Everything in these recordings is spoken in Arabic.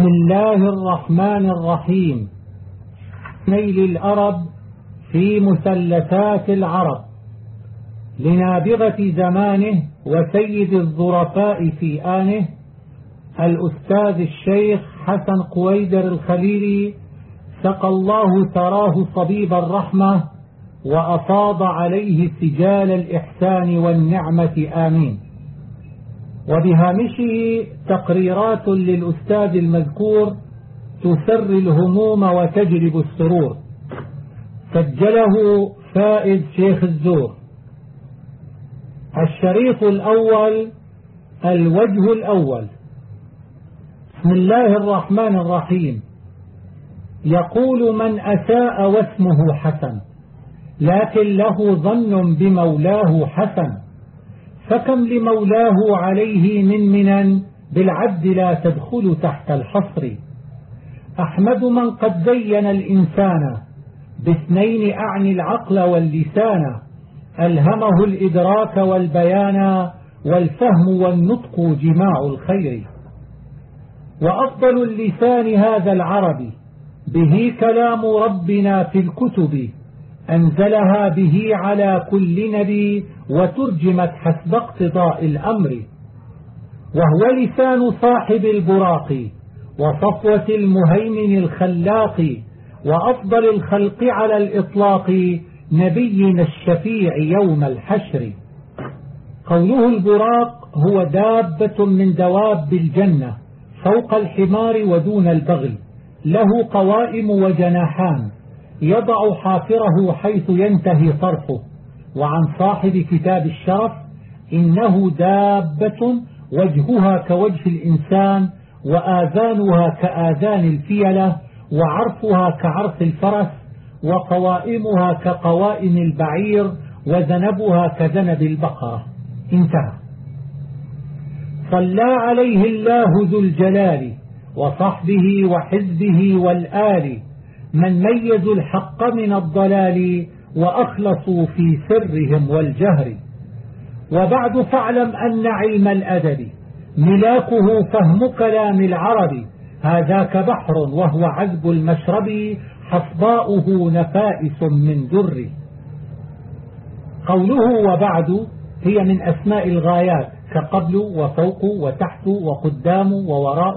بسم الله الرحمن الرحيم. نيل الأرب في مثلثات العرب. لنابغة زمانه وسيد الظرفاء في آنه الأستاذ الشيخ حسن قويدر الخليلي سقى الله تراه صبيب الرحمة وأفاض عليه سجال الإحسان والنعمة آمين. وبهامشه تقريرات للأستاذ المذكور تسر الهموم وتجلب السرور. سجله فائد شيخ الزور. الشريط الأول الوجه الأول. بسم الله الرحمن الرحيم. يقول من أساء واسمه حسن لكن له ظن بمولاه حسن. فكم لمولاه عليه من منن بالعبد لا تدخل تحت الحصر. أحمد من قد زين الإنسان باثنين أعني العقل واللسان ألهمه الإدراك والبيان والفهم والنطق جماع الخير. وأفضل اللسان هذا العربي به كلام ربنا في الكتب أنزلها به على كل نبي وترجمت حسب اقتضاء الأمر وهو لسان صاحب البراق وصفوة المهيمن الخلاق وأفضل الخلق على الإطلاق نبينا الشفيع يوم الحشر. قوله البراق هو دابة من دواب الجنة فوق الحمار ودون البغل له قوائم وجناحان يضع حافره حيث ينتهي طرفه. وعن صاحب كتاب الشرف إنه دابة وجهها كوجه الإنسان وآذانها كآذان الفيلة وعرفها كعرف الفرس وقوائمها كقوائم البعير وذنبها كذنب البقرة. انتهى. صلى عليه الله ذو الجلال وصحبه وحزبه والآل من ميزوا الحق من الضلال وأخلصوا في سرهم والجهر. وبعد فاعلم أن علم الأدب ملاكه فهم كلام العرب. هذاك بحر وهو عذب المشرب حصباؤه نفائس من در قوله وبعد هي من أسماء الغايات كقبل وفوق وتحت وقدام ووراء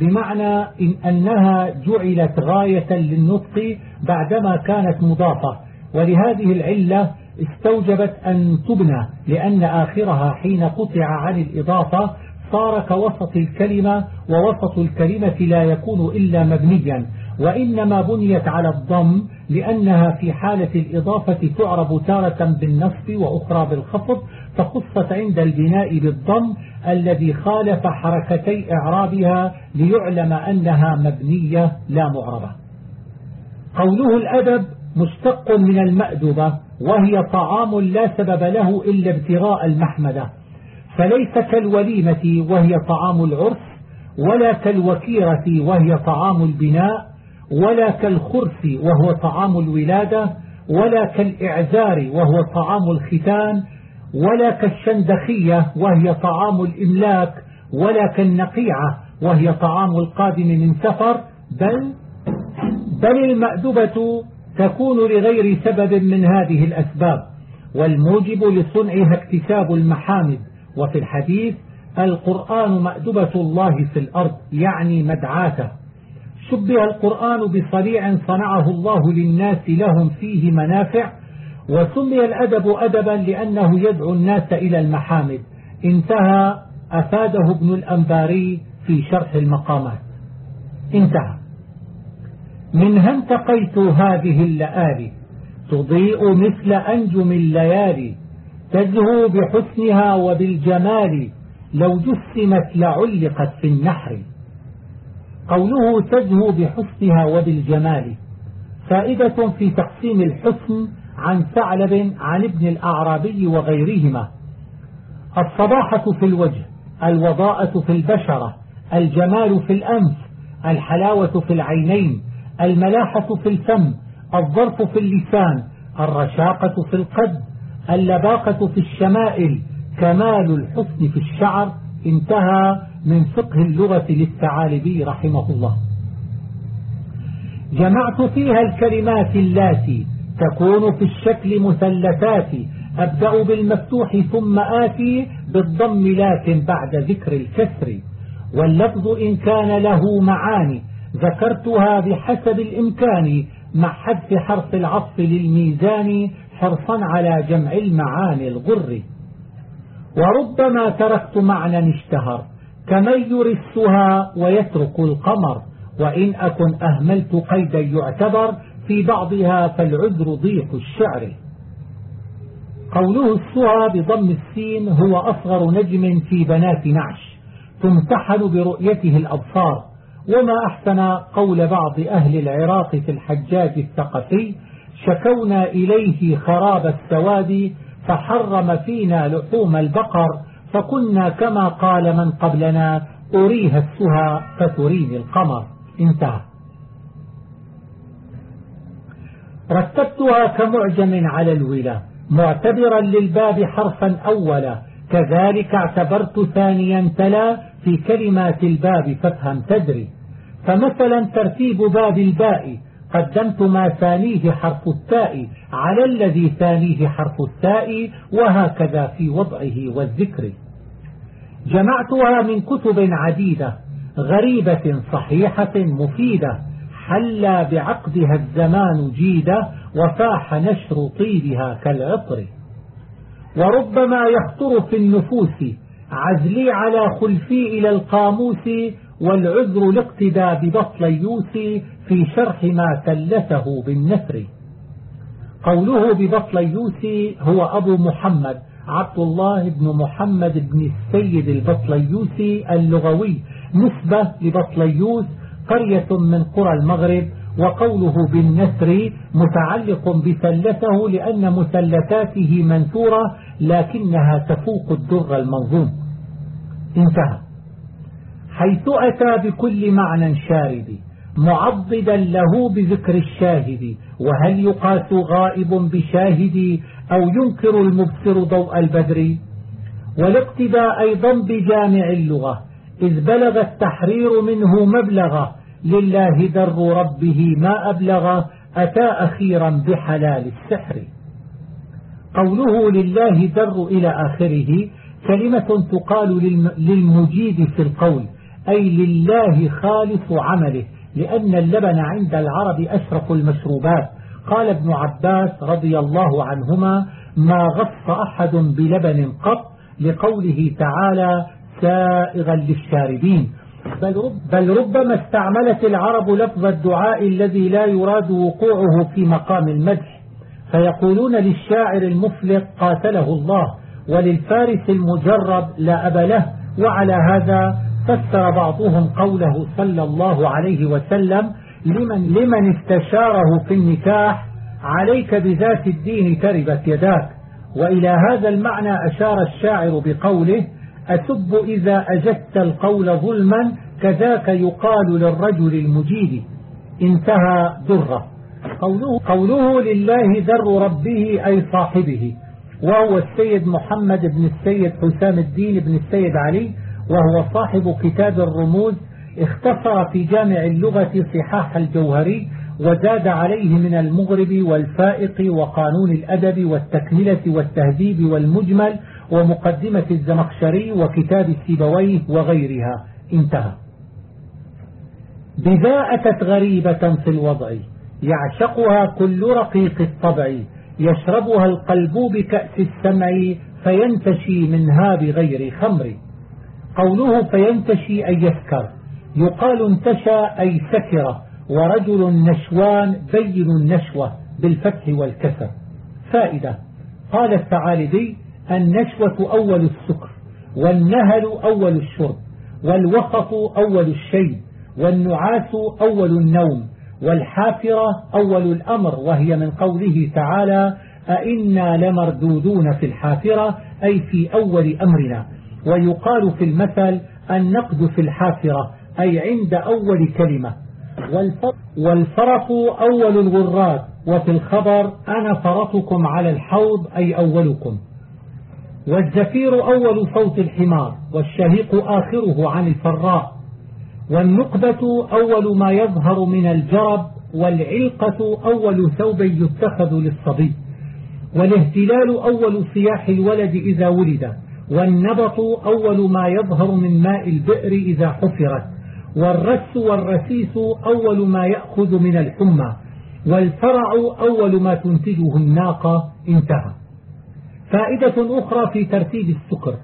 بمعنى إن أنها جعلت غاية للنطق بعدما كانت مضافة. ولهذه العلة استوجبت أن تبنى لأن آخرها حين قطع عن الإضافة صار كوسط الكلمة ووسط الكلمة لا يكون إلا مبنيا. وإنما بنيت على الضم لأنها في حالة الإضافة تعرب تارة بالنصب وأخرى بالخفض فخصت عند البناء بالضم الذي خالف حركتي إعرابها ليعلم أنها مبنية لا معربة. قوله الأدب مشتق من المأدبة وهي طعام لا سبب له إلا ابتغاء المحمدة. فليس كالوليمة وهي طعام العرس ولا كالوكيرة وهي طعام البناء ولا كالخرس وهو طعام الولادة ولا كالإعزار وهو طعام الختان ولا كالشندخية وهي طعام الإملاك ولا كالنقيعة وهي طعام القادم من سفر. بل بل المأدبة تكون لغير سبب من هذه الأسباب والموجب لصنعها اكتساب المحامد. وفي الحديث القرآن مأدبة الله في الأرض يعني مدعاته. شبه القرآن بصريع صنعه الله للناس لهم فيه منافع وسمي الأدب أدبا لأنه يدعو الناس إلى المحامد. انتهى أفاده ابن الأنباري في شرح المقامات. انتهى. منها انتقيت هذه اللآلي تضيء مثل أنجم الليالي تزهو بحسنها وبالجمال لو جسمت لعلقت في النحر. قوله تزهو بحسنها وبالجمال فائدة في تقسيم الحسن عن ثعلب عن ابن الأعرابي وغيرهما. الصباحة في الوجه الوضاءة في البشرة الجمال في الأنف الحلاوة في العينين الملاحة في الفم الظرف في اللسان الرشاقة في القد اللباقة في الشمائل كمال الحسن في الشعر انتهى من فقه اللغة للثعالبي رحمه الله. جمعت فيها الكلمات اللاتي تكون في الشكل مثلثات أبدأ بالمفتوح ثم آتي بالضم لكن بعد ذكر الكسر واللفظ إن كان له معاني ذكرتها بحسب الإمكان مع حذف حرف العطف للميزان حرصا على جمع المعاني الغر. وربما تركت معنى اشتهر كمن يرثها ويترك القمر وإن أكن أهملت قيدا يعتبر في بعضها فالعذر ضيق الشعر. قوله السهى بضم السين هو أصغر نجم في بنات نعش تمتحن برؤيته الأبصار. وما أحسن قول بعض أهل العراق في الحجاج الثقفي شكونا إليه خراب السواد فحرم فينا لحوم البقر فكنا كما قال من قبلنا أريها السهى فتريني القمر. انتهى. رتبتها كمعجم على الولا معتبرا للباب حرفا أولا كذلك اعتبرت ثانيا تلا في كلمات الباب فافهم تدري. فمثلا ترتيب باب الباء قدمت ما ثانية حرف التاء على الذي ثانية حرف التاء وهكذا في وضعه والذكر. جمعتها من كتب عديدة غريبة صحيحة مفيدة حلى بعقدها الزمان جيدة وفاح نشر طيبها كالعطر. وربما يخطر في النفوس عزلي على خلفي إلى القاموس والعذر الاقتداء ببطليوس في شرح ما ثلثه بالنثر. قوله ببطليوس هو أبو محمد عبد الله بن محمد بن السيد البطليوسي اللغوي نسبة لبطليوس قرية من قرى المغرب وقوله بالنثر متعلق بثلثه لأن مثلثاته منثورة لكنها تفوق الدر المنظوم. انتهى. حيث أتى بكل معنى شارد معضدا له بذكر الشاهد وهل يقاس غائب بشاهد أو ينكر المبصر ضوء البدر؟ والاقتداء أيضا بجامع اللغة إذ بلغ التحرير منه مبلغه لله در ربه ما أبلغ أتى أخيرا بحلال السحر. قوله لله در إلى آخره كلمة تقال للمجيد في القول أي لله خالص عمله لأن اللبن عند العرب أشرف المشروبات. قال ابن عباس رضي الله عنهما ما غص أحد بلبن قط لقوله تعالى سائغا للشاربين بل, رب بل ربما استعملت العرب لفظ الدعاء الذي لا يراد وقوعه في مقام المدح. فيقولون للشاعر المفلق قاتله الله وللفارس المجرب لا أب له وعلى هذا فسر بعضهم قوله صلى الله عليه وسلم لمن, لمن استشاره في النكاح عليك بذات الدين تربت يداك. وإلى هذا المعنى أشار الشاعر بقوله أسب إذا أجدت القول ظلما كذاك يقال للرجل المجيد انتهى درة. قوله, قوله لله در ربه أي صاحبه. وهو السيد محمد بن السيد حسام الدين بن السيد علي وهو صاحب كتاب الرموز اختصر في جامع اللغة صحاح الجوهري وزاد عليه من المغرب والفائق وقانون الأدب والتكملة والتهذيب والمجمل ومقدمة الزمخشري وكتاب السيبويه وغيرها. انتهى. بذا أتت غريبة في الوضع يعشقها كل رقيق الطبع. يشربها القلب بكأس السمع فينتشي منها بغير خمر. قوله فينتشي أي يسكر يقال انتشى أي سكر ورجل نشوان بين النشوة بالفتح والكسر. فائدة قال الثعالبي النشوة أول السكر والنهل أول الشرب والوسط أول الشيء والنعاس أول النوم. والحافرة أول الأمر وهي من قوله تعالى أئنا لمردودون في الحافرة أي في أول أمرنا. ويقال في المثل النقد في الحافرة أي عند أول كلمة. والفرق أول الغرات وفي الخبر أنا فرطكم على الحوض أي أولكم. والزفير أول صوت الحمار والشهيق آخره عن الفراء والنقبة أول ما يظهر من الجرب والعلقة أول ثوب يتخذ للصبي. والاهتلال أول صياح الولد إذا ولد. والنبط أول ما يظهر من ماء البئر إذا حفرت. والرس والرسيس أول ما يأخذ من الحمى. والفرع أول ما تنتجه الناقة انتهى. فائدة أخرى في ترتيب السكر.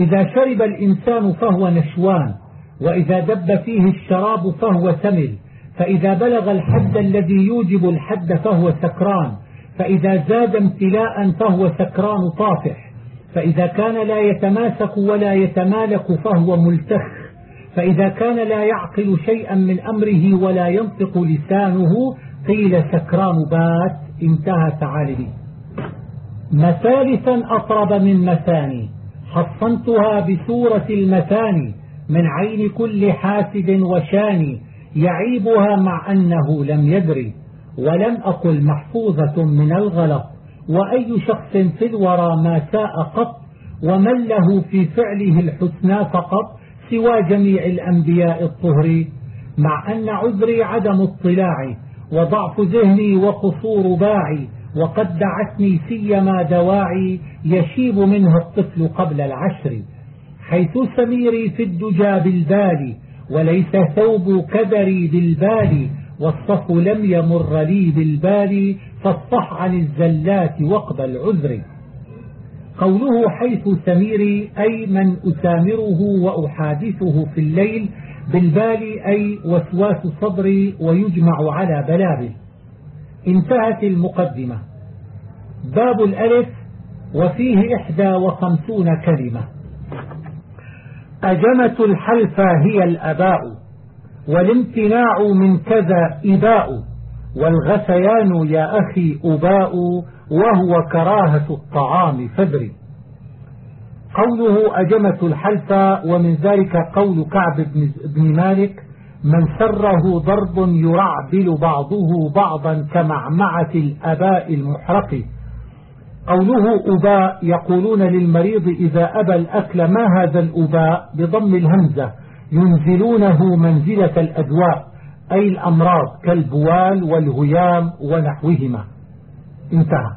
إذا شرب الإنسان فهو نشوان وإذا دب فيه الشراب فهو سمل فإذا بلغ الحد الذي يوجب الحد فهو سكران فإذا زاد امتلاء فهو سكران طافح فإذا كان لا يتماسك ولا يتمالك فهو ملتخ فإذا كان لا يعقل شيئا من أمره ولا ينطق لسانه قيل سكران بات انتهى ثعالبي مثالثا أطرب من مثاني حصنتها بسورة المثاني من عين كل حاسد وشاني يعيبها مع أنه لم يدري ولم أقل محفوظة من الغلط وأي شخص في الورى ما ساء قط ومن له في فعله الحسنى فقط سوى جميع الأنبياء الطهر مع أن عذري عدم اطلاعي وضعف ذهني وقصور باعي وقد دعتني سيما دواعي يشيب منها الطفل قبل العشر حيث سميري في الدجى بالبال وليس ثوب كدري بالبال والصف لم يمر لي بالبال فاصفح عن الزلات واقبل عذري قوله حيث سميري أي من أسامره وأحادثه في الليل بالبال أي وسواس صدري ويجمع على بلابل انتهت المقدمة. باب الألف وفيه إحدى وخمسون كلمة. أجمة الحلفة هي الأباء والامتناع من كذا إباء والغثيان يا أخي أباء وهو كراهة الطعام فدري قوله أجمة الحلفة ومن ذلك قول كعب بن مالك من سره ضرب يرعبل بعضه بعضا كمعمعة الأباء المحرق قوله أباء يقولون للمريض إذا أبى الأكل ما هذا الأباء بضم الهمزة ينزلونه منزلة الأدواء أي الأمراض كالبوال والهيام ونحوهما. انتهى.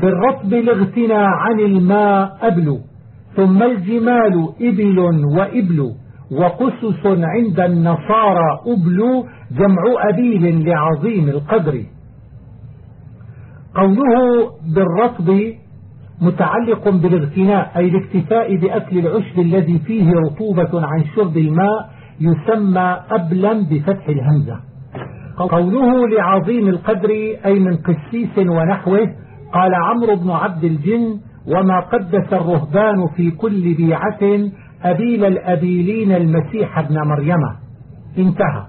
بالرطب الاغتنى عن الماء أبل ثم الجمال إبل وإبل وقسس عند النصارى أبل جمع أبيل لعظيم القدر. قوله بالرطب متعلق بالاغتناء أي الاكتفاء بأكل العشب الذي فيه رطوبة عن شرب الماء يسمى أبلا بفتح الهمزة. قوله لعظيم القدر أي من قسيس ونحوه قال عمرو بن عبد الجن وما قدس الرهبان في كل بيعة أبيل الأبيلين المسيح ابن مريم انتهى.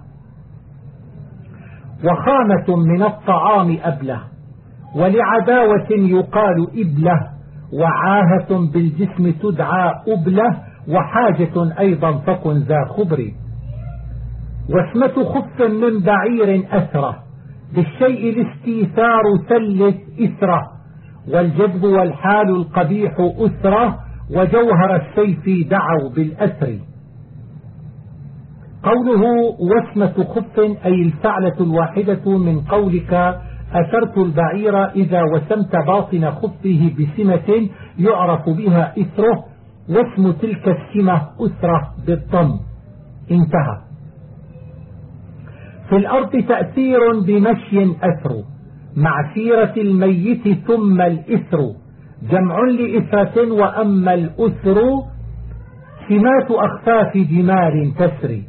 وخامة من الطعام أبله. ولعداوة يقال إبلة وعاهة بالجسم تدعى أبلة وحاجة أيضا فكن ذا خبر. واسمة خف من بعير أسرة بالشيء الاستيثار ثلث إسرة. والجذب والحال القبيح أسرة وجوهر السيف دعوا بالأسر. قوله واسمة خف أي الفعلة الواحدة من قولك أثرت البعير إذا وسمت باطن خفه بسمة يعرف بها إثره واسم تلك السمة أسرة بالضم. انتهى. في الأرض تأثير بمشي أثر مع سيرة الميت ثم الإثر. جمع لإثرة وأما الأثر سمات أخفاف جمال تسري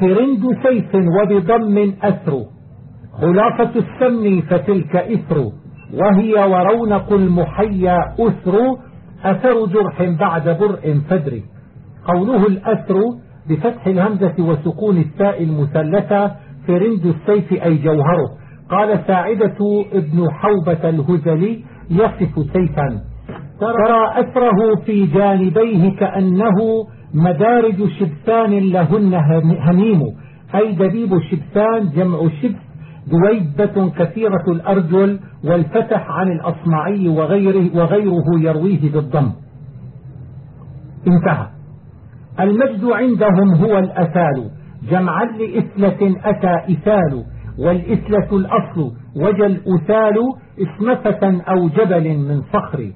فرند سيف وبضم أثر خلافة السم فتلك إثر وهي ورونق المحيا أثر أثر جرح بعد برء فدري قوله الأثر بفتح الهمزة وسكون التاء المثلثة فرند السيف أي جوهره. قال ساعدة ابن حوبة الهزلي يصف سيفا. ترى أثره في جانبيه كأنه مدارج شبثان لهن هميم أي دبيب شبثان جمع شبث دويبة كثيرة الأرجل والفتح عن الأصمعي وغيره, وغيره يرويه بالضم. انتهى. المجد عندهم هو الأثال. جمعا لإثلة أتى إثال. والإثلة الأصل. وجى الأثال اسمفة أو جبل من صخر.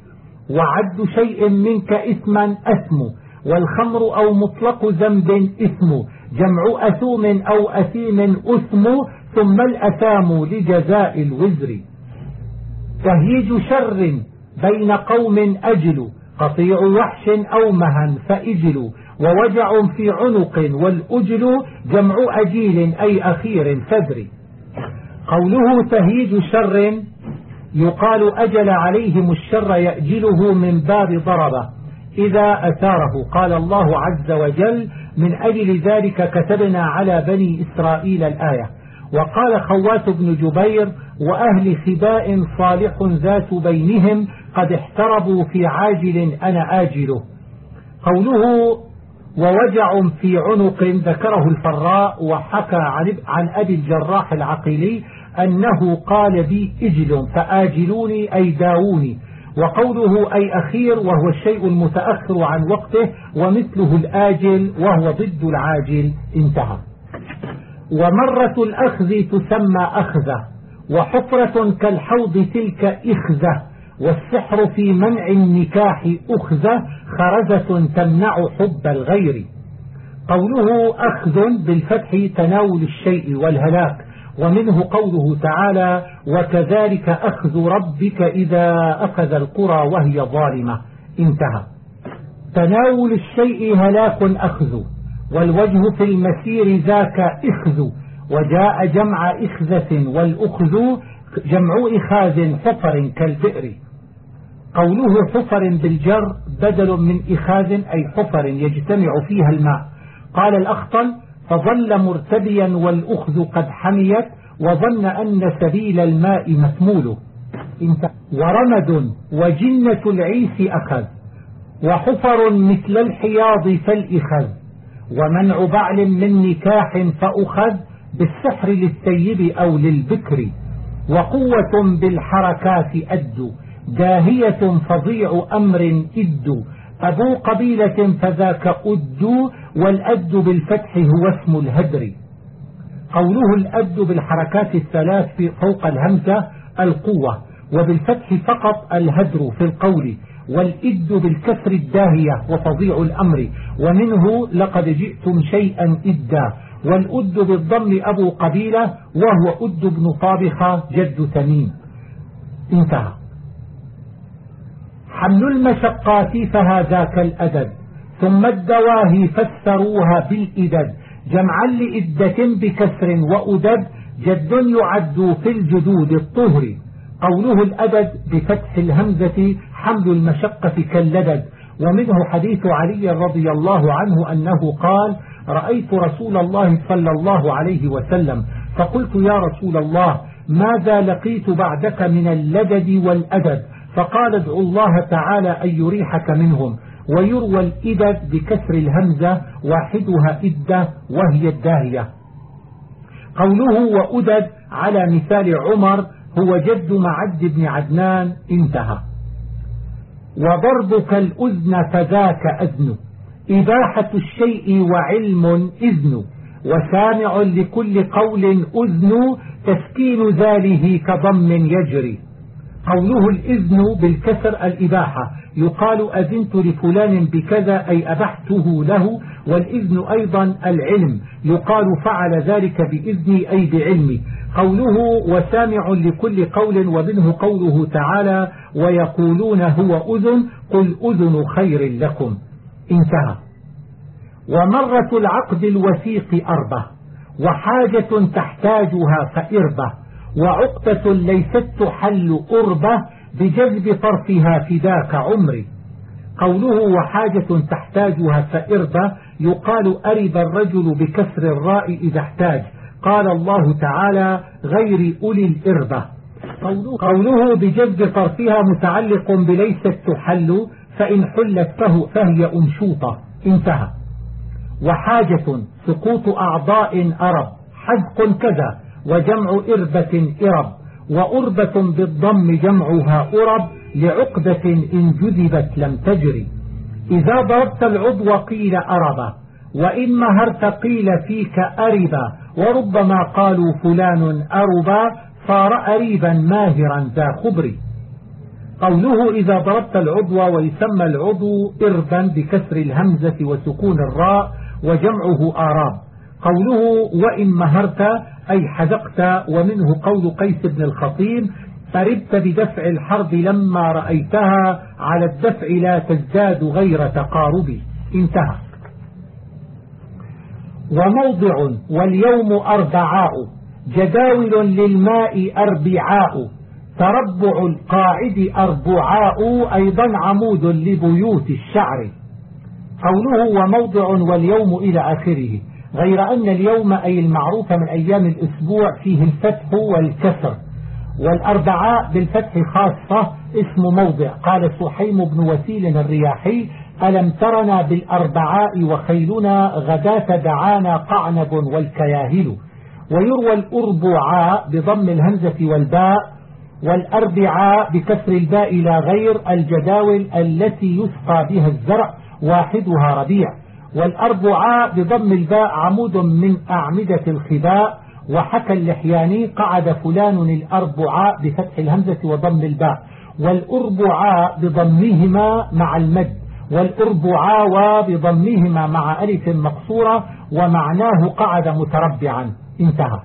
وعد شيء منك إثما أثم. والخمر أو مطلق ذنب إثم. جمع أثوم أو أثيم أثم. ثم الأثام لجزاء الوزر. تهيج شر بين قوم أجل قطيع وحش أو مهن فإجل. ووجع في عنق والأجل جمع أجيل أي أخير فدر قوله تهيج شر يقال أجل عليهم الشر يأجله من باب ضربة. إذا أثاره قال الله عز وجل من أجل ذلك كتبنا على بني إسرائيل الآية. وقال خوات بن جبير وأهل خباء صالح ذات بينهم قد احتربوا في عاجل أنا آجله. قوله ووجع في عنق ذكره الفراء وحكى عن أبي الجراح العقيلي أنه قال بي إجل فآجلوني أي داوني وقوله أي أخير وهو الشيء المتأخر عن وقته ومثله الآجل وهو ضد العاجل. انتهى. ومرة الأخذ تسمى أخذة وحفرة كالحوض تلك إخذة والسحر في منع النكاح أخذة خرزة تمنع حب الغير. قوله أخذ بالفتح تناول الشيء والهلاك ومنه قوله تعالى وكذلك أخذ ربك إذا أخذ القرى وهي ظالمة انتهى. تناول الشيء هلاك أخذ. والوجه في المسير ذاك إخذ وجاء جمع إخذة والأخذ جمع إخاذ حفر كالبئر قوله حفر بالجر بدل من إخاذ أي حفر يجتمع فيها الماء. قال الأخطل فظل مرتبيا والأخذ قد حميت وظن أن سبيل الماء مثمول ورمد وجنة العيس أخذ وحفر مثل الحياض فالإخذ. ومنع بعل من نكاح فأخذ بالسحر للسيب أو للبكر. وقوة بالحركات أد. داهية فظيع أمر إد. أبو قبيلة فذاك أد. والأد بالفتح هو اسم الهدر. قوله الأد بالحركات الثلاث فوق الهمزة القوة وبالفتح فقط الهدر في القول. والإد بالكسر الداهية وفظيع الأمر. ومنه لقد جئتم شيئا إدا. والأد بالضم أبو قبيلة وهو أد بن طابخة جد تميم. انتهى. حمل المشقات فهذاك الأدب ثم الدواهي فسروها بالإدد جمعا لإدة بكسر وأدد جد يعد في الجدود الطهر. قوله الأدد بفتح الهمزة حمل المشقة كاللدد. ومنه حديث علي رضي الله عنه أنه قال رأيت رسول الله صلى الله عليه وسلم فقلت يا رسول الله ماذا لقيت بعدك من اللدد والأدد فقال ادعو الله تعالى أن يريحك منهم. ويروى الإدد بكسر الهمزة واحدها إدة وهي الداهية. قوله وأدد على مثال عمر هو جد معد بن عدنان انتهى. وضربك الأذن فذاك أذن. إباحة الشيء وعلم إذن. وسامع لكل قول أذن. تسكين ذاله كضم يجري. قوله الإذن بالكسر الإباحة. يقال أذنت لفلان بكذا أي أبحته له والإذن أيضا العلم. يقال فعل ذلك بإذني أي بعلمي. قوله وسامع لكل قول ومنه قوله تعالى ويقولون هو أذن قل أذن خير لكم. انتهى. ومرة العقد الوثيق أربة وحاجة تحتاجها فإربة وعقدة ليست تحل أربة بجذب طرفها فداك عمري. قوله وحاجة تحتاجها فإربة يقال أرب الرجل بكسر الراء إذا احتاج. قال الله تعالى غير أولي الإربة. قوله بجذب طرفها متعلق بليست تحل فإن حلت فه فهي أنشوطة. انتهى. وحاجة سقوط أعضاء أرب. حذق كذا. وجمع إربة إرب وأربة بالضم جمعها أرب لعقدة إن جذبت لم تجري. إذا ضربت العضو قيل أربا وإن مهرت قيل فيك أربا وربما قالوا فلان أربا صار أريبا ماهرا ذا خبر. قوله إذا ضربت العضو ويسمى العضو إربا بكسر الهمزة وسكون الراء وجمعه آراب. قوله وإن مهرت أي حذقت ومنه قول قيس بن الخطيب أردت بدفع الحرب لما رأيتها على الدفع لا تزداد غير تقارب انتهى. وموضع واليوم أربعاء جداول للماء أربعاء تربع القاعد أربعاء أيضا عمود لبيوت الشعر. قوله وموضع واليوم إلى آخره. غير أن اليوم أي المعروف من أيام الأسبوع فيه الفتح والكسر. والأربعاء بالفتح خاصة اسم موضع. قال سحيم بن وسيل الرياحي ألم ترنا بالأربعاء وخيلنا غداة دعانا قعنب والكياهل. ويروى الأربعاء بضم الهمزة والباء والأربعاء بكسر الباء لا غير الجداول التي يسقى بها الزرع واحدها ربيع. والأربعاء بضم الباء عمود من أعمدة الخباء وحكى اللحياني قعد فلان الأربعاء بفتح الهمزة وضم الباء والأربعاء بضمهما مع المد والأربعاء بضمهما مع ألف مقصورة ومعناه قعد متربعا. انتهى.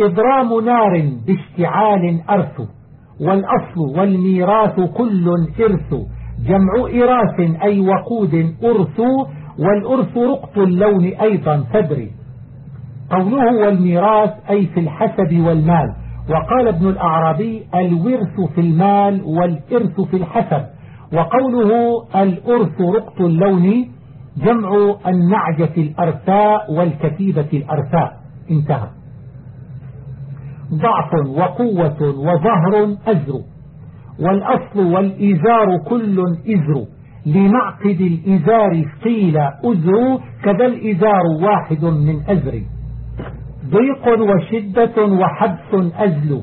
إضرام نار باشتعال أرث والأصل والميراث كل إرث جمع إراث أي وقود أرث والأرث رقط اللون أيضا فدري قوله والميراث أي في الحسب والمال. وقال ابن الأعرابي الورث في المال والإرث في الحسب. وقوله الأرث رقط اللون جمع النعجة الأرثاء والكتيبة الأرثاء. انتهى. ضعف وقوة وظهر أزر والأصل والإزار كل إزر. لمعقد الإزار قيل أزر كذا الإزار واحد من أزر. ضيق وشدة وحبس أزل.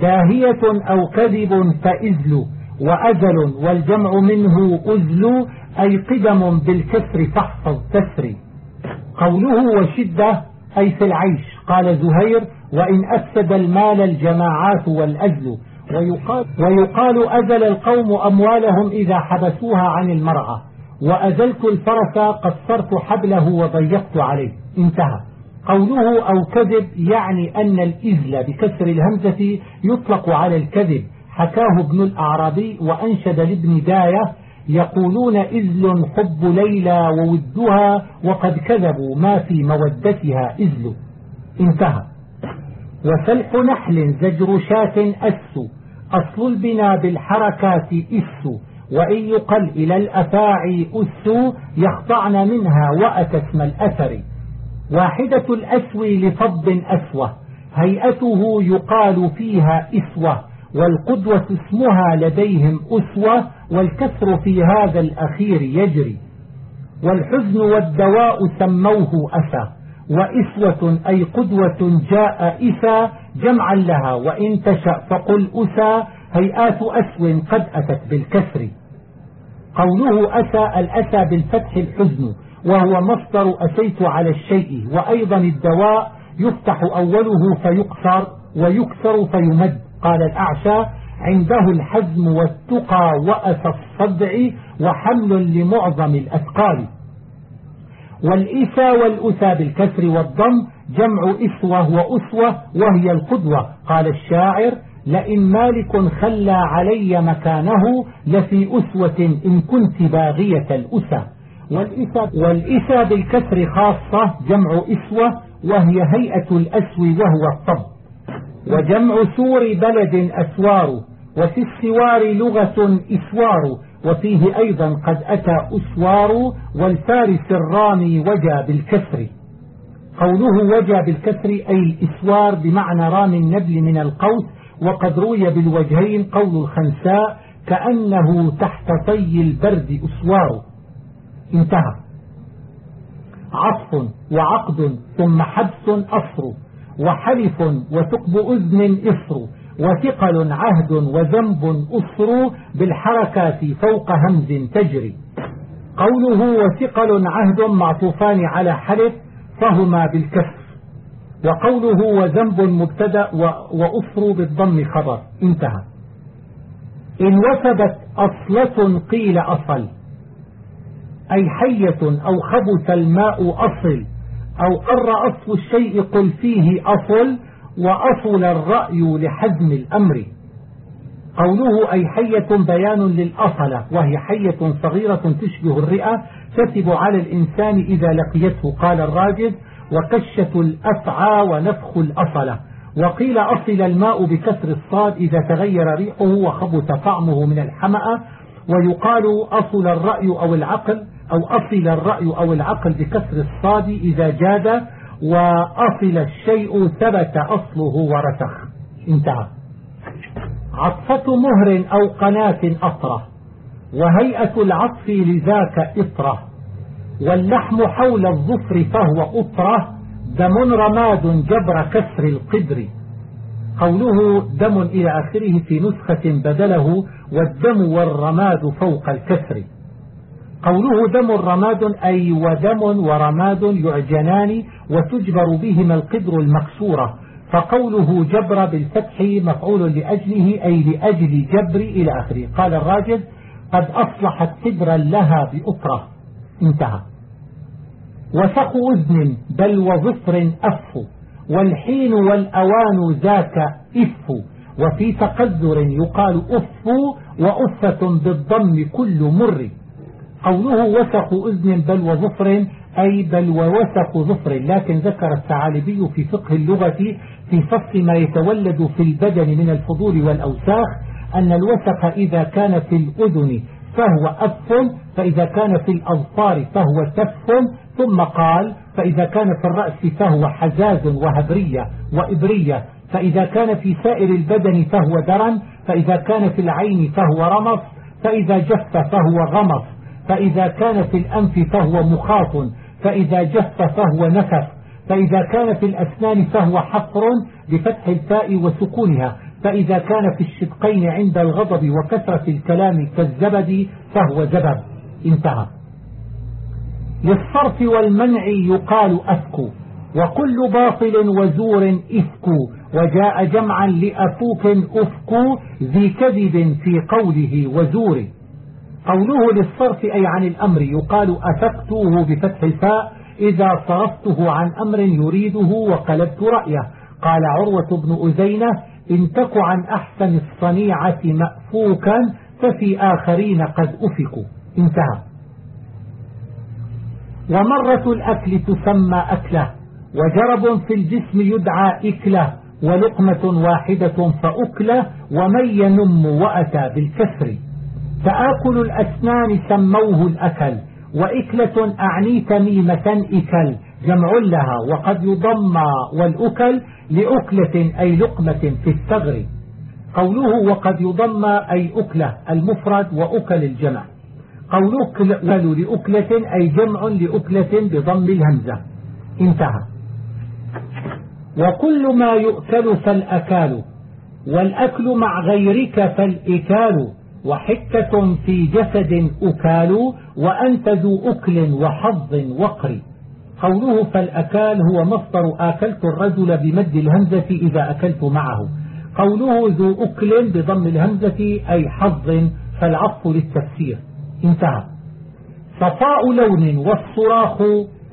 داهية أو كذب فإزل. وأزل والجمع منه أزل أي قدم بالكسر فاحفظ تسري قوله وشدة أي في العيش قال زهير وإن أفسد المال الجماعات والأزل. ويقال, ويقال أزل القوم أموالهم إذا حبسوها عن المرعى وأزلت الفرس قصرت حبله وضيقت عليه. انتهى. قوله أو كذب يعني أن الإزل بكسر الهمزة يطلق على الكذب. حكاه ابن الأعرابي وأنشد لابن داية يقولون إزل حب ليلى وودها وقد كذبوا. ما في مودتها إزل. انتهى. وسلح نحل زجر شاة أس. أصل البنا بالحركات إس. وإن يقل إلى الأفاعي أس يخضعن منها وأت اسم الأثر. واحدة الأسوي لفض أسوة هيئته يقال فيها إسوة والقدوة اسمها لديهم أسوة والكسر في هذا الأخير يجري. والحزن والدواء سموه أسى وإسوة أي قدوة جاء إسى جمعا لها وإن تشأ فقل أسى هيئات أسو قد أتت بالكسر. قوله أسى الأسى بالفتح الحزن وهو مصدر أسيت على الشيء وأيضا الدواء يفتح أوله فيقصر ويكسر فيمد. قال الأعشى عنده الحزم والتقى وأس الصدع وحمل لمعظم الأثقال. والإسى والأسى بالكسر والضم جمع إسوة وأسوة وهي القدوة. قال الشاعر لئن مالك خلى علي مكانه لفي أسوة إن كنت باغية الأسى. والإسى, والإسى بالكسر خاصة جمع إسوة وهي هيئة الأسو وهو الطب. وجمع سور بلد أسوار وفي السوار لغة إسوار. وفيه أيضا قد أتى أسوار والفارس الرامي وجى بالكسر. قوله وجى بالكسر أي الإسوار بمعنى رامي النبل من القوس وقد روي بالوجهين قول الخنساء كأنه تحت طي البرد أسوار. انتهى. عطف وعقد ثم حبس أصر وحلف وثقب أذن إصر وثقل عهد وذنب أصر بالحركات فوق همز تجري. قوله وثقل عهد معطوفان على حلف فهما بالكسر وقوله وذنب مبتدا وأصر بالضم خبر. انتهى. إن وثبت أصلة قيل أصل. أي حية أو خبث الماء أصل. أو قر أصل الشيء قل فيه أصل. وأصل الرأي لحزم الأمر. قوله أي حية بيان للأصلة وهي حية صغيرة تشبه الرئة تثب على الإنسان إذا لقيته. قال الراجز وكشة الأفعى ونفخ الأصلة وقيل أصل الماء بكسر الصاد إذا تغير ريحه وخبث طعمه من الحمأة ويقال أصل الرأي أو العقل أو أصل الرأي أو العقل بكسر الصاد إذا جاد وأصل الشيء ثبت أصله ورسخ. انتهى. عطفة مهر أو قناة أطرة وهيئة العطف لذاك إطرة واللحم حول الظفر فهو أطرة دم رماد جبر كسر القدر. قوله دم إلى آخره في نسخة بدله والدم والرماد فوق الكسر. قوله دم رماد أي ودم ورماد يعجنان وتجبر بهما القدر المكسورة فقوله جبر بالفتح مفعول لأجله أي لأجل جبر إلى آخره. قال الراجز قد أصلحت قدرا لها بأطرة انتهى. وسخ أذن بل وظفر أف والحين والأوان ذاك إف. وفي تقذر يقال أف وأفة بالضم كل مر. قوله وسق أذن بل وظفر أي بل ووسق ظفر. لكن ذكر الثعالبي في فقه اللغة في فصل ما يتولد في البدن من الفضول والأوساخ أن الوسق إذا كان في الأذن فهو أف فإذا كان في الأظفار فهو تف ثم قال فإذا كان في الرأس فهو حزاز وهبرية وإبرية فإذا كان في سائر البدن فهو درن فإذا كان في العين فهو رمص فإذا جف فهو غمص. فإذا كان في الأنف فهو مخاط فإذا جف فهو نفف فإذا كان في الأسنان فهو حفر بفتح الفاء وسكونها فإذا كان في الشدقين عند الغضب وكثرة الكلام كالزبد فهو زبد. انتهى. للصرف والمنع يقال أفك وكل باطل وزور إفك وجاء جمعا لأفوك أفك ذي كذب في قوله وزور. قوله للصرف أي عن الأمر يقال أفكته بفتح الفاء إذا صرفته عن أمر يريده وقلبت رأيه. قال عروة بن أزينة إن تك عن أحسن الصنيعة مأفوكا ففي آخرين قد أفكوا. انتهى. ومرة الأكل تسمى أكلة وجرب في الجسم يدعى إكلة ولقمة واحدة فأكلة ومن ينم وأتى بالكسر. تآكل الأسنان سموه الأكل وإكلة أعني تميمة إكل جمع لها وقد يضم والأكل لأكلة أي لقمة في الثغر. قوله وقد يضم أي أكلة المفرد وأكل الجمع. قوله أكل لأكلة أي جمع لأكلة بضم الهمزة. انتهى. وكل ما يؤكل فالأكال والأكل مع غيرك فالإكال. وحكة في جسد أكال وأنت ذو أكل وحظ وقر. قوله فالأكال هو مصدر آكلت الرجل بمد الهمزة إذا أكلت معه. قوله ذو أكل بضم الهمزة أي حظ فالعطف للتفسير. انتهى. صفاء لون والصراخ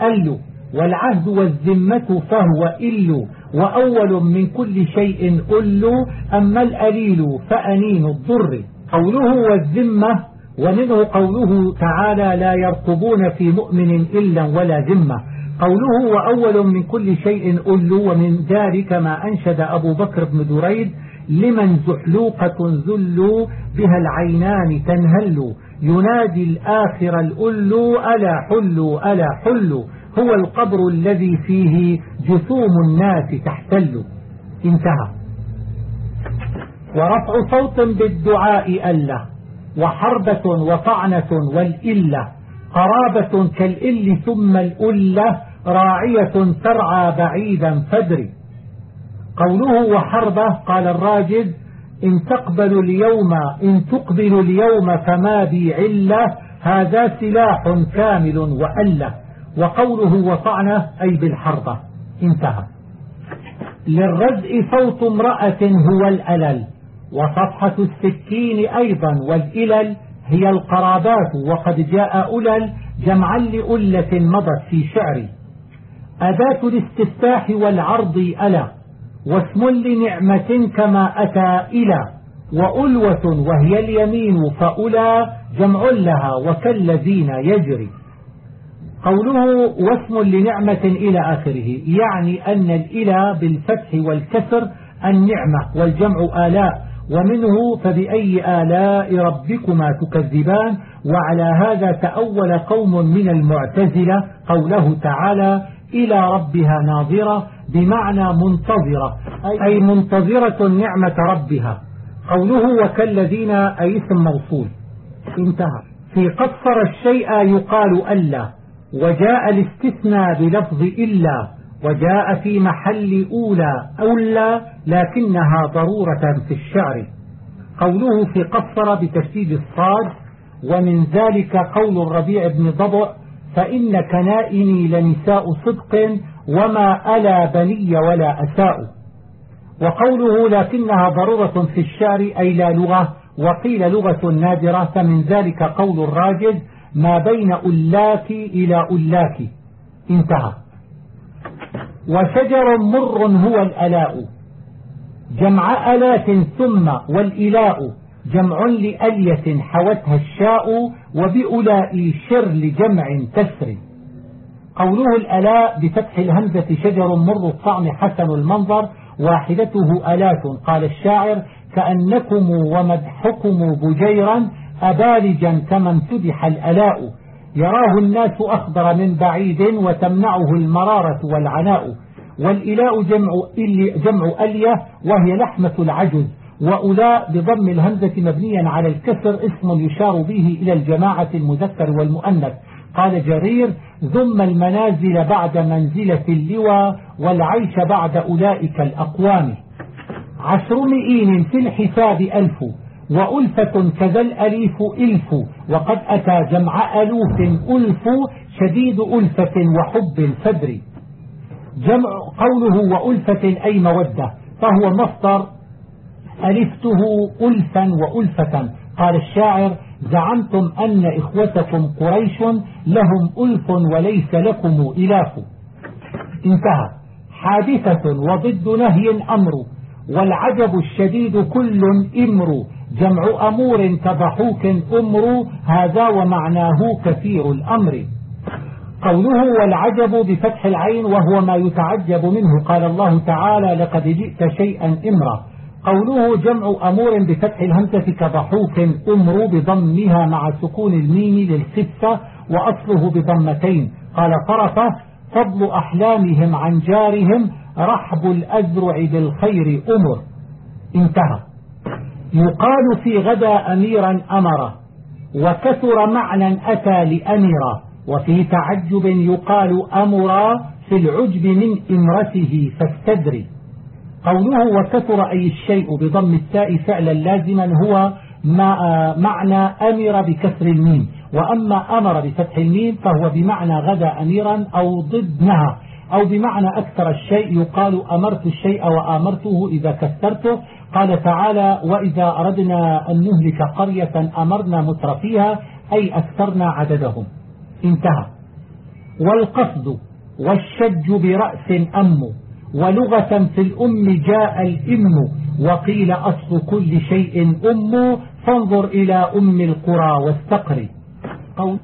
أل والعهد والذمة فهو إل وأول من كل شيء أل أما الأليل فأنين الضر. قوله والذمة ومنه قوله تعالى لا يرقبون في مؤمن إلا ولا ذمة. قوله وأول من كل شيء أل ومن ذلك ما أنشد أبو بكر بن دريد لمن زحلوقة ذل بها العينان تنهل ينادي الآخر الأل ألا حل ألا حل هو القبر الذي فيه جثوم الناس تحتل. انتهى. ورفع صوت بالدعاء أله وحربة وطعنة والإلة قرابة كالإل ثم الألة راعية ترعى بعيدا فدري قوله وحربة قال الراجد إن تقبل اليوم إن تقبل اليوم فما بي علة هذا سلاح كامل وألة. وقوله وطعنة أي بالحربة. انتهى. للرزء صوت امرأة هو الألل. وصفحة السكين أيضا والإلل هي القرابات وقد جاء ألل جمعا لألة مضت في شعري. أداة الاستفتاح والعرض ألا واسم لنعمة كما أتى إلى وألوة وهي اليمين فأولى جمع لها وكالذين يجري. قوله واسم لنعمة إلى آخره يعني أن الإلى بالفتح والكسر النعمة والجمع آلاء. ومنه فبأي آلاء ربكما تكذبان؟ وعلى هذا تأول قوم من المعتزلة قوله تعالى إلى ربها ناظرة بمعنى منتظرة أي منتظرة نعمة ربها. قوله وكالذين أي اسم موصول. انتهى. في قصر الشيء يقال ألا وجاء الاستثناء بلفظ إلا. وجاء في محل أولى أولى لكنها ضرورة في الشعر. قوله في قصر بتشديد الصاد ومن ذلك قول الربيع بن ضبع فإن كنائني لنساء صدق وما ألا بني ولا أساء. وقوله لكنها ضرورة في الشعر أي لا لغة وقيل لغة نادرة فمن ذلك قول الراجل ما بين ألاك إلى ألاك انتهى. وشجر مر هو الألاء. جمع ألات ثم والإلاء جمع لألية حوتها الشاء وبأولاء شر لجمع تسر. قوله الألاء بفتح الهمزة شجر مر الطعم حسن المنظر واحدته ألات. قال الشاعر كأنكم ومدحكم بجيرا أبالجا كما امتدح الألاء. يراه الناس أخضر من بعيد وتمنعه المرارة والعناء والإلاء جمع, جمع ألية وهي لحمة العجز وأولاء بضم الهمزة مبنيا على الكسر اسم يشار به إلى الجماعة المذكر والمؤنث. قال جرير ثم المنازل بعد منزلة اللوى والعيش بعد أولئك الأقوام. عشر مئين في الحساب ألف. وألفة كذا الأليف إلف وقد أتى جمع ألوف ألف شديد ألفة وحب الفدر. جمع قوله وألفة أي مودة فهو مصدر ألفته ألفا وألفة. قال الشاعر زعمتم أن إخوتكم قريش لهم ألف وليس لكم إلاف. انتهى. حادثة وضد نهي أمر والعجب الشديد كل إمر. جمع أمور كضحوك أمر هذا ومعناه كثير الأمر. قوله والعجب بفتح العين وهو ما يتعجب منه. قال الله تعالى لقد جئت شيئا إمرا. قوله جمع أمور بفتح الهمزة كضحوك أمر بضمها مع سكون الميم للخفة وأصله بضمتين. قال طرفة فضل أحلامهم عن جارهم رحب الأزرع بالخير أمر. انتهى. يقال في غدا أميرا أمر وكثر معنى أتى لأمر وفي تعجب يقال أمرا في العجب من إمرته فاستدري. قوله وكثر أي الشيء بضم التاء فعلا لازما هو ما معنى أمر بكسر الميم. وأما أمر بفتح الميم فهو بمعنى غدا أميرا أو ضدنها أو بمعنى أكثر الشيء يقال أمرت الشيء وآمرته إذا كثرته قال تعالى وإذا أردنا أن نهلك قرية أمرنا مترفيها أي أكثرنا عددهم. انتهى. والقصد والشج برأس أم ولغة في الأم جاء الإم وقيل أصل كل شيء أم فانظر إلى أم القرى واستقري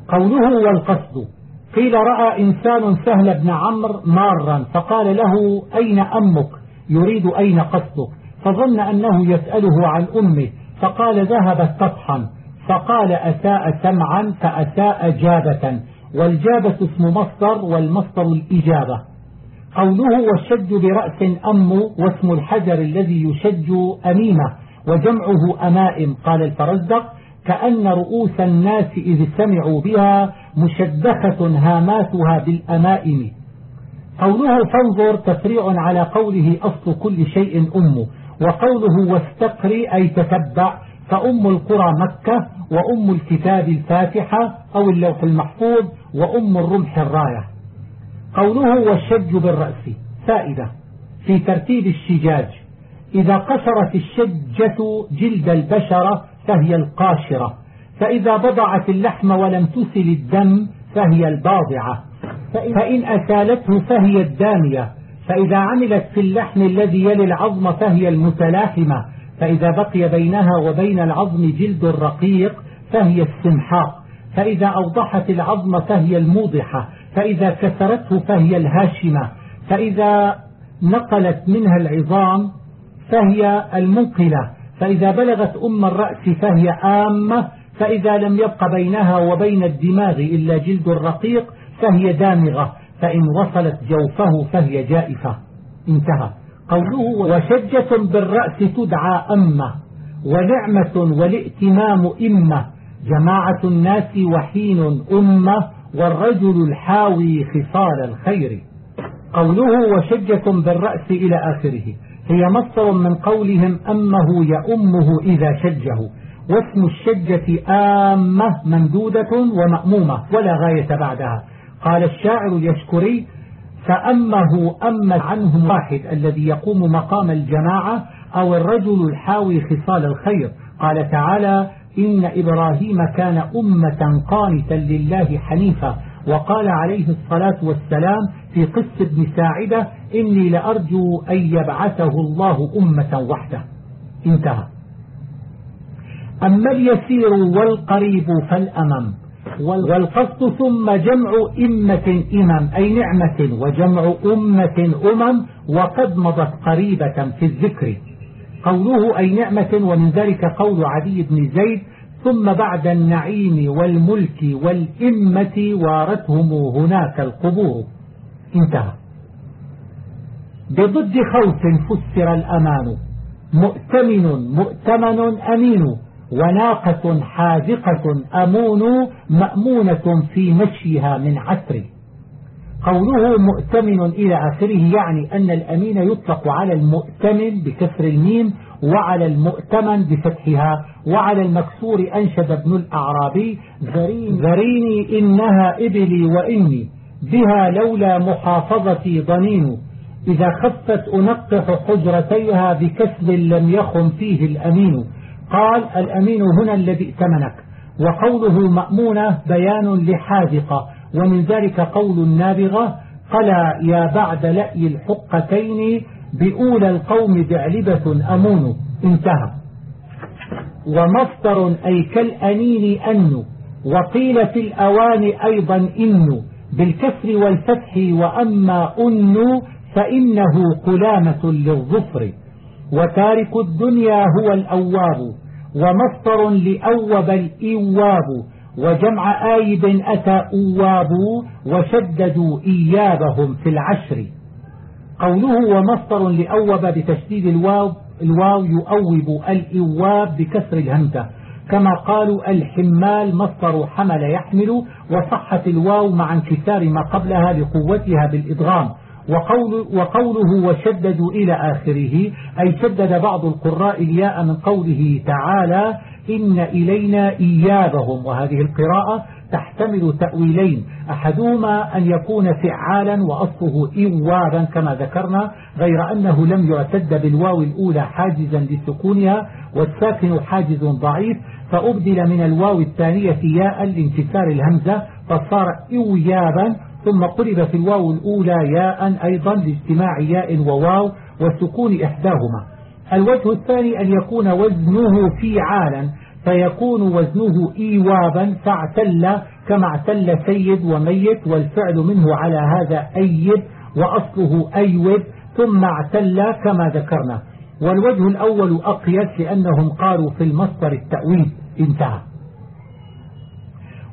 قوله والقصد. قيل رأى إنسان سهل بن عمرو مارا فقال له أين أمك؟ يريد أين قصدك؟ فظن أنه يسأله عن أمه فقال ذهبت تطحن. فقال أساء سمعا فأساء جابة. والجابة اسم مصدر والمصدر الإجابة. قوله والشج برأس أم واسم الحجر الذي يشج أميمة وجمعه أمائم. قال الفرزدق كأن رؤوس الناس إذ سمعوا بها مشدخة هاماتها بالأمائم. قوله فانظر تفريع على قوله أصل كل شيء أمه. وقوله واستقري أي تتبع فأم القرى مكة وأم الكتاب الفاتحة أو اللوح المحفوظ وأم الرمح الراية. قوله والشج بالرأس فائدة. في ترتيب الشجاج إذا قشرت الشجة جلد البشرة فهي القاشرة فإذا بضعت اللحم ولم تسل الدم فهي الباضعة فإن أسالته فهي الدامية فإذا عملت في اللحم الذي يلي العظم فهي المتلاحمة فإذا بقي بينها وبين العظم جلد رقيق فهي السمحاء فإذا أوضحت العظم فهي الموضحة فإذا كسرته فهي الهاشمة فإذا نقلت منها العظام فهي المنقلة فإذا بلغت أم الرأس فهي آمة فإذا لم يبق بينها وبين الدماغ إلا جلد رقيق فهي دامغة. فإن وصلت جوفه فهي جائفة. انتهى. قوله وشجة بالرأس تدعى أمة ونعمة والائتمام إمة. جماعة الناس وحين أمة والرجل الحاوي خصال الخير. قوله وشجة بالرأس إلى آخره. هي مصدر من قولهم أمه يأمه إذا شجه. واسم الشجة آمة ممدودة ومأمومة ولا غاية بعدها. قال الشاعر اليشكري فأمه أم عنهم واحد الذي يقوم مقام الجماعة أو الرجل الحاوي خصال الخير. قال تعالى إن إبراهيم كان أمة قانتا لله حنيفا. وقال عليه الصلاة والسلام في قصة ابن ساعدة إني لأرجو أن يبعثه الله أمة وحده. انتهى. أما اليسير والقريب فالأمم. والقصد ثم جمع إمة إمم أي نعمة وجمع أمة أمم وقد مضت قريبة في الذكر. قوله أي نعمة ومن ذلك قول عدي بن زيد ثم بعد النعيم والملك والإمة وارتهم هناك القبور. انتهى. بضد خوف فسر الأمان مؤتمن مؤتمن أمين. وناقة حاذقة أمون مأمونة في مشيها من عسر. قوله مؤتمن إلى آخره يعني أن الأمين يطلق على المؤتمن بكسر الميم وعلى المؤتمن بفتحها وعلى المكسور أنشد ابن الأعرابي ذريني. إنها إبلي وإني بها لولا محافظتي ضنين إذا خفت أنقح حجرتيها بكسب لم يخم فيه الأمين. قال الأمين هنا الذي ائتمنك وقوله مأمونة بيان لحاذقة ومن ذلك قول النابغة قلا يا بعد لأي الحقتين بأولى القوم بعلبة أمون انتهى. ومصدر أي كالأنين أن وقيل في الأوان أيضا إن بالكسر والفتح وأما أن فإنه قلامة للظفر. وتارك الدنيا هو الأواب ومصدر لأوب الإواب وجمع آيب أتى أواب وشددوا إيابهم في العشر. قوله ومصدر لأوب بتشديد الواو الواو يؤوب الإواب بكسر الهمزة كما قالوا الحمال مصدر حمل يحمل وصحت الواو مع انكسار ما قبلها لقوتها بالإدغام وقول وقوله وشددوا إلى آخره أي شدد بعض القراء الياء من قوله تعالى إن إلينا إيابهم. وهذه القراءة تحتمل تأويلين. أحدهما أن يكون فعالا وأصله إوابا كما ذكرنا غير أنه لم يعتد بالواو الأولى حاجزا لسكونها والساكن حاجز ضعيف فأبدل من الواو الثانية ياء لانكسار الهمزة فصار إويابا ثم قلب في الواو الأولى ياء أيضا لاجتماع ياء وواو وسكون إحداهما. الوجه الثاني أن يكون وزنه فيعالا فيكون وزنه إيوابا فاعتل كما اعتل سيد وميت والفعل منه على هذا أيب وأصله أيوب ثم اعتل كما ذكرنا. والوجه الأول أقيس لأنهم قالوا في المصدر التأويل. انتهى.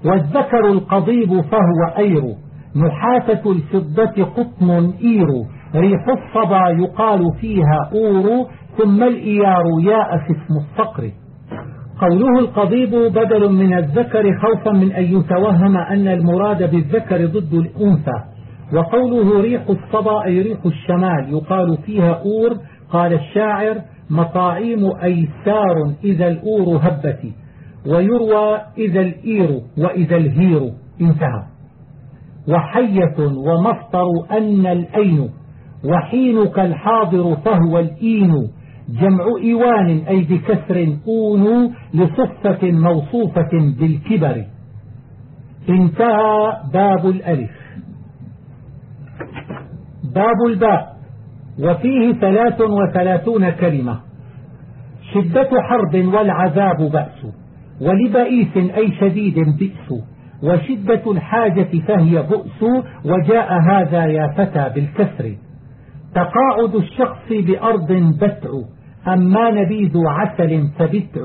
والذكر القضيب فهو أير. نحاسة الفضة قطن إير ريح الصبا يقال فيها أور ثم الإيار ياء في اسم الصقر. قوله القضيب بدل من الذكر خوفا من أن يتوهم أن المراد بالذكر ضد الأنثى. وقوله ريح الصبا أي ريح الشمال يقال فيها أور قال الشاعر مطاعيم أيسار إذا الأور هبت ويروى إذا الإير وإذا الهير. انتهى. وحية ومفطر أن الأين وحينك الحاضر فهو الإين. جمع إيوان أي بكسر أون لصفة موصوفة بالكبر. انتهى باب الألف. باب الباء وفيه ثلاث وثلاثون كلمة. شدة حرب والعذاب بأس ولبئيس أي شديد بئس. وشدة الحاجة فهي بؤس وجاء هذا يا فتى بالكسر. تقاعد الشخص بأرض بتع أما نبيذ عسل فبتع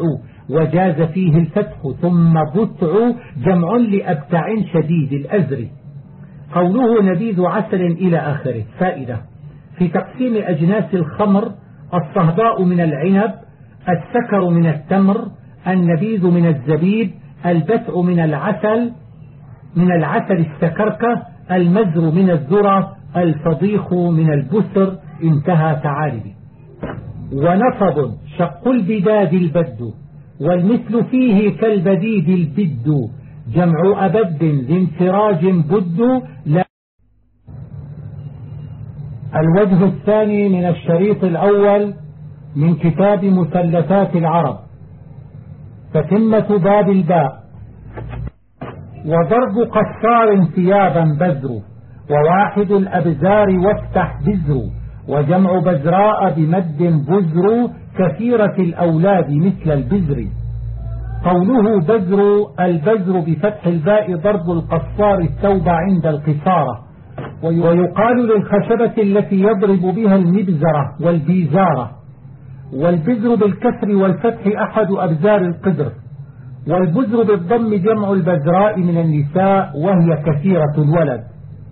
وجاز فيه الفتح ثم بتع جمع لأبتع شديد الأزر. قوله نبيذ عسل إلى آخره. فائدة في تقسيم أجناس الخمر الصهباء من العنب السكر من التمر النبيذ من الزبيب البتع من العسل من العسل السكركة المزر من الذرة الفضيخ من البسر انتهى تعالبي ونصب شق البداد البد والمثل فيه كالبديد البد. جمع أبد لانفراج بد لا الوجه الثاني من الشريط الأول من كتاب مثلثات العرب. فتمة باب الباء. وضرب قصار ثيابا بذر وواحد الأبزار وافتح بزر وجمع بزراء بمد بزر كثيرة الأولاد مثل البزر قوله بزر البزر بفتح الباء ضرب القصار الثوب عند القصارة. ويقال للخشبة التي يضرب بها المبزرة والبيزارة. والبزر بالكسر والفتح أحد أبزار القدر. والبزر بالضم جمع البزراء من النساء وهي كثيرة الولد.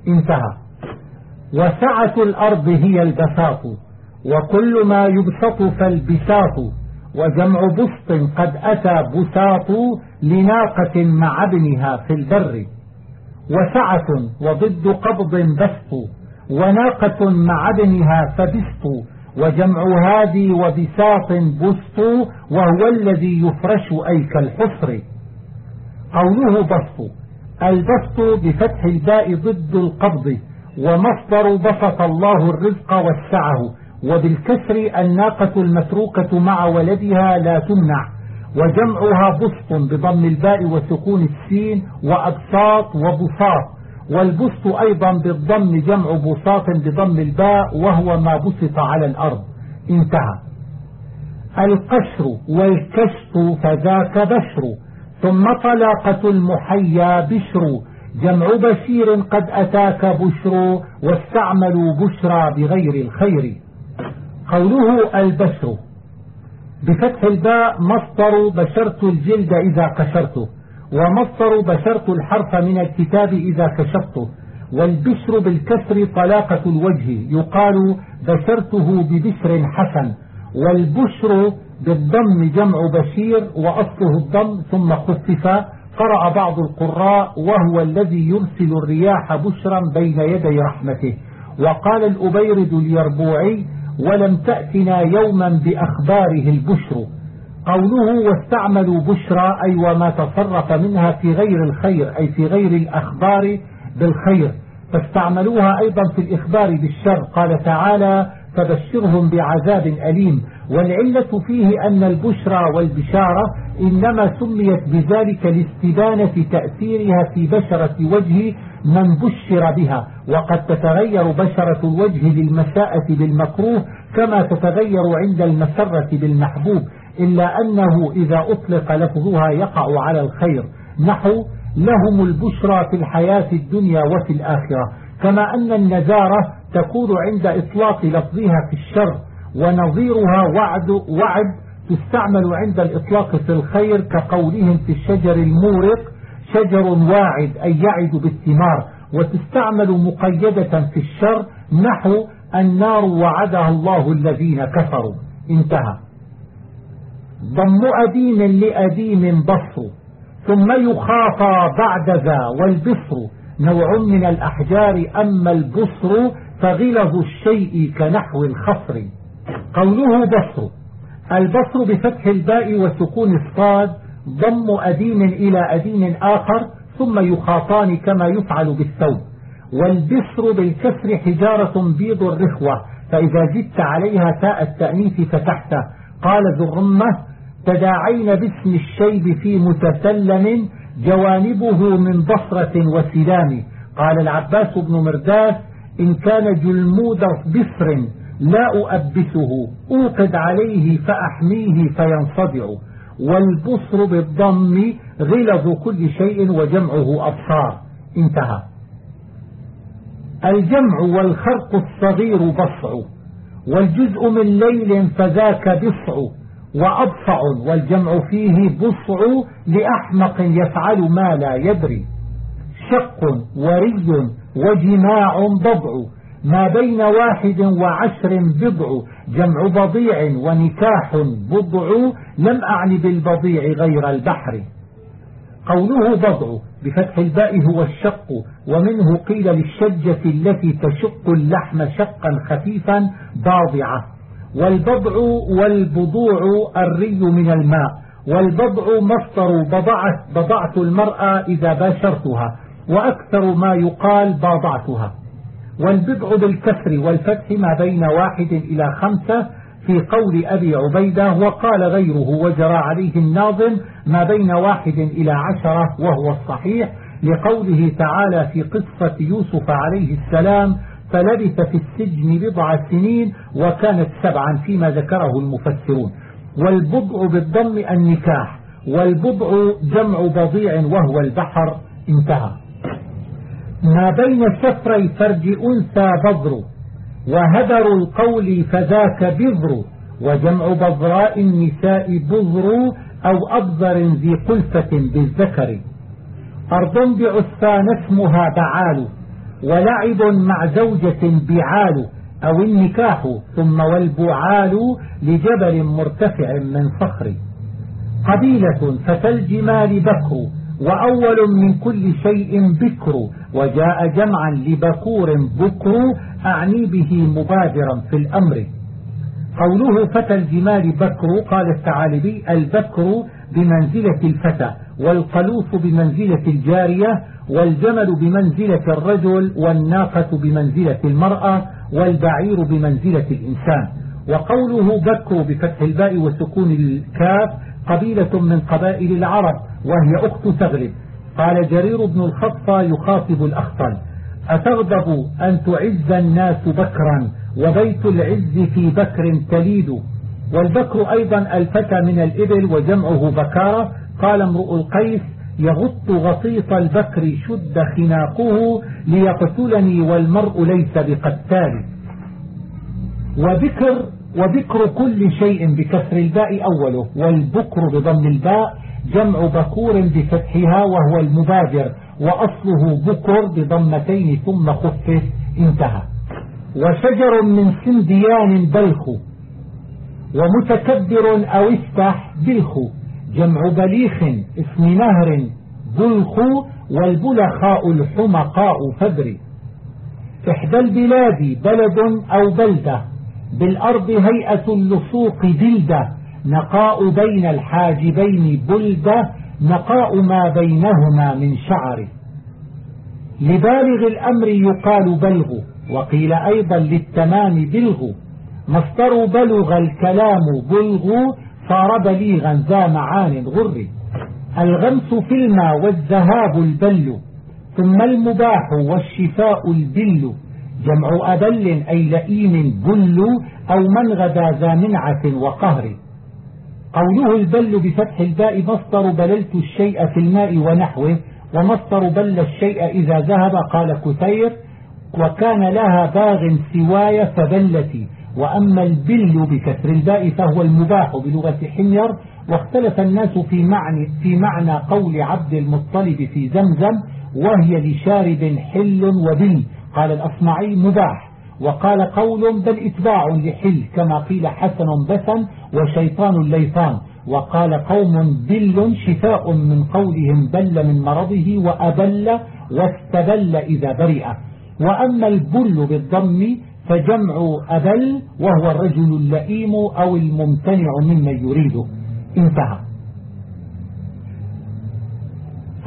انتهى. وسعة الأرض هي البساط وكل ما يبسط فالبساط وجمع بسط قد أتى بساط لناقة مع ابنها في البر. وسعة وضد قبض بسط وناقة مع ابنها فبسط وجمع هادي وبساط بسط وهو الذي يفرش أي كالحصر. قوله بسط البسط بفتح الباء ضد القبض ومصدر بسط الله الرزق وسعه. وبالكسر الناقة المتروكة مع ولدها لا تمنع. وجمعها بسط بضم الباء وسكون السين وأبساط وبساط. والبسط أيضا بالضم جمع بساط بضم الباء وهو ما بسط على الأرض. انتهى. القشر والكشط فذاك بشر ثم طلاقة المحيا بشر. جمع بشير قد أتاك بشر واستعملوا بشرى بغير الخير. قوله البشر. بفتح الباء مصدر بشرت الجلد إذا قشرته. ومصدر بشرت الحرف من الكتاب إذا كشفته والبشر بالكسر طلاقة الوجه يقال بشرته ببشر حسن والبشر بالضم جمع بشير وأصله الضم ثم خفف قرأ بعض القراء وهو الذي يرسل الرياح بشرا بين يدي رحمته. وقال الأبيرد اليربوعي ولم تأتنا يوما بأخباره البشر قوله واستعملوا بشرى أي وما تصرف منها في غير الخير أي في غير الأخبار بالخير. فاستعملوها أيضا في الإخبار بالشر. قال تعالى فبشرهم بعذاب أليم. والعلة فيه أن البشرى والبشارة إنما سميت بذلك لاستبانة تأثيرها في بشرة وجه من بشر بها. وقد تتغير بشرة الوجه للمساءة بالمكروه كما تتغير عند المسرة بالمحبوب. إلا أنه إذا أطلق لفظها يقع على الخير. نحو لهم البشرى في الحياة الدنيا وفي الآخرة. كما أن النذارة تكون عند إطلاق لفظها في الشر ونظيرها وعد, وعد تستعمل عند الإطلاق في الخير كقولهم في الشجر المورق شجر واعد أي يعد بالثمار. وتستعمل مقيدة في الشر نحو النار وعدها الله الذين كفروا. انتهى. ضم أديم لأديم بصر ثم يخافى بعد ذا والبصر. نوع من الأحجار أما البصر فغلظ الشيء كنحو الخصر. قوله بصر البصر بفتح الباء وسكون الصاد ضم أديم إلى أديم آخر ثم يخاطان كما يفعل بالثوب. والبصر بالكسر حجارة بيض الرخوة فإذا زدت عليها تاء التأنيث فتحته. قال ذو الرمة تداعين باسم الشيب في متسلم جوانبه من بصرة وسلام. قال العباس بن مرداس إن كان جلمود بصر لا أؤبسه أوقد عليه فأحميه فينصدع. والبصر بالضم غلظ كل شيء وجمعه أبصار. انتهى. الجمع والخرق الصغير بصع. والجزء من ليل فذاك بصع وأبصع والجمع فيه بصع لأحمق يفعل ما لا يدري. شق وري وجماع ضبع ما بين واحد وعشر بضع. جمع بضيع ونكاح بضع لم أعني بالبضيع غير البحر. قوله بضع بفتح الباء هو الشق ومنه قيل للشجة التي تشق اللحم شقا خفيفا باضعة. والبضع والبضوع الري من الماء والبضع مصدر بضعت, بضعت المرأة إذا باشرتها وأكثر ما يقال باضعتها. والبضع بالكسر والفتح ما بين واحد إلى خمسة في قول أبي عبيدة وقال غيره وجرى عليه الناظم ما بين واحد إلى عشرة وهو الصحيح لقوله تعالى في قصة يوسف عليه السلام فلبث في السجن بضع سنين وكانت سبعا فيما ذكره المفسرون والبضع بالضم النكاح والبضع جمع بضيع وهو البحر انتهى. ما بين سفري فرج أنثى بضر وهدر القول فذاك بذر وجمع بضراء النساء بذر أو أبذر ذي قلفة بالذكر. أرض بعثان اسمها بعال ولعب مع زوجة بعال أو النكاح ثم والبعال لجبل مرتفع من صخر. قبيلة فتى الجمال بكر وأول من كل شيء بكر وجاء جمعا لبكور بكر أعني به مبادرا في الأمر. قوله فتى الجمال بكر قال الثعالبي البكر بمنزلة الفتى والقلوف بمنزلة الجارية والجمل بمنزلة الرجل والناقة بمنزلة المرأة والبعير بمنزلة الإنسان. وقوله بكر بفتح الباء وسكون الكاف قبيلة من قبائل العرب وهي أخت تغلب قال جرير بن الخطة يخاطب الأخطل أتغضب أن تعز الناس بكرا وبيت العز في بكر تليد؟ والبكر أيضا الفتى من الإبل وجمعه بكارة. قال امرؤ القيس يغط غطيط البكر شد خناقه ليقتلني والمرء ليس بقتال. وبكر وبكر كل شيء بكسر الباء أوله والبكر بضم الباء جمع بكور بفتحها وهو المبادر. وأصله بكر بضمتين ثم خفف انتهى. وشجر من سنديان بلخ ومتكبر أو افتح بلخ جمع بليخ اسم نهر بلخ والبلخاء الحمقاء فدري إحدى البلاد بلد أو بلدة بالأرض هيئة اللصوق جلدة نقاء بين الحاجبين بلدة نقاء ما بينهما من شعر. لبالغ الأمر يقال بلغ وقيل أيضا للتمام بلغ. مصدر بلغ الكلام بلغ صار بليغا ذا معان غر. الغمس في الماء والذهاب البل ثم المباح والشفاء البل. جمع أبل أي لئيم بل أو من غدا ذا منعة وقهر. قوله البل بفتح الباء مصدر بللت الشيء في الماء ونحوه ومصدر بل الشيء إذا ذهب قال كثير وكان لها باغ سواي فبلتي وأما البل بكسر الباء فهو المباح بلغة حمير واختلف الناس في معنى, في معنى قول عبد المطلب في زمزم وهي لشارب حل وبل قال الأصمعي مباح. وقال قول بل إتباع لحل كما قيل حسن بسن وشيطان ليطان. وقال قوم بل شفاء من قولهم بل من مرضه وأبل واستبل إذا برئ. وأما البل بالضم فجمع أبل وهو الرجل اللئيم أو الممتنع ممن يريده انتهى.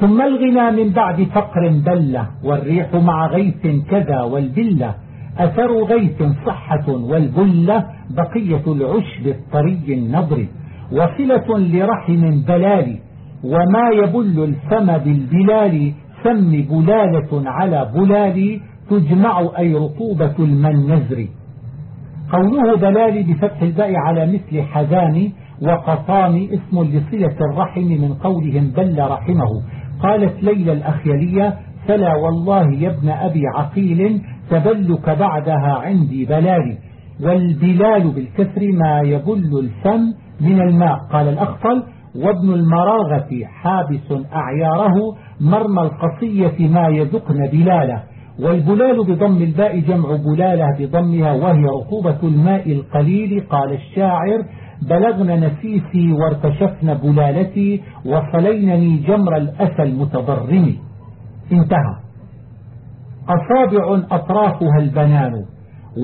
ثم الغنى من بعد فقر بلة والريح مع غيث كذا والبلة أثر غيث صحة والبلة بقية العشب الطري النضر وصلة لرحم بلال وما يبل الفم بالبلال سم بلالة على بلال تجمع أي رطوبة المنزر قوله بلال بفتح الباء على مثل حذان وقطان اسم لصلة الرحم من قولهم بل رحمه. قالت ليلى الأخيلية فلا والله يا ابن أبي عقيل تبلك بعدها عندي بلالي والبلال بالكسر ما يبل الفم من الماء. قال الأخطل وابن المراغة حابس أعياره مرمى القصية ما يذقن بلاله والبلال بضم الباء جمع بلالة بضمها وهي رطوبة الماء القليل. قال الشاعر بلغن نفيسي وارتشفن بلالتي وصلينني جمر الأسى المتضرم. انتهى. أصابع أطرافها البنان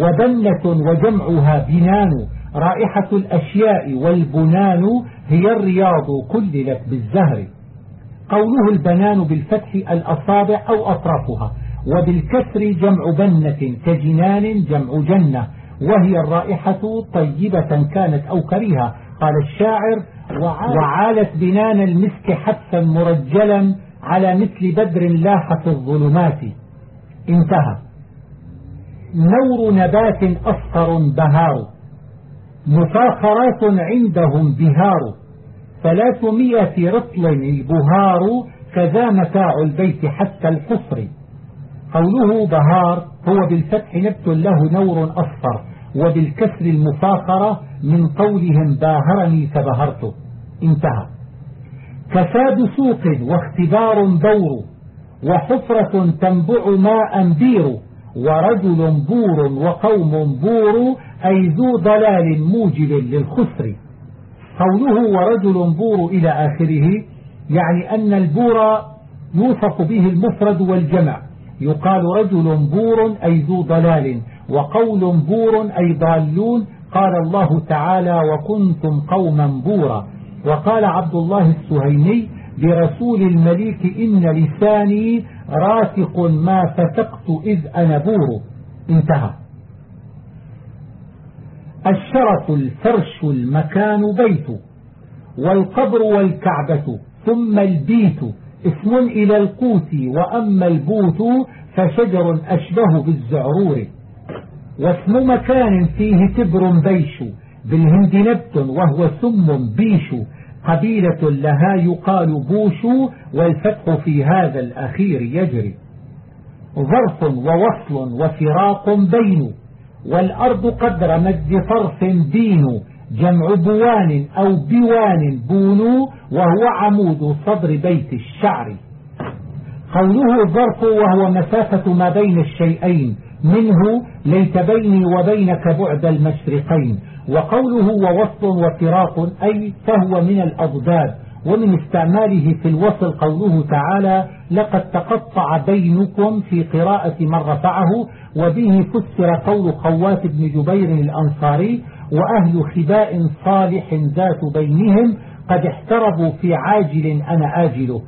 وبنة وجمعها بنان رائحة الأشياء والبنان هي الرياض كللت بالزهر. قوله البنان بالفتح الأصابع أو أطرافها وبالكسر جمع بنة كجنان جمع جنة وهي الرائحة طيبة كانت أو كريهة. قال الشاعر وعالت بنان المسك حتفا مرجلا على مثل بدر لاح في الظلمات. انتهى. نور نبات أصفر بهار. مفاخرات عندهم بهار. ثلاثمائة رطل البهار كذا متاع البيت حتى الحصر. قوله بهار هو بالفتح نبت له نور أصفر وبالكسر المفاخرة من قولهم باهرني فبهرته. انتهى. كساد سوق واختبار بور. وحفرة تنبع ماء بير ورجل بور وقوم بور أي ذو ضلال موجب للخسر. قوله ورجل بور إلى آخره يعني أن البور يوصف به المفرد والجمع. يقال رجل بور أي ذو ضلال وقوم بور أي ضالون. قال الله تعالى وكنتم قوما بورا وقال عبد الله السهمي يا رسول المليك إن لساني راتق ما فتقت إذ أنا بور. انتهى. الشرف الفرش المكان بيت والقبر والكعبة ثم البيت اسم للقوت وأما البوت فشجر أشبه بالزعرور. واسم مكان فيه تبر بيش بالهند نبت وهو سم بيش. قبيلة لها يقال بوش والفتح في هذا الأخير يجري. ظرف ووصل وفراق بين والأرض قدر مد طرف بين. جمع بوان أو بوان بونو وهو عمود صدر بيت الشعر. قوله الظرف وهو مسافة ما بين الشيئين منه ليت بيني وبينك بعد المشرقين. وقوله ووصل وفراق أي فهو من الأضداد ومن استعماله في الوصل قوله تعالى لقد تقطع بينكم في قراءة من رفعه وبه فسر قول خوات بن جبير الأنصاري وأهل خباء صالح ذات بينهم قد احتربوا في عاجل أنا آجله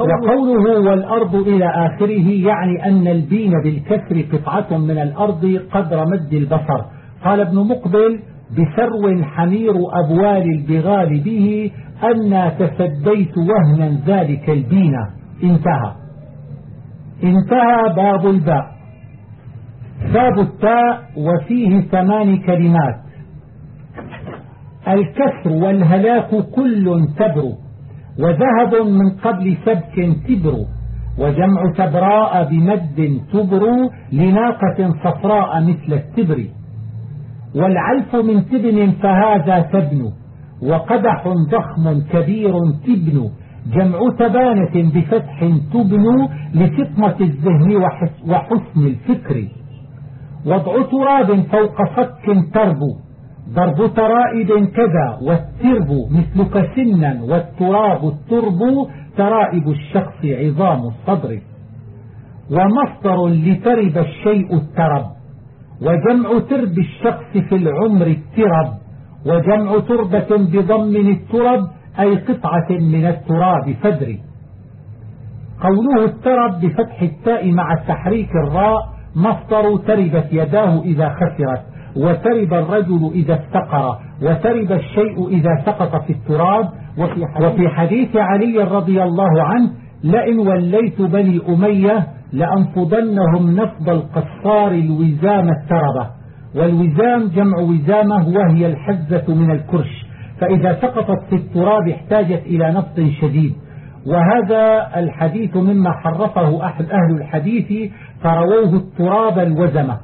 وقوله والأرض إلى آخره يعني أن البين بالكسر قطعة من الأرض قدر مد البصر. قال ابن مقبل بسرو حمير أبوال البغال به أنا تسديت وهنا ذلك البين. انتهى. انتهى باب الباء. باب التاء وفيه ثمان كلمات. الكسر والهلاك كل تبر وذهب من قبل سبك تبر وجمع تبراء بمد تبر لناقة صفراء مثل التبر. والعلف من تبن فهذا تبن وقدح ضخم كبير تبن جمع تبانة بفتح تبن لفطنة الذهن وحسن الفكر. وضع تراب فوق صك تربو ضرب ترائب كذا والترب مثلك سنا والتراب الترب ترائب الشخص عظام الصدر. ومصدر لترب الشيء الترب. وجمع ترب الشخص في العمر الترب وجمع تربة بضم الترب أي قطعة من التراب فدري. قوله الترب بفتح التاء مع تحريك الراء مصدر تربت يداه إذا خسرت وترب الرجل إذا استقر وترب الشيء إذا سقط في التراب. وفي حديث علي رضي الله عنه لئن وليت بني أمية لأنفضنهم نفض القصار الوزام التربة. والوزام جمع وزامة وهي الحزة من الكرش. فإذا سقطت في التراب احتاجت إلى نفض شديد. وهذا الحديث مما حرفه أحد أهل الحديث فرووه التراب الوزمة.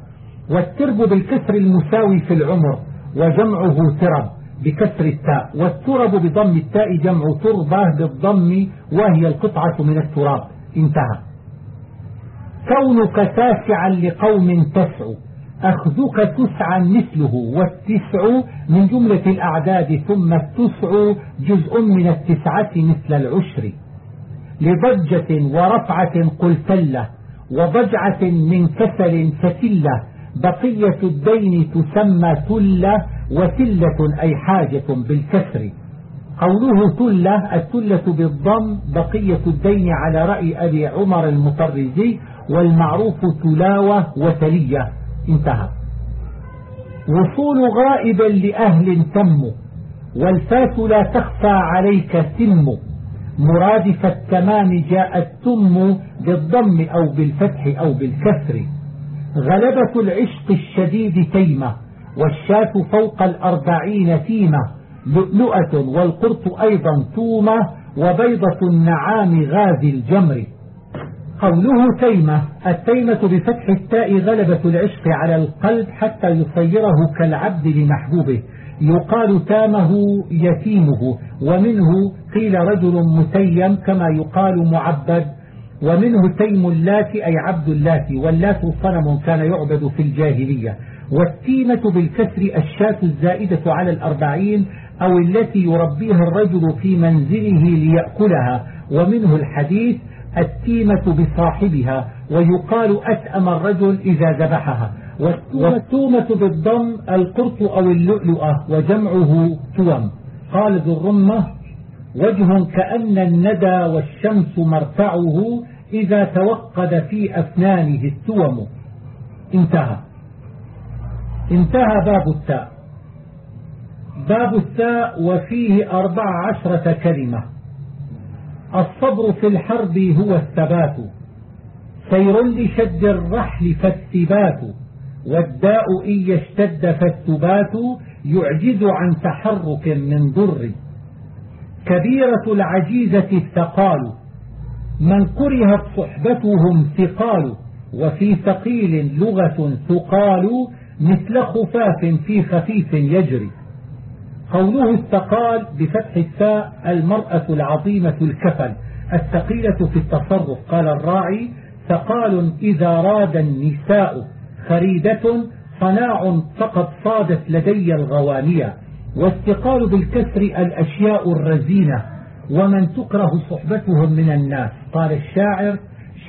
والترب بالكسر المساوي في العمر وجمعه ترب. بكسر التاء. والترب بضم التاء جمع تربة بالضم وهي القطعة من التراب. انتهى. كونك تاسعا لقوم تسع أخذك تسعا مثله والتسع من جملة الأعداد ثم التسع جزء من التسعة مثل العشر. لضجة ورفعة قلتلة وضجعة من كسل فتلة. بقية الدين تسمى تلة وتلة أي حاجة بالكسر. قوله تلة التلة بالضم بقية الدين على رأي أبي عمر المطرزي والمعروف تلاوة وتلية انتهى. وصول غائب لأهل تم والفات لا تخفى عليك تم مرادف التمام جاء التم بالضم أو بالفتح أو بالكسر. غلبة العشق الشديد تيمة. والشاة فوق الأربعين تيمة لؤلؤة والقرط أيضا تومة وبيضة النعام غازي الجمر. قوله تيمة التيمة بفتح التاء غلبة العشق على القلب حتى يصيره كالعبد لمحبوبه. يقال تامه يتيمه ومنه قيل رجل متيم كما يقال معبد. ومنه تيم اللات أي عبد اللات واللات صنم كان يعبد في الجاهلية. والتيمة بالكسر الشاة الزائدة على الأربعين أو التي يربيها الرجل في منزله ليأكلها. ومنه الحديث التيمة بصاحبها ويقال أتأم الرجل إذا ذبحها. والتومة بالضم القرط أو اللؤلؤة وجمعه توم. قال ذو الرمة وجه كأن الندى والشمس مرتعه إذا توقد في أفنانه التوم. انتهى. انتهى باب التاء. باب التاء وفيه أربع عشرة كلمة. الصبر في الحرب هو الثبات. سير لشد الرحل فالثبات. والداء إن يشتد فالثبات يعجز عن تحرك من ضر. كبيرة العجيزة الثقال. من كرهت صحبتهم ثقال. وفي ثقيل لغة ثقال مثل خفاف في خفيف يجري. قوله الثقال بفتح الثاء المرأة العظيمة الكفل الثقيلة في التصرف. قال الراعي ثقال إذا راد النساء خريدة صناع فقد صادت لدي الغوانية. والثقال بالكسر الأشياء الرزينة ومن تكره صحبتهم من الناس. قال الشاعر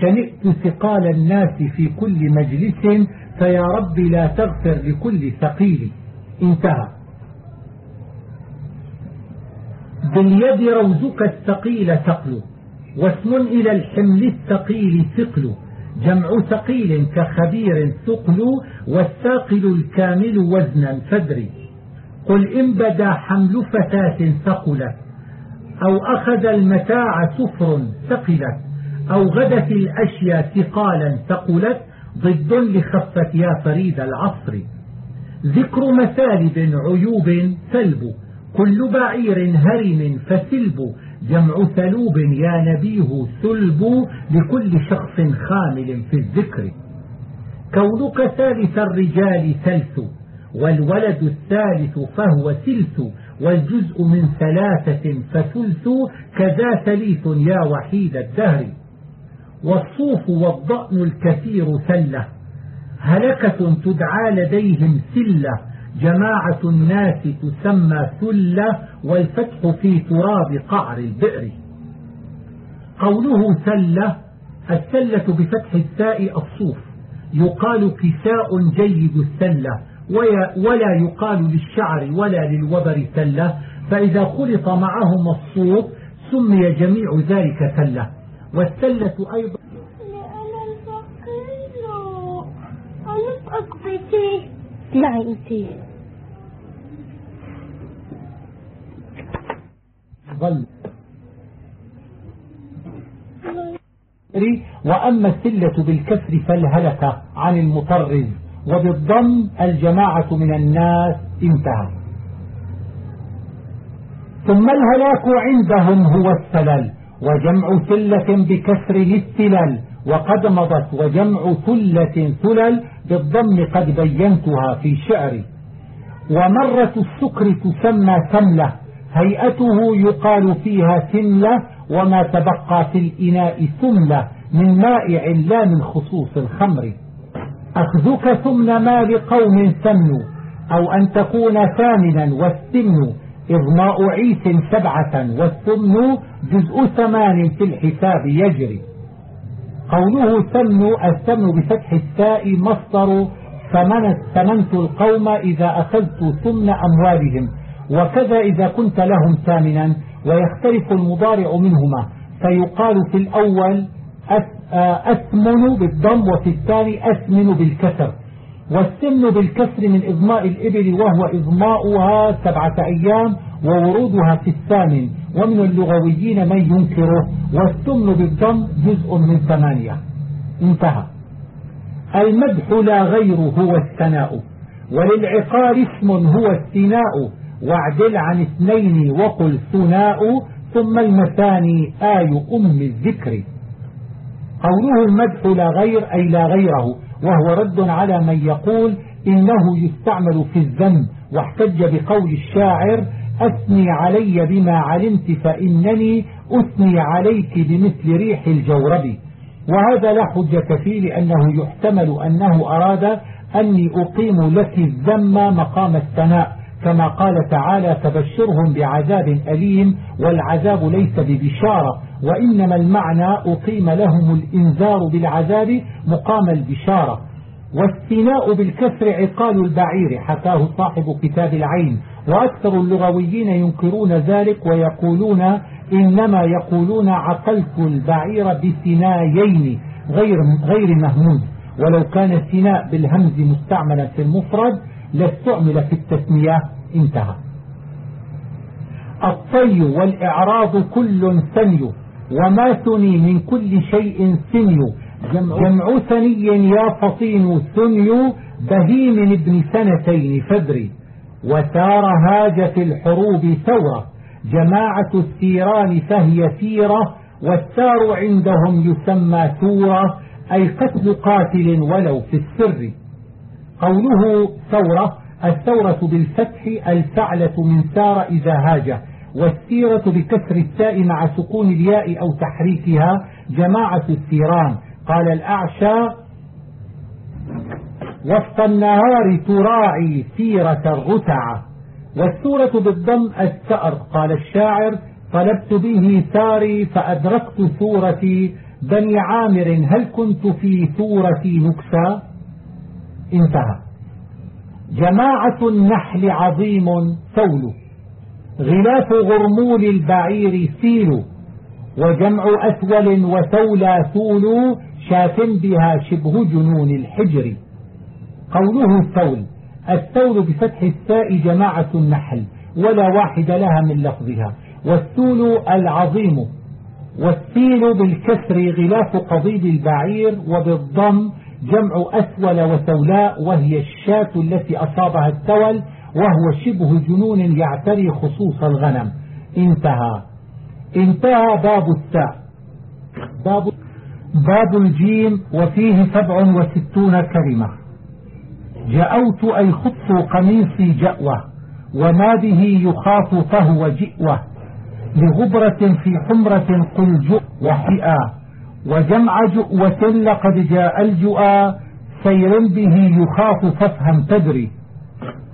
شنئت ثقال الناس في كل مجلس فيا رب لا تغفر لكل ثقيل. انتهى. باليد روزك الثقيل ثقل واسم إلى الحمل الثقيل ثقل جمع ثقيل كخبير ثقل والثاقل الكامل وزنا فدري قل إن بدا حمل فتاة ثقلت أو أخذ المتاع سفر ثقلت أو غدت الأشياء ثقالا ثقلت ضد لخفة يا فريد العصر. ذكر مثالب عيوب سلب كل بعير هرم فسلب. جمع ثلوب يا نبيه سلب لكل شخص خامل في الذكر. كونك ثالث الرجال ثلث والولد الثالث فهو ثلث والجزء من ثلاثة فثلث كذا ثليث يا وحيد الدهر. والصوف والضأن الكثير ثلة هلكة تدعى لديهم سلة. جماعة الناس تسمى ثلة والفتح في تراب قعر البئر. قوله سلة السلة بفتح الساء الصوف. يقال كساء جيد السلة ولا يقال للشعر ولا للوبر سلة. فإذا خلط معهما الصوف سمي جميع ذلك سلة. والسلة أيضا. لا أنتي. ظل. وأما السلة بالكسر فالهلكة عن المطرز وبالضم الجماعة من الناس انتهى. ثم الهلاك عندهم هو السلل. وجمع سلة بكسر السلل وقد مضت وجمع ثلة ثلل بالضم قد بينتها في شعري. ومرة السكر تسمى سملة هيئته يقال فيها سملة وما تبقى في الإناء سملة من مائع لا من خصوص الخمر. أخذك ثمن مال قوم سمن أو أن تكون ثامنا والسمن إضماء عيس سبعة والثمن جزء ثمان في الحساب يجري. قوله ثمن الثمن بفتح الساء مصدر ثمنت القوم إذا أخذت ثمن أموالهم وكذا إذا كنت لهم ثامنا ويختلف المضارع منهما. فيقال في الأول أثمن بالضم وفي الثاني أثمن بالكسر. والسمن بالكسر من إضماء الإبل وهو إضماؤها سبعة أيام وورودها في الثامن. ومن اللغويين من ينكره والسمن بالضم جزء من ثمانية. انتهى. المدح لا غير هو الثناء وللعقار اسم هو الثناء. واعدل عن اثنين وقل ثناء ثم المثاني آي أم الذكر. قوله المدح لا غير أي لا غيره وهو رد على من يقول إنه يستعمل في الذنب واحتج بقول الشاعر أثني علي بما علمت فإنني أثني عليك بمثل ريح الجورب. وهذا لا حجة فيه لأنه يحتمل أنه أراد أني أقيم لك الذم مقام الثناء. كما قال تعالى تبشرهم بعذاب أليم والعذاب ليس ببشارة. وإنما المعنى أقيم لهم الإنذار بالعذاب مقام البشارة والثناء بالكسر عقال البعير حكاه صاحب كتاب العين. وأكثر اللغويين ينكرون ذلك ويقولون إنما يقولون عقلت البعير بثنايين غير, غير مهمود ولو كان الثناء بالهمز مستعملا في المفرد لاستعمل في التسمية. انتهى. الطي والإعراض كل ثني وما ثني من كل شيء ثني. جمع, ثني يا فطين ثني بهيم ابن سنتين فدري. وسار هاج في الحروب ثورة. جماعة الثيران فهي ثيرة والثار عندهم يسمى ثورة. أي قتل قاتل ولو في السر. قوله ثورة. الثورة بالفتح الفعلة من سار إذا هاج والسيرة بكسر التاء مع سكون الياء أو تحريكها جماعة الثيران قال الأعشى وسط النهار تراعي ثيرة الرتع. والثورة بالضم الثأر قال الشاعر طلبت به ثاري فأدركت ثورتي بني عامر هل كنت في ثورتي نكسا؟ انتهى. جماعة النحل عظيم ثول غلاف غرمول البعير ثيل وجمع أثول وثولى ثول شاف بها شبه جنون الحجر. قوله الثول الثول بفتح الساء جماعة النحل ولا واحد لها من لفظها. والثول العظيم والثيل بالكسر غلاف قضيب البعير وبالضم جمع أثول وثولاء وهي الشاة التي أصابها الثول وهو شبه جنون يعتري خصوص الغنم. انتهى. انتهى باب التاء. باب, باب الجيم وفيه سبع وستون كلمة. جأوت أي خط قميصي جأوة وما به يخاف فهو جئوة. لغبرة في حمرة قل جؤ وحئا. وجمع جؤوة لقد جاء الجؤا سير به يخاف فافهم تدري.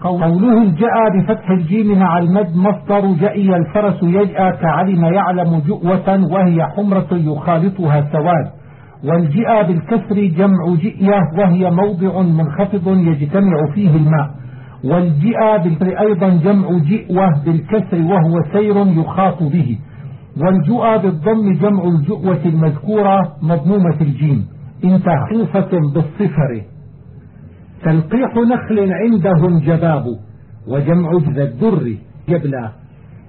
قوله الجاء بفتح الجيم مع المد مصدر جئي الفرس يجأى كعلم يعلم جؤوة وهي حمرة يخالطها سواد والجئة بالكسر جمع جئية وهي موضع منخفض يجتمع فيه الماء. والجئة بالكسر أيضا جمع جئوة بالكسر وهو سير يخاط به. والجؤى بالضم جمع الجؤوة المذكورة مضمومة الجيم. انتهى. صفة بالصفر. تلقيح نخل عندهم جباب وجمع ذا الدر جبلا.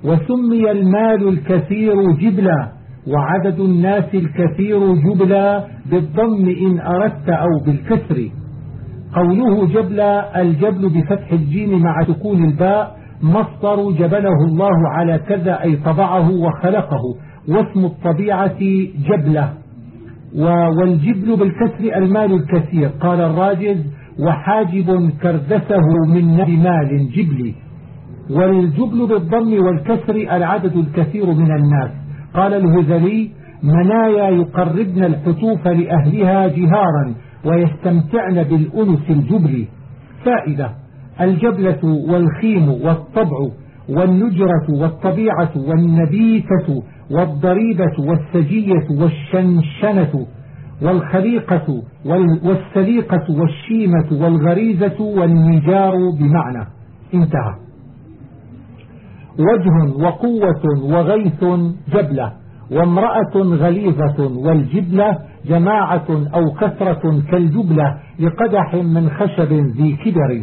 وسمي المال الكثير جبلا وعدد الناس الكثير جبلا بالضم إن أردت أو بالكسر. قوله جبلا الجبل بفتح الجيم مع سكون الباء مصدر جبله الله على كذا أي طبعه وخلقه واسم الطبيعة جبلة. والجبل بالكسر المال الكثير. قال الراجز وحاجب كردسه من مال جبلي والجبل بالضم والكسر العدد الكثير من الناس. قال الهذلي منايا يقربن الحتوف لأهلها جهارا ويستمتعن بالأنس الجبل. فائدة الجبلة والخيم والطبع والنجرة والطبيعة والنبيتة والضريبة والسجية والشنشنة والخليقة والسليقة والشيمة والغريزة والنجار بمعنى. انتهى. وجه وقوة وغيث جبلة وامرأة غليظة والجبلة جماعة أو كثرة كالجبلة لقدح من خشب ذي كبر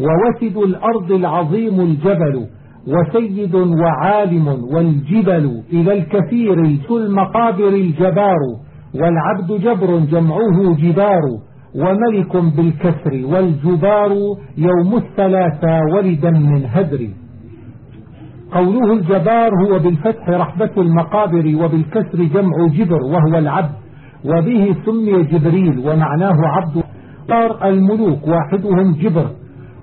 ووسد الأرض العظيم الجبل وسيد وعالم والجبل إلى الكثير المقابر الجبار والعبد جبر جمعه جبار وملك بالكسر والجبار يوم الثلاثة ولدا من هدر. قوله الجبار هو بالفتح رحبة المقابر وبالكسر جمع جبر وهو العبد وبه سمي جبريل ومعناه عبد. الملوك واحدهم جبر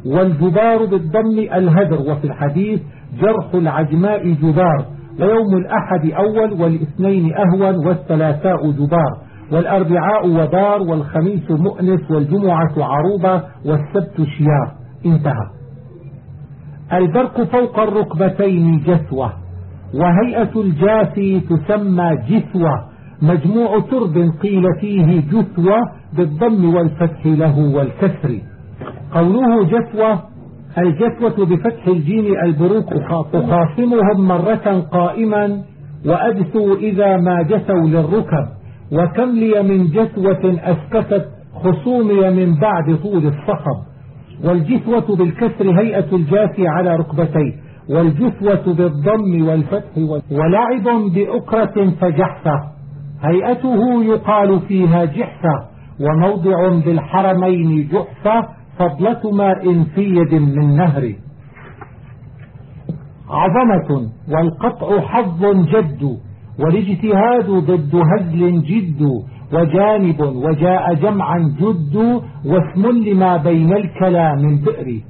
والجبار بالضم الهدر وفي الحديث جرح العجماء جبار. ويوم الأحد أول والاثنين أهون والثلاثاء جبار والأربعاء ودار والخميس مؤنس والجمعة عروبة والسبت شيار. انتهى. البرق فوق الركبتين جسوة وهيئة الجاثي تسمى جثوة مجموع ترب قيل فيه جثوة بالضم والفتح له والكسر. قوله جثوة الجثوة بفتح الجيم البروك أخاصمهم مرة قائما وأدثوا إذا ما جثوا للركب. وكم لي من جثوة أسكتت خصومي من بعد طول الصخب. والجثوة بالكسر هيئة الجاثي على ركبتيه والجثوة بالضم والفتح ولعب بأكرة فجحفة هيئته يقال فيها جحفة وموضع بالحرمين جحفة فضلة ماء في يد من نهر. عظمة والقطع حظ جد والاجتهاد ضد هزل جد وجانب وجاء جمعا جد واسم لما بين الكلام بئر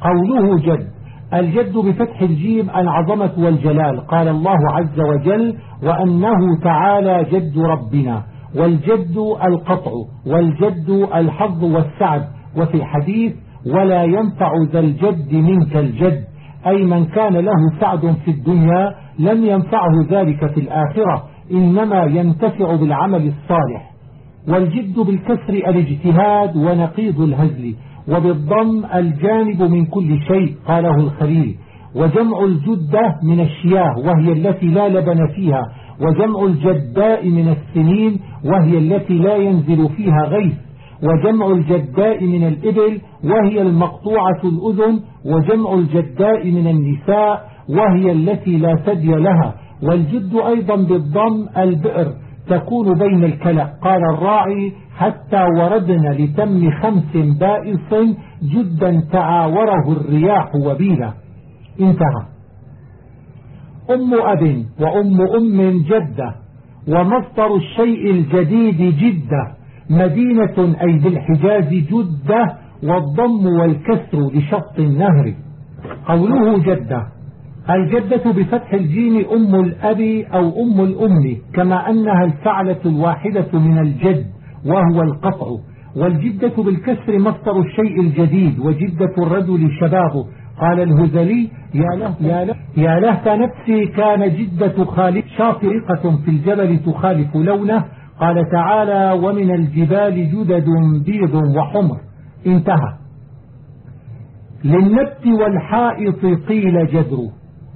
قوله جد الجد بفتح الجيم العظمة والجلال. قال الله عز وجل وأنه تعالى جد ربنا والجد القطع والجد الحظ والسعد. وفي الحديث ولا ينفع ذا الجد منك الجد. أي من كان له سعد في الدنيا لم ينفعه ذلك في الآخرة. إنما ينتفع بالعمل الصالح. والجد بالكسر الاجتهاد ونقيض الهزل. وبالضم الجانب من كل شيء قاله الخليل. وجمع الجدة من الشياه وهي التي لا لبن فيها. وجمع الجداء من السنين وهي التي لا ينزل فيها غيث. وجمع الجداء من الإبل وهي المقطوعة الأذن وجمع الجداء من النساء وهي التي لا ثدي لها. والجد أيضا بالضم البئر تكون بين الكلى. قال الراعي حتى وردنا لتم خمس بائس جدا تعاوره الرياح وبيلا. انتهى. أم أب وأم أم جدة ومصدر الشيء الجديد جدة. مدينة أي بالحجاز جدة والضم والكسر لشط النهر. قوله جدة. الجدة بفتح الجيم أم الأب أو أم الأم كما أنها الفعلة الواحدة من الجد وهو القطع. والجدة بالكسر مصدر الشيء الجديد وجدة الرجل شبابه. قال الهزلي يا له يا له يا لهت نفسي كان جدة خالد شاطرقة في الجبل تخالف لونه قال تعالى ومن الجبال جدد بيض وحمر. انتهى. للنبت والحائط قيل جدر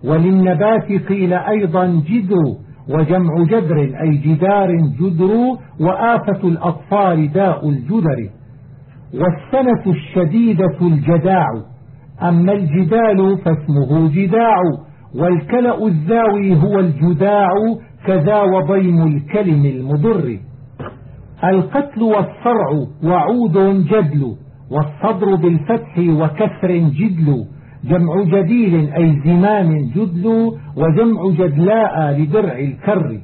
وللنبات قيل أيضا جدر وجمع جدر أي جدار جدر وآفة الأطفال داء الجدر. والسنة الشديدة الجداع أما الجدال فاسمه جداع والكلأ الزاوي هو الجداع كذا وضيم الكلم المضر. القتل والصرع وعود جدل والصدر بالفتح وكسر جدل. جمع جديل أي زمام جدل وجمع جدلاء لدرع الكر.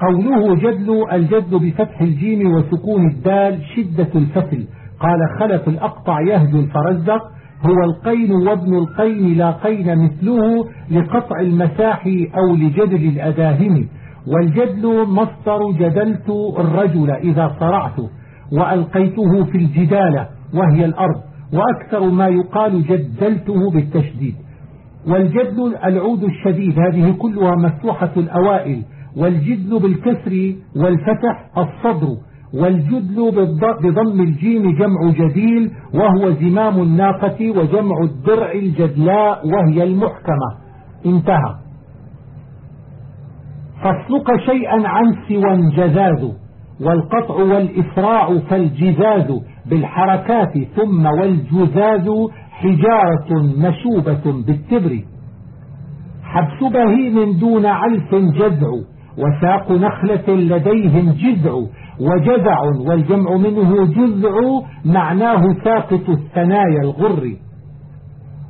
قوله جدل الجدل بفتح الجيم وسكون الدال شدة الفتل قال خلف الأقطع يهجو الفرزق هو القين وابن القين لا قين مثله لقطع المساح أو لجدل الأداهم. والجدل مصدر جدلت الرجل إذا صرعت وألقيته في الجدالة وهي الأرض وأكثر ما يقال جدلته بالتشديد. والجدل العود الشديد هذه كلها مفتوحة الأوائل والجدل بالكسر والفتح الصدر والجدل بضم الجيم جمع جديل وهو زمام الناقة وجمع الدرع الجدلاء وهي المحكمة. انتهى. فاسلك شيئا عن سوى جزاز والقطع والإسراع فالجزاز بالحركات ثم والجزاز حجارة مشوبة بالتبر. حبس بهيم دون علف جذع وساق نخلة لديهم جذع وجذع والجمع منه جذع معناه ساقط الثنايا الغر.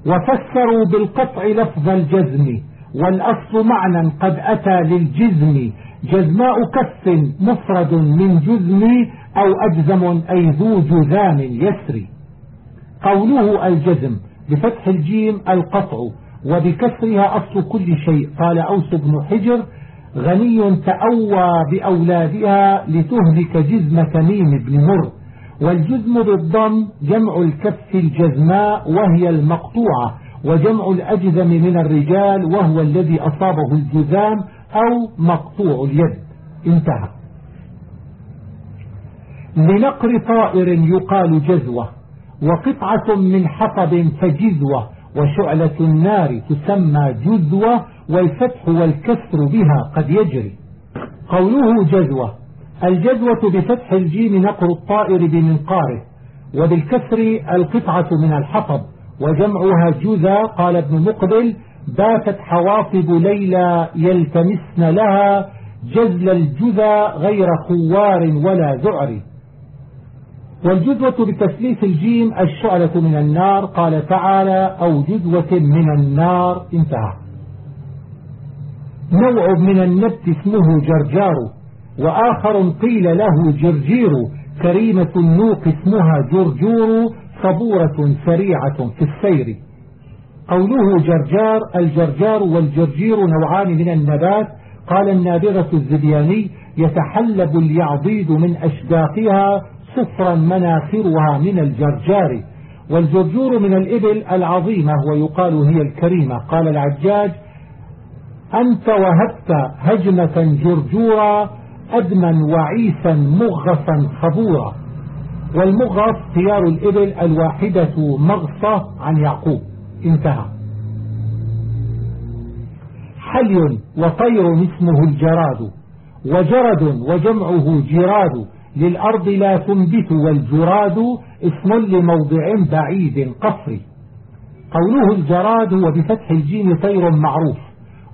وفسروا بالقطع لفظ الجزم والأصل معنى قد أتى للجزم. جزماء كف مفرد من جزم أو أجزم أي ذو جذام يسري قوله الجزم بفتح الجيم القطع وبكسرها أصل كل شيء. قال أوس بن حجر غني تأوى بأولادها لتهلك جزم تميم بن مر والجزم بالضم جمع الكف الجزماء وهي المقطوعة وجمع الأجزم من الرجال وهو الذي أصابه الجزام أو مقطوع اليد. انتهى. لنقر طائر يقال جزوة وقطعة من حطب فجزوة وشعلة النار تسمى جزوة والفتح والكسر بها قد يجري. قوله جزوة. الجزوة بفتح الجيم نقر الطائر بمنقاره وبالكسر القطعة من الحطب وجمعها جزا قال ابن مقبل باتت حواصب ليلى يلتمسن لها جزل الجذى غير خوار ولا ذعر. والجذوة بتسليف الجيم الشعلة من النار قال تعالى أو جذوة من النار. انتهى. نوع من النبت اسمه جرجار وآخر قيل له جرجير كريمة النوق اسمها جرجور صبورة سريعة في السير. قوله جرجار الجرجار والجرجير نوعان من النبات قال النابغة الزبياني يتحلب اليعضيد من أشداقها صفرا مناخرها من الجرجار. والجرجور من الإبل العظيمة ويقال هي الكريمة قال العجاج. أنت وهبت هجمة جرجورا أدما وعيسا مغصا خبورا. والمغص خيار الإبل الواحدة مغصة عن يعقوب. انتهى. حلي وطير اسمه الجراد وجرد وجمعه جراد. للأرض لا تنبت والجراد اسم لموضع بعيد قصري. قوله الجراد هو بفتح الجيم طير معروف.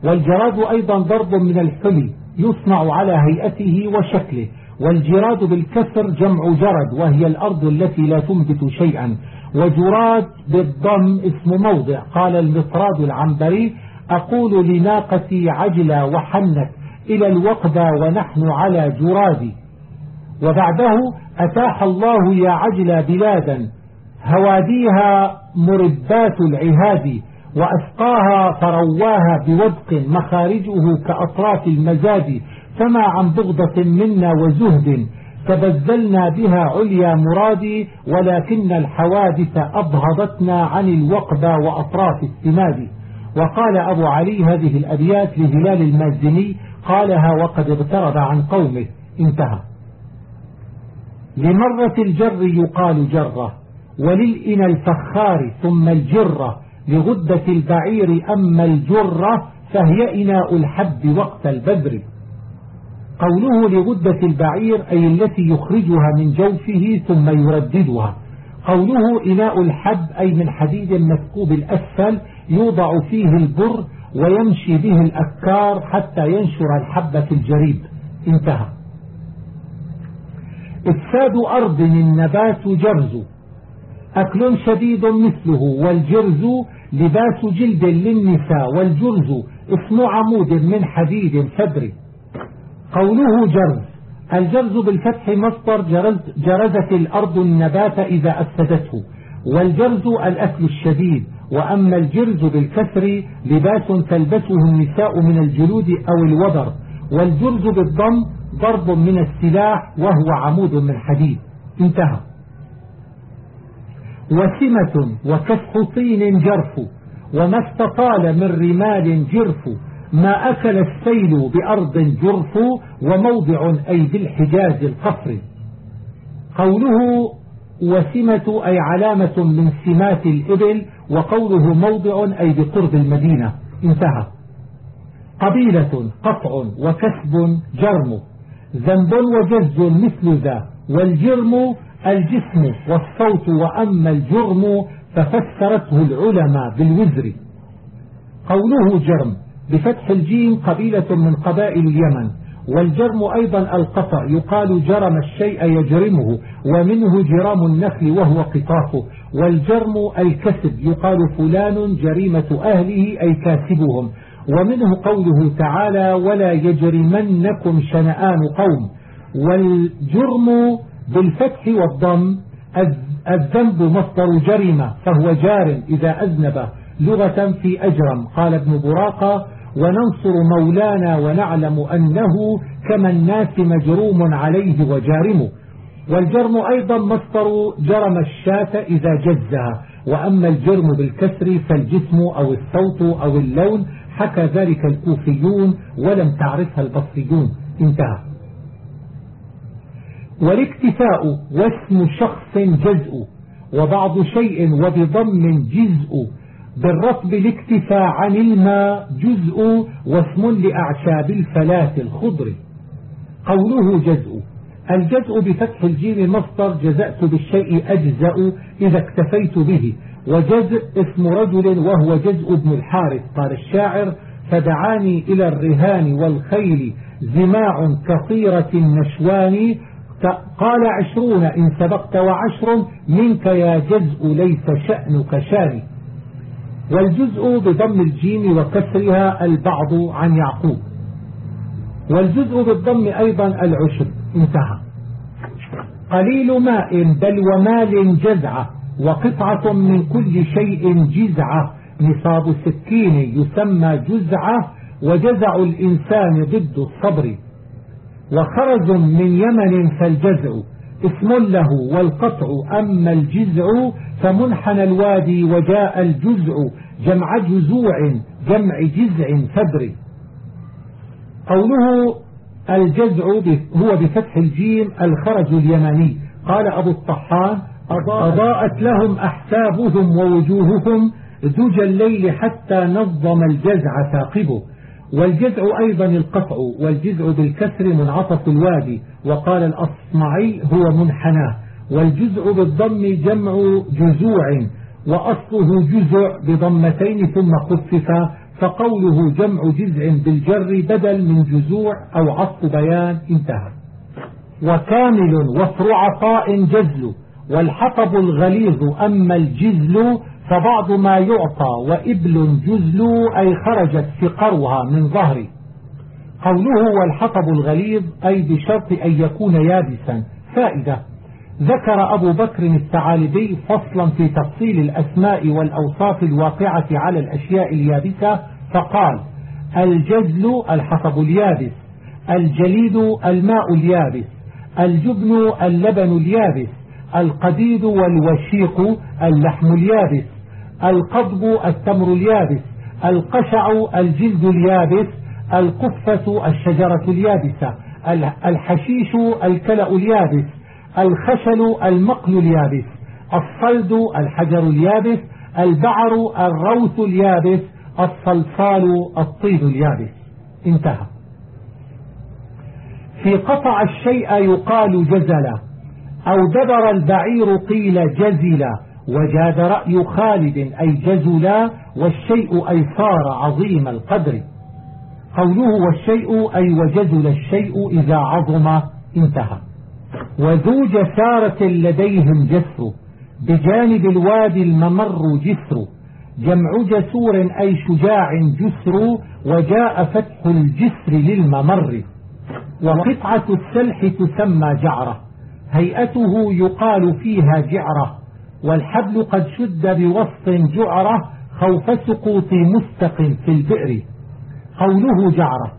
والجراد أيضا ضرب من الحلي يصنع على هيئته وشكله والجراد بالكسر جمع جرد وهي الأرض التي لا تنبت شيئا. وجراد بالضم اسم موضع قال المطراد العنبري أقول لناقتي عجلة وحنت إلى الوقدى ونحن على جراد وبعده أتاح الله يا عجل بلادا هواديها مربات العهاد. وأسقاها فرواها بودق مخارجه كأطراف المزاد فما عن بغضة منا وزهد تبذلنا بها عليا مرادي ولكن الحوادث أبهضتنا عن الوقبة وأطراف السماد. وقال أبو علي هذه الأبيات لهلال المازني قالها وقد اغترب عن قومه. انتهى. لمرة الجر يقال جرة وللإن الفخار ثم الجرة لغدة البعير أما الجرة فهي إناء الحب وقت البدر. قوله لغدة البعير أي التي يخرجها من جوفه ثم يرددها. قوله إناء الحب أي من حديد مسكوب الأسفل يوضع فيه البر ويمشي به الأكار حتى ينشر الحبة في الجريد انتهى. إفساد أرض النبات جرز. أكل شديد مثله والجرز لباس جلد للنساء والجرز اسم عمود من حديد فدري قوله جرز الجرز بالفتح مصدر جرز جرزت الأرض النبات إذا أفسدته والجرز الأكل الشديد. وأما الجرز بالكسر لباس تلبسه النساء من الجلود أو الوبر والجرز بالضم ضرب من السلاح وهو عمود من حديد. انتهى. وسمة وكسح طين جرف وما استطال من رمال جرف ما أكل السيل بأرض جرف وموضع أي بالحجاز القصر. قوله وسمة أي علامة من سمات الإبل وقوله موضع أي بقرب المدينة. انتهى. قبيلة قطع وكسب جرم ذنب وجز مثل ذا والجرم الجسم والصوت وأما الجرم ففسرته العلماء بالوزر. قوله جرم بفتح الجيم قبيلة من قبائل اليمن والجرم أيضا القطع يقال جرم الشيء يجرمه ومنه جرام النخل وهو قطافه والجرم الكسب يقال فلان جريمة أهله أي كاسبهم ومنه قوله تعالى ولا يجرمنكم شنآن قوم والجرم بالفتح والضم الذنب مصدر جرم فهو جار إذا أذنب لغة في أجرم. قال ابن براقة وننصر مولانا ونعلم أنه كما الناس مجروم عليه وجارم. والجرم أيضا مصدر جرم الشاة إذا جزها. وأما الجرم بالكسر فالجسم أو الصوت أو اللون حكى ذلك الكوفيون ولم تعرفها البصريون. انتهى. والاكتفاء واسم شخص جزء وبعض شيء وبضم جزء. بالرطب الاكتفاء عن الماء جزء واسم لأعشاب الفلاة الخضر. قوله جزء. الجزء بفتح الجيم مصدر جزأت بالشيء أجزأ إذا اكتفيت به. وجزء اسم رجل وهو جزء ابن الحارث قال الشاعر. فدعاني إلى الرهان والخيل زماع كطيرة النشوان قال عشرون إن سبقت وعشر منك يا جزء ليس شأنك شاني والجزء بضم الجيم وكسرها البعض عن يعقوب. والجزء بالضم أيضا العشر انتهى. قليل ماء بل ومال جزعة وقطعة من كل شيء جزعة. نصاب سكين يسمى جزعة وجزع الإنسان ضد الصبر. وخرج من يمن فالجزع. اسم له والقطع أما الجزع فمنحنى الوادي وجاء الجزع. جمع جزوع جمع جزع فدر قوله الجزع هو بفتح الجيم الخرج اليمني. قال أبو الطحان أضاءت. لهم أحسابهم ووجوههم زوج الليل حتى نظم الجزع ثاقبه. والجزع أيضا القطع والجزع بالكسر منعطف الوادي وقال الأصمعي هو منحناه والجزء بالضم جمع جزوع وأصله جزع بضمتين ثم خفف فقوله جمع جزع بالجر بدل من جزوع أو عطف بيان انتهى. وكامل وفر عطاء جزل والحطب الغليظ أما الجزل فبعض ما يعطى وإبل جزل أي خرجت فقرها من ظهري. قوله والحطب الغليظ أي بشرط أن يكون يابسا. فائدة ذكر أبو بكر الثعالبي فصلا في تفصيل الأسماء والأوصاف الواقعة على الأشياء اليابسة فقال الجزل الحطب اليابس الجليد الماء اليابس الجبن اللبن اليابس القديد والوشيق اللحم اليابس. القضب التمر اليابس القشع الجلد اليابس القفة الشجرة اليابسة الحشيش الكلأ اليابس الخشل المقل اليابس الصلد الحجر اليابس البعر الروث اليابس الصلصال الطين اليابس. انتهى. في قطع الشيء يقال جزلا أو دبر البعير قيل جزلا. وجاد رأي خالد أي جزلا والشيء أي صار عظيم القدر. قوله والشيء أي وجزل الشيء إذا عظم انتهى. وذو جسارة لديهم جسر بجانب الوادي الممر جسر. جمع جسور أي شجاع جسر وجاء فتح الجسر للممر. وقطعة السلح تسمى جعرة هيئته يقال فيها جعرة. والحبل قد شد بوسط جعرة خوف سقوط مستق في البئر. قوله جعرة.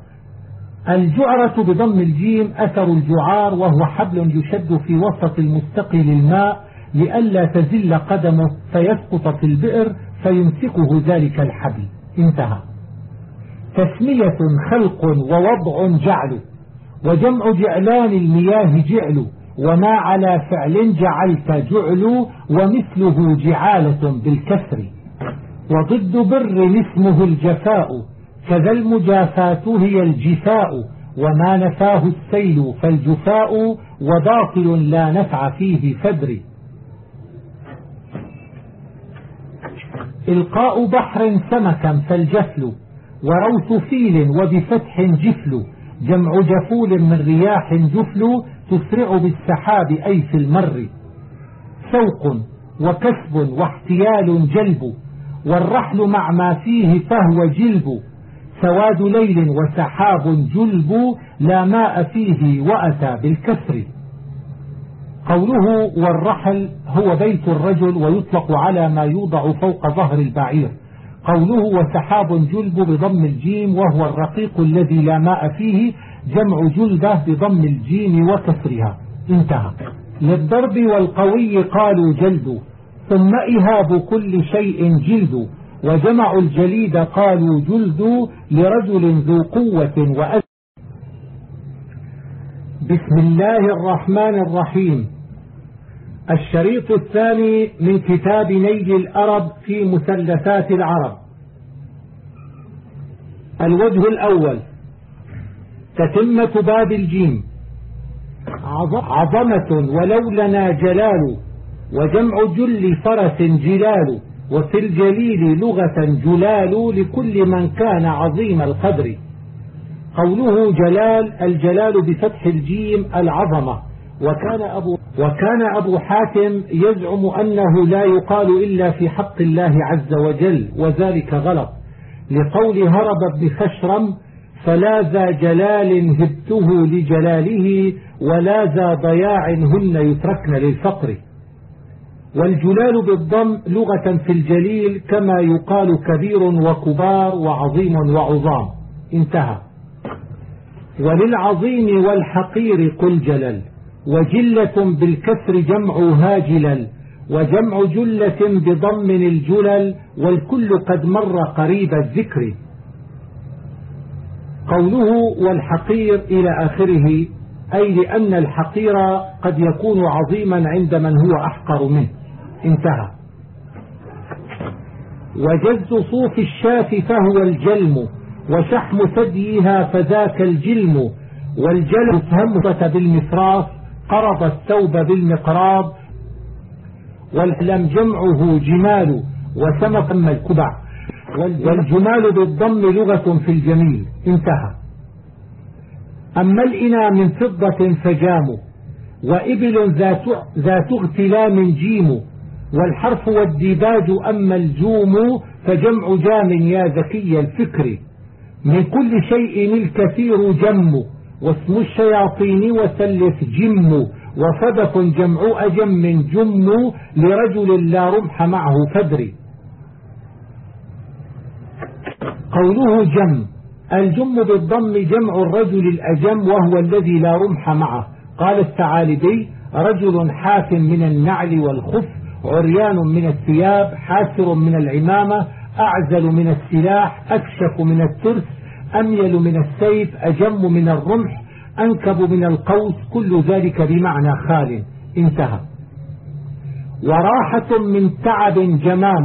الجعرة بضم الجيم أثر الجعار وهو حبل يشد في وسط المستقي للماء لئلا تزل قدمه فيسقط في البئر فيمسكه ذلك الحبل. انتهى. تسمية خلق ووضع جعل وجمع جعلان المياه جعل وما على فعل جعلت جعل ومثله جعالة بالكسر. وضد بر اسمه الجفاء كذا المجافات هي الجفاء وما نفاه السيل فالجفاء وباطل لا نفع فيه فدر. إلقاء بحر سمكا فالجفل وروث فيل وبفتح جفل جمع جفول من رياح جفل تسرع بالسحاب أي في المر. سوق وكسب واحتيال جلب والرحل مع ما فيه فهو جلب. سواد ليل وسحاب جلب لا ماء فيه وأتى بالكسر. قوله والرحل هو بيت الرجل ويطلق على ما يوضع فوق ظهر البعير. قوله وسحاب جلب بضم الجيم وهو الرقيق الذي لا ماء فيه جمع جلبة بضم الجيم وكسرها. انتهى. للضرب والقوي قالوا جلد. ثم إهاب كل شيء جلد. وجمعوا الجليد قالوا جلد لرجل ذو قوة وأذى بسم الله الرحمن الرحيم. الشريط الثاني من كتاب نيل الأرب في مثلثات العرب. الوجه الأول. تتمة باب الجيم. عظمة ولو لنا جلال وجمع جل فرس جلال وفي الجليل لغة جلال لكل من كان عظيم القدر. قوله جلال الجلال بفتح الجيم العظمة. وكان أبو, وكان أبو حاتم يزعم أنه لا يقال إلا في حق الله عز وجل وذلك غلط. لقول هدبة بن خشرم فلا ذا جلال هبته لجلاله ولا ذا ضياع هن يتركن للفقر. والجلال بالضم لغة في الجليل كما يقال كبير وكبار وعظيم وعظام. انتهى. وللعظيم والحقير قل جلل وجلة بالكسر جمع هاجلل وجمع جلة بضم الجلل والكل قد مر قريب الذكر. قوله والحقير إلى آخره أي لأن الحقير قد يكون عظيما عند من هو أحقر منه. انتهى. وجز صوف الشاة فهو الجلم وشحم ثديها فذاك الجلم والجلم همسة بالمفراس قرض الثوب بالمقراض والحلم جمعه جمال وسمك الكبع والجمال بالضم لغة في الجميل. انتهى. أما الإنا من فضة فجام وإبل ذات اغتلام جيم والحرف والديباج أما الجوم فجمع جام يا ذكي الفكر. من كل شيء الكثير جم واسم الشياطين وسلف جم وصدف جمع أجم جم لرجل لا رمح معه فدري قوله جم. الجم بالضم جمع الرجل الأجم وهو الذي لا رمح معه. قال الثعالبي رجل حاف من النعل والخف عريان من الثياب حاسر من العمامة أعزل من السلاح أكشف من الترس أميل من السيف أجم من الرمح أنكب من القوس كل ذلك بمعنى خال. انتهى. وراحة من تعب جمام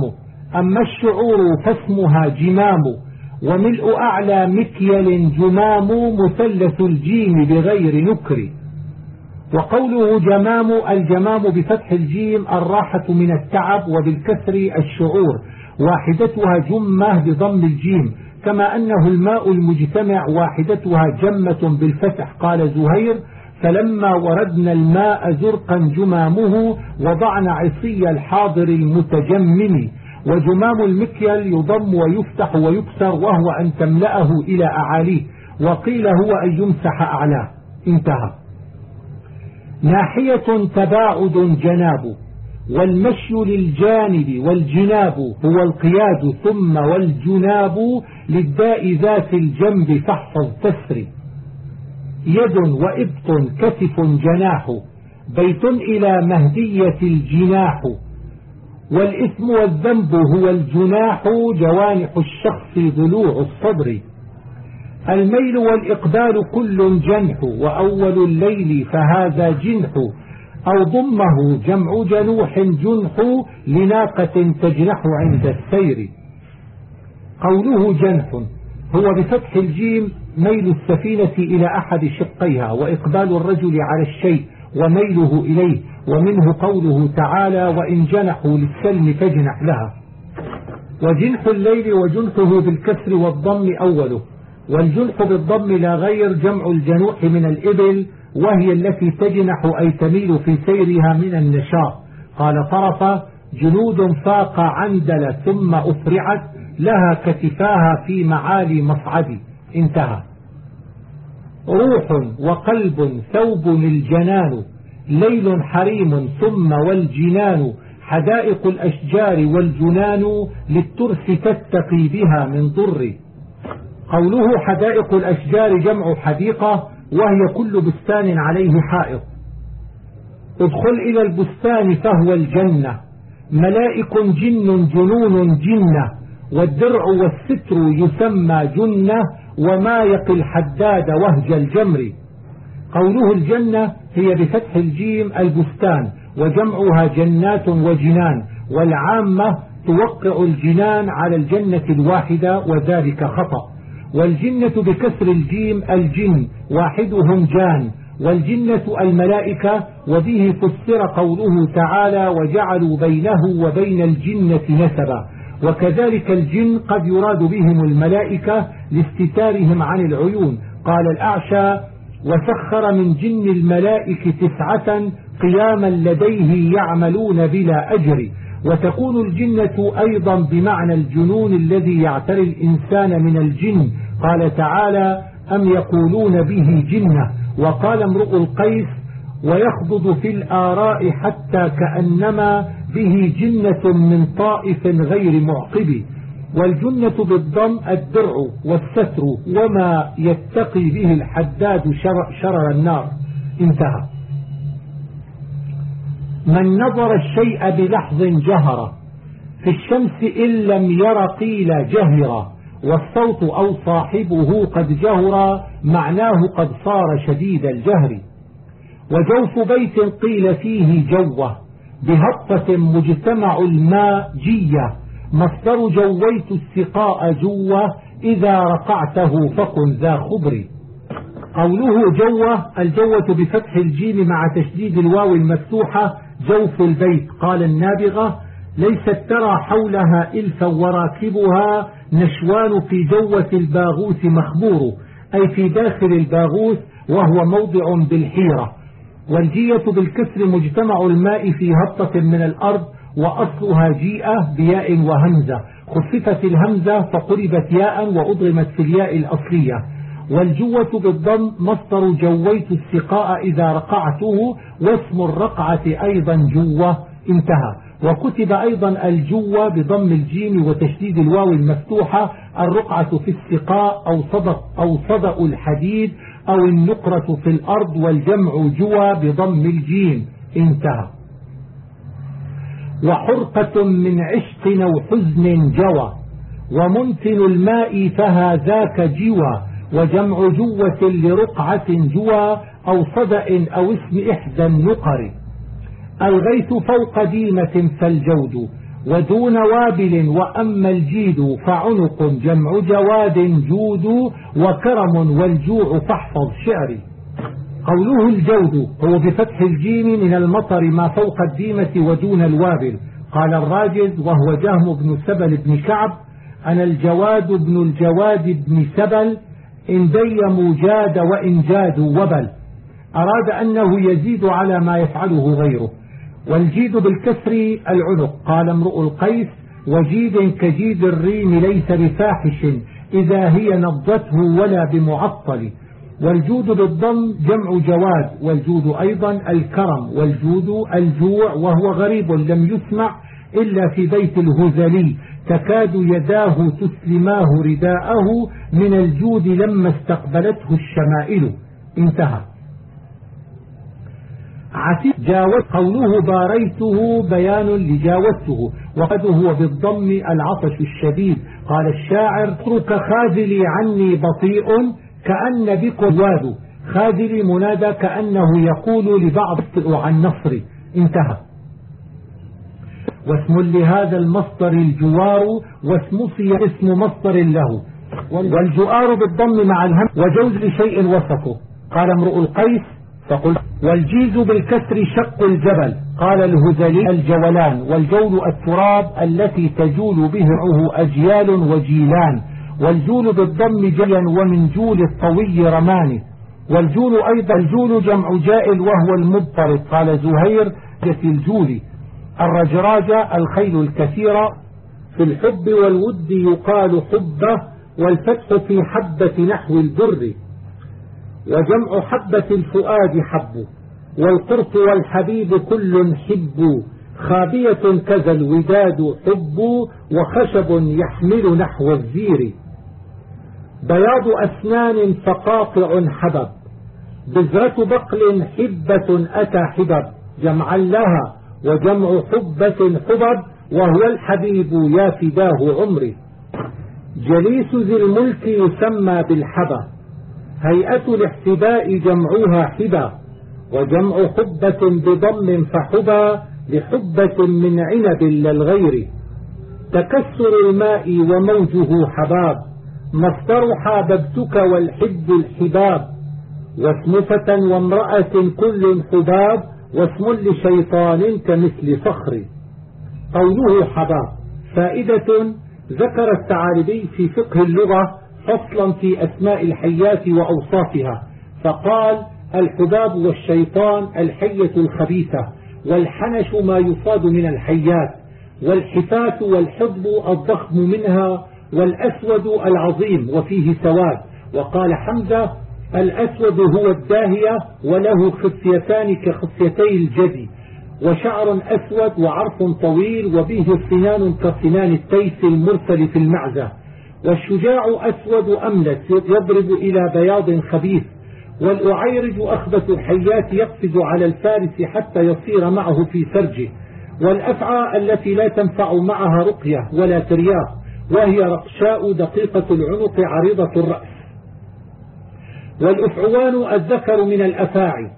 أما الشعور فاسمها جمام. وملء أعلى مكيل جمام مثلث الجيم بغير نكر. وقوله جمام الجمام بفتح الجيم الراحة من التعب وبالكسر الشعور واحدتها جمة بضم الجيم كما أنه الماء المجتمع واحدتها جمة بالفتح. قال زهير فلما وردنا الماء زرقا جمامه وضعنا عصي الحاضر المتجمم. وجمام المكيال يضم ويفتح ويكسر وهو أن تملأه إلى أعاليه وقيل هو أن يمسح أعلاه. انتهى. ناحية تباعد جناب والمشي للجانب والجناب هو القياد ثم والجناب للداء ذات الجنب فاحفظ تسري يد وإبط كتف جناح بيت إلى مهدية الجناح. والإثم والذنب هو الجناح جوانح الشخص ضلوع الصدر. الميل والإقبال كل جنح وأول الليل فهذا جنح. أو ضمه جمع جنوح جنح لناقة تجنح عند السير. قوله جنح هو بفتح الجيم ميل السفينة إلى أحد شقيها وإقبال الرجل على الشيء. وميله إليه ومنه قوله تعالى وإن جنحوا للسلم فاجنح لها. وجنح الليل وجنحه بالكسر والضم أوله. والجنح بالضم لا غير جمع الجنوح من الإبل وهي التي تجنح أي تميل في سيرها من النشاط قال طرف جنود فاق عندل ثم أفرعت لها كتفاها في معالي مصعد انتهى. روح وقلب ثوب الجنان ليل حريم ثم والجنان حدائق الأشجار والجنان للترس تتقي بها من ضر. قوله حدائق الأشجار جمع حديقة وهي كل بستان عليه حائط. ادخل إلى البستان فهو الجنة. ملائك جن جنون جنة والدرع والستر يسمى جنة وما يقي الحداد وهج الجمر. قوله الجنة هي بفتح الجيم البستان وجمعها جنات وجنان والعامة توقع الجنان على الجنة الواحدة وذلك خطأ. والجنة بكسر الجيم الجن واحدهم جان. والجنة الملائكة وبه فسر قوله تعالى وجعلوا بينه وبين الجنة نسبا وكذلك الجن قد يراد بهم الملائكة لاستتارهم عن العيون. قال الأعشى وسخر من جن الملائكة تسعة قياما لديه يعملون بلا أجر. وتكون الجنة أيضا بمعنى الجنون الذي يعتري الإنسان من الجن. قال تعالى أم يقولون به جنة؟ وقال امرؤ القيس ويخضض في الآراء حتى كأنما به جنة من طائف غير معقب والجنة بالضم الدرع والستر وما يتقي به الحداد شرر النار. انتهى. من نظر الشيء بلحظ جهر في الشمس إن لم ير قيل جهر والصوت أو صاحبه قد جهر معناه قد صار شديد الجهر. وجوف بيت قيل فيه جوة بهطة مجتمع الماء جية مصدر جويت السقاء جوة إذا رقعته فكن ذا خبر قوله جوة الجوة بفتح الجيم مع تشديد الواو المفتوحة جوف البيت قال النابغة. ليست ترى حولها إلفا وراكبها نشوان في جوة الباغوث مخمور أي في داخل الباغوث وهو موضع بالحيرة. والجية بالكسر مجتمع الماء في هبطة من الأرض وأصلها جيئة بياء وهمزة. خففت الهمزة فقربت ياء وأضغمت في الياء الأصلية. والجوة بالضم مصدر جويت السقاء إذا رقعته واسم الرقعة أيضا جوة. انتهى. وكتب أيضا الجوة بضم الجيم وتشديد الواو المفتوحة الرقعة في السقاء أو صدق أو صدأ الحديد أو النقرة في الأرض والجمع جوى بضم الجيم. انتهى. وحرقة من عشق أو حزن جوى ومنتن الماء فهذاك جوى وجمع جوة لرقعة جوى أو صدأ أو اسم إحدى النقر. الغيث فوق ديمة فالجود ودون وابل وأما الجيد فعنق جمع جواد جود وكرم والجوع فاحفظ شعري. قوله الجود هو بفتح الجيم من المطر ما فوق الديمة ودون الوابل. قال الراجز وهو جهم بن سبل بن كعب أنا الجواد بن الجواد بن سبل إن ديموا جاد وإن جادوا وبل. أراد أنه يزيد على ما يفعله غيره. والجيد بالكسر العنق. قال امرؤ القيس وجيد كجيد الريم ليس بفاحش إذا هي نضته ولا بمعطل. والجود بالضم جمع جواد والجود أيضا الكرم والجود الجوع وهو غريب لم يسمع إلا في بيت الهزلي. تكاد يداه تسلماه رداءه من الجود لما استقبلته الشمائل. انتهى. عسير. جاوز قوله باريته بيان لجاوزته وقد هو بالضم العطش الشديد. قال الشاعر اترك خاذلي عني بطيء كأن بكم واد. خاذلي منادى كأنه يقول لبعض عن نصري انتهى. واسم لهذا المصدر الجوار واسم اسم مصدر له. والجوار بالضم مع الهم وجوز لشيء وصفه قال امرؤ القيس فقلت والجيز بالكسر شق الجبل قال الهزلي الجولان والجول التراب التي تجول بهعه أجيال وجيلان والجول بالضم جيا ومن جول الطوي رمان والجول أيضا الجول جمع جائل وهو المضطرب قال زهير في الجول. الرجراجة الخيل الكثيرة في الحب والود يقال حبه والفتح في حبة نحو البر. وجمع حبة الفؤاد حب والقرط والحبيب كل حب. خابية كذا الوداد حب وخشب يحمل نحو الزير. بياض أسنان فقاطع حبب بذرة بقل حبة أتى حبب. جمعا لها وجمع حبة حبب وهو الحبيب يا فداه عمري. جليس ذي الملك يسمى بالحبة. هيئة الاحتباء جمعها حبا وجمع حبة بضم فحبا لحبة من عنب للغير. تكسر الماء وموجه حباب مصدر حاببتك والحب الحباب. واسم فتى وامرأة كل حباب واسم لشيطان كمثل فخر قوله حباب فائدة ذكر التعاربي في فقه اللغة فصلا في أسماء الحيات وأوصافها. فقال الحباب والشيطان الحية الخبيثة والحنش ما يصاد من الحيات والحفاة والحب الضخم منها والأسود العظيم وفيه سواد. وقال حمزة الأسود هو الداهية وله خصيتان كخصيتي الجدي وشعر أسود وعرف طويل وبه صنان كصنان التيس المرسل في المعزة. والشجاع أسود أملس يضرب إلى بياض خبيث والأعيرج أخبث الحيات يقفز على الفارس حتى يصير معه في فرجه والأفعى التي لا تنفع معها رقية ولا ترياق وهي رقشاء دقيقة العنق عريضة الرأس. والأفعوان الذكر من الأفاعي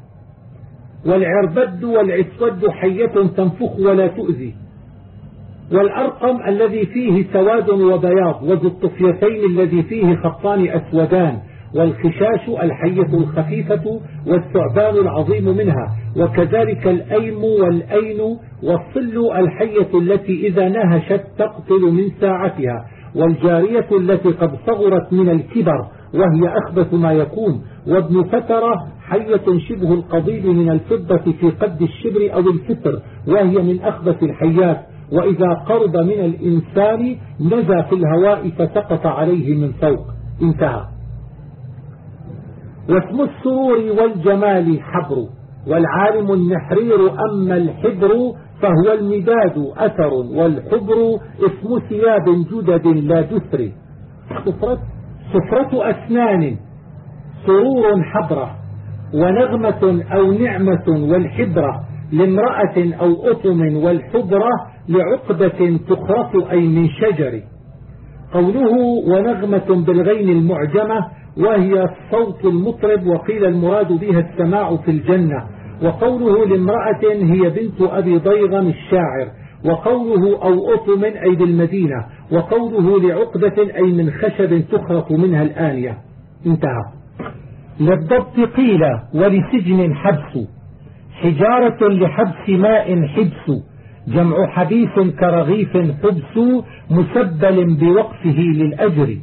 والعربد والعسود حية تنفخ ولا تؤذي. والأرقم الذي فيه سواد وبياض وذو الطفيتين الذي فيه خطان أسودان والخشاش الحية الخفيفة والثعبان العظيم منها وكذلك الأيم والأين والصل الحية التي إذا نهشت تقتل من ساعتها والجارية التي قد صغرت من الكبر وهي أخبث ما يكون وابن فترة حية شبه القضيب من الفضة في قد الشبر أو الفتر وهي من أخبث الحيات. وإذا قرب من الإنسان نزى في الهواء فسقط عليه من فوق. انتهى. واسم السرور والجمال حبر والعالم النحرير أما الحبر فهو المداد أثر والحبر اسم ثياب جدد لا دثر سفرة أسنان سرور حبرة ونغمة أو نعمة والحبرة لامرأة أو أطم والحبرة لعقدة تخرف أي من شجر. قوله ونغمة بالغين المعجمة وهي الصوت المطرب وقيل المراد بها السماع في الجنة. وقوله لامرأة هي بنت أبي ضيغم الشاعر. وقوله أو أطم أي بالمدينة وقوله لعقدة أي من خشب تخرط منها الآنية. انتهى. للضبط قيل ولسجن حبس. حجارة لحبس ماء حبس. جمع حبيث كرغيف حبس مسبل بوقفه للأجر.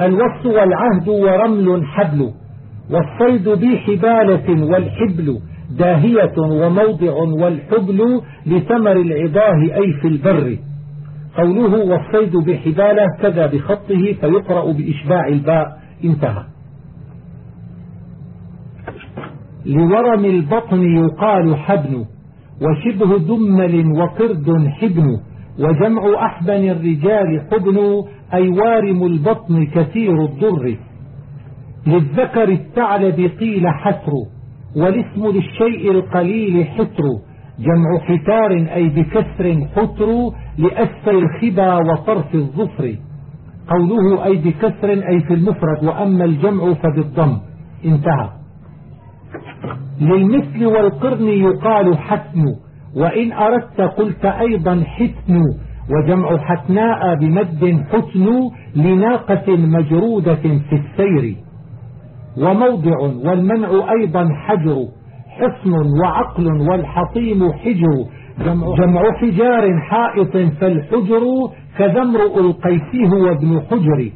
الوص والعهد ورمل حبل والصيد بحبالة والحبل داهية وموضع والحبل لثمر العضاه أي في البر. قوله والصيد بحبالة كذا بخطه فيقرأ بإشباع الباء. انتهى. لورم البطن يقال حبن وشبه دمل وقرد حبن وجمع أحبن الرجال حبن أي وارم البطن كثير الضر. للذكر الثعلب قيل حسر والاسم للشيء القليل حتر. جمع حتار أي بكسر حتر لأسفل الخبا وطرف الظفر. قوله أي بكسر أي في المفرد وأما الجمع فبالضم. انتهى. للمثل والقرن يقال حتن وإن أردت قلت أيضا حتن وجمع حتناء بمد حتن لناقة مجرودة في السير. وموضع والمنع أيضا حجر حصن وعقل والحطيم حجر. جمع, حجار حائط فالحجر كذمرؤ القيسي هو ابن حجر.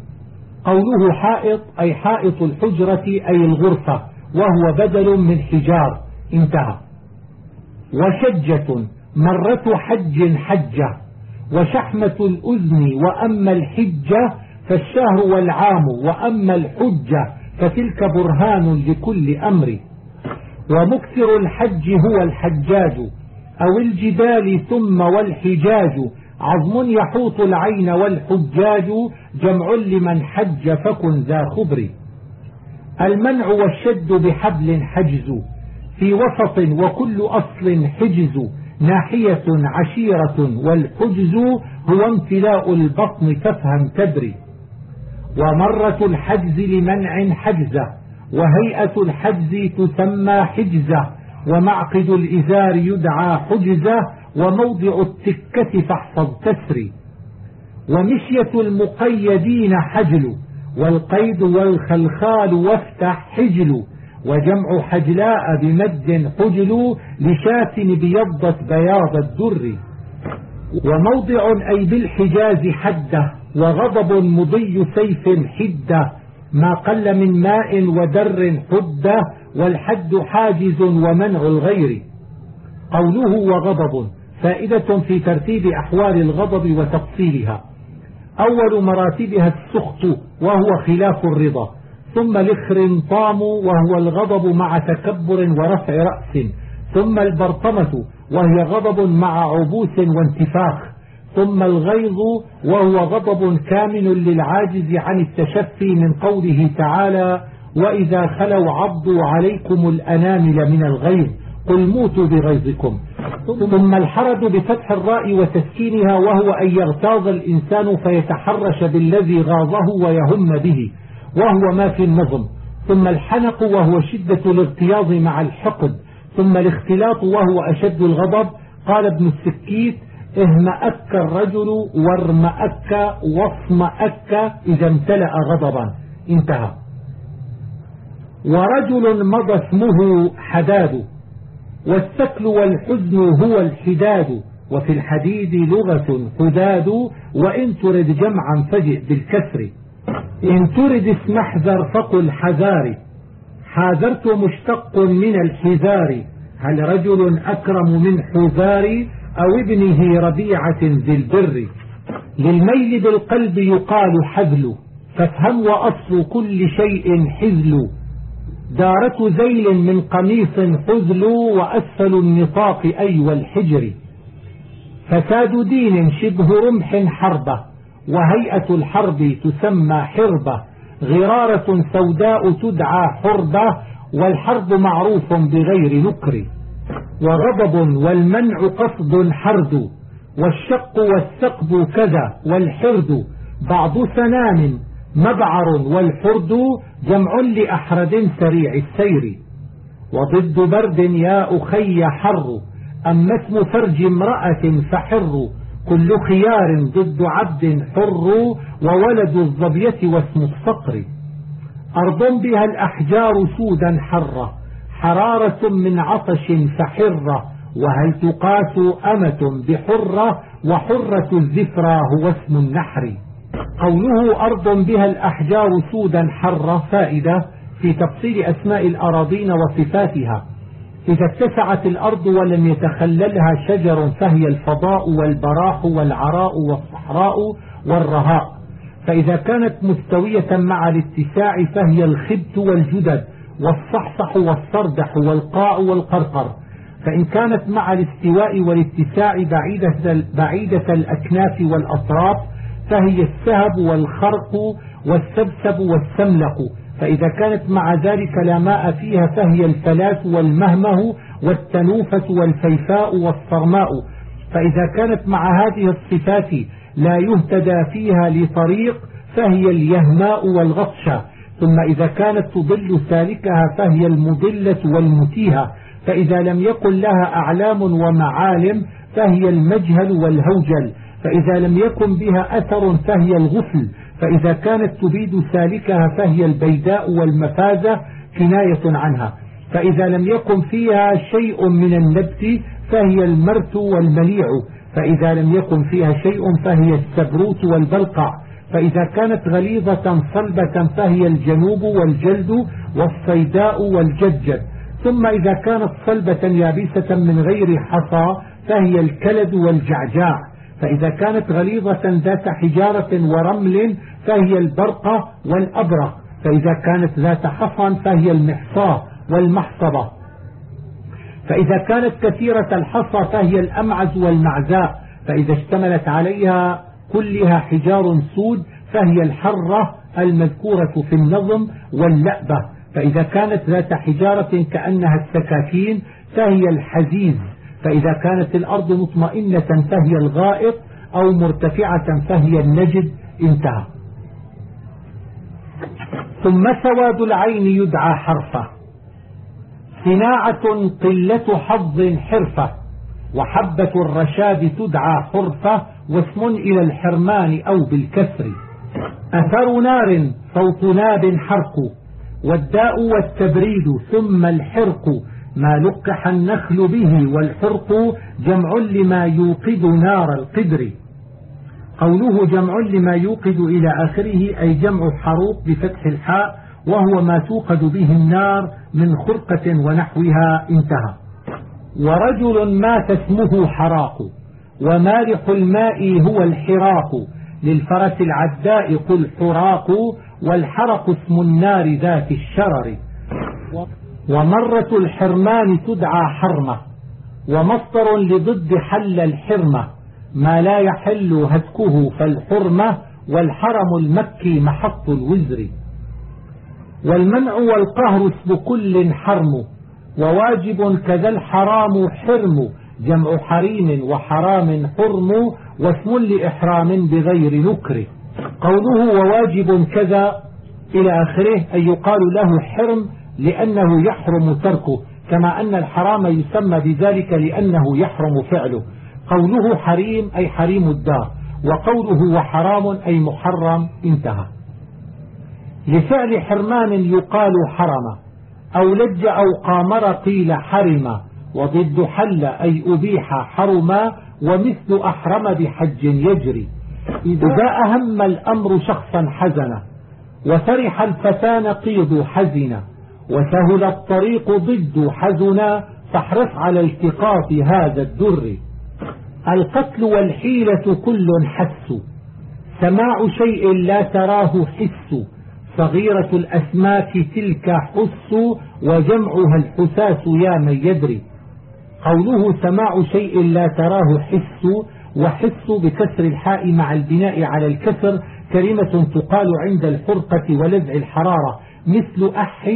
قوله حائط أي حائط الحجرة أي الغرفة. وهو بدل من حجار انتهى. وشجة مرة حج حجة وشحمة الأذن وأما الحجة فالشهر والعام وأما الحجة فتلك برهان لكل أمر. ومكثر الحج هو الحجاج أو الجبال ثم والحجاج. عظم يحوط العين والحجاج جمع لمن حج فكن ذا خبر. المنع والشد بحبل حجز. في وسط وكل أصل حجز. ناحية عشيرة والحجز هو امتلاء البطن تفهم تدري. ومرة الحجز لمنع حجزة وهيئة الحجز تسمى حجزة ومعقد الإزار يدعى حجزة وموضع التكة فاحفظ تسري. ومشية المقيدين حجل. والقيد والخلخال وافتح حجل وجمع حجلاء بمد حجل لشاتن بيضت بياض الدر. وموضع أي بالحجاز حده وغضب مضي سيف حدة. ما قل من ماء ودر حدة والحد حاجز ومنع الغير. قوله وغضب فائدة في ترتيب أحوال الغضب وتفصيلها. أول مراتبها السخط وهو خلاف الرضا. ثم الاخرنطام وهو الغضب مع تكبر ورفع رأس. ثم البرطمة وهي غضب مع عبوس وانتفاخ. ثم الغيظ وهو غضب كامل للعاجز عن التشفي من قوله تعالى وإذا خلوا عضوا عليكم الأنامل من الغيظ قل موتوا بغيظكم. ثم الحرج بفتح الراء وتسكينها وهو أن يغتاظ الإنسان فيتحرش بالذي غاظه ويهم به وهو ما في النظم. ثم الحنق وهو شدة الاغتياظ مع الحقد. ثم الاختلاط وهو أشد الغضب. قال ابن السكيت اهمأك الرجل وارمأك واصمأك إذا امتلأ غضبا. انتهى. ورجل مضى اسمه حداد. والسكل والحزن هو الحداد وفي الحديد لغة حداد وإن ترد جمعا فجئ بالكسر. إن ترد اسم أحذر فقل حذار. حاذرت مشتق من الحذار. هل رجل أكرم من حذار أو ابنه ربيعة ذي البر؟ للميل بالقلب يقال حذل فافهم وأصل كل شيء حذل. دارة ذيل من قميص حذل وأسفل النطاق أي والحجر. فساد دين شبه رمح حربة وهيئة الحرب تسمى حربة. غرارة سوداء تدعى حربة والحرب معروف بغير نكر. وغضب والمنع قصد حرد والشق والثقب كذا والحرد. بعض سنام مبعر والحرد جمع لأحرد سريع السير. وضد برد يا أخي حر أما اسم فرج امرأة فحر. كل خيار ضد عبد حر وولد الظبية واسم الصقر. أرض بها الأحجار سودا حرة حرارة من عطش فحرة وهل تقاس أمة بحرة وحرة الزفرة هو اسم النحر. قوله أرض بها الأحجار سودا حرة فائدة في تفصيل أسماء الأراضين وصفاتها. إذا اتسعت الأرض ولم يتخللها شجر فهي الفضاء والبراح والعراء والصحراء والرهاء. فإذا كانت مستوية مع الاتساع فهي الخبت والجدد والصحصح والصردح والقاع والقرقر. فإن كانت مع الاستواء والاتساع بعيدة, بعيدة الأكناف والأطراف فهي السهب والخرق والسبسب والسملق. فإذا كانت مع ذلك لا ماء فيها فهي الفلاس والمهمه والتنوفة والفيفاء والصرماء. فإذا كانت مع هذه الصفات لا يهتدى فيها لطريق فهي اليهماء والغطشة ثم إذا كانت تضل سالكها فهي المضلة والمتيهة. فإذا لم يكن لها أعلام ومعالم فهي المجهل والهوجل. فإذا لم يكن بها أثر فهي الغفل فإذا كانت تبيد سالكها فهي البيداء والمفازة كناية عنها. فإذا لم يكن فيها شيء من النبت فهي المرت والمليع. فإذا لم يكن فيها شيء فهي السبروت والبلقع. فإذا كانت غليظة صلبة فهي الجنوب والجلد والصيداء والججد ثم إذا كانت صلبة يابسة من غير حصى فهي الكلد والجعجاع. فإذا كانت غليظة ذات حجارة ورمل فهي البرقة والأبرق. فإذا كانت ذات حصن فهي المحصاة والمحصبة. فإذا كانت كثيرة الحصى فهي الأمعز والمعزاء. فإذا اشتملت عليها كلها حجار سود فهي الحرة المذكورة في النظم واللأبة. فإذا كانت ذات حجارة كأنها السكاكين فهي الحزيز فإذا كانت الأرض مطمئنة فهي الغائط أو مرتفعة فهي النجد انتهى. ثم سواد العين يدعى حرفة. صناعة قلة حظ حرفة وحبة الرشاد تدعى حرفة واسم إلى الحرمان أو بالكسر. أثر نار صوت ناب حرق والداء والتبريد ثم الحرق ما لقح النخل به والحرق جمع لما يوقد نار القدر. قوله جمع لما يوقد إلى آخره أي جمع حروق بفتح الحاء وهو ما توقد به النار من خرقة ونحوها انتهى. ورجل مات اسمه حراق ومالح الماء هو الحراق. للفرس العداء قل حراق والحرق اسم النار ذات الشرر. ومرة الحرمان تدعى حرمة ومصدر لضد حل الحرمة ما لا يحل هتكه فالحرمة والحرم المكي محط الوزر. والمنع والقهر اسم كل حرم وواجب كذا الحرام حرم جمع حريم وحرام حرم واسم لإحرام بغير نكر. قوله وواجب كذا إلى آخره أن يقال له حرم لأنه يحرم تركه كما أن الحرام يسمى بذلك لأنه يحرم فعله. قوله حريم أي حريم الدار وقوله وحرام أي محرم انتهى. لفعل حرمان يقال حرم أو لج أو قامر قيل حرم وضد حل أي أبيح حرما ومثل أحرم بحج يجري. إذا أهم الأمر شخصا حزنا وفرح الفتى نقيض حزنا وسهل الطريق ضد حزنا فاحرص على التقاط هذا الدر. القتل والحيلة كل حس. سماع شيء لا تراه حس. صغيرة الأسماك تلك حس وجمعها الحساس يا من يدري. قوله سماع شيء لا تراه حس وحس بكسر الحاء مع البناء على الكسر كلمة تقال عند الحرقة ولزع الحرارة. مثل أح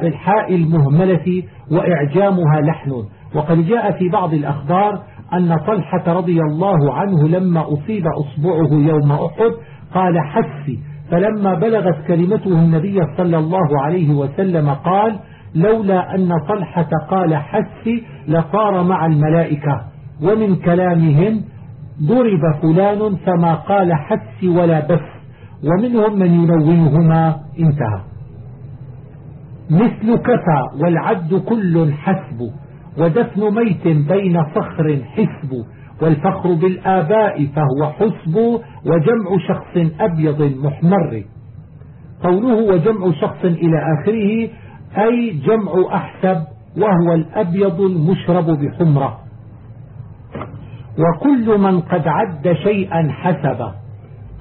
بالحاء المهملة وإعجامها لحن. وقد جاء في بعض الأخبار أن طلحة رضي الله عنه لما أصيب أصبعه يوم أحد قال حسي. فلما بلغت كلمته النبي صلى الله عليه وسلم قال لولا أن طلحة قال حسي لصار مع الملائكة. ومن كلامهم ضرب فلان فما قال حس ولا بس. ومنهم من ينونهما انتهى. مثل كفى والعد كل حسب ودفن ميت بين فخر حسب والفخر بالآباء فهو حسب وجمع شخص أبيض محمر. قوله وجمع شخص إلى آخره أي جمع أحسب وهو الأبيض المشرب بحمرة وكل من قد عد شيئا حسب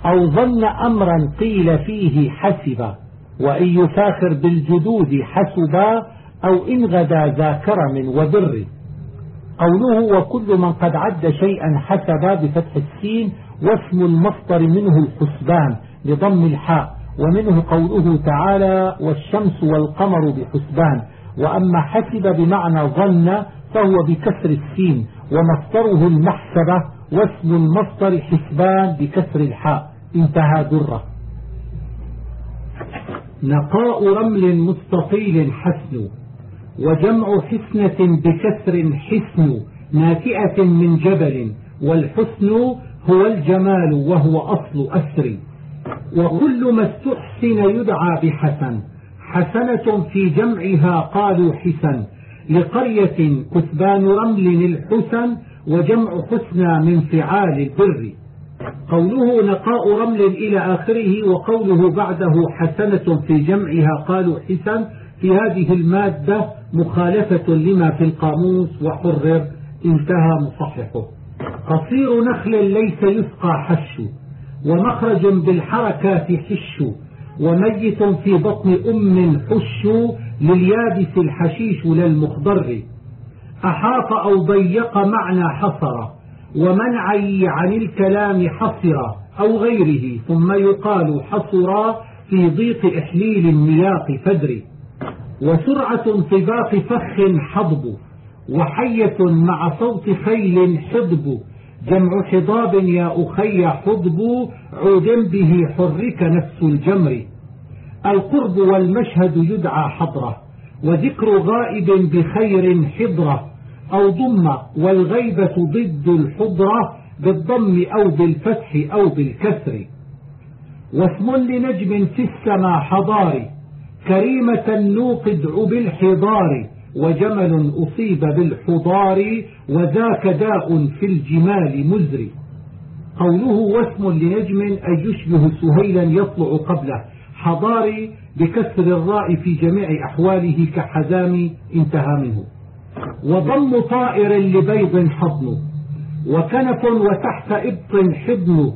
أو ظن أمرا قيل فيه حسب. وإن يفاخر بالجدود حسبا أو إن غدا ذا كرم وبر. قوله وكل من قد عد شيئا حسبا بفتح السين واسم المصدر منه الحسبان لضم الحاء. ومنه قوله تعالى والشمس والقمر بحسبان. وأما حسب بمعنى ظن فهو بكسر السين. ومصدره المحسبة واسم المصدر حسبان بكسر الحاء. انتهى درة. نقاء رمل مستطيل حسن وجمع حسنة بكسر حسن ناتئة من جبل والحسن هو الجمال وهو أصل أسر. وكل ما استحسن يدعى بحسن حسنة في جمعها قالوا حسن. لقرية كثبان رمل الحسن وجمع حسنى من فعال البر. قوله نقاء رمل إلى آخره وقوله بعده حسنة في جمعها قالوا حسن في هذه المادة مخالفة لما في القاموس وحرر انتهى مصححه. قصير نخل ليس يسقى حش ومخرج بالحركات حش وميت في بطن أم حش لليابس الحشيش للمخضر أحاط أو ضيق معنى حصر ومنعي عن الكلام حصر أو غيره ثم يقال حصرا في ضيق إحليل النياق فدر. وسرعة انطباق فخ حضب وحية مع صوت خيل حضب جمع حضاب يا أخي حضب عود به حرك نفس الجمر. القرب والمشهد يدعى حضرة وذكر غائب بخير حضرة. أو ضم والغيبة ضد الحضرة بالضم أو بالفتح أو بالكسر. واسم لنجم في السماء حضاري كريمة نوقد بالحضار وجمل أصيب بالحضار وذاك داء في الجمال مزري قوله واسم لنجم أي يشبه سهيلا يطلع قبله حضاري بكسر الراء في جميع أحواله كحزام انتهى منه. وضم طائر لبيض حضن وكنف وتحت إبط حضن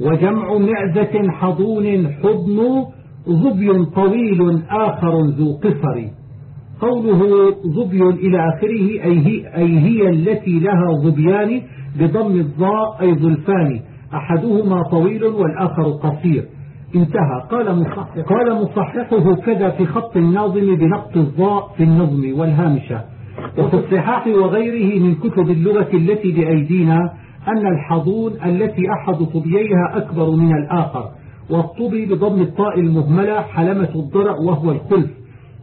وجمع معزة حضون حضن ظبي طويل آخر ذو قصر. قوله ظبي إلى آخره أي هي, أي هي التي لها ظبيان بضم الضاء أي ظلفان أحدهما طويل والآخر قصير. انتهى. قال مصحح قال مصححه كذا في خط الناظم بنقط الضاء في النظم والهامشة. وفي الصحاح وغيره من كتب اللغة التي بأيدينا أن الحضون التي أحد طبييها أكبر من الآخر والطبي بضم الطاء المهملة حلمة الضرع وهو الخلف.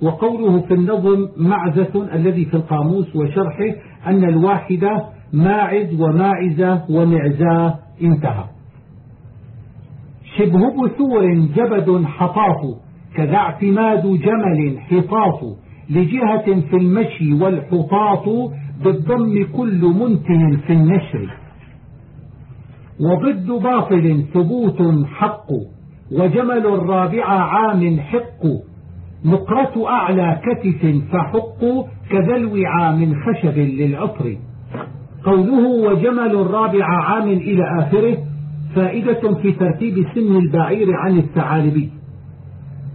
وقوله في النظم معزة الذي في القاموس وشرحه أن الواحدة ماعز وماعزة ومعزاه انتهى. شبه بثور جبد حطاف كذا اعتماد جمل حطاف. لجهة في المشي والحطاط بالضم كل منتن في النشر. وضد باطل ثبوت حق وجمل الرابع عام حق. نقرة أعلى كتف فحق كذا الوعى من خشب للعطر. قوله وجمل الرابع عام إلى آخره فائدة في ترتيب سن البعير عن الثعالبي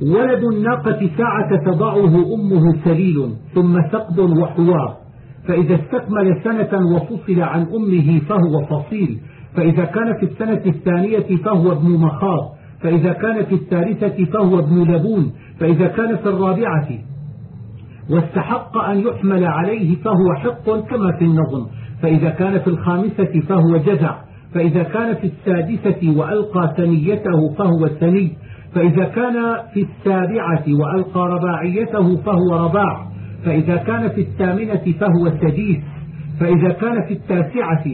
ولد الناقة ساعة تضعه أمه سليل ثم ثقب وحوار فإذا استكمل سنة وفصل عن أمه فهو فصيل. فإذا كان في السنة الثانية فهو ابن مخاض. فإذا كان في الثالثة فهو ابن لبون. فإذا كان في الرابعة واستحق أن يحمل عليه فهو حق كما في النظم. فإذا كان في الخامسة فهو جزع. فإذا كان في السادسة وألقى ثنيته فهو ثني. فإذا كان في السابعة وألقى رباعيته فهو رباع فإذا كان في الثامنة فهو سديس فإذا كان في التاسعة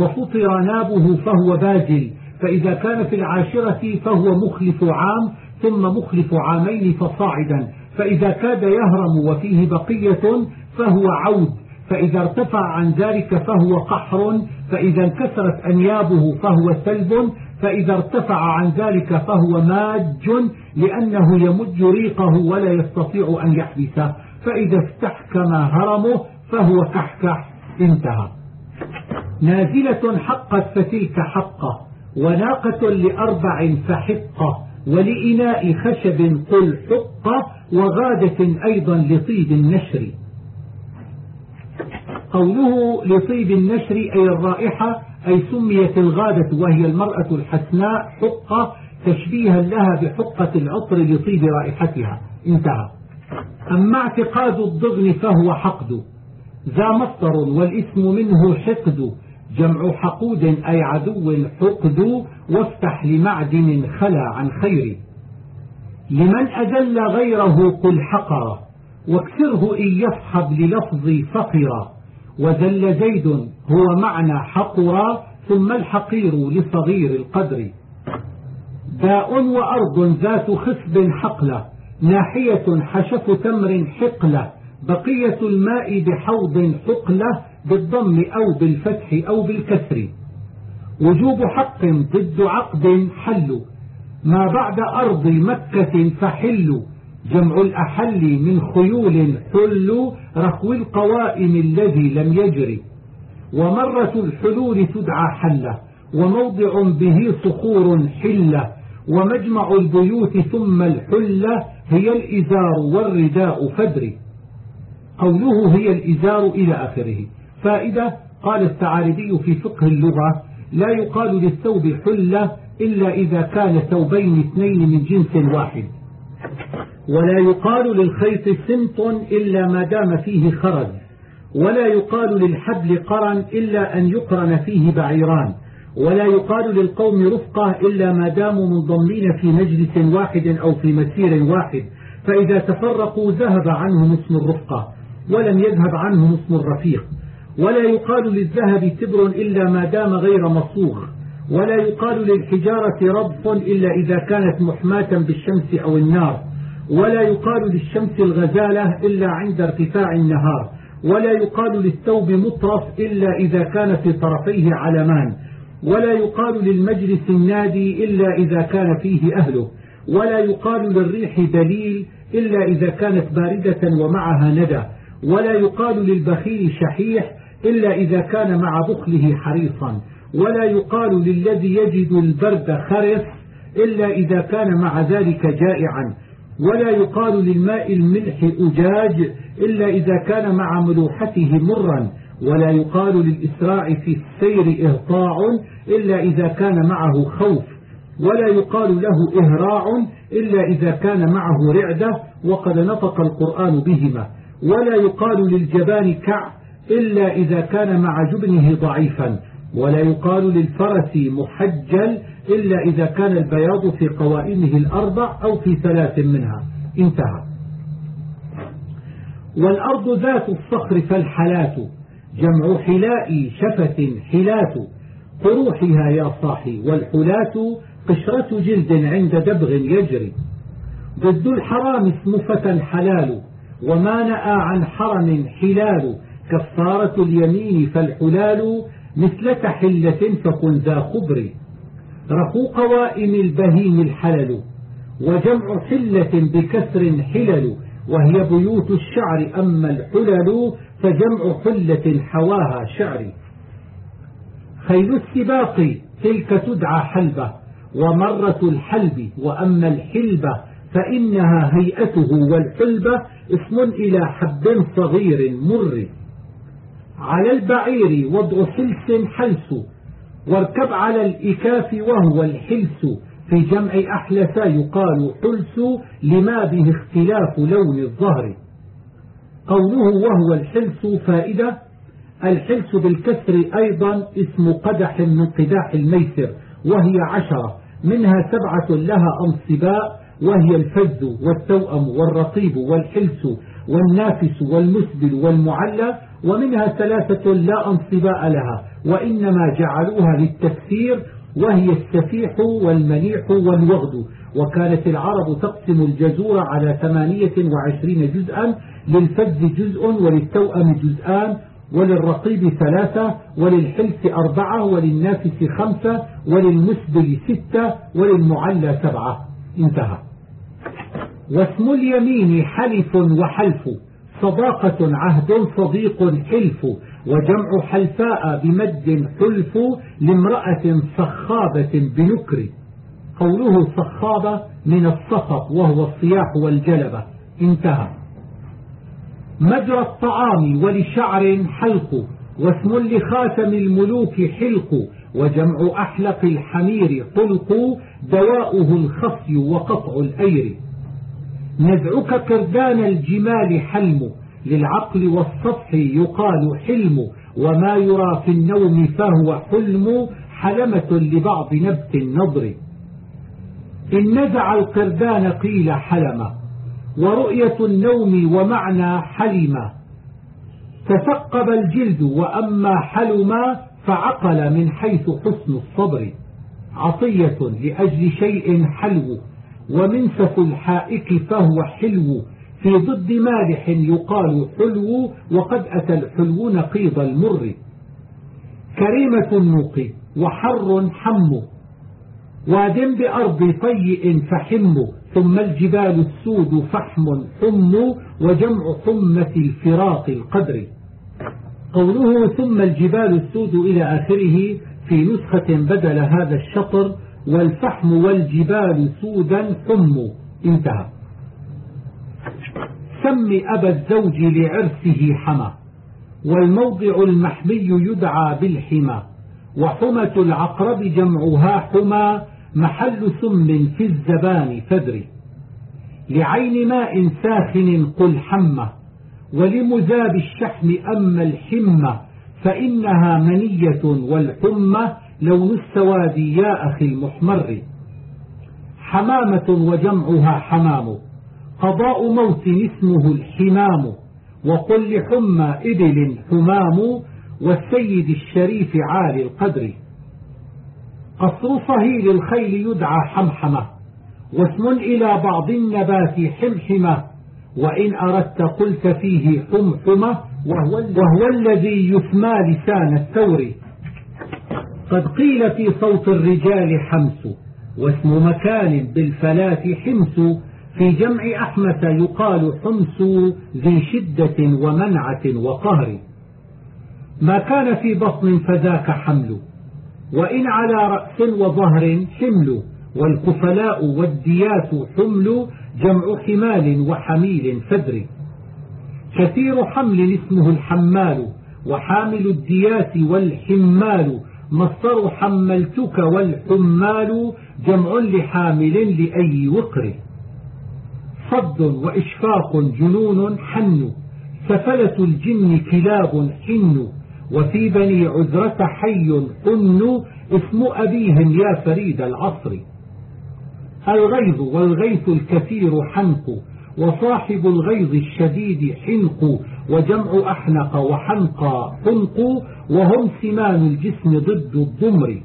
وفطر نابه فهو باجل فإذا كان في العاشرة فهو مخلف عام ثم مخلف عامين فصاعدا فإذا كاد يهرم وفيه بقية فهو عود فإذا ارتفع عن ذلك فهو قحر فإذا انكسرت أنيابه فهو سلب فإذا ارتفع عن ذلك فهو ماج لأنه يمج ريقه ولا يستطيع أن يحبسه. فإذا استحكم هرمه فهو كحكح انتهى. نازلة حقت فتلك حقة وناقة لأربع فحقة ولإناء خشب قل حقة وغادة أيضا لطيب النشر. قوله لطيب النشر أي الرائحة أي سميت الغادة وهي المرأة الحسناء حقة تشبيها لها بحقة العطر لطيب رائحتها. انتهى. أما اعتقاد الضغن فهو حقد. ذا مصدر والاسم منه حقد. جمع حقود أي عدو حقد وافتح لمعدن خلا عن خير. لمن أذل غيره قل حقر واكسره إن يصحب للفظ فقرا. وذل زيد هو معنى حقرا ثم الحقير لصغير القدر. داء وأرض ذات خصب حقلة ناحية حشف تمر حقلة بقية الماء بحوض حقلة بالضم أو بالفتح أو بالكسر. وجوب حق ضد عقد حل ما بعد أرض مكة فحل. جمع الأحل من خيول حل رخو القوائم الذي لم يجري ومرة الحلول تدعى حلة وموضع به صخور حلة ومجمع البيوت ثم الحلة هي الإزار والرداء فدري قوله هي الإزار إلى آخره. فائدة قال التعاربي في فقه اللغة لا يقال للثوب حلة إلا إذا كان ثوبين اثنين من جنس واحد. ولا يقال للخيط سمط إلا ما دام فيه خرز ولا يقال للحبل قرن إلا أن يقرن فيه بعيران ولا يقال للقوم رفقة إلا ما داموا منضمين في مجلس واحد أو في مسير واحد فإذا تفرقوا ذهب عنهم اسم الرفقة ولم يذهب عنهم اسم الرفيق. ولا يقال للذهب تبر إلا ما دام غير مصوغ ولا يقال للحجارة ربط إلا إذا كانت محماة بالشمس أو النار. ولا يقال للشمس الغزالة إلا عند ارتفاع النهار ولا يقال للثوب مطرف إلا إذا كان في طرفيه علمان ولا يقال للمجلس النادي إلا إذا كان فيه أهله ولا يقال للريح دليل إلا إذا كانت باردة ومعها ندى ولا يقال للبخيل شحيح إلا إذا كان مع بخله حريصا ولا يقال للذي يجد البرد خرس إلا إذا كان مع ذلك جائعا. ولا يقال للماء الملح أجاج إلا إذا كان مع ملوحته مرا. ولا يقال للإسراع في السير إهطاع إلا إذا كان معه خوف. ولا يقال له إهراع إلا إذا كان معه رعدة وقد نطق القرآن بهما. ولا يقال للجبان كع إلا إذا كان مع جبنه ضعيفا. ولا يقال للفرس محجل إلا إذا كان البياض في قوائمه الأربع أو في ثلاث منها. انتهى. والأرض ذات الصخر فالحلات جمع حلاء شفة حلات قروحها يا صاحي والحلات قشرة جلد عند دبغ يجري. ضد الحرام اسم فتى حلال وما نأى عن حرم حلال كفارة اليمين فالحلال مثل تحلة فكن ذا خبر. رخو قوائم البهيم الحلل وجمع حلة بكسر حلل وهي بيوت الشعر أما الحلل فجمع حلة حواها شعر. خيل السباق تلك تدعى حلبة ومرة الحلب وأما الحلبة فإنها هيئته والحلبة اسم إلى حب صغير مر. على البعير وضع حلس حلس واركب على الإكاف وهو الحلس في جمع أحلس يقال حلس لما به اختلاف لون الظهر. قوله وهو الحلس فائدة الحلس بالكسر أيضا اسم قدح من قداح الميسر وهي عشرة منها سبعة لها أنصباء وهي الفز والتوأم والرقيب والحلس والنافس والمسبل والمعلى ومنها ثلاثة لا انصباء لها وإنما جعلوها للتكسير وهي السفيح والمليح والوغد. وكانت العرب تقسم الجزور على ثمانية وعشرين جزءا للفز جزء وللتوأم جزءان وللرقيب ثلاثة وللحلس أربعة وللنافس خمسة وللمسبل ستة وللمعلى سبعة. انتهى. واسم اليمين حلف وحلف. صداقة عهد صديق حلف وجمع حلفاء بمد حلف لامرأة صخابة بنكر. قوله صخابة من الصخب وهو الصياح والجلبة. انتهى. مجرى الطعام ولشعر حلق واسم لخاتم الملوك حلق وجمع أحلق الحمير حلق دواؤه الخفي وقطع الأير. نزعك كردان الجمال حلم للعقل والسطح يقال حلم وما يرى في النوم فهو حلم حلمة لبعض نبت النضر إن نزع القردان قيل حلم ورؤية النوم ومعنى حلم. تثقب الجلد وأما حلم فعقل من حيث حسن الصبر. عطية لأجل شيء حلو. ومنسف الحائك فهو حلو في ضد مالح يقال حلو وقد أتى الحلو نقيض المر. كريمة النوق وحر حم واد بأرض طيء فحم ثم الجبال السود فحم حم وجمع حمة الفراق القدر. قوله ثم الجبال السود إلى آخره في نسخة بدل هذا الشطر والفحم والجبال سودا حم انتهى. سم أبا الزوج لعرسه حمى والموضع المحمي يدعى بالحمى وحمة العقرب جمعها حمى محل سم في الزبان فدري لعين ماء ساخن قل حمة ولمذاب الشحم أما الحمة فإنها منية والحمة لون السواد يا أخي المحمر حمامة وجمعها حمام. قضاء موت اسمه الحمام. وقل لحمى إبل حمام والسيد الشريف عالي القدر. قصر صهيل الخيل يدعى حمحمة. واسم إلى بعض النبات حمحمة. وإن أردت قلت فيه حمحمة. وهو, وهو الذي يسمى لسان الثور. قد قيل في صوت الرجال حمس واسم مكان بالفلاة حمس في جمع أحمس يقال حمس ذي شدة ومنعة وقهر. ما كان في بطن فذاك حمل وإن على رأس وظهر حمل والكفلاء والديات حمل جمع حمال وحميل فدر. كثير حمل اسمه الحمال وحامل الديات والحمال مصدر حملتك والحمال جمع لحامل لأي وقر. صد وإشفاق جنون حن. سفلة الجن كلاب حن. وفي بني عذرة حي حن. اسم أبيهم يا فريد العصر. الغيظ والغيث الكثير حنق. وصاحب الغيظ الشديد حنق. وجمع أحنق وحنق حنق. وهم سمان الجسم ضد الضمر.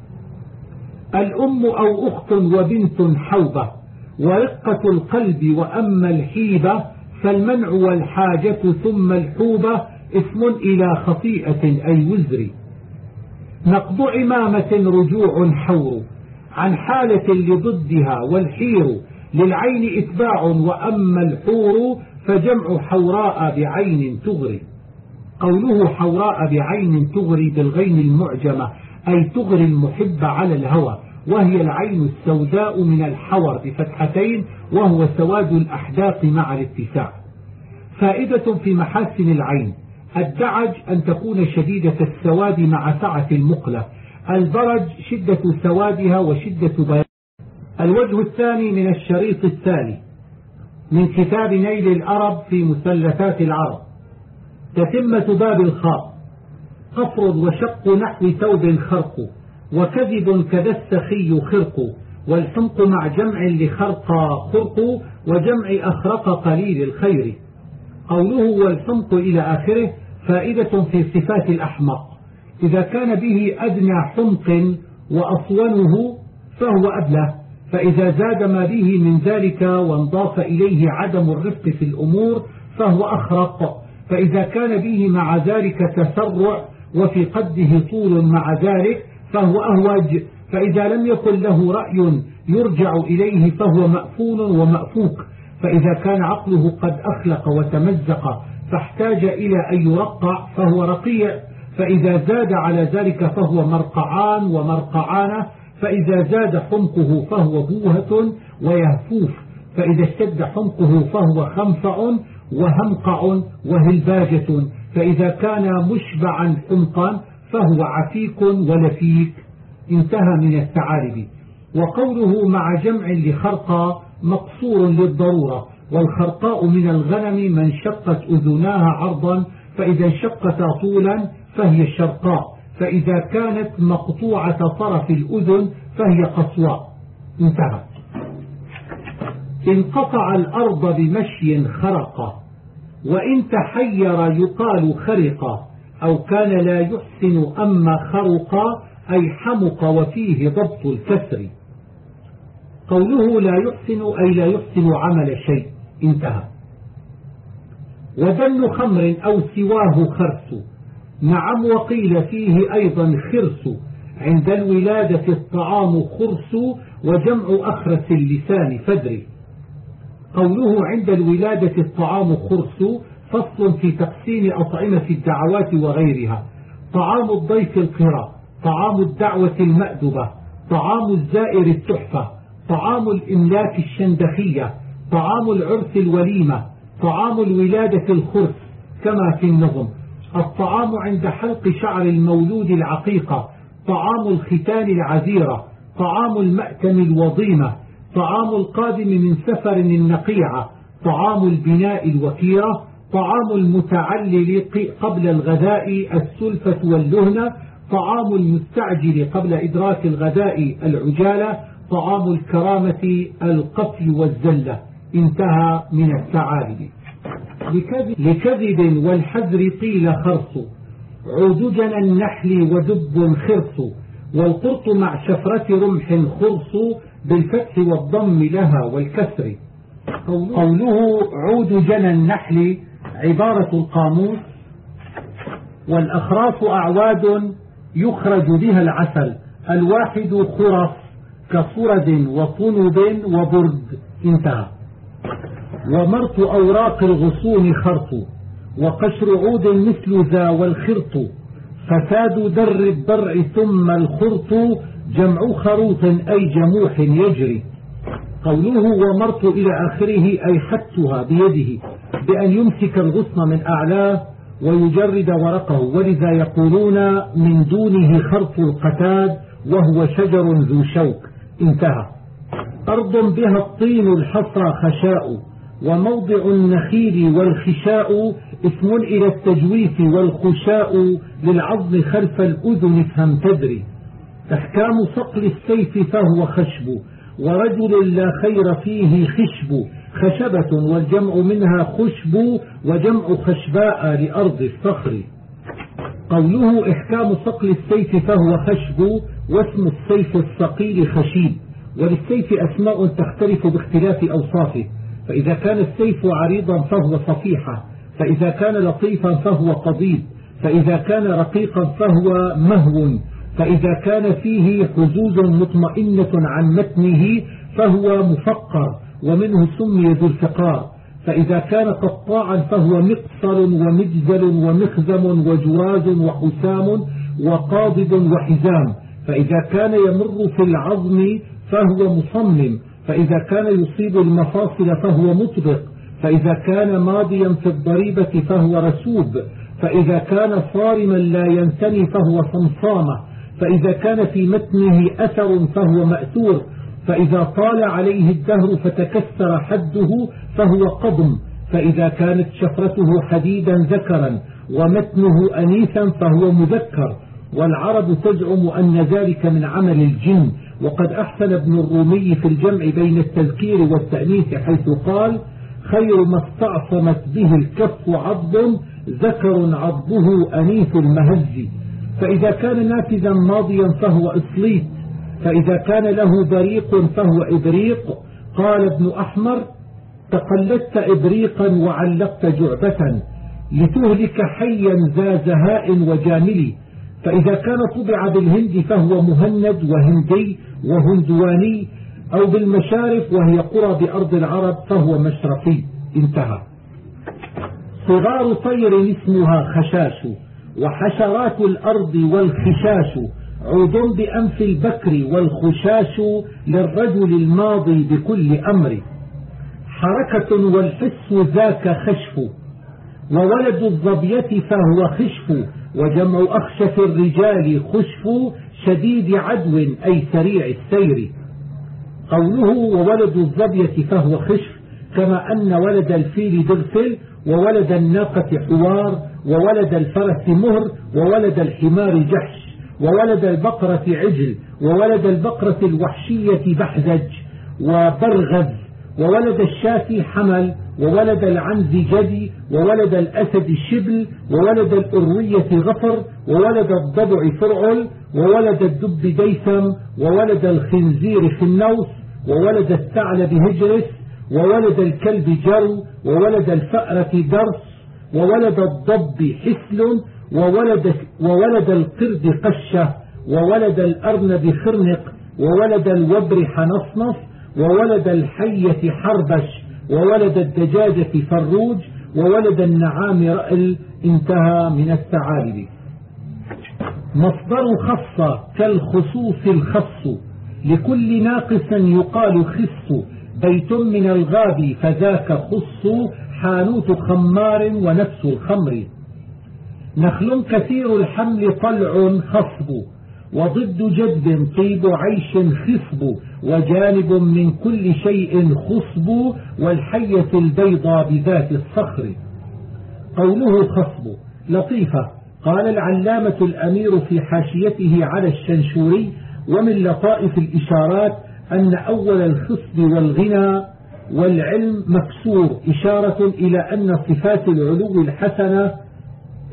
الأم أو أخت وبنت حوبة ورقة القلب وأما الحيبة فالمنع والحاجة ثم الحوبة اسم إلى خطيئة أي وزر. نقض عمامة رجوع حور عن حالة لضدها والحير للعين إتباع وأما الحور فجمع حوراء بعين تغري. قوله حوراء بعين تغري بالغين المعجمة أي تغري المحب على الهوى وهي العين السوداء من الحور بفتحتين وهو سواد الأحداث مع الاتساع. فائدة في محاسن العين الدعج أن تكون شديدة السواد مع سعة المقلة البرج شدة سوادها وشدة بيان الوجه الثاني من الشريط التالي من كتاب نيل الأرب في مثلثات العرب. تتمة باب الخاء أفرض وشق نحو ثوب خرق وكذب كذا السخي خرق والحمق مع جمع لخرق خرق وجمع أخرق قليل الخير. قوله والحمق إلى آخره فائدة في صفات الأحمق. إذا كان به أدنى حمق وأصونه فهو أبله فإذا زاد ما به من ذلك وانضاف إليه عدم الرفق في الأمور فهو أخرق. فإذا كان به مع ذلك تسرع وفي قده طول مع ذلك فهو أهوج. فإذا لم يكن له رأي يرجع إليه فهو مأفول ومأفوك. فإذا كان عقله قد أخلق وتمزق فاحتاج إلى أن يرقع فهو رقيع. فإذا زاد على ذلك فهو مرقعان ومرقعان فإذا زاد حمقه فهو بوهة ويهفوف. فإذا اشتد حمقه فهو خنفع وهمقع وهلباجة. فإذا كان مشبعا حمقا فهو عفيك ولفيك انتهى من الثعالب وقوله مع جمع لخرقى مقصور للضرورة. والخرقاء من الغنم من شقت أذناها عرضا. فإذا انشقتا طولا فهي الشرقاء فإذا كانت مقطوعة طرف الأذن فهي قصواء. انتهى. إن قطع الأرض بمشي خرق وإن تحير يقال خرق أو كان لا يحسن أما خرق أي حمق وفيه ضبط الكسر. قوله لا يحسن أي لا يحسن عمل شيء. انتهى. ودن خمر أو سواه خرس. نعم وقيل فيه أيضا خرس. عند الولادة الطعام خرس وجمع أخرس اللسان فدري قوله عند الولادة الطعام خرس فصل في تقسيم أطعمة الدعوات وغيرها. طعام الضيف القراء طعام الدعوة المأدبة طعام الزائر التحفة طعام الإملاك الشندخية طعام العرس الوليمة طعام الولادة الخرس كما في النظم. الطعام عند حلق شعر المولود العقيقة طعام الختان العذيرة طعام المأتم الوضيمة طعام القادم من سفر النقيعة طعام البناء الوكيرة طعام المتعلل قبل الغداء السلفة واللهنة طعام المستعجل قبل إدراك الغداء العجالة طعام الكرامة القتل والزلة. انتهى من الثعالب لكذب والحذر قيل خرص. عودجن النحل ودب خرص. والقرط مع شفرة رمح خرص. بالفتح والضم لها والكسر. قوله عود جنى النحل عبارة القاموس والأخراف أعواد يخرج بها العسل. الواحد خرف كصرد وطنب وبرد. انتهى. ومرت أوراق الغصون خرط وقشر عود مثل ذا والخرط. فساد در الضرع ثم الخرط جمع خروط أي جموح يجري. قوله ومرت إلى آخره أي حتها بيده بأن يمسك الغصن من أعلاه ويجرد ورقه. ولذا يقولون من دونه خرط القتاد وهو شجر ذو شوك انتهى. أرض بها الطين الحصى خشاء وموضع النخيل والخشاء اسم إلى التجويف والخشاء للعظم خلف الأذن فهم تدري. أحكام صقل السيف فهو خشب ورجل لا خير فيه خشب خشبة والجمع منها خشب وجمع خشباء لأرض الصخر. قوله إحكام صقل السيف فهو خشب واسم السيف الثقيل خشيب. وللسيف أسماء تختلف باختلاف أوصافه فإذا كان السيف عريضا فهو صفيحة فإذا كان لطيفا فهو قضيب فإذا كان رقيقا فهو مهو. فإذا كان فيه حزوز مطمئنة عن متنه فهو مفقر ومنه سمي ذو الفقار. فإذا كان قطاعا فهو مقصل ومجزل ومخزم وجواز وحسام وقاضب وحزام. فإذا كان يمر في العظم فهو مصمم. فإذا كان يصيب المفاصل فهو مطبق. فإذا كان ماضيا في الضريبة فهو رسوب. فإذا كان صارما لا ينتني فهو صمصامة. فإذا كان في متنه أثر فهو مأثور فإذا طال عليه الدهر فتكسر حده فهو قضم فإذا كانت شفرته حديدا ذكرا ومتنه أنيثا فهو مذكر والعرب تزعم أن ذلك من عمل الجن وقد أحسن ابن الرومي في الجمع بين التذكير والتأنيث حيث قال خير ما استعصمت به الكف عض ذكر عضه أنيث المهز. فإذا كان نافذا ماضيا فهو إصليت. فإذا كان له بريق فهو إبريق. قال ابن أحمر تقلدت إبريقا وعلقت جعبة لتهلك حيا ذا زهاء وجامل. فإذا كان طبع بالهند فهو مهند وهندي وهندواني أو بالمشارف وهي قرى بأرض العرب فهو مشرقي. انتهى. صغار طير اسمها خشاش. وحشرات الأرض والخشاش عود بأنف البكر والخشاش للرجل الماضي بكل أمر. حركة والحس ذاك خشف وولد الظبية فهو خشف وجمع أخشف الرجال خشف شديد عدو أي سريع السير. قوله وولد الظبية فهو خشف كما أن ولد الفيل دغفل وولد الناقة حوار وولد الفرس مهر وولد الحمار جحش وولد البقرة عجل وولد البقرة الوحشية بحزج وبرغز وولد الشاة حمل وولد العنز جدي وولد الأسد شبل وولد الأروية غفر وولد الضبع فرعل وولد الدب ديسم وولد الخنزير خنوص وولد الثعلب هجرس وولد الكلب جرو وولد الفأرة درص وولد الضب حسل وولد, وولد القرد قشة وولد الأرنب خرنق وولد الوبر حنصنص وولد الحية حربش وولد الدجاجة فروج وولد النعام رأل انتهى من الثعالب مصدر خص كالخصوص الخص لكل ناقص يقال خص بيت من الغاب فذاك خص حانوت خمار ونفس الخمر. نخل كثير الحمل طلع خصب وضد جد طيب عيش خصب وجانب من كل شيء خصب والحية البيضاء بذات الصخر. قوله خصب لطيفة. قال العلامة الأمير في حاشيته على الشنشوري ومن لطائف الإشارات أن أول الخصب والغنى والعلم مكسور إشارة إلى أن صفات العلو الحسنة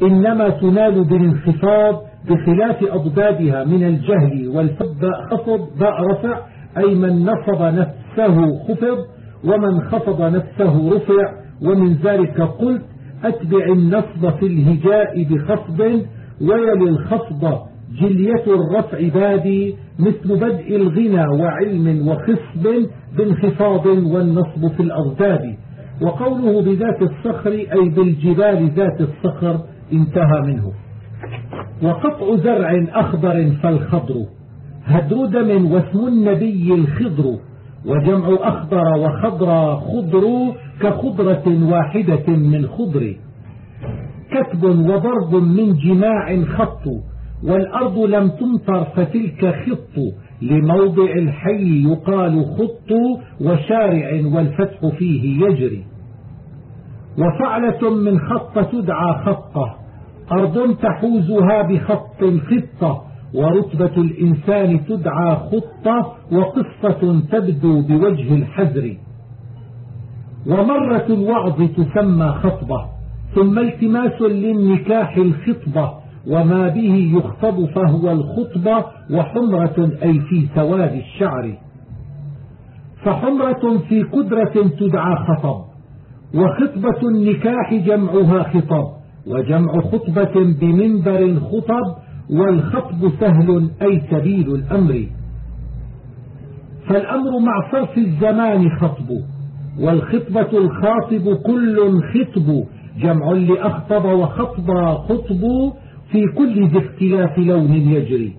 إنما تنال بالانخفاض بخلاف أضدادها من الجهل والفض خفض باء رفع أي من نصب نفسه خفض ومن خفض نفسه رفع ومن ذلك قلت أتبع النصب في الهجاء بخفض ويلي الخفض جلية الرفع بادي مثل بدء الغنى وعلم وخصب بانخفاض والنصب في الأضداد. وقوله بذات الصخر أي بالجبال ذات الصخر انتهى منه. وقطع زرع أخضر فالخضر هدر دم واسم النبي الخضر وجمع أخضر وخضر خضر كخضرة واحدة من خضر. كتب وضرب من جماع خط والأرض لم تمطر فتلك خط لموضع الحي يقال خط وشارع والفتح فيه يجري. وفعلة من خط تدعى خطة أرض تحوزها بخط خطة ورتبة الإنسان تدعى خطة وقصة تبدو بوجه الحزر. ومرة الوعظ تسمى خطبة ثم التماس للنكاح الخطبة. وما به يخطب فهو الخطبة وحمرة أي في سواد الشعر. فحمرة في قدرة تدعى خطب وخطبة النكاح جمعها خطب وجمع خطبة بمنبر خطب والخطب سهل أي سبيل الأمر. فالأمر مع صرف الزمان خطب والخطبة الخاطب كل خطب جمع لأخطب وخطب خطب في كل ذي اختلاف لون يجري.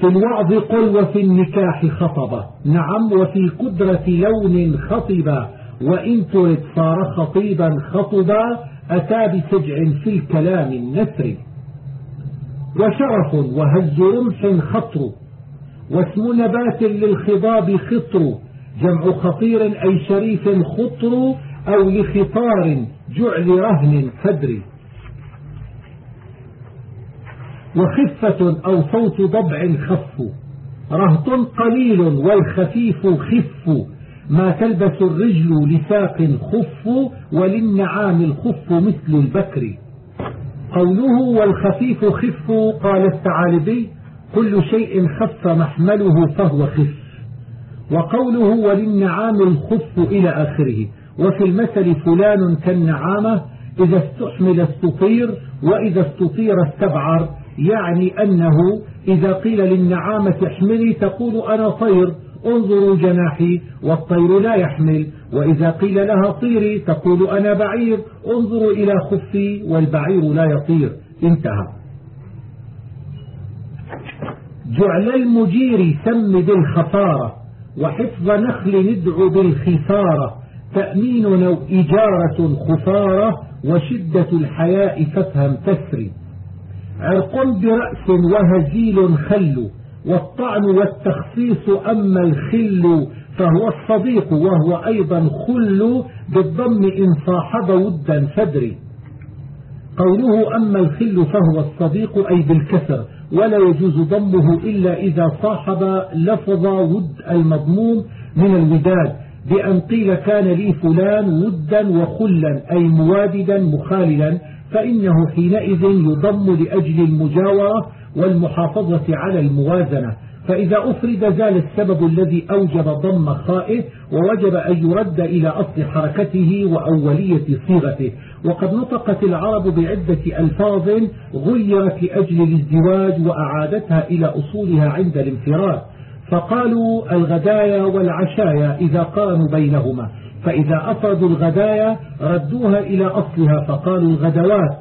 في الوعظ قل وفي النكاح خطبة. نعم وفي قدرة لون خطبا وإن ترد صار خطيبا خطبا أتى بسجع في الكلام النثر. وشرف وهز رمح خطر. واسم نبات للخضاب خطر. جمع خطير أي شريف خطر أو لخطار جعل رهن فدري وخفة أو صوت ضبع خف. رهط قليل والخفيف خف. ما تلبس الرجل لساق خف وللنعام الخف مثل البكر. قوله والخفيف خف قال الثعالبي كل شيء خف محمله فهو خف. وقوله وللنعام الخف إلى آخره وفي المثل فلان كالنعامة إذا استحمل استطير وإذا استطير استبعر. يعني أنه إذا قيل للنعامة احملي تقول أنا طير انظروا جناحي والطير لا يحمل وإذا قيل لها طيري تقول أنا بعير انظروا إلى خفي والبعير لا يطير. انتهى. جعل المجير سم بالخطارة وحفظ نخل ندعو بالخسارة تأمين أو إجارة خفارة وشدة الحياء فافهم تسري. عرق برأس وهزيل خل والطعن والتخصيص أما الخل فهو الصديق وهو أيضا خل بالضم إن صاحب ودا فدري قوله أما الخل فهو الصديق أي بالكسر ولا يجوز ضمه إلا إذا صاحب لفظ ود المضموم من الوداد بأن قيل كان لي فلان ودا وخلا أي مواددا مخاللا فإنه حينئذ يضم لأجل المجاورة والمحافظة على الموازنة. فإذا أفرد زال السبب الذي أوجب ضم خائه ووجب أن يرد إلى أصل حركته وأولية صيغته. وقد نطقت العرب بعدة ألفاظ غيرت لأجل الازدواج وأعادتها إلى أصولها عند الانفراد. فقالوا الغدايا والعشايا إذا قارنوا بينهما. فإذا أفردوا الغدايا ردوها إلى أصلها فقالوا الغدوات.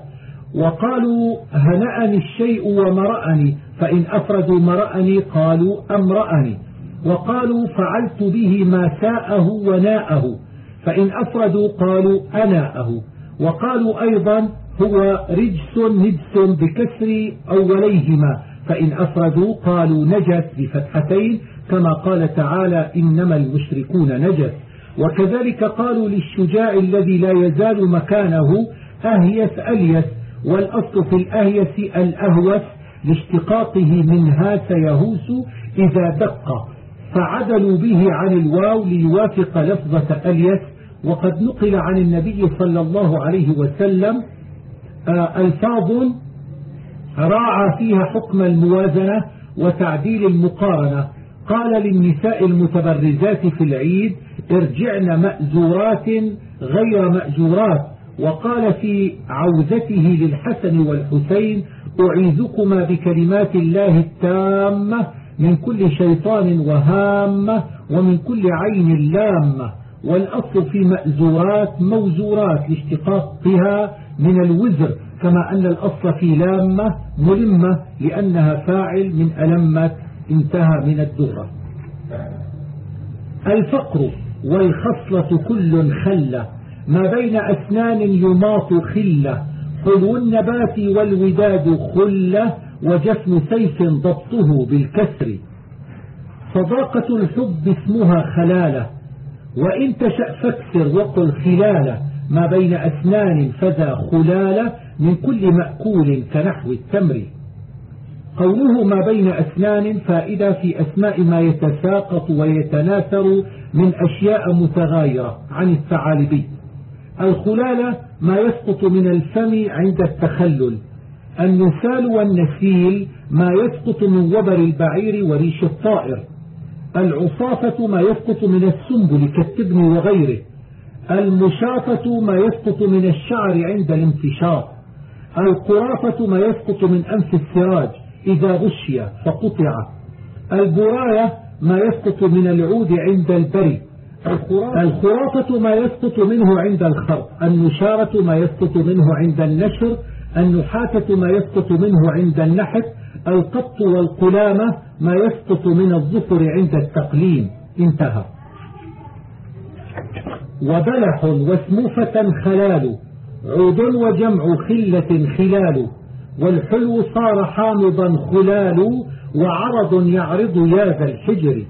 وقالوا هنأني الشيء ومرأني فإن أفردوا مرأني قالوا أمرأني. وقالوا فعلت به ما ساءه وناءه فإن أفردوا قالوا أناءه. وقالوا أيضا هو رجس نجس بكسر أوليهما فإن أفردوا قالوا نجس بفتحتين كما قال تعالى إنما المشركون نجس. وكذلك قالوا للشجاع الذي لا يزال مكانه أهيس أليس والأصل في الأهيس الأهوس لاشتقاقه من هاس يهوس إذا دق فعدلوا به عن الواو ليوافق لفظة أليس. وقد نقل عن النبي صلى الله عليه وسلم آه، ألفاظ راعى فيها حكم الموازنة وتعديل المقارنة. قال للنساء المتبرزات في العيد ارجعن مأزورات غير مأزورات. وقال في عوزته للحسن والحسين أعيذكما بكلمات الله التامة من كل شيطان وهامة ومن كل عين لامة. والأصل في مأزورات موزورات لاشتقاقها من الوزر كما أن الأصل في لامة ملمة لأنها فاعل من ألمة انتهى من الدرة الفقر. والخصلة كل خلة. ما بين أسنان يماط خلة. حلو النبات والوداد خلة وجفن سيف ضبطه بالكسر. صداقة الحب اسمها خلالة. وإن تشأ فاكسر وقل خلالة. ما بين أسنان فذا خلالة من كل مأكول كنحو التمر. قوله ما بين أسنان فائدة في أسماء ما يتساقط ويتناثر من أشياء متغايرة عن الثعالبي. الخلالة ما يسقط من الفم عند التخلل النسال والنسيل ما يسقط من وبر البعير وريش الطائر العصافة ما يسقط من السنبل كالتبن وغيره المشاطة ما يسقط من الشعر عند الانتشاط القرافة ما يسقط من أنف السراج إذا غشي فقطع. البراية ما يسقط من العود عند البري. الخرافة. ما يسقط منه عند الخرق. النشارة ما يسقط منه عند النشر. النحاتة ما يسقط منه عند النحت. القط والقلامة ما يسقط من الظفر عند التقليم. انتهى. وبلح وسموفة خلال. عود وجمع خلة خلال. والحلو صار حامضا خلال وعرض يعرض يا ذا الحجر.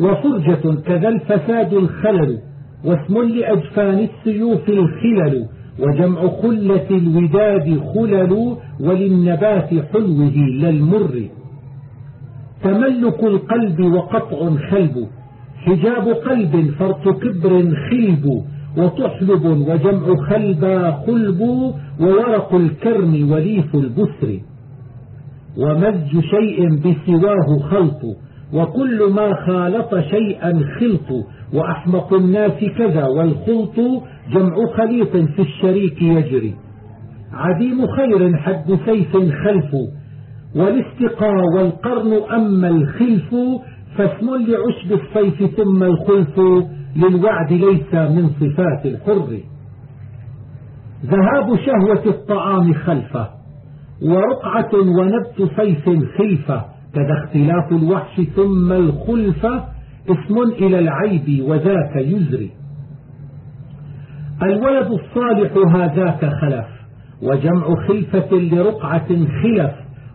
وفرجة كذا الفساد الخلل واسم لأجفان السيوف الخلل وجمع خلة الوداد خلل وللنبات حلوة للمر. تملك القلب وقطع خلب حجاب قلب فرط كبر خلب وتحلب وجمع خلبا خلب وورق الكرم وليف البسر. ومزج شيء بسواه خلط وكل ما خالط شيئا خلط. وأحمق الناس كذا والخلط جمع خليط في الشريك يجري. عديم خير حد سيف خلف. والاستقى والقرن أما الخلف فاسم لعشب الصيف ثم الخلف للوعد ليس من صفات الحر. ذهاب شهوة الطعام خلفه ورقعة ونبت صيف خلفه كذا اختلاف الوحش ثم الخلفة اسم إلى العيب وذاك يزري. الولد الصالح هذاك خلف وجمع خلفة لرقعة خلف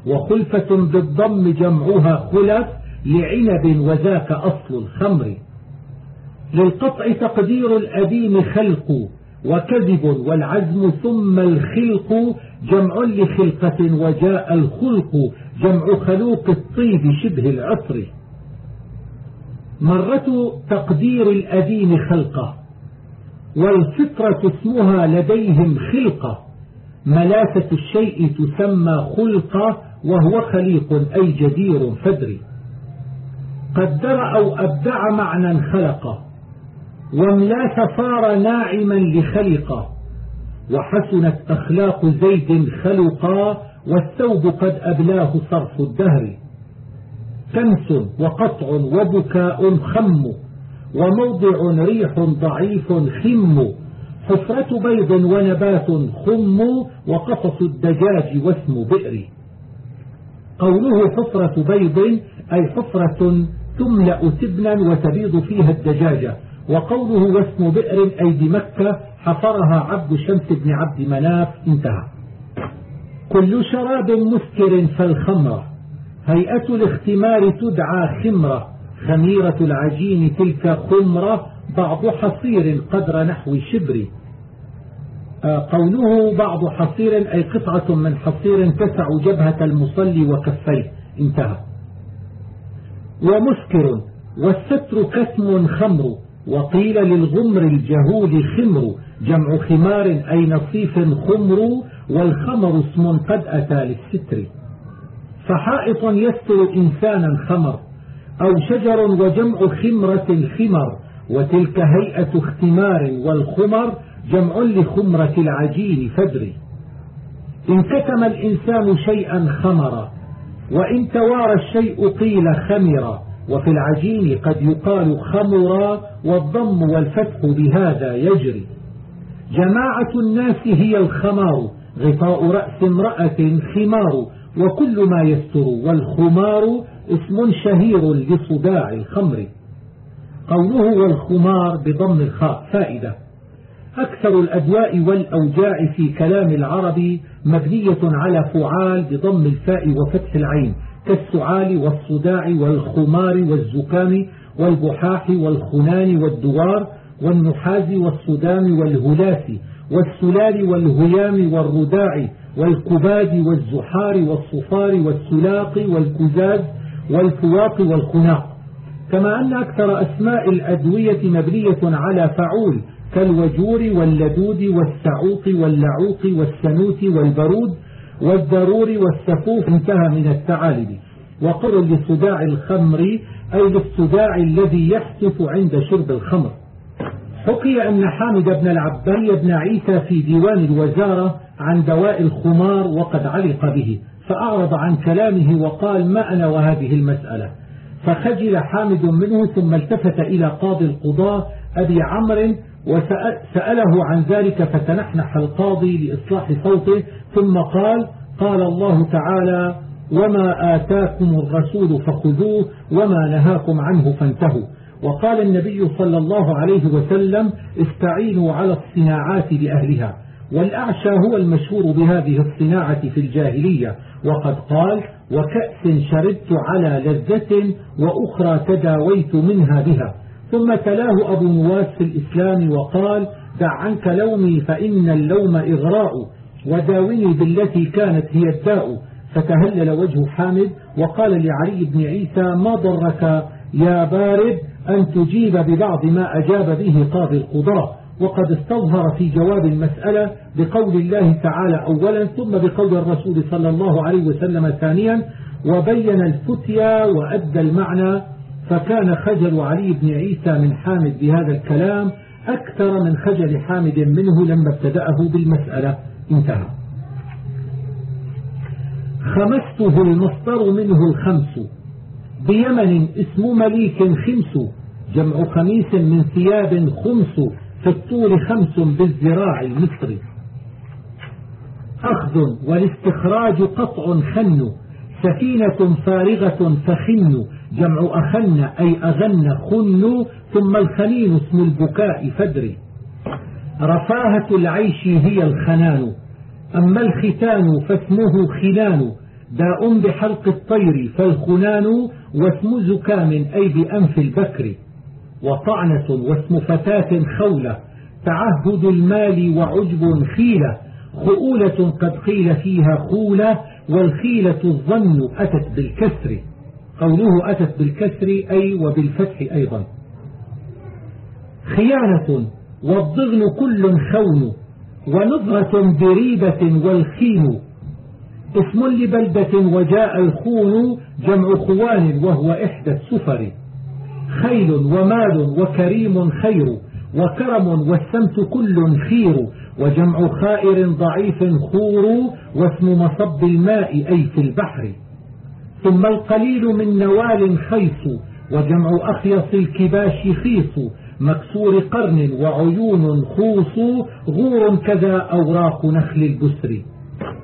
وخلفة بالضم جمعها خلف لعنب وذاك أصل الخمر. للقطع تقدير الأديم خلق وكذب والعزم ثم الخلق جمع لخلقة وجاء الخلق جمع خلوق الطيب شبه العطر. مرة تقدير الأديم خلقه والفطرة اسمها لديهم خلقة. ملاثة الشيء تسمى خلقة وهو خليق أي جدير فدري. قدر أو أبدع معنى خلقه واملاث صار ناعما لخلقه وحسنت أخلاق زيد خلقا والثوب قد أبلاه صرف الدهر. كنس وقطع وبكاء خم وموضع ريح ضعيف خم. حفرة بيض ونبات خم وقصص الدجاج واسم بئر. قوله حفرة بيض أي حفرة تملأ تبنا وتبيض فيها الدجاجة. وقوله واسم بئر أي بمكة حفرها عبد شمس بن عبد مناف. انتهى. كل شراب مسكر فالخمرة. هيئة الاختمار تدعى خمرة. خميرة العجين تلك خمرة. بعض حصير قدر نحو شبر. آه، قوله بعض حصير أي قطعة من حصير تسع جبهة المصلي وكفيه. انتهى. ومسكر والستر كسم خمر وقيل للغمر الجهول خمر جمع خمار أي نصيف خمر والخمر اسم قد أتى للستر. فحائط يستر إنسانا خمر أو شجر وجمع خمرة خمر وتلك هيئة اختمار والخمر جمع لخمرة العجين فدري إن كتم الإنسان شيئا خمر وإن توارى الشيء قيل خمر وفي العجين قد يقال خمرا والضم والفتح بهذا يجري. جماعة الناس هي الخمار غطاء رأس امرأة خمار وكل ما يستر والخمار اسم شهير لصداع الخمر. قوله والخمار بضم الخاء فائدة. أكثر الأدواء والأوجاع في كلام العرب مبنية على فعال بضم الفاء وفتح العين كالسعال والصداع والخمار والزكام والبحاح والخنان والدوار والنحاز والصدام والهلاس والسلال والهيام والرداع والكباد والزحار والصفار والسلاق والكزاز والفواق والخناق. كما أن أكثر أسماء الأدوية مبنية على فعول كالوجور واللدود والسعوط واللعوق والسنوت والبرود والضرور والسفوف انتهى من الثعالب وقر لصداع الخمر أي للصداع الذي يحدث عند شرب الخمر. حكي أن حامد بن العباري بن عيسى في ديوان الوزارة عن دواء الخمار وقد علق به فأعرض عن كلامه وقال ما أنا وهذه المسألة. فخجل حامد منه ثم التفت إلى قاضي القضاة أبي عمرو وسأله عن ذلك فتنحنح القاضي لإصلاح صوته ثم قال قال الله تعالى وما آتاكم الرسول فخذوه وما نهاكم عنه فانتهوا. وقال النبي صلى الله عليه وسلم استعينوا على الصناعات بأهلها والأعشى هو المشهور بهذه الصناعة في الجاهلية. وقد قال وكأس شربت على لذة وأخرى تداويت منها بها. ثم تلاه أبو نواس في الإسلام وقال دع عنك لومي فإن اللوم إغراء وداوني بالتي كانت هي الداء. فتهلل وجه حامد وقال لعلي بن عيسى ما ضرك يا بارد أن تجيب ببعض ما أجاب به قاضي القضاء وقد استظهر في جواب المسألة بقول الله تعالى أولا ثم بقول الرسول صلى الله عليه وسلم ثانيا وبين الفتيا وأدى المعنى فكان خجل علي بن عيسى من حامد بهذا الكلام أكثر من خجل حامد منه لما ابتدأه بالمسألة. انتهى. خمسته المصدر منه الخمس. بيمن اسم مليك خمس. جمع خميس من ثياب خمس. في الطول خمس بالزراع المصري أخذ والاستخراج قطع خن. سفينة فارغة فخن جمع أخن أي أغن خن ثم الخنين اسم البكاء فدري. رفاهة العيش هي الخنان. أما الختان فاسمه خنان داء بحلق الطير فالخنان واسم زكام أي بأنف البكر. وطعنة واسم فتاة خولة. تعهد المال وعجب خيلة. خؤولة قد قيل فيها خولة والخيلة الظن أتت بالكسر. قوله أتت بالكسر أي وبالفتح أيضا. خيانة والضغن كل خون ونظرة بريبة والخين اسم لبلدة وجاء الخون جمع خوان وهو إحدى السفر. خيل ومال وكريم خير وكرم والسمت كل خير وجمع خائر ضعيف خور واسم مصب الماء أي في البحر. ثم القليل من نوال خيص وجمع أخيص الكباش خيص مكسور قرن وعيون خوص غور كذا أوراق نخل البسر.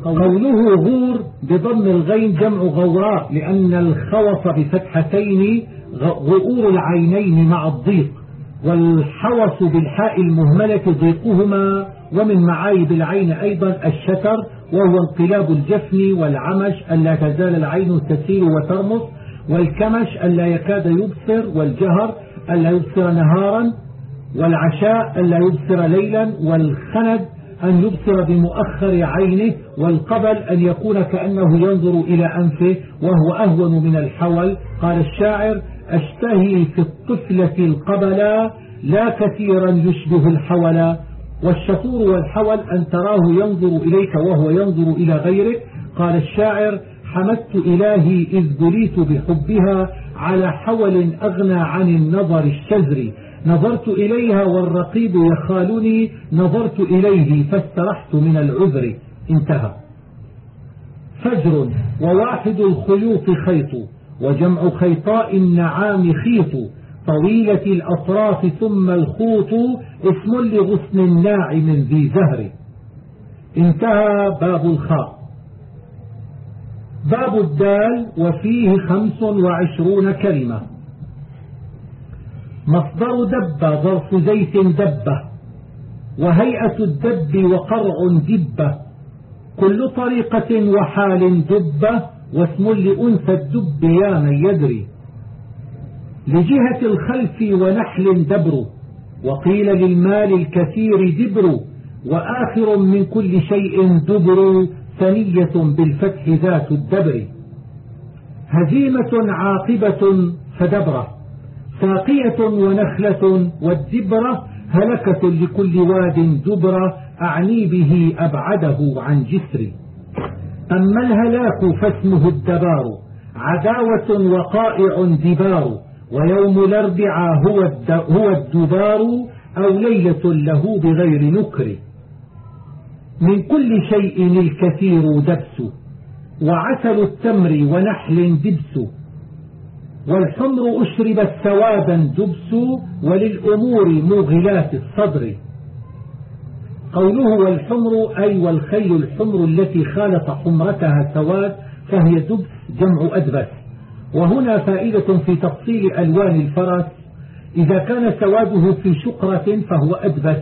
قوله غور بضم الغين جمع غوراء لأن الخوص بفتحتين غؤور العينين مع الضيق والحوص بالحاء المهملة ضيقهما ومن معايب العين أيضا الشتر وهو انقلاب الجفن والعمش ألا تزال العين تسير وترمص والكمش ألا يكاد يبصر والجهر ألا يبصر نهارا والعشاء ألا يبصر ليلا والخند أن يبصر بمؤخر عينه والقبل أن يكون كأنه ينظر إلى أنفه وهو أهون من الحول. قال الشاعر أشتهي في الطفلة القبلا لا كثيرا يشبه الحول والشطور والحول أن تراه ينظر إليك وهو ينظر إلى غيرك. قال الشاعر حمدت إلهي إذ بليت بحبها على حول أغنى عن النظر الشزري نظرت إليها والرقيب يخالني. نظرت إليه فاسترحت من العذر. انتهى. فجر وواحد الخيوط خيط وجمع خيطاء النعام خيط. طويلة الأطراف ثم الخوط اسم لغصن الناعم ذي زهر. انتهى باب الخاء. باب الدال وفيه خمس وعشرون كلمة. مصدر دب ظرف زيت دبة وهيئة الدب وقرع دبة كل طريقة وحال دبة واسم لأنثى الدب يا من يدري. لجهة الخلف ونحل دبر وقيل للمال الكثير دبر وآخر من كل شيء دبر ثنية بالفتح ذات الدبر. هزيمة عاقبة فدبرة ساقية ونخلة والدبرة هلكة لكل واد دبرة أعني به أبعده عن جسر. أما الهلاك فاسمه الدبار عداوة وقائع دبار. ويوم الأربعاء هو, هو الدبار أو ليلة له بغير نكر. من كل شيء الكثير دبس وعسل التمر ونحل دبس. والحمر أشربت ثوابا دبس وللأمور موغلات الصدر. قوله والحمر أي والخيل الحمر التي خالط حمرتها سواد فهي دبس جمع أدبس. وهنا فائدة في تفصيل ألوان الفرس. إذا كان سواده في شقرة فهو أدبس.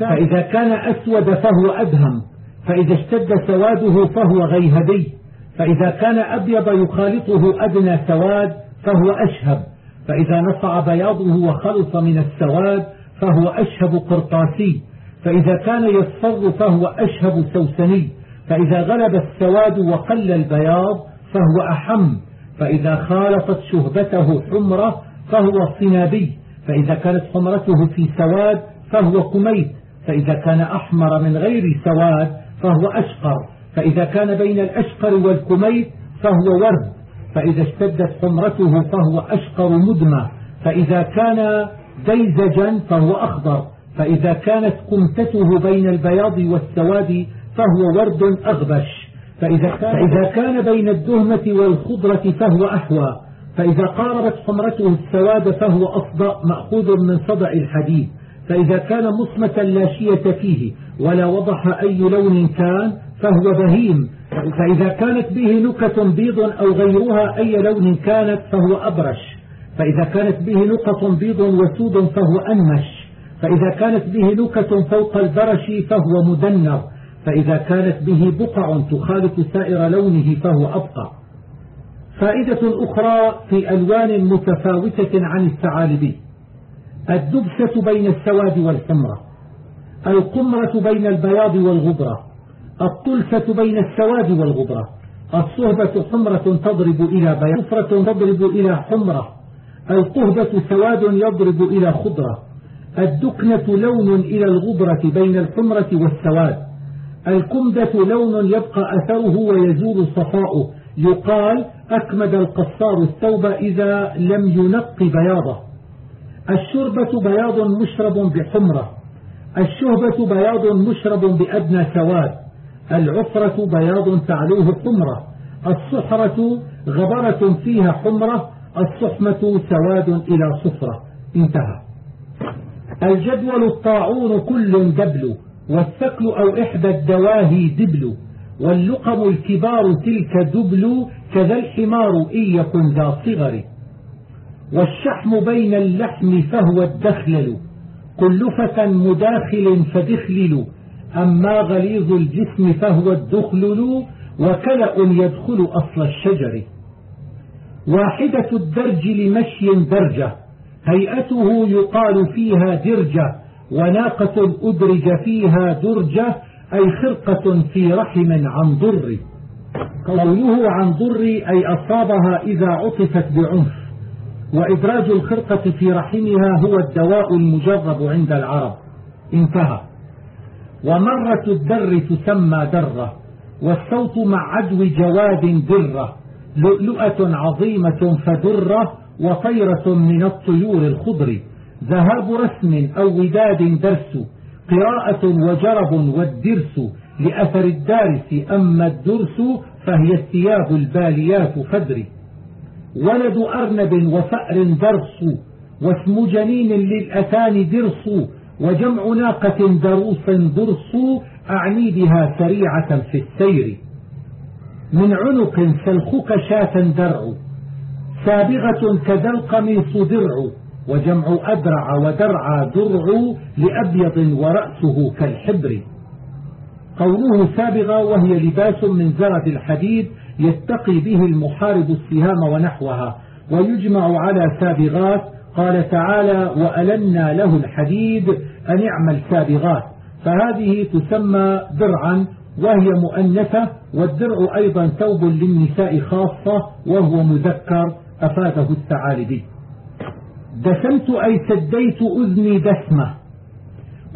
فإذا كان أسود فهو أدهم. فإذا اشتد سواده فهو غيهبي. فإذا كان أبيض يخالطه أدنى سواد فهو أشهب. فإذا نصع بياضه وخلص من السواد فهو أشهب قرطاسي. فإذا كان يصفر فهو أشهب سوسني. فإذا غلب السواد وقل البياض فهو أحم. فإذا خالطت شهبته حمرة فهو صنابي فإذا كانت حمرته في سواد فهو كميت فإذا كان أحمر من غير سواد فهو أشقر فإذا كان بين الأشقر والكميت فهو ورد فإذا اشتدت حمرته فهو أشقر مدمى فإذا كان ديزجا فهو أخضر فإذا كانت كمتته بين البياض والسواد فهو ورد أغبش. فإذا كان, فإذا كان بين الدهمة والخضرة فهو أحوى فإذا قاربت حمرته السواد فهو أصدأ مأخوذ من صدع الحديد. فإذا كان مصمة لا شية فيه ولا وضح أي لون كان فهو بهيم. فإذا كانت به نكة بيض أو غيرها أي لون كانت فهو أبرش. فإذا كانت به نقط بيض وسود فهو أنمش. فإذا كانت به نكة فوق البرش فهو مدنر. فإذا كانت به بقع تخالط سائر لونه فهو أبقع فائدة أخرى في ألوان متفاوتة عن الثعالب. الدبسة بين السواد والحمرة. القمرة بين البياض والغبرة. الطلفة بين السواد والغبرة. الصهبة حمرة تضرب إلى بياض. صفرة تضرب إلى حمرة. القهبة سواد يضرب إلى خضرة. الدكنة لون إلى الغبرة بين الحمرة والسواد. الكمدة لون يبقى أثره ويزول صفاؤه. يقال أكمد القصار الثوب إذا لم ينق بياضه. الشربة بياض مشرب بحمرة. الشهبة بياض مشرب بأدنى سواد. العفرة بياض تعلوه حمرة الصحرة غبرة فيها حمرة الصحمة سواد إلى صفرة. انتهى. الجدول الطاعون كل دبل والثكل أو إحدى الدواهي دبل واللقم الكبار تلك دبل كذا الحمار إن يكن ذا صغر. والشحم بين اللحم فهو الدخلل كلفة مداخل فدخلل أما غليظ الجسم فهو الدخلل وكلأ يدخل أصل الشجر. واحدة الدرج لمشي درجة هيئته يقال فيها درجة وناقة أدرج فيها درجة أي خرقة في رحم عن ضر. قوله عن ضر أي أصابها إذا عطفت بعنف. وإدراج الخرقة في رحمها هو الدواء المجرب عند العرب. انتهى. ومرة الدر تسمى درة والصوت مع عدو جواد درة لؤلؤة عظيمة فدرة وطيرة من الطيور الخضر. ذهاب رسم أو وداد درس قراءة وجرب والدرس لأثر الدارس أما الدرس فهي الثياب الباليات فدر ولد أرنب وفأر درس واسم جنين للأتان درس وجمع ناقة دروس درس أعني بها سريعة في السير. من عنق سلخك شاة درع سابغة كذا القميص درع وجمع أدرع ودرع درع لأبيض ورأسه كالحبر. قوله سابغة وهي لباس من زرد الحديد يتقي به المحارب السهام ونحوها ويجمع على سابغات. قال تعالى وألنا له الحديد أن يعمل سابغات. فهذه تسمى درعا وهي مؤنثة والدرع أيضا ثوب للنساء خاصة وهو مذكر أفاده الثعالبي دسمت أي سديت أذني دسمة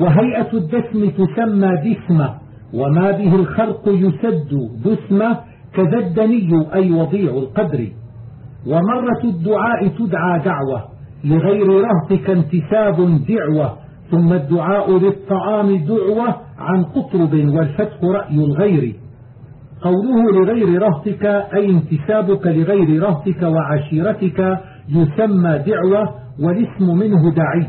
وهيئة الدسم تسمى دسمة وما به الخرق يسد دسمة كذا الدني أي وضيع القدر. ومرة الدعاء تدعى دعوة لغير رهطك انتساب دعوة ثم الدعاء للطعام دعوة عن قطرب والفتح رأي الغير. قوله لغير رهطك أي انتسابك لغير رهطك وعشيرتك يسمى دعوة والاسم منه دعي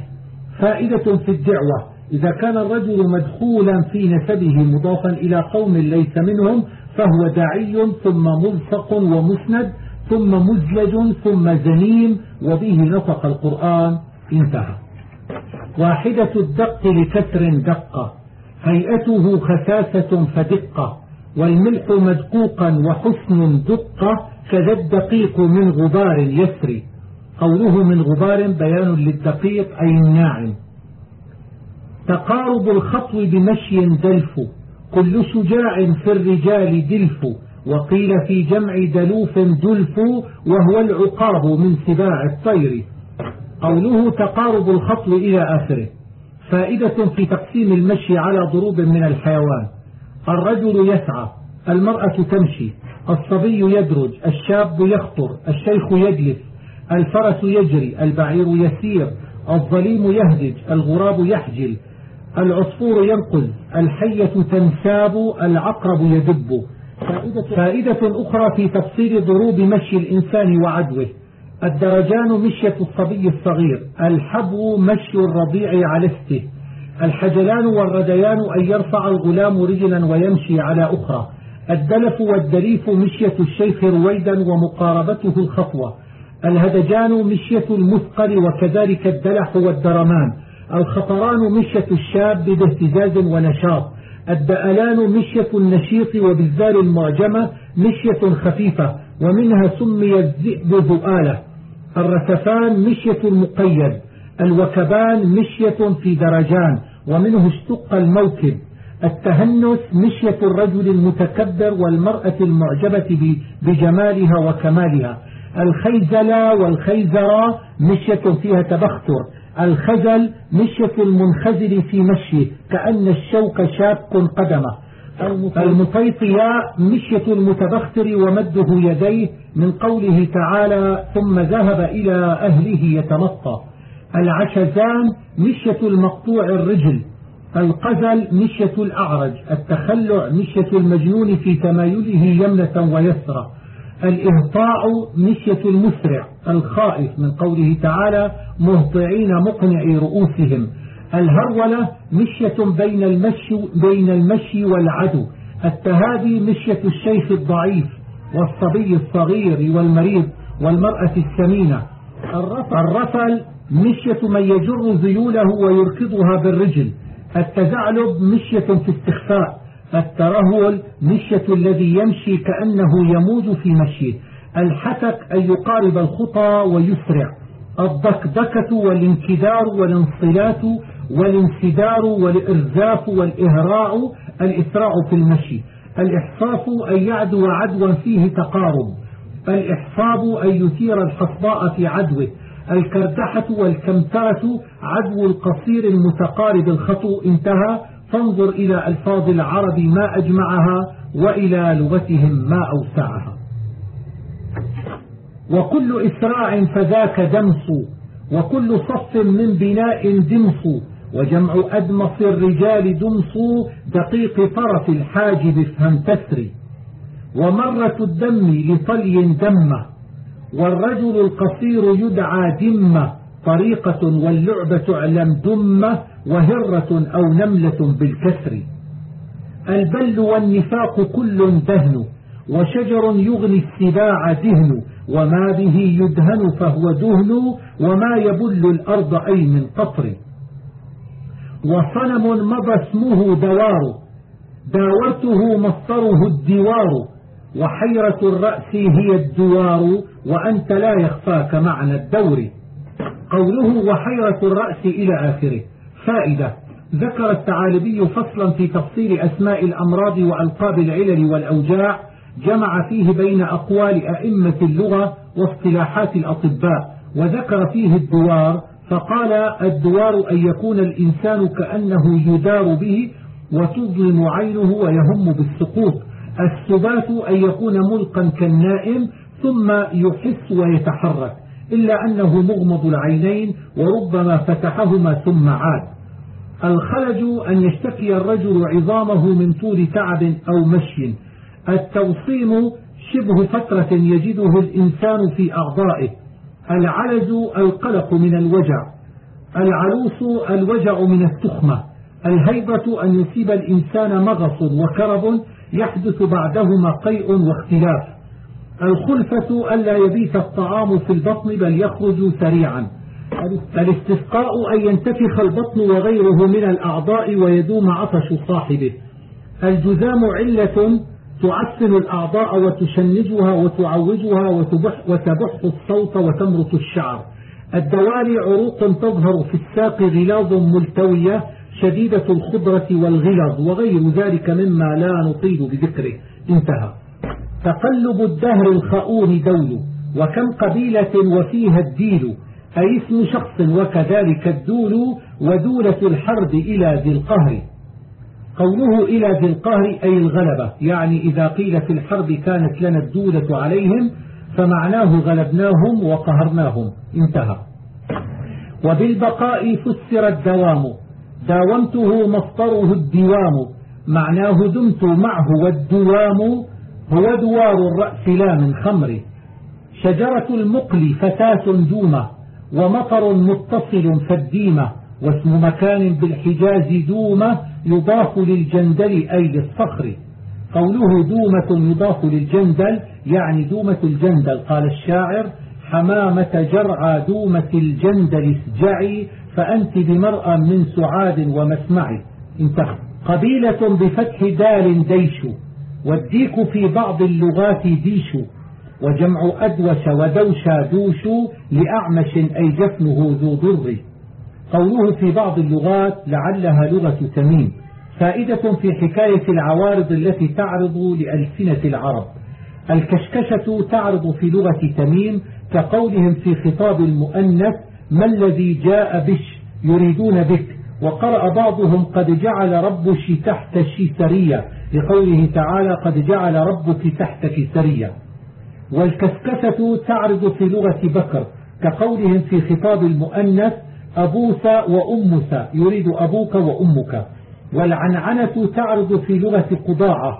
فائدة في الدعوة. إذا كان الرجل مدخولا في نسبه مضافا إلى قوم ليس منهم فهو داعي ثم ملصق ومسند ثم مزلج ثم زنيم وبه نطق القرآن. انتهى. واحدة الدق لكسر دقة هيئته خساسة فدقة والملح مدقوقا وحسن دقة كذا الدقيق من غبار يسري قوله من غبار بيان للدقيق أي الناعم. تقارب الخطو بمشي دلف كل شجاع في الرجال دلف وقيل في جمع دلوف دلف وهو العقاب من سباع الطير. قوله تقارب الخطو إلى آخره. فائدة في تقسيم المشي على ضروب من الحيوان. الرجل يسعى المرأة تمشي الصبي يدرج الشاب يخطر الشيخ يجلس. الفرس يجري البعير يسير الظليم يهدج الغراب يحجل العصفور ينقل الحية تنساب العقرب يدب. فائدة أخرى في تفصيل ضروب مشي الإنسان وعدوه. الدرجان مشية الصبي الصغير الحبو مشي الرضيع على استه الحجلان والرديان أن يرفع الغلام رجلا ويمشي على أخرى. الدلف والدليف مشية الشيخ رويدا ومقاربته الخطوة. الهدجان مشية المثقل وكذلك الدلح والدرمان. الخطران مشية الشاب باهتزاز ونشاط. الدألان مشية النشيط وبالذال المعجمة مشية خفيفة ومنها سمي الذئب ذؤالة. الرسفان مشية المقيد. الوكبان مشية في درجان ومنه اشتق الموكب. التهنس مشية الرجل المتكبر والمرأة المعجبة بجمالها وكمالها. الخيزلة والخيزرة مشية فيها تبختر. الخزل مشية المنخزل في مشيه كأن الشوك شاق قدمه. المطيطياء مشية المتبختر ومده يديه من قوله تعالى ثم ذهب إلى أهله يتمطى العشزان مشية المقطوع الرجل. القزل مشية الأعرج. التخلع مشية المجنون في تمايله يمنة ويسرى الإهطاء مشية المسرع الخائف من قوله تعالى مهطعين مقنعي رؤوسهم. الهرولة مشية بين المشي, بين المشي والعدو. التهادي مشية الشيخ الضعيف والصبي الصغير والمريض والمرأة السمينة. الرفل مشية من يجر ذيوله ويركضها بالرجل. التزعلب مشية في استخفاء. الترهل مشية الذي يمشي كأنه يموج في مشيه الحتك أن يقارب الخطى ويسرع. الضكدكة والانكدار والانصلات والانسدار والإرزاف والإهراع الإسراع في المشي. الإحصاف أن يعدو عدوا فيه تقارب. الإحصاب أن يثير الحصباء في عدوه. الكردحة والكمترة عدو القصير المتقارب الخطو. انتهى. فانظر إلى ألفاظ العرب ما أجمعها وإلى لغتهم ما أوسعها. وكل إسراع فذاك دمص وكل صف من بناء دمص وجمع أدمص الرجال دمص دقيق طرف الحاجب فهم تسري ومرة الدم لطلي دمه والرجل القصير يدعى دمة طريقة واللعبة علم دمة وهرة أو نملة بالكسر. البل والنفاق كل دهن وشجر يغني السباع دهن وما به يدهن فهو دهن وما يبل الأرض أي من قطر. وصنم مضى اسمه دوار داورته مصدره الدوار وحيرة الرأس هي الدوار وأنت لا يخفاك معنى الدور. قوله وحيرة الرأس إلى آخره. فائدة. ذكر الثعالبي فصلا في تفصيل أسماء الأمراض وألقاب العلل والأوجاع جمع فيه بين أقوال أئمة اللغة واصطلاحات الأطباء وذكر فيه الدوار فقال الدوار أن يكون الإنسان كأنه يدار به وتظلم عينه ويهم بالسقوط. السبات أن يكون ملقا كالنائم ثم يحس ويتحرك إلا أنه مغمض العينين وربما فتحهما ثم عاد. الخلج أن يشتكي الرجل عظامه من طول تعب أو مشي. التوصيم شبه فترة يجده الإنسان في أعضائه. العلج القلق من الوجع. العروس الوجع من التخمة. الهيبة أن يصيب الإنسان مغص وكرب يحدث بعدهما قيء واختلاف. الخلفة ألا يبيت الطعام في البطن بل يخرج سريعا. الاستسقاء أن ينتفخ البطن وغيره من الأعضاء ويدوم عطش صاحبه. الجزام علة تعفن الأعضاء وتشنجها وتعوجها وتبح, وتبح الصوت وتمرط الشعر. الدوالي عروق تظهر في الساق غلاظ ملتوية شديدة الخضرة والغلظ وغير ذلك مما لا نطيل بذكره. انتهى. تقلب الدهر الخؤون دول وكم قبيلة وفيها الديل؟ أي اسم شخص وكذلك الدول ودولة الحرب إلى ذي القهر. قوله إلى ذي القهر أي الغلبة يعني إذا قيل في الحرب كانت لنا الدولة عليهم فمعناه غلبناهم وقهرناهم. انتهى. وبالبقاء فسر الدوام. داومته مصدره الدوام معناه دمت معه والدوام هو دوار الرأس لا من خمر شجرة المقل فتاة دومة. ومطر متصل فالديمة واسم مكان بالحجاز دومة يضاف للجندل أي للصخر. قوله دومة يضاف للجندل يعني دومة الجندل. قال الشاعر حمامة جرعى دومة الجندل اسجعي فأنت بمرأة من سعاد ومسمعي. انتهى. قبيلة بفتح دال ديش والديك في بعض اللغات ديش وجمع أدوش ودوش دوش لأعمش أي جفنه ذو ضر. قوله في بعض اللغات لعلها لغة تميم. فائدة في حكاية العوارض التي تعرض لألسنة العرب. الكشكشة تعرض في لغة تميم كقولهم في خطاب المؤنث ما الذي جاء بش يريدون بك؟ وقرأ بعضهم قد جعل ربك تحت شي سرية لقوله تعالى قد جعل ربك تحتك سرية والكسكسة تعرض في لغة بكر كقولهم في خطاب المؤنث أبوس وأمس يريد أبوك وأمك. والعنعنة تعرض في لغة قضاعة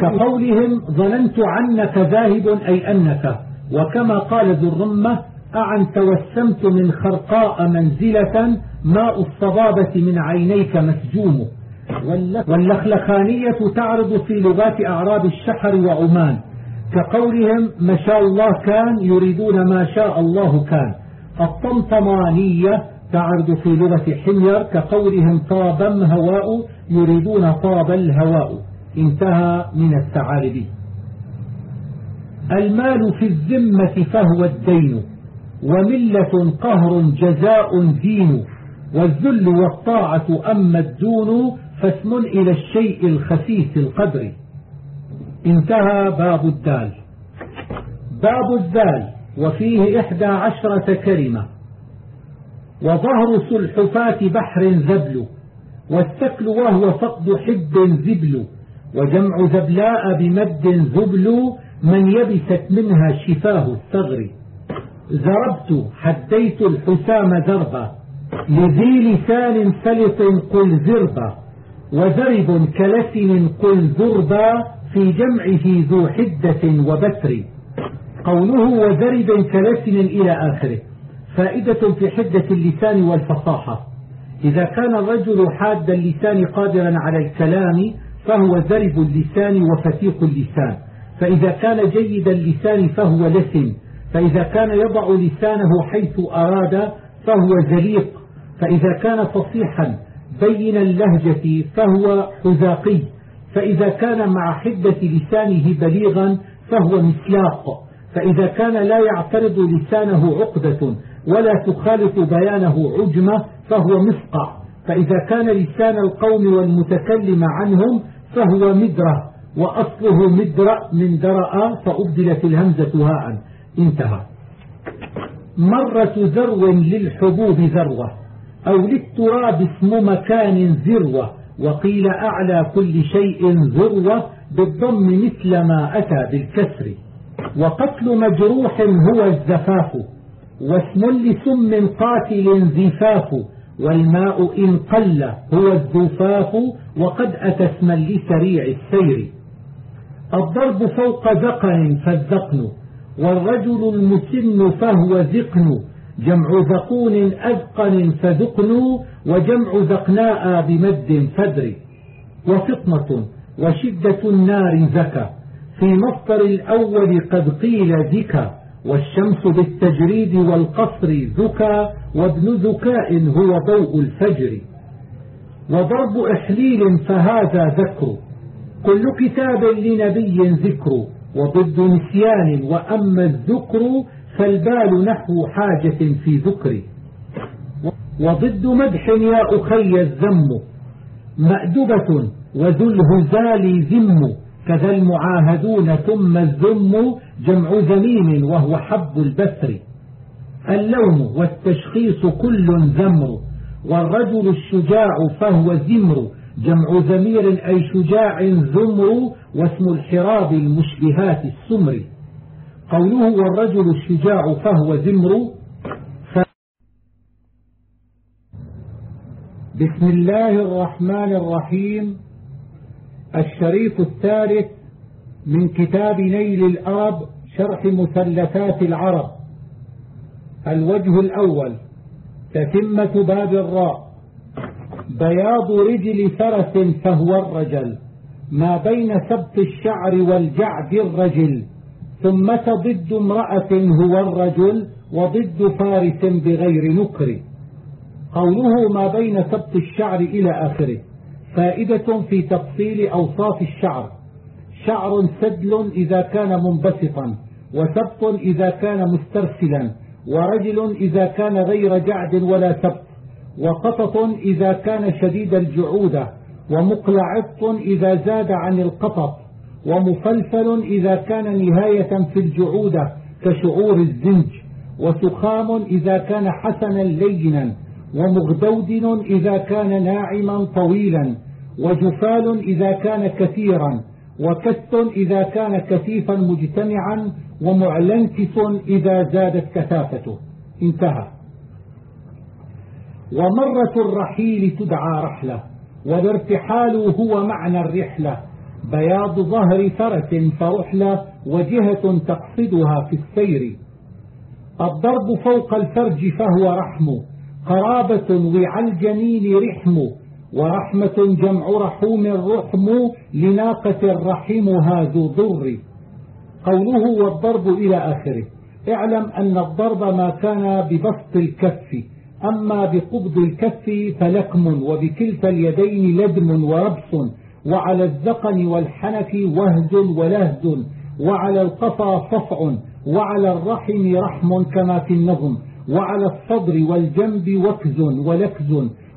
كقولهم ظننت عنك ذاهب أي أنك. وكما قال ذو الرمة أعن توسمت من خرقاء منزلة ماء الصبابة من عينيك مسجوم. واللخلخانية تعرض في لغات أعراب الشحر وعمان. كقولهم ما شاء الله كان يريدون ما شاء الله كان. الطمطمانية تعرض في لغة حمير كقولهم طابم هواء يريدون طاب الهواء. انتهى من الثعالب المال في الذمة فهو الدين وملة قهر جزاء دين والذل والطاعة أما الدون فاسم إلى الشيء الخسيس القدر. انتهى باب الدال. باب الدال وفيه إحدى عشرة كلمة. وظهر سلحفات بحر ذبل والسكل وهو فقد حب ذبل وجمع ذبلاء بمد ذبل من يبست منها شفاه الثغر. زربت حديت الحسام ذربا لذي لسان سلط قل زربا وزرب كلسن قل ذربا في جمعه ذو حدة وبتر. قوله وزرب كلسن إلى آخره. فائدة في حدة اللسان والفصاحة. إذا كان الرجل حاد اللسان قادرا على الكلام فهو زرب اللسان وفتيق اللسان. فإذا كان جيد اللسان فهو لسن. فإذا كان يضع لسانه حيث أراد فهو زليق. فإذا كان فصيحا بين اللهجة فهو حذاقي فإذا كان مع حدة لسانه بليغا فهو مسلاق فإذا كان لا يعترض لسانه عقدة ولا تخالط بيانه عجمة فهو مفقع فإذا كان لسان القوم والمتكلم عنهم فهو مدرة وأصله مدرأ من درأ فأبدلت الهمزة هاء. انتهى. مرة ذرو للحبوب ذروة أو للتراب اسم مكان ذروة وقيل أعلى كل شيء ذروة بالضم مثل ما أتى بالكسر. وقتل مجروح هو الزفاف واسم لسم قاتل زفاف والماء إن قل هو الزفاف وقد أتى اسما لسريع السير. الضرب فوق ذقن فالذقن والرجل المسن فهو ذقن جمع ذقون أذقن فذقن وجمع ذقناء بمد فدر وفطنة وشدة النار زكى في مصدر الأول قد قيل ذكى والشمس بالتجريد والقصر ذكى وابن ذكاء هو ضوء الفجر وضرب إحليل فهذا ذكر كل كتاب لنبي ذكر وضد نسيان وأما الذكر فالبال نحو حاجة في ذكر وضد مدح يا أخي الذم مأدبة وذو الهزال ذم كذا المعاهدون ثم الذم جمع ذميم وهو حب البثر اللوم والتشخيص كل ذمر والرجل الشجاع فهو زمر جمع ذمير أي شجاع ذمر واسم الحراب المشبهات السمر. قوله والرجل الشجاع فهو زمر ف... بسم الله الرحمن الرحيم. الشريف الثالث من كتاب نيل الأرب شرح مثلثات العرب. الوجه الأول تتمة باب الراء. بياض رجل فرس فهو الرجل ما بين سبط الشعر والجعد الرجل. ثم ضد امرأة هو الرجل وضد فارس بغير نكر قوله ما بين سبط الشعر إلى آخره. فائدة في تفصيل أوصاف الشعر. شعر سدل إذا كان منبسطا وسبط إذا كان مسترسلا ورجل إذا كان غير جعد ولا سبط وقطط إذا كان شديد الجعودة ومقلعط إذا زاد عن القطط ومفلفل إذا كان نهاية في الجعودة كشعور الزنج وسخام إذا كان حسنا لينا ومغدودن إذا كان ناعما طويلا وجفال إذا كان كثيرا وكث إذا كان كثيفا مجتمعا ومعلنكس إذا زادت كثافته. انتهى. ومرة الرحيل تدعى رحلة والارتحال هو معنى الرحلة بياض ظهر فرس فرحلة وجهة تقصدها في السير. الضرب فوق الفرج فهو رحم قرابة وع الجنين رحم ورحمة جمع رحوم الرحم لناقة رحمها ذو ضر. قوله والضرب إلى آخره. اعلم أن الضرب ما كان ببسط الكف أما بقبض الكف فلكم وبكلتا اليدين لدم وربس. وعلى الذقن والحنف وهد ولهد وعلى القفا صفع وعلى الرحم رحم كما في النظم وعلى الصدر والجنب وكز ولكز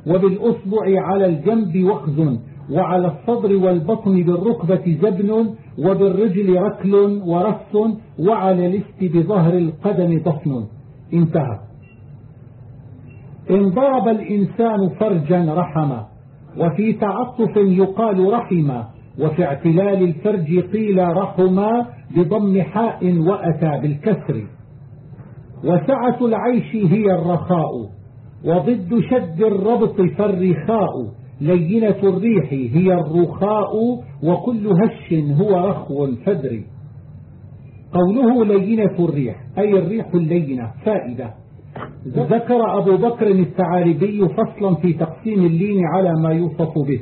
وبالأصبع على الجنب وخز وعلى الصدر والبطن بالركبة زبن وبالرجل ركل ورس وعلى الاست بظهر القدم ضفن. انتهى. إن ضرب الإنسان فرجا رحما وفي تعطف يقال رحما وفي اعتلال الفرج قيل رحما بضم حاء وأتى بالكسر. وسعة العيش هي الرخاء وضد شد الربط فالرخاء لينة الريح هي الرخاء وكل هش هو رخو الفدر. قوله لينة الريح أي الريح اللينة فائدة. ذكر أبو بكر الثعالبي فصلا في تقسيم اللين على ما يوصف به.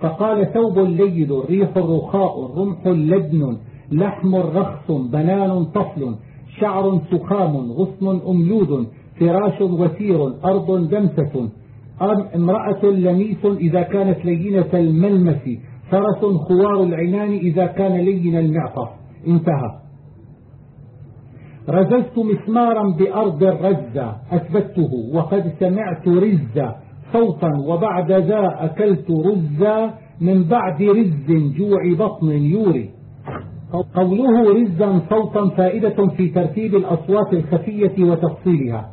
فقال ثوب الليل ريح الرخاء الرمح لدن لحم رخص بنان طفل شعر سخام غصن أملود فراش وسير أرض دمسة. امرأة لميس إذا كانت لينة الملمس فرس خوار العنان إذا كان لين المعطف. انتهى. رززت مسمارا بأرض الرزة أثبته وقد سمعت رزة صوتا وبعد ذا أكلت رزا من بعد رز جوع بطن يوري. قوله رزا صوتا فائدة في ترتيب الأصوات الخفية وتفصيلها.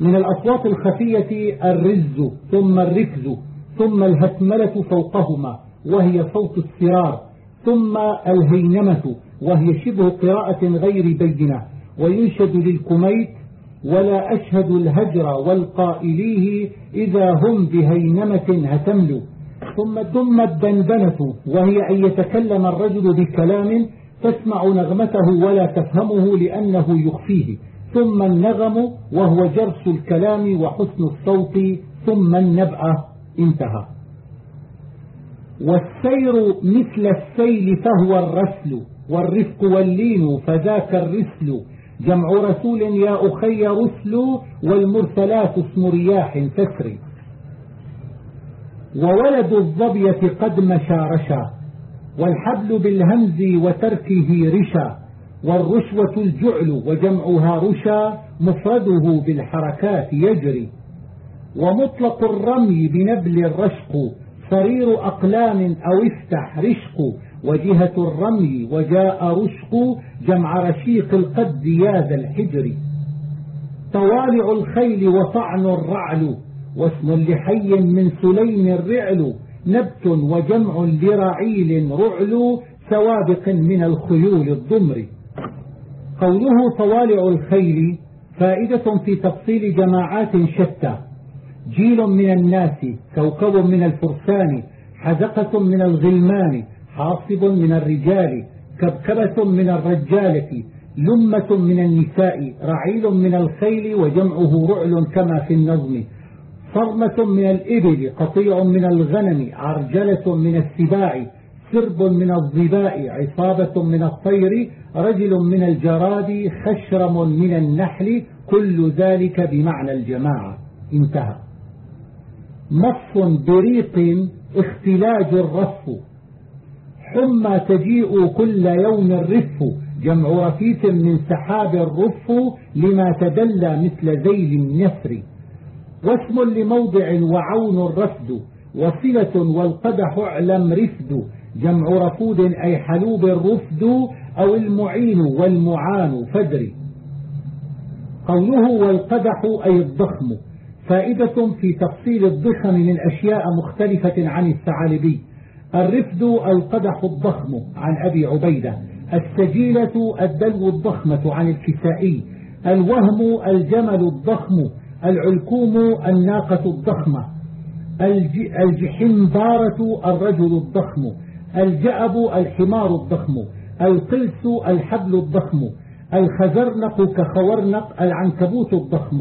من الأصوات الخفية الرز ثم الركز ثم الهتملة فوقهما وهي صوت السرار ثم الهينمة وهي شبه قراءة غير بينة. وينشد للكميت ولا أشهد الهجر والقائليه إذا هم بهينمة هتملوا ثم ثم الدندنة وهي أن يتكلم الرجل بكلام تسمع نغمته ولا تفهمه لأنه يخفيه. ثم النغم وهو جرس الكلام وحسن الصوت ثم النبأة انتهى. والسير مثل السيل فهو الرسل والرفق واللين فذاك الرسل. جمع رسول يا أخي رسل والمرسلات اسم رياح تسري وولد الظبية قد مشارشا والحبل بالهمز وتركه رشا والرشوة الجعل وجمعها رشا مفرده بالحركات يجري. ومطلق الرمي بنبل الرشق صرير أقلام أو افتح رشق وجهة الرمي وجاء رشق جمع رشيق القد يا ذا الحجر. طوالع الخيل وطعن الرعل واسم لحي من سليم الرعل نبت وجمع لرعيل رعل سوابق من الخيول الضمر قوله طوالع الخيل فائدة في تفصيل جماعات شتى. جيل من الناس كوكب من الفرسان حزقة من الغلمان حاصب من الرجال كبكبة من الرجالة لمة من النساء رعيل من الخيل وجمعه رعل كما في النظم. صرمة من الإبل قطيع من الغنم عرجلة من السباع سرب من الظباء عصابة من الطير رجل من الجراد خشرم من النحل كل ذلك بمعنى الجماعة. انتهى. مص بريق اختلاج الرف حمى تجيء كل يوم الرف جمع رفيف من سحاب الرف لما تدلى مثل ذيل النسر. واسم لموضع وعون الرفد وصلة والقدح اعلم رفد. جمع رفود أي حلوب الرفد أو المعين والمعان فدري قوله والقدح أي الضخم فائدة في تفصيل الضخم من أشياء مختلفة عن الثعالبي الرفد القدح الضخم عن أبي عبيدة السجيلة الدلو الضخمة عن الكسائي الوهم الجمل الضخم العلكوم الناقة الضخمة الجحنبارة الرجل الضخم الجأب الحمار الضخم القلس الحبل الضخم الخزرنق كخورنق العنكبوت الضخم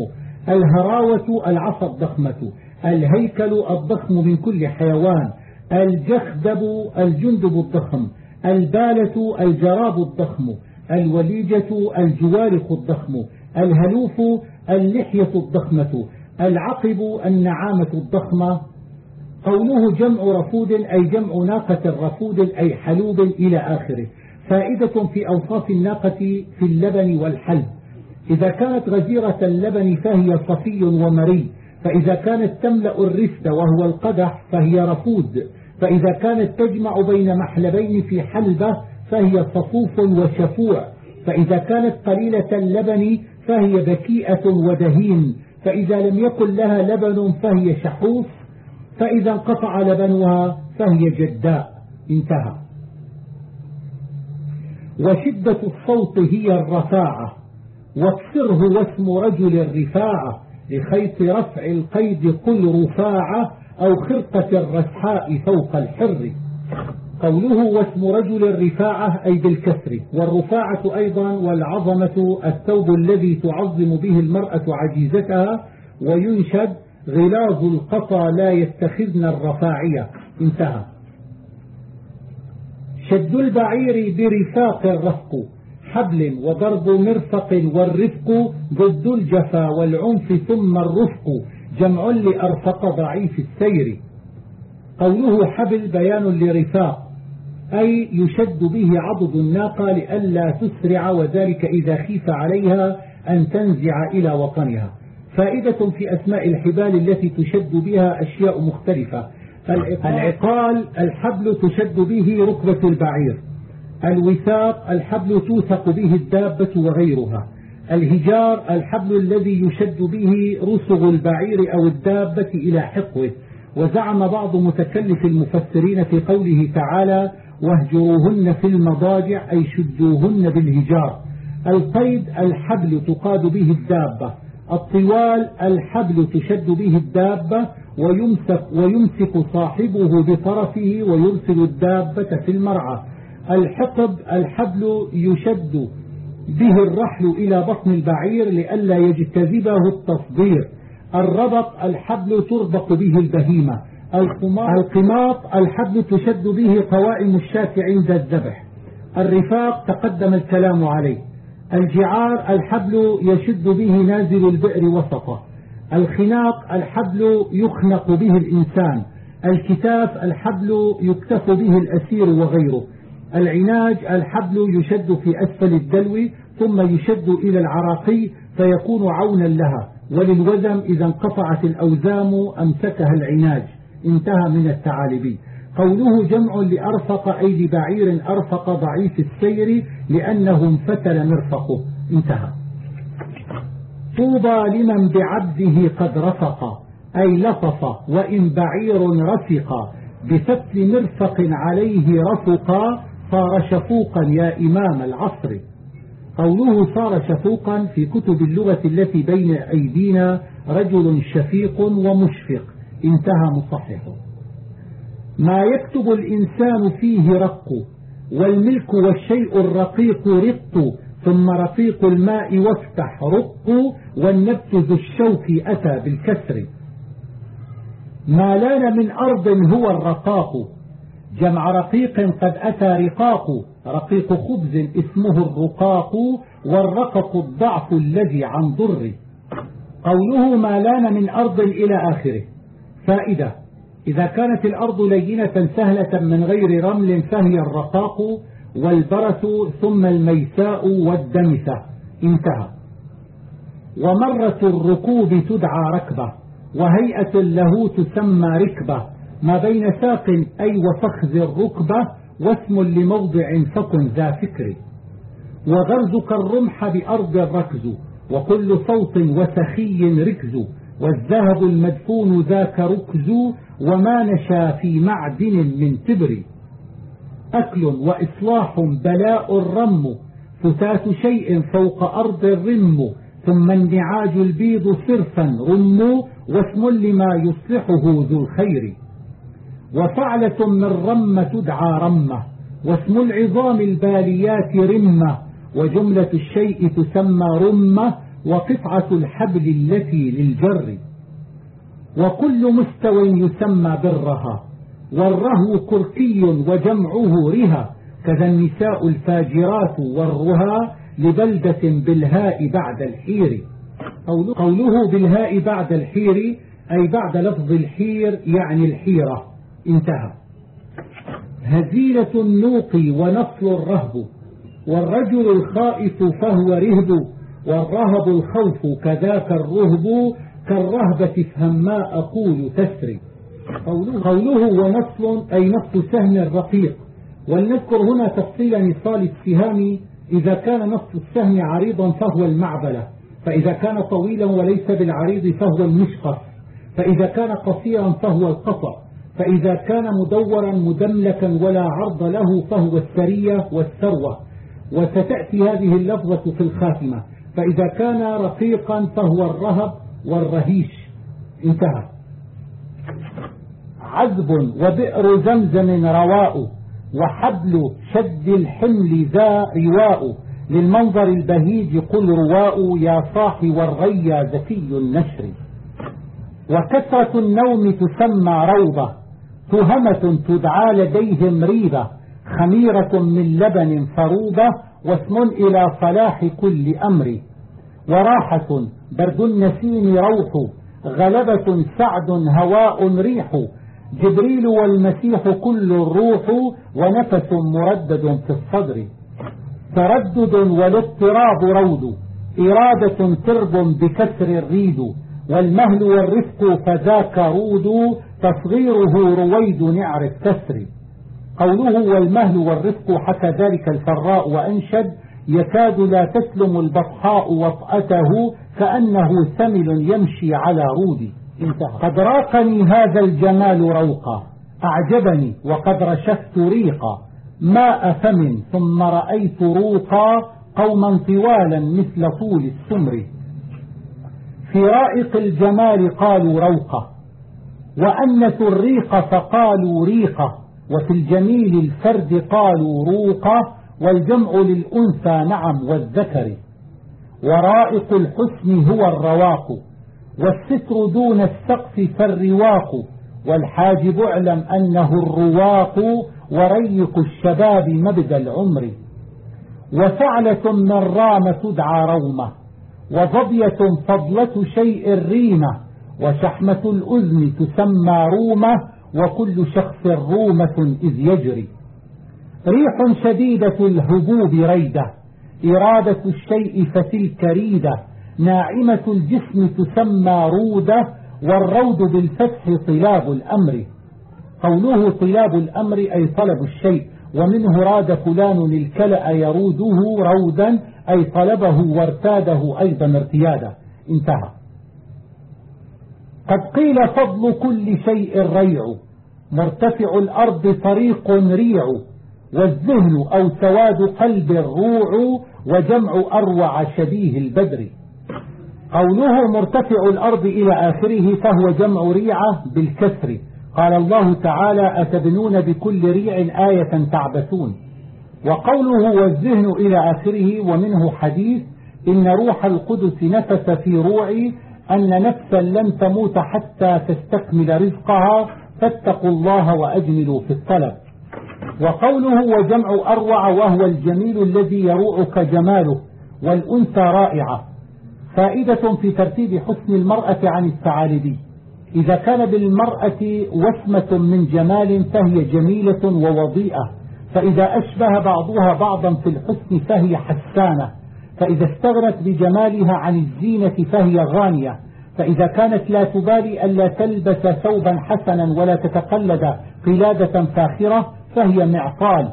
الهراوة العصا الضخمة الهيكل الضخم من كل حيوان الجخدب الجندب الضخم البالة الجراب الضخم الوليجة الجوارق الضخم الهلوف اللحية الضخمة العقب النعامة الضخمة. قوله جمع رفود أي جمع ناقة رفود أي حلوب إلى آخره. فائدة في أوصاف الناقة في اللبن والحلب. إذا كانت غزيرة اللبن فهي صفي ومري فإذا كانت تملأ الرفد وهو القدح فهي رفود. فإذا كانت تجمع بين محلبين في حلبة فهي صفوف وشفوع. فإذا كانت قليلة اللبن فهي بكيئة ودهين. فإذا لم يكن لها لبن فهي شحوف. فإذا انقطع لبنها فهي جداء. انتهى. وشدة الصوت هي الرفاعة. واكسره واسم رجل الرفاعة لخيط رفع القيد قل رفاعة. أو خرقة الرسحاء فوق الحر. قوله واسم رجل الرفاعة أي بالكسر والرفاعة أيضا والعظمة الثوب الذي تعظم به المرأة عجيزتها وينشد غلاظ القطى لا يتخذن الرفاعية. انتهى. شد البعير برفاق الرفق حبل وضرب مرفق والرفق ضد الجفا والعنف ثم الرفق. جمع لأرفق ضعيف السير. قوله حبل بيان لرفاق أي يشد به عضد الناقة لئلا تسرع وذلك إذا خيف عليها أن تنزع إلى وطنها. فائدة في أسماء الحبال التي تشد بها أشياء مختلفة. العقال. الحبل تشد به ركبة البعير. الوثاق الحبل توثق به الدابة وغيرها. الهجار الحبل الذي يشد به رسغ البعير أو الدابة إلى حقوه وزعم بعض متكلف المفسرين في قوله تعالى واهجروهن في المضاجع أي شدوهن بالهجار. القيد الحبل تقاد به الدابة. الطوال الحبل تشد به الدابة ويمسك, ويمسك صاحبه بطرفه ويرسل الدابة في المرعى. الحقب الحبل يشد به الرحل إلى بطن البعير لئلا يجتذبه التصدير. الربط الحبل تربط به البهيمة. القماط الحبل تشد به قوائم الشاة عند الذبح. الرفاق تقدم الكلام عليه. الجعار الحبل يشد به نازل البئر وسطه. الخناق الحبل يخنق به الإنسان. الكتاف الحبل يكتف به الأسير وغيره. العناج الحبل يشد في أسفل الدلو ثم يشد إلى العراقي فيكون عونا لها. وللوزم إذا انقطعت الأوزام أمسكها العناج. انتهى من الثعالبي قوله جمع لأرفق أي لبعير أرفق ضعيف السير لأنه انفتل مرفقه انتهى. طوبى لمن بعبده قد رفق أي لطف وإن بعير رفق بفتل مرفق عليه رفقا صار شفوقا يا إمام العصر. قوله صار شفوقا في كتب اللغة التي بين أيدينا رجل شفيق ومشفق. انتهى مصححه. ما يكتب الإنسان فيه رق والملك والشيء الرقيق رق ثم رقيق الماء وافتح رق والنبت ذو الشوك أتى بالكسر. ما لأن من أرض هو الرقاق جمع رقيق قد أتى رقاق. رقيق خبز اسمه الرقاق والرقق الضعف الذي عن ضر قوله ما لأن من أرض إلى آخره. فائدة إذا كانت الأرض لينة سهلة من غير رمل فهي الرقاق والبرس ثم الميساء والدمسة. انتهى. ومرة الركوب تدعى ركبة وهيئة له تسمى ركبة. ما بين ساق أي وفخذ الركبة واسم لموضع فكن ذا فكر. وغرزك الرمح بأرض الركز وكل صوت وسخي ركز. والذهب المدفون ذاك ركز وما نشا في معدن من تبر. أكل وإصلاح بلاء الرم فتات شيء فوق أرض الرم. ثم النعاج البيض صرفا رم واسم لما يصلحه ذو الخير. وفعلة من رم تدعى رمة واسم العظام الباليات رمة وجملة الشيء تسمى رمة وقطعة الحبل التي للجر. وكل مستوى يسمى برها والرهو كركي وجمعه رها كذا النساء الفاجرات والرها لبلدة بالهاء بعد الحير. قوله بالهاء بعد الحير أي بعد لفظ الحير يعني الحيرة. انتهى. هزيلة النوق ونصل الرهب والرجل الخائف فهو رهب والرهب الخوف كذاك الرهب كالرهبة افهم ما أقول تسري. قوله ونصل أي نصل سهم الرقيق ولنذكر هنا تفصيل نصال السهام إذا كان نصف السهم عريضا فهو المعبلة فإذا كان طويلا وليس بالعريض فهو المشقف فإذا كان قصيرا فهو القطع. فإذا كان مدورا مدملكا ولا عرض له فهو السرية والثروة وستأتي هذه اللفظة في الخاتمة. فإذا كان رقيقا فهو الرهب والرهيش. انتهى. عذب وبئر زمزم رواء وحبل شد الحمل ذا رواء. للمنظر البهيج قل رواء يا صاحي والريا ذكي النشر. وكثرة النوم تسمى روضة. تهمة تدعى لديهم ريبة خميرة من لبن فروضة واسم إلى صلاح كل أمر. وراحة برد النسيم روح غلبة سعد هواء ريح. جبريل والمسيح كل الروح ونفس مردد في الصدر. تردد والاضطراب رود إرادة ترب بكسر الريد. والمهل والرفق فذاك رود تصغيره رويد نعر التسر. قوله والمهل والرفق حتى ذلك الفراء وأنشد يكاد لا تسلم البطحاء وطأته كأنه ثمل يمشي على رود انتهى. قد راقني هذا الجمال روقا أعجبني وقد رشفت ريقا. ماء فم ثم رأيت روقا قوما طوالا مثل طول السمر. في رائق الجمال قالوا روقة وأنثوا الريق فقالوا ريقة وفي الجميل الفرد قالوا روقة والجمع للأنثى نعم والذكر. ورائق الحسن هو الرواق والستر دون السقف فالرواق والحاجب اعلم أنه الرواق وريق الشباب مبدى العمر. وفعلة من رام تدعى رومة وظبية فضلة شيء ريمة وشحمة الأذن تسمى رومة وكل شخص رومة إذ يجري. ريح شديدة الهبوب ريدة إرادة الشيء فتلك ريدة. ناعمة الجسم تسمى رودة والرود بالفتح طلاب الأمر. قوله طلاب الأمر أي طلب الشيء ومنه راد فلان الكلأ يروده رودا أي طلبه وارتاده أيضا ارتيادا. انتهى. قد قيل فضل كل شيء ريع مرتفع الأرض طريق ريع والذهن أو سواد قلب الروع وجمع أروع شبيه البدر. قوله مرتفع الأرض إلى آخره فهو جمع ريعة بالكسر. قال الله تعالى أتبنون بكل ريع آية تعبثون. وقوله والذهن إلى آخره ومنه حديث إن روح القدس نفس في روعي أن نفسا لن تموت حتى تستكمل رزقها فاتقوا الله وأجملوا في الطلب. وقوله وجمع أروع وهو الجميل الذي يروعك جماله والأنثى رائعة. فائدة في ترتيب حسن المرأة عن الثعالبي إذا كان بالمرأة وسمة من جمال فهي جميلة ووضيئة فإذا أشبه بعضها بعضا في الحسن فهي حسانة. فإذا استغنت بجمالها عن الزينة فهي غانية. فإذا كانت لا تبالي ألا تلبس ثوبا حسنا ولا تتقلد قلادة فاخرة فهي معطال.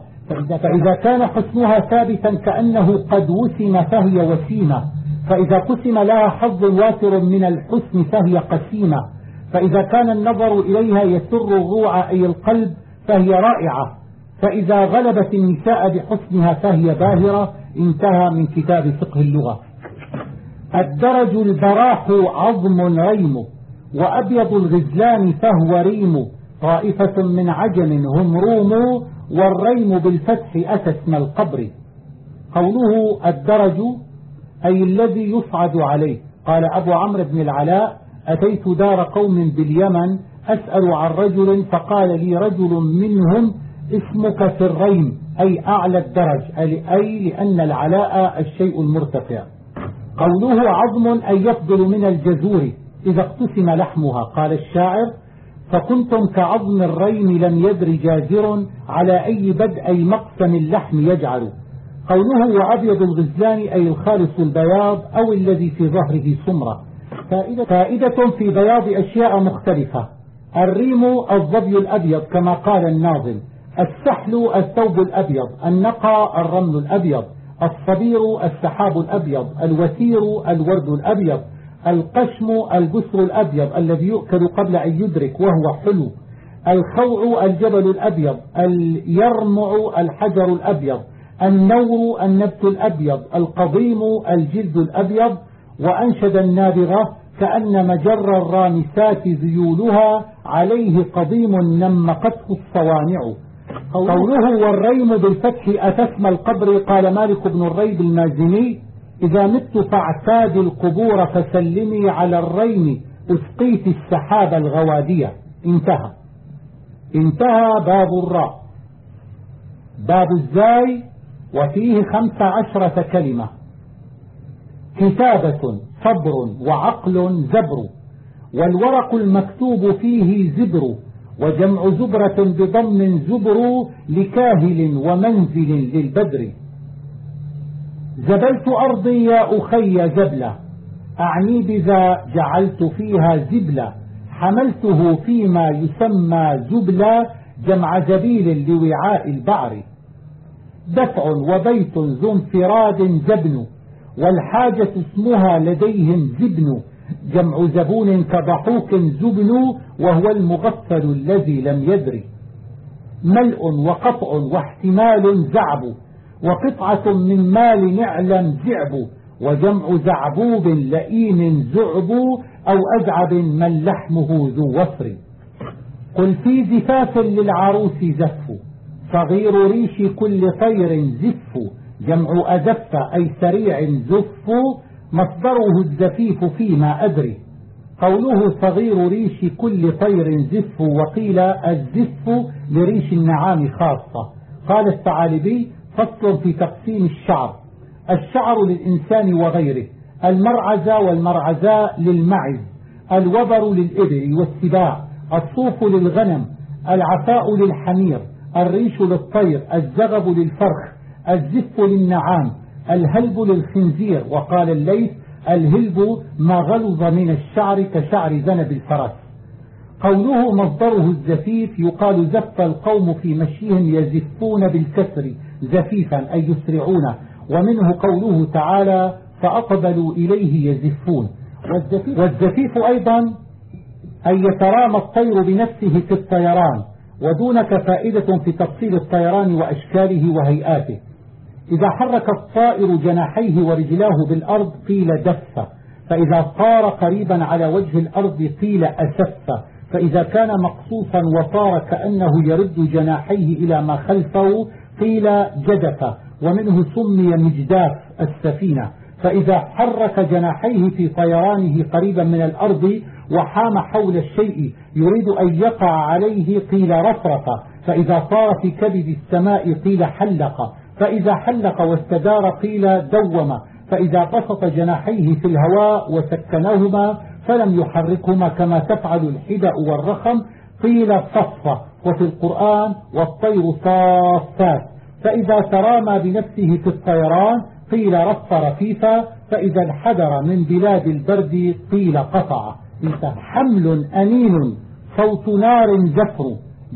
فإذا كان حسنها ثابتا كأنه قد وسم فهي وسيمة. فإذا قسم لها حظ وافر من الحسن فهي قسيمة. فإذا كان النظر إليها يسر الروع أي القلب فهي رائعة. فإذا غلبت النساء بحسنها فهي باهرة انتهى من كتاب فقه اللغة. الدرج البراح عظم ريم وأبيض الغزلان فهو ريم طائفة من عجم هم روم والريم بالفتح أتى اسم القبر. قوله الدرج أي الذي يصعد عليه. قال أبو عمرو بن العلاء أتيت دار قوم باليمن أسأل عن رجل فقال لي رجل منهم اسمك في الريم أي أعلى الدرج أي لأن العلاء الشيء المرتفع. قوله عظم أي يفضل من الجزور إذا اقتسم لحمها. قال الشاعر فكنتم كعظم الريم لم يدر جازر على أي بدء مقسم اللحم يجعل. قوله وأبيض الغزلان أي الخالص البياض أو الذي في ظهره سمرة. فائدة في بياض أشياء مختلفة. الريم الظبي الأبيض كما قال الناظم. السحل الثوب الأبيض النقى الرمل الأبيض الصبير السحاب الأبيض الوثير الورد الأبيض القشم البسر الأبيض الذي يؤكل قبل أن يدرك وهو حلو الخوع الجبل الأبيض اليرمع الحجر الأبيض النور النبت الأبيض القضيم الجلد الأبيض وأنشد النابغة كأن مجر الرامسات ذيولها عليه قضيم نمقته الصوانع. قوله والريم بالفتح أتسمى القبر قال مالك بن الريب المازني إذا مت فاعتاد القبور فسلمي على الريم أسقيت السحاب الغوادية انتهى. انتهى باب الراء. باب الزاي وفيه خمس عشرة كلمة. كتابة صبر وعقل زبر. والورق المكتوب فيه زبر. وجمع زبرة بضم زبر لكاهل ومنزل للبدر. زبلت أرضي يا أخي زبلة أعني بذا جعلت فيها زبلة حملته فيما يسمى زبلة جمع زبيل لوعاء البعر. دفع وبيت ذو انفراد زبن والحاجة اسمها لديهم زبن جمع زبون كضحوك زبن وهو المغفل الذي لم يدري. ملء وقطع واحتمال زعب وقطعة من مال نعلم زعب وجمع زعبوب لئيم زعب أو أزعب من لحمه ذو وفر. قل في زفاف للعروس زف صغير ريش كل طير زف جمع أزف أي سريع زف مصدره الزفيف فيما أدري. قوله صغير ريش كل طير زف وقيل الزف لريش النعام خاصة. قال الثعالبي فصل في تقسيم الشعر. الشعر للإنسان وغيره. المرعزة والمرعزاء للمعز. الوبر للإبل والسباع. الصوف للغنم. العفاء للحمير. الريش للطير. الزغب للفرخ. الزف للنعام. الهلب للخنزير وقال الليث الهلب ما غلظ من الشعر كشعر ذنب الفرس. قوله مصدره الزفيف يقال زف القوم في مشيهم يزفون بالكسر زفيفا أي يسرعون. ومنه قوله تعالى فأقبلوا إليه يزفون. والزفيف, والزفيف أيضا أن يترامى الطير بنفسه في الطيران ودونك فائدة في تفصيل الطيران وأشكاله وهيئاته. إذا حرك الطائر جناحيه ورجلاه بالأرض قيل دف فإذا طار قريبا على وجه الأرض قيل أسف فإذا كان مقصوصا وطار كأنه يرد جناحيه إلى ما خلفه قيل جدف ومنه سمي مجداف السفينة. فإذا حرك جناحيه في طيرانه قريبا من الأرض وحام حول الشيء يريد أن يقع عليه قيل رفرف فإذا طار في كبد السماء قيل حلق. فإذا حلق واستدار قيل دوم فإذا بسط جناحيه في الهواء وسكنهما فلم يحركهما كما تفعل الحدأ والرخم قيل صف وفي القرآن والطير صافات. فإذا ترامى بنفسه في الطيران قيل رف رفيفا فإذا انحدر من بلاد البرد قيل قطع. حمل أنين صوت نار زفر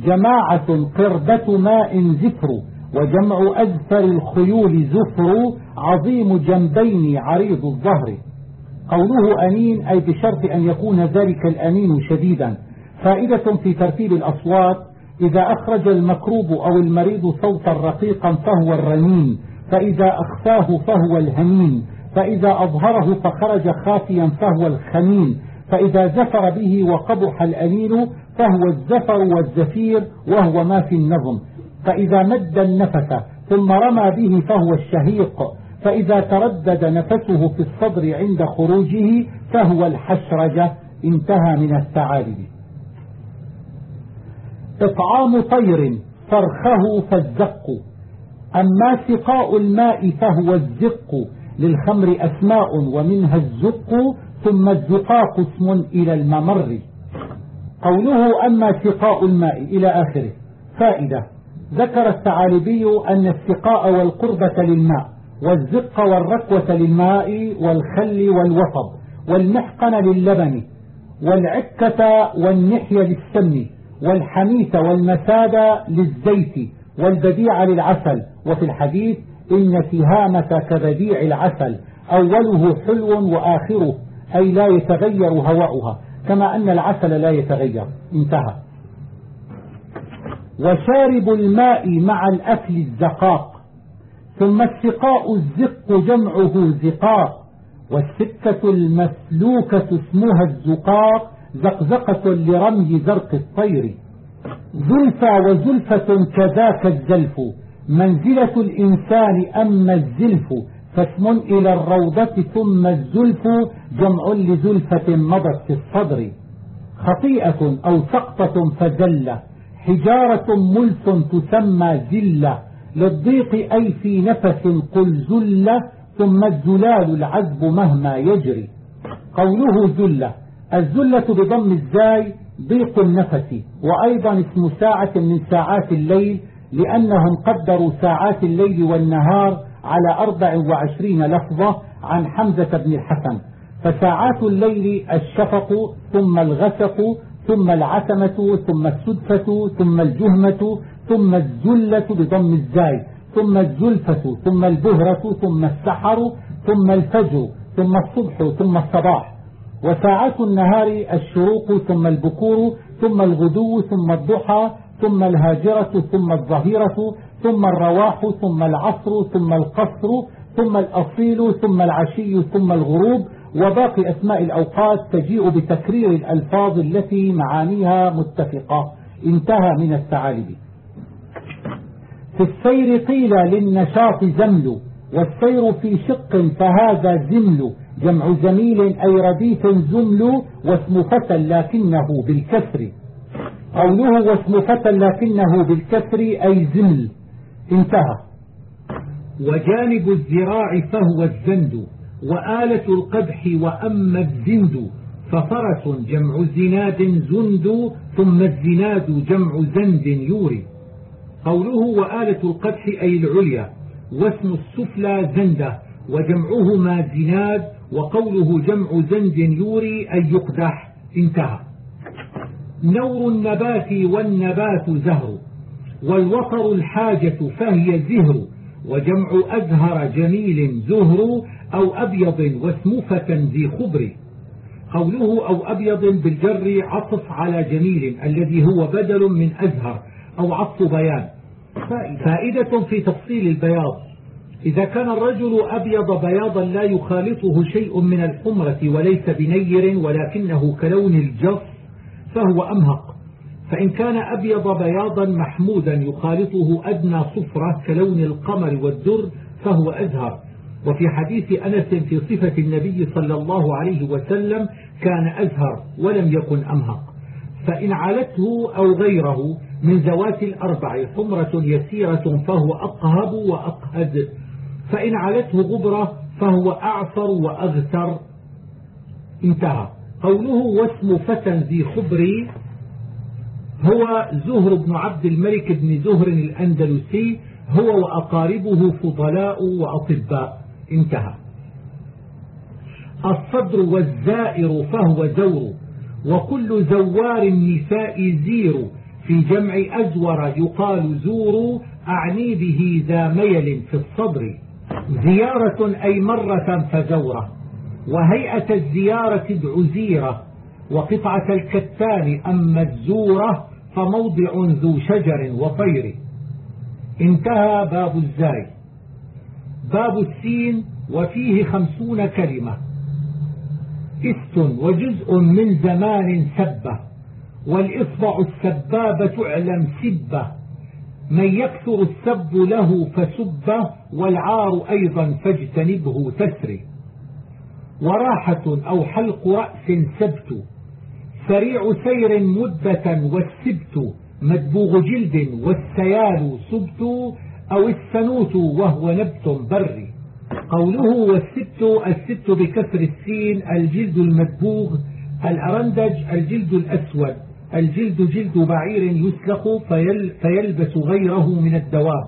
جماعة قربة ماء زفر وجمع أزفر الخيول زفر عظيم جنبين عريض الظهر. قوله أنين أي بشرط أن يكون ذلك الأنين شديدا. فائدة في ترتيب الأصوات إذا أخرج المكروب أو المريض صوتا رقيقا فهو الرنين فإذا أخفاه فهو الهنين فإذا أظهره فخرج خافيا فهو الخنين فإذا زفر به وقبح الأنين فهو الزفر والزفير وهو ما في النظم. فإذا مد النفس ثم رمى به فهو الشهيق فإذا تردد نفسه في الصدر عند خروجه فهو الحشرجة انتهى من الثعالب إطعام طير فرخه فالزق أما سقاء الماء فهو الزق للخمر أسماء ومنها الزق ثم الزقاق اسم إلى الممر. قوله أما سقاء الماء إلى آخره فائدة. ذكر الثعالبي أن السقاء والقربة للماء والزق والركوة للماء والخل والوصب والمحقن للبن والعكة والنحي للسمن والحميث والمساد للزيت والبديع للعسل. وفي الحديث إن تهامة كبديع العسل أوله حلو وآخره أي لا يتغير هواؤها كما أن العسل لا يتغير. انتهى. وشارب الماء مع الأكل الزقاق ثم السقاء الزق جمعه زقاق والسكة المسلوكة اسمها الزقاق زقزقة لرمي زرق الطير. زلفى وزلفة كذاك الزلف منزلة الإنسان أما الزلف فاسم إلى الروضة ثم الزلف جمع لزلفة مضت في الصدر. خطيئة أو سقطة فزلة. حجارة ملف تسمى زلة للضيق أي في نفس قل زلة ثم الزلال العذب مهما يجري. قوله زلة الزلة بضم الزاي ضيق النفس وأيضا اسم ساعة من ساعات الليل لأنهم قدروا ساعات الليل والنهار على 24 لفظة عن حمزة بن الحسن. فساعات الليل الشفق ثم الغسق ثم العتمة ثم السدفة ثم الجهمة ثم الزلة بضم الزاي ثم الزلفة ثم البهرة ثم السحر ثم الفجر ثم الصبح ثم الصباح. وساعات النهار الشروق ثم البكور ثم الغدو ثم الضحى ثم الهاجرة ثم الظهيرة ثم الرواح ثم العصر ثم القصر ثم الأصيل ثم العشي ثم الغروب وباقي أسماء الأوقات تجيء بتكرير الألفاظ التي معانيها متفقة. انتهى من الثعالب في السير قيل للنشاط زمل والسير في شق فهذا زمل. جمع زميل أي رديف زمل واسم فتى لكنه بالكسر. قوله واسم فتى لكنه بالكسر أي زمل. انتهى. وجانب الذراع فهو الزند وآلة القدح وأما الزند ففرس جمع زناد زند ثم الزناد جمع زند يوري. قوله وآلة القدح أي العليا واسم السفلى زنده وجمعهما زناد وقوله جمع زند يوري أي يقدح انتهى. نور النبات والنبات زهر والوطر الحاجة فهي زهر وجمع أزهر جميل زهر أو أبيض واسمفة ذي خبر قوله أو أبيض بالجر عطف على جميل الذي هو بدل من أزهر أو عطف بيان. فائدة في تفصيل البياض. إذا كان الرجل أبيض بياضا لا يخالطه شيء من الحمرة وليس بنير ولكنه كلون الجص فهو أمهق. فإن كان أبيض بياضا محمودا يخالطه أدنى صفرة كلون القمر والدر فهو أزهر. وفي حديث أنس في صفة النبي صلى الله عليه وسلم كان أزهر ولم يكن أمهق. فإن علته أو غيره من ذوات الأربع حمرة يسيرة فهو أقهب وأقهد. فإن علته غبرة فهو أعصر وأغثر انتهى. قوله واسم فتى ذي خبري هو زهر بن عبد الملك بن زهر الأندلسي هو وأقاربه فضلاء وأطباء. انتهى. الصدر والزائر فهو زور وكل زوار النساء زير. في جمع أزور يقال زور أعني به ذا ميل في الصدر. زيارة أي مرة فزورة وهيئة الزيارة العزيرة. وقطعة الكتان أما الزورة فموضع ذو شجر وطير. انتهى باب الزاي. باب السين وفيه خمسون كلمة. است وجزء من زمان سبة والإصبع السبابة اعلم سبة. من يكثر السب له فسبه والعار أيضا فاجتنبه تسري وراحة أو حلق رأس سبت سريع سير مدة والسبت مدبوغ جلد والسيال سبت. أو السنوت وهو نبت بري قوله والسبت السبت بكسر السين الجلد المدبوغ الأرندج الجلد الأسود الجلد جلد بعير يسلخ فيلبس غيره من الدواب.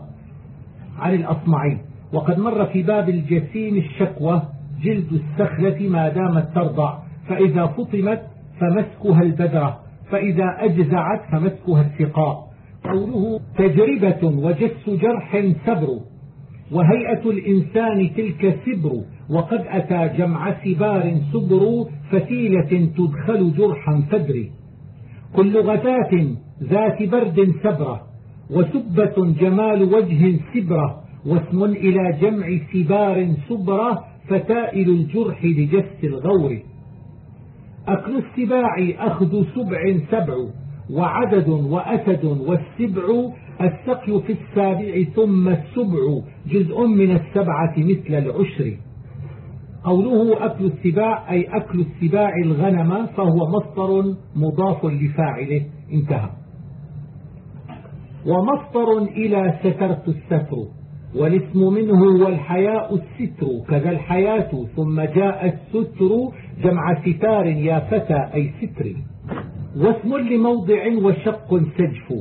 عن الأصمعي وقد مر في باب الجسيم الشكوى جلد السخلة ما دامت ترضع فإذا فطمت فمسكها البدرة فإذا أجزعت فمسكها السقاء. قوله تجربة وجس جرح سبر وهيئة الإنسان تلك سبر وقد أتى جمع سبار سبر فتيلة تدخل جرحا فدري كل غتاة ذات برد سبرة وسبة جمال وجه سبرة واسم إلى جمع سبار سبرة فتائل الجرح لجس الغور. أكل السباع أخذ سبع سبع وعدد وأسد والسبع السقي في السابع ثم السبع جزء من السبعة مثل العشر. قوله أكل السباع أي أكل السباع الغنم فهو مصدر مضاف لفاعله. انتهى. ومصدر إلى سترت الستر والاسم منه والحياء الستر كذا الحياة ثم جاء الستر جمع ستار يا فتى أي ستر. واسم لموضع وشق سجف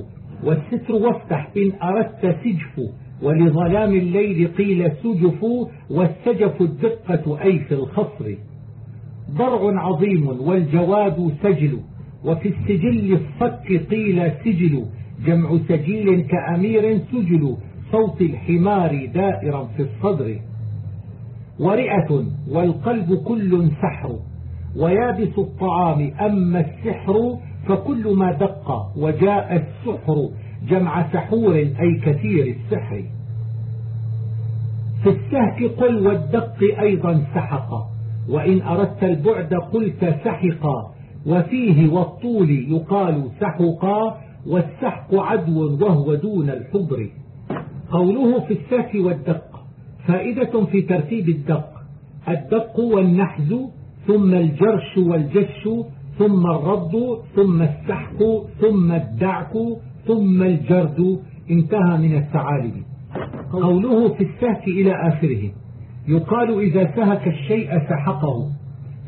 والستر وافتح إن أردت سجف ولظلام الليل قيل سجف والسجف الدقة أي في الخصر. ضرع عظيم والجواد سجل وفي السجل الصك قيل سجل جمع سجيل كأمير سجل صوت الحمار دائرا في الصدر. ورئة والقلب كل سحر. ويابس الطعام أما السحر فكل ما دق وجاء السحر جمع سحور أي كثير السحر. في السهك قل والدق أيضا سحق وإن أردت البعد قلت سحقا وفيه والطول يقال سحقا والسحق عدو وهو دون الحبر. قوله في السهك والدق فائدة في ترتيب الدق الدق والنحز ثم الجرش والجش ثم الرد ثم السحق ثم الدعك ثم الجرد. انتهى من الثعالب قوله في السهك إلى آخره يقال إذا سهك الشيء سحقه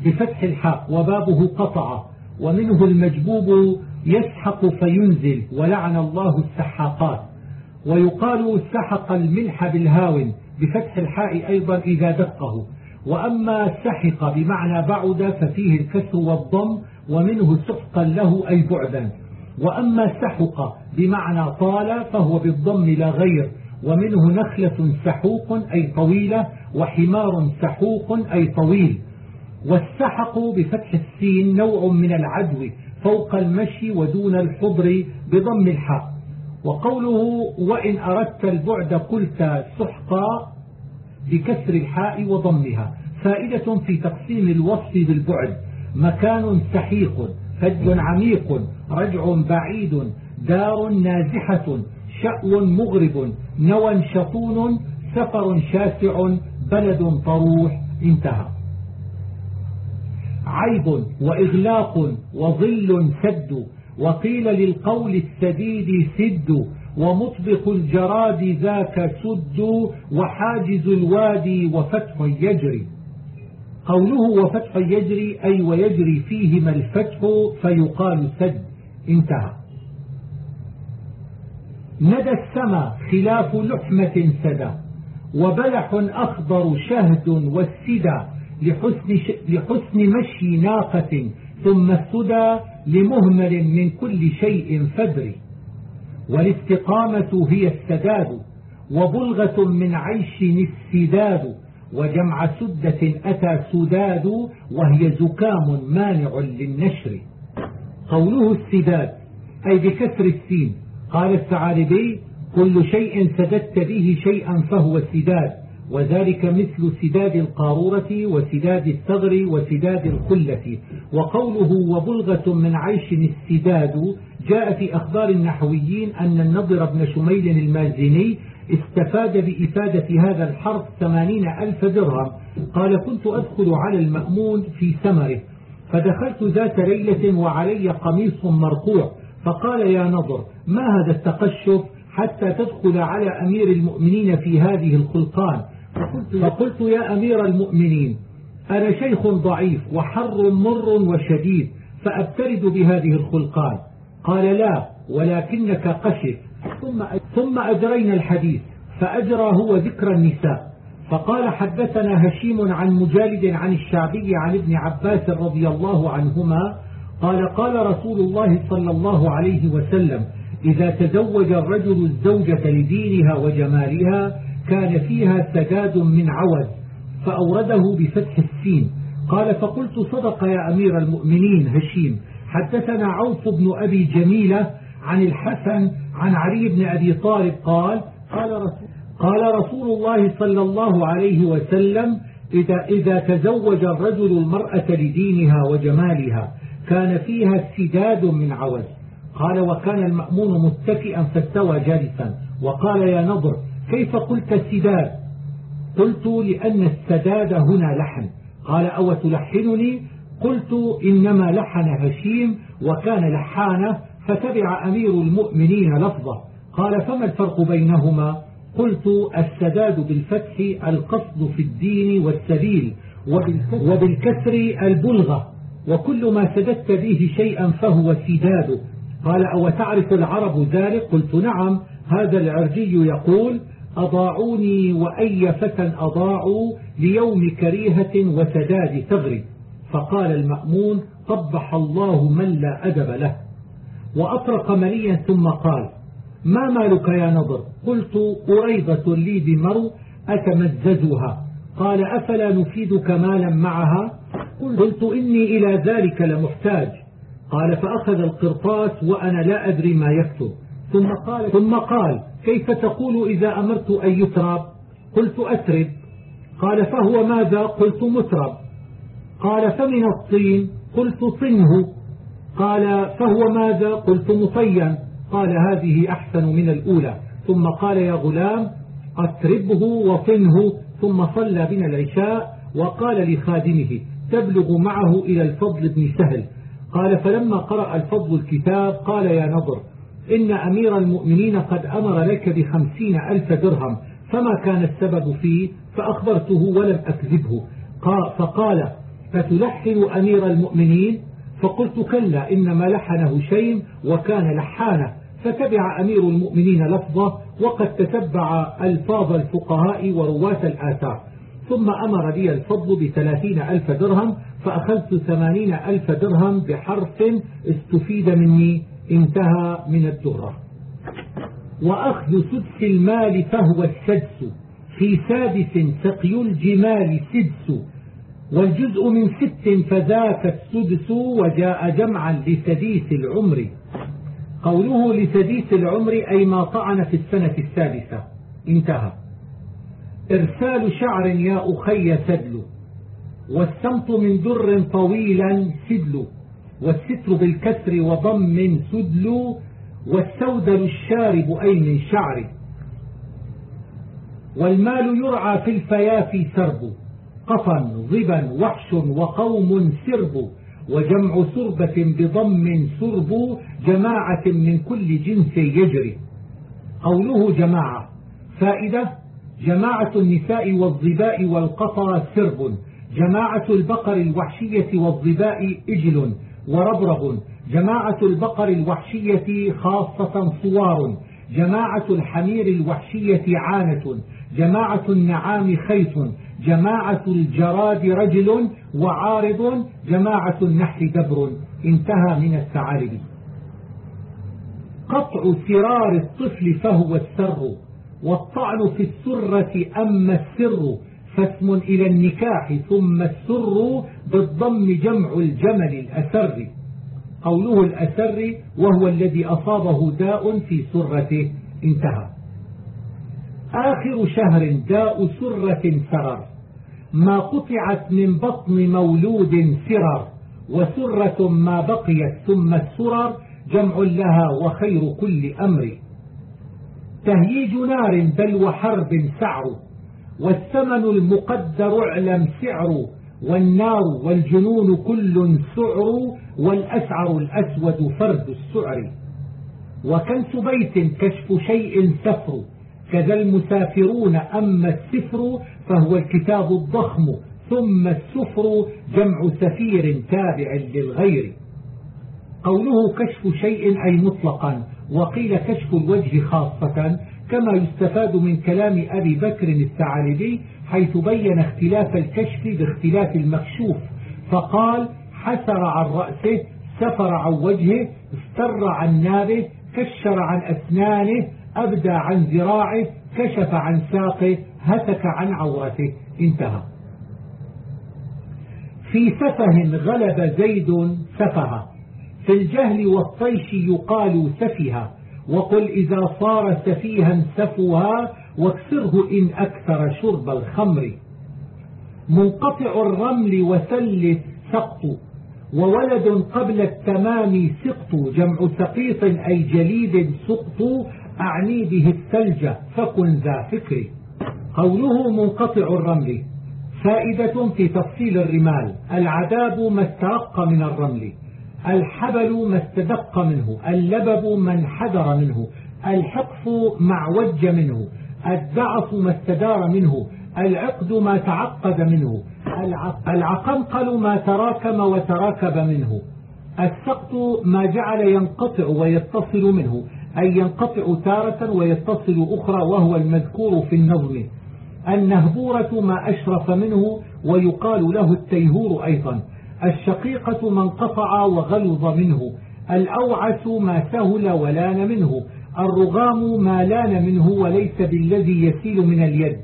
بفتح الحاء وبابه قطع ومنه المجبوب يسحق فينزل ولعن الله السحاقات. ويقال سحق الملح بالهاون بفتح الحاء أيضا إذا دقه. وأما سحق بمعنى بعد ففيه الكسر والضم ومنه سحقا له أي بعدا. وأما سحق بمعنى طال فهو بالضم لا غير ومنه نخلة سحوق أي طويلة وحمار سحوق أي طويل. والسحق بفتح السين نوع من العدو فوق المشي ودون الحضر بضم الحاء. وقوله وإن أردت البعد قلت سحقا بكسر الحاء وضمها. فائدة في تقسيم الوصف بالبعد. مكان سحيق فج عميق رجع بعيد دار نازحة شأو مغرب نوى شطون سفر شاسع بلد طروح. انتهى. عيب وإغلاق وظل سد وقيل للقول السديد سد. ومطبق الجراد ذاك سد وحاجز الوادي وفتح يجري. قوله وفتح يجري أي ويجري فيهما الفتح فيقال سد. انتهى. ندى السما خلاف لحمة سدى وبلح أخضر شهد والسدى لحسن, لحسن مشي ناقة ثم السدى لمهمل من كل شيء فدري. والاستقامة هي السداد وبلغة من عيش السداد وجمع سدة أتى سداد وهي زكام مانع للنشر. قوله السداد أي بكسر السين. قال الثعالبي كل شيء سددت به شيئا فهو سداد. وذلك مثل سداد القارورة وسداد الثغر وسداد القلة وقوله وبلغة من عيش السداد جاء في أخبار النحويين أن النضر بن شميل المازني استفاد بإفادة هذا الحرف ثمانين ألف درهم. قال كنت أدخل على المأمون في سمره فدخلت ذات ليلة وعلي قميص مرقوع فقال يا نضر ما هذا التقشف حتى تدخل على أمير المؤمنين في هذه الخلقان؟ فقلت, يا أمير المؤمنين أنا شيخ ضعيف وحر مر وشديد فأبترد بهذه الخلقان قال لا ولكنك قشف ثم ثم أجرينا الحديث فأجرى هو ذكر النساء. فقال حدثنا هشيم عن مجالد عن الشعبي عن ابن عباس رضي الله عنهما قال قال رسول الله صلى الله عليه وسلم إذا تزوج الرجل الزوجة لدينها وجمالها كان فيها سداد من عوز فأورده بفتح السين. قال فقلت صدق يا أمير المؤمنين هشيم. حدثنا عوف بن أبي جميلة عن الحسن عن علي بن أبي طالب قال قال رسول, قال رسول الله صلى الله عليه وسلم إذا, إذا تزوج الرجل المرأة لدينها وجمالها كان فيها سداد من عوز قال وكان المأمون متكئا فاستوى جالسا. وقال يا نضر كيف قلت سداد قلت لأن السداد هنا لحن قال أو تلحنني؟ قلت إنما لحن هشيم وكان لحانه فتبع أمير المؤمنين لفظه. قال فما الفرق بينهما؟ قلت السداد بالفتح القصد في الدين والسبيل وبالكسر البلغة. وكل ما سددت به شيئا فهو سداد. قال أو تعرف العرب ذلك؟ قلت نعم. هذا العرجي يقول أضاعوني وأي فتى أضاعوا ليوم كريهة وسداد ثغر فقال المأمون قبح الله من لا أدب له. وأطرق مليا ثم قال ما مالك يا نضر؟ قلت أريضة لي بمرو أتمززها. قال أفلا نفيدك مالا معها؟ قلت إني إلى ذلك لمحتاج. قال فأخذ القرطاس وأنا لا أدري ما يكتب. ثم قال, ثم قال كيف تقول إذا أمرت أن يترب قلت أترب. قال فهو ماذا؟ قلت مترب. قال فمن الطين؟ قلت طنه. قال فهو ماذا؟ قلت مطيا قال هذه أحسن من الأولى. ثم قال يا غلام أتربه وطنه. ثم صلى بنا العشاء وقال لخادمه تبلغ معه إلى الفضل بن سهل. قال فلما قرأ الفضل الكتاب قال يا نضر إن أمير المؤمنين قد أمر لك بخمسين ألف درهم فما كان السبب فيه؟ فأخبرته ولم أكذبه. فقال فتلحن أمير المؤمنين؟ فقلت كلا إنما لحنه شيء وكان لحانه. فتبع أمير المؤمنين لفظه وقد تتبع ألفاظ الفقهاء ورواة الآثار. ثم أمر لي الفضل بثلاثين ألف درهم فأخذت ثمانين ألف درهم بحرف استفيد مني. انتهى من الدرة. وأخذ سدس المال فهو السدس. في سادس سقي الجمال سدس. والجزء من ست فذاك السدس وجاء جمعا لسديس العمر. قوله لسديس العمر أي ما طعن في السنة السادسة انتهى. إرسال شعر يا أخي سدل. والسمط من در طويلا سدل. والستر بالكسر وضم سدل والسودل الشارب أي من شعر. والمال يرعى في الفيافي سرب. قفا ضبا وحش وقوم سرب. وجمع سربة بضم سرب جماعة من كل جنس يجري. قوله جماعة. فائدة جماعة النساء والظباء والقطى سرب. جماعة البقر الوحشية والظباء إجل. وربرب جماعة البقر الوحشية خاصة صوار. جماعة الحمير الوحشية عانة. جماعة النعام خيط. جماعة الجراد رجل وعارض. جماعة النحل دبر. انتهى من الثعالب قطع سرار الطفل فهو السر. والطعن في السرة أما السر. فاسم إلى النكاح ثم السر. بالضم جمع الجمل الأسر قوله الأسر وهو الذي أصابه داء في سرته. انتهى. آخر شهر داء سرة سرر. ما قطعت من بطن مولود سرر وسرة ما بقيت ثم السرر جمع لها وخير كل أمر. تهييج نار بل وحرب سعر والثمن المقدر اعلم سعر والنار والجنون كل سعر والأسعر الأسود فرد السعر. وكنس بيت كشف شيء سفر كذا المسافرون أما السفر فهو الكتاب الضخم ثم السفر جمع سفير تابع للغير. قوله كشف شيء أي مطلقا وقيل كشف الوجه خاصة كما يستفاد من كلام أبي بكر الثعالبي حيث بين اختلاف الكشف باختلاف المكشوف فقال حسر عن رأسه سفر عن وجهه استر عن نابه كشر عن أسنانه أبدى عن ذراعه كشف عن ساقه هتك عن عورته انتهى. في سفه غلب زيد سفها في الجهل والطيش يقال سفها وقل إذا صار سفيها سفها واكسره إن أكثر شرب الخمر. منقطع الرمل وسل سقط وولد قبل التمام سقط. جمع سقيط أي جليد سقط أعني به الثلج فكن ذا فكر. قوله منقطع الرمل فائدة في تفصيل الرمال. العذاب ما استرق من الرمل الحبل ما استدق منه اللبب ما انحدر منه الحقف ما وج منه. الدعف ما استدار منه العقد ما تعقد منه العقنقل ما تراكم وتراكب منه. السقط ما جعل ينقطع ويتصل منه أي ينقطع تارة ويتصل أخرى وهو المذكور في النظم. النهبورة ما أشرف منه ويقال له التيهور أيضا. الشقيقة من قطع وغلظ منه الأوعس ما سهل ولان منه الرغام ما لأن منه وليس بالذي يسيل من اليد.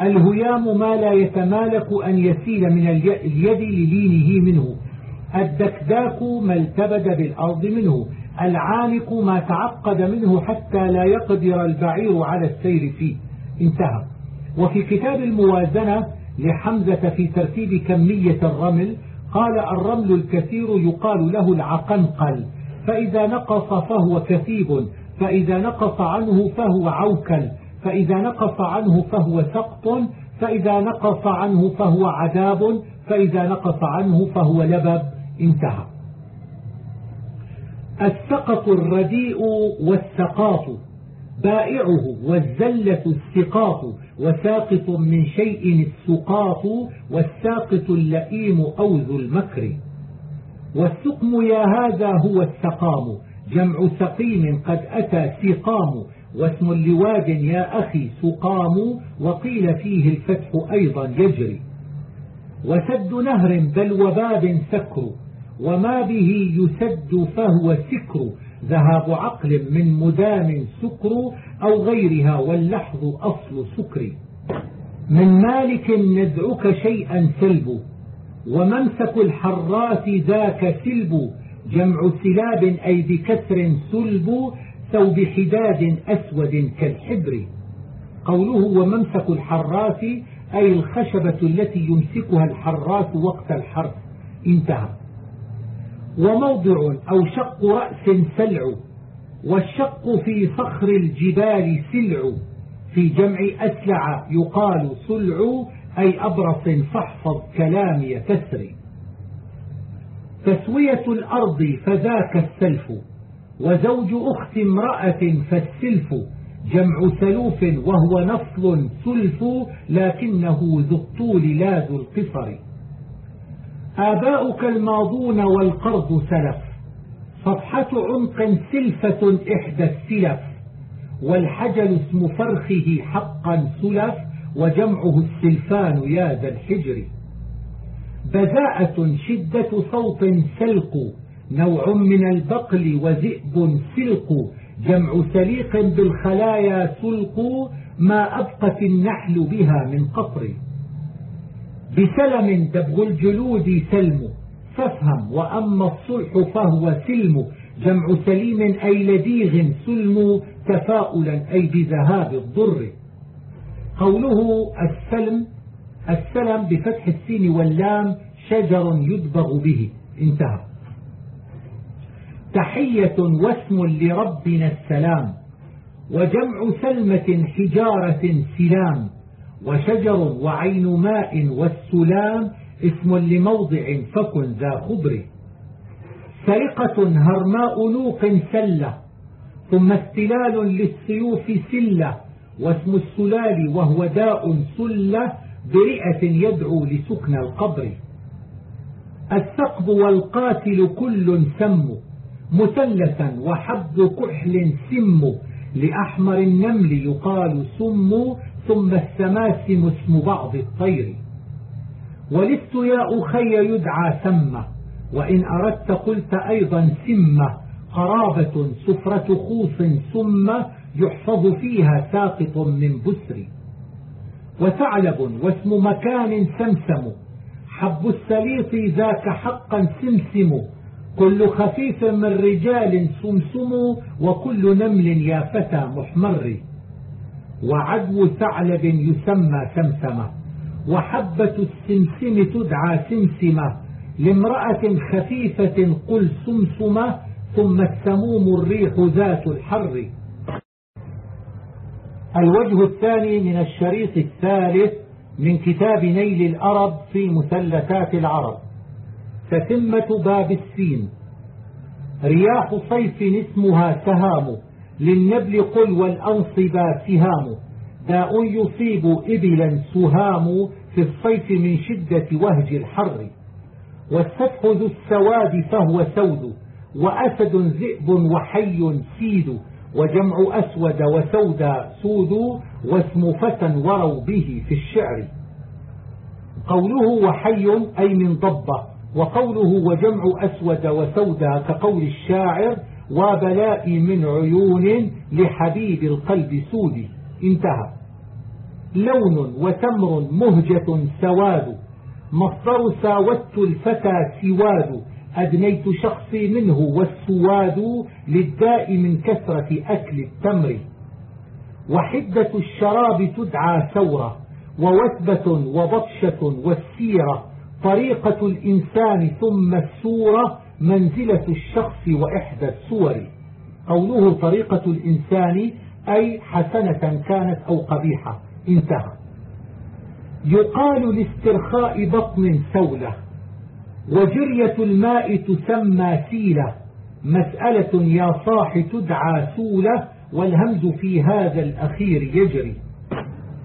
الهيام ما لا يتمالك أن يسيل من اليد للينه منه. الدكداك ما التبد بالأرض منه. العانق ما تعقد منه حتى لا يقدر البعير على السير فيه. انتهى. وفي كتاب الموازنة لحمزة في ترتيب كمية الرمل قال الرمل الكثير يقال له العقنقل. فإذا نقص فهو كثيب. فإذا نقص عنه فهو عوكل فإذا نقص عنه فهو سقط فإذا نقص عنه فهو عذاب فإذا نقص عنه فهو لبب. انتهى. السقط الرديء والسقاط بائعه والزلة السقاط وساقط من شيء السقاط والساقط اللئيم أو ذو المكر. والسقم يا هذا هو السقام جمع سقيم قد أتى سقام واسم اللواد يا أخي سقام وقيل فيه الفتح أيضا يجري. وسد نهر بل وباب سكر وما به يسد فهو سكر ذهاب عقل من مدام سكر أو غيرها واللحظ أصل سكر. من مالك ندعك شيئا سلب وممسك الحرات ذاك سلب جمع سلاب أي بكسر سلب ثوب حداد أسود كالحبر. قوله وممسك الحراس أي الخشبة التي يمسكها الحراس وقت الحرث. انتهى. وموضع أو شق رأس سلع والشق في صخر الجبال سلع. في جمع أسلع يقال سلع أي أبرص فاحفظ كلامي تسري تسوية الأرض فذاك السلف وزوج أخت امرأة فالسلف جمع سلوف وهو نصل سلف لكنه ذو الطول لا ذو القصر. آباؤك الماضون والقرض سلف صفحة عنق سلفة إحدى السلف والحجل اسم فرخه حقا سلف وجمعه السلفان يا ذا الحجر. بذاءة شدة صوت سلق نوع من البقل وذئب سلق. جمع سليق بالخلايا سلق ما أبقت النحل بها من قطر. بسلم دبغ الجلود سلم فافهم وأما الصلح فهو سلم. جمع سليم أي لديغ سلم تفاؤلا أي بذهاب الضر. قوله السلم السلم بفتح السين واللام شجر يدبغ به. انتهى. تحية واسم لربنا السلام وجمع سلمة حجارة سلام وشجر وعين ماء والسلام اسم لموضع فكن ذا خبر سرقة هرماء نوق سلة ثم استلال للسيوف سلة واسم السلال وهو داء سلة برئة يدعو لسكن القبر. الثقب والقاتل كل سم مثلثا وحب كحل سم. لأحمر النمل يقال سم ثم السماسم اسم بعض الطير. ولست يا أخي يدعى سمة وإن أردت قلت أيضا سمة قرابة سفرة خوص سمة يحفظ فيها ساقط من بسر. وثعلب واسم مكان سمسم. حب السليط ذاك حقا سمسم. كل خفيف من رجال سمسم وكل نمل يا فتى محمر. وعدو ثعلب يسمى سمسمة وحبة السمسم تدعى سمسمة لامرأة خفيفة قل سمسمة ثم السموم الريح ذات الحر. الوجه الثاني من الشريط الثالث من كتاب نيل الأرب في مثلثات العرب. تتمة باب السين. رياح صيف اسمها سهام للنبل قل والأنصبا سهام. داء يصيب إبلا سهام في الصيف من شدة وهج الحر. والسفح ذو السواد فهو سود وأسد ذئب وحي سيد. وجمع أسود وسود سود واسم فتى وروا به في الشعر. قوله وحي أي من ضبة وقوله وجمع أسود وسود كقول الشاعر وبلائي من عيون لحبيب القلب سود. انتهى. لون وتمر مهجة سواد مصدر ساودت الفتى سواد. أدنيت شخصي منه والسواد للداء من كثرة أكل التمر. وحدة الشراب تدعى ثورة ووثبة وبطشة والسيرة. طريقة الإنسان ثم السورة منزلة الشخص وإحدى السور. قوله طريقة الإنسان أي حسنة كانت أو قبيحة انتهى. يقال لاسترخاء بطن سولة وجرية الماء تسمى سيلة مسألة يا صاح تدعى سولة والهمز في هذا الأخير يجري.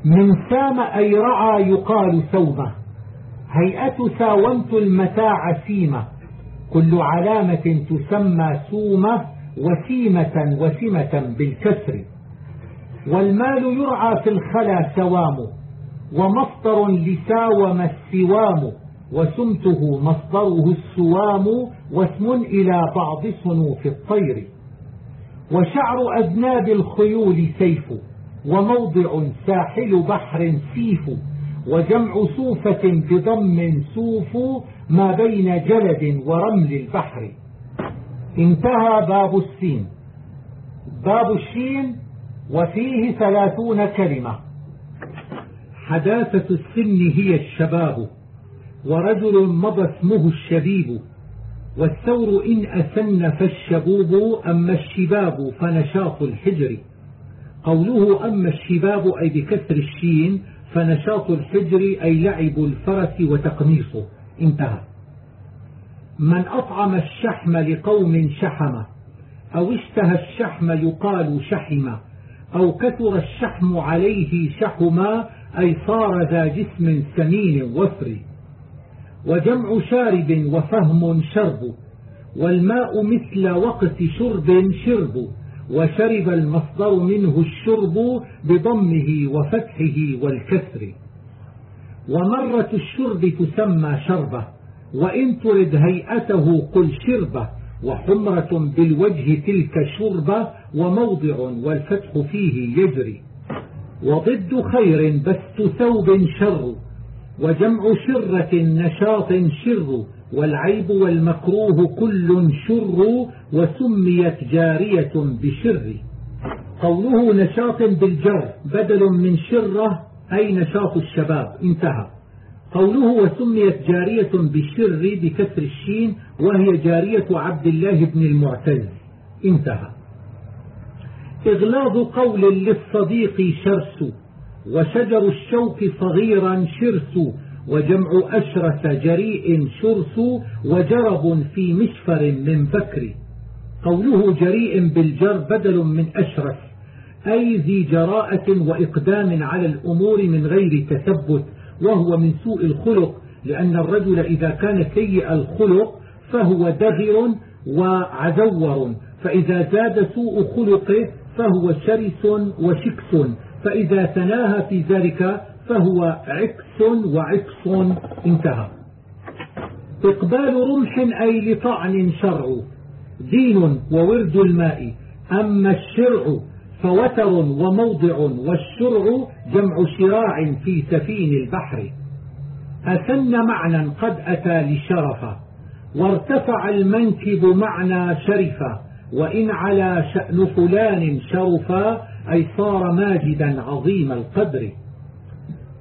من سام أي رعى يقال سومة هيئة ساومت المتاع سيمة. كل علامة تسمى سومة وسيمة وسمة بالكسر. والمال يرعى في الخلا سوام ومصدر لساوم السوام. وسمته مصدره السوام واسم إلى بعض صنوف الطير. وشعر أذناب الخيول سيف وموضع ساحل بحر سيف وجمع سوفة بضم سوف ما بين جلد ورمل البحر. انتهى باب السين. باب الشين وفيه ثلاثون كلمة. حداثة السن هي الشباب. ورجل مضى اسمه الشبيب والثور إن أسن فالشبوب أما الشباب فنشاط الحجر. قوله أما الشباب أي بكسر الشين فنشاط الحجر أي لعب الفرس وتقميصه انتهى. من أطعم الشحم لقوم شحم أو اشتهى الشحم يقال شحم أو كثر الشحم عليه شحما أي صار ذا جسم سمين وفر. وجمع شارب وفهم شرب والماء مثل وقت شرب شرب وشرب المصدر منه الشرب بضمه وفتحه والكسر. ومرة الشرب تسمى شربة وإن ترد هيئته قل شربة وحمرة بالوجه تلك شربة وموضع والفتح فيه يجري. وضد خير بست ثوب شر وجمع شرة نشاط شر والعيب والمكروه كل شر وسميت جارية بشر. قوله نشاط بالجر بدل من شرة أي نشاط الشباب. انتهى. قوله وسميت جارية بالشر بكسر الشين وهي جارية عبد الله بن المعتز. انتهى. إغلاظ قول للصديق شرس. وشجر الشوك صغيرا شرس وجمع أشرس جريء شرس وجرب في مشفر من بكر. قوله جريء بالجر بدل من أشرس أي ذي جراءة وإقدام على الأمور من غير تثبت وهو من سوء الخلق لأن الرجل إذا كان سيء الخلق فهو دغر وعزور فإذا زاد سوء خلقه فهو شرس وشكس. فإذا تناهى في ذلك فهو عكس وعكس انتهى. إقبال رمح أي لطعن شرع دين وورد الماء. أما الشرع فوتر وموضع والشرع جمع شراع في سفين البحر. أثن معنى قد أتى لشرفا وارتفع المنكب معنى شرفا وإن على شأن فلان شرفا أي صار ماجدا عظيم القدر.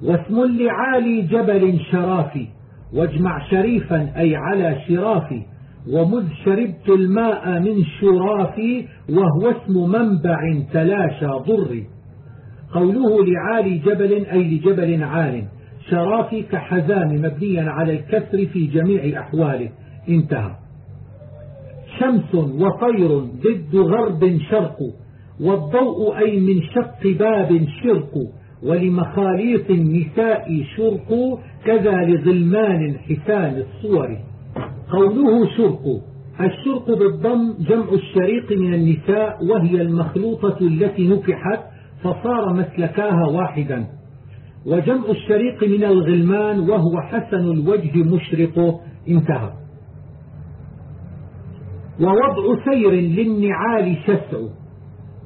واسم لعالي جبل شرافي واجمع شريفا أي على شرافي ومذ شربت الماء من شرافي وهو اسم منبع تلاشى ضري قوله لعالي جبل أي لجبل عال شرافي كحزام مبنيا على الكسر في جميع أحواله. انتهى. شمس وطير ضد غرب شرق. والضوء أي من شق باب شرق ولمخاليط النساء شرق كذا لظلمان حسان الصور. قوله شرق الشرق بالضم جمع الشريق من النساء وهي المخلوطة التي نكحت فصار مسلكاها واحدا. وجمع الشريق من الغلمان وهو حسن الوجه مشرق. انتهى. ووضع سير للنعال شسع.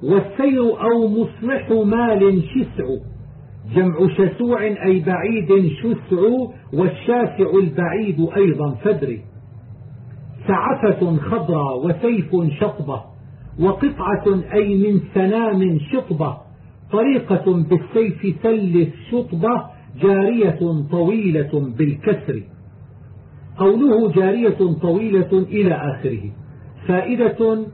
والسير أو مصلح مال شسع. جمع شسوع أي بعيد شسع والشاسع البعيد أيضا فدري. سعفة خضراء وسيف شطبة وقطعة أي من سنام شطبة. طريقة بالسيف سلس شطبة جارية طويلة بالكسر. قوله جارية طويلة إلى آخره. فائدة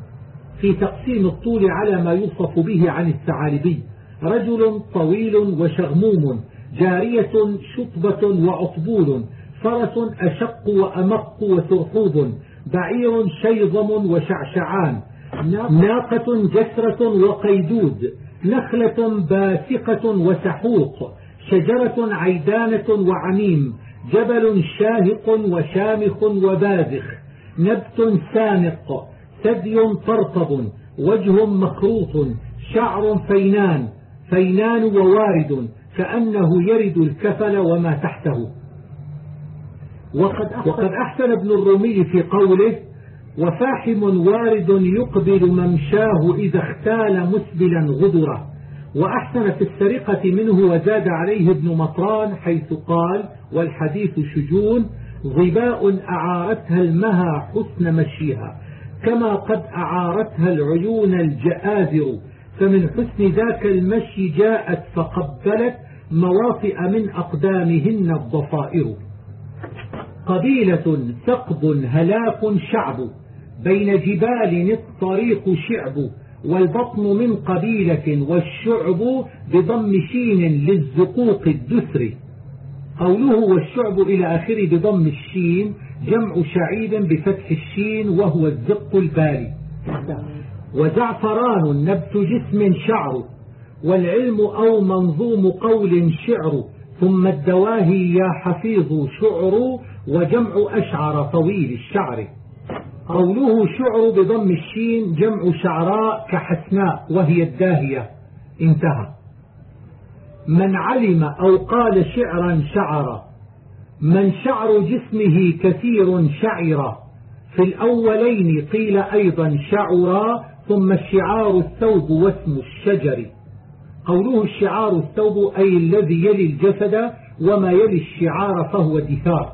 في تقسيم الطول على ما يوصف به عن الثعالبي. رجل طويل وشغموم جارية شطبة وعطبول فرس أشق وأمق وسرحوب بعير شيظم وشعشعان ناقة. جسرة وقيدود نخلة باسقة وسحوق شجرة عيدانة وعميم جبل شاهق وشامخ وبازخ نبت سامق ثدي طرطب وجه مخروط شعر فينان فينان ووارد كأنه يرد الكفل وما تحته. وقد أحسن, وقد أحسن ابن الرومي في قوله وفاحم وارد يقبل ممشاه إذا اختال مسبلا غدره. وأحسن في السرقة منه وزاد عليه ابن مطران حيث قال والحديث شجون ظباء أعارتها المها حسن مشيها. كما قد أعارتها العيون الجآذر فمن حسن ذاك المشي جاءت فقبلت مواطئ من أقدامهن الضفائر. قبيلة ثقب هلاك شعب بين جبال الطريق شعب والبطن من قبيلة والشعب بضم شين للزقوق الدسر قوله والشعب إلى آخره بضم الشين جمع شعيب بفتح الشين وهو الزق الباري وزعفران نبت جسم شعر والعلم أو منظوم قول شعر ثم الدواهي يا حفيظ شعر وجمع أشعر طويل الشعر. قوله شعر بضم الشين جمع شعراء كحسناء وهي الداهية. انتهى. من علم أو قال شعرا شعر. من شعر جسمه كثير شعر. في الأولين قيل أيضا شعرا ثم الشعار الثوب واسم الشجر. قوله الشعار الثوب أي الذي يلي الجسد وما يلي الشعار فهو دثار.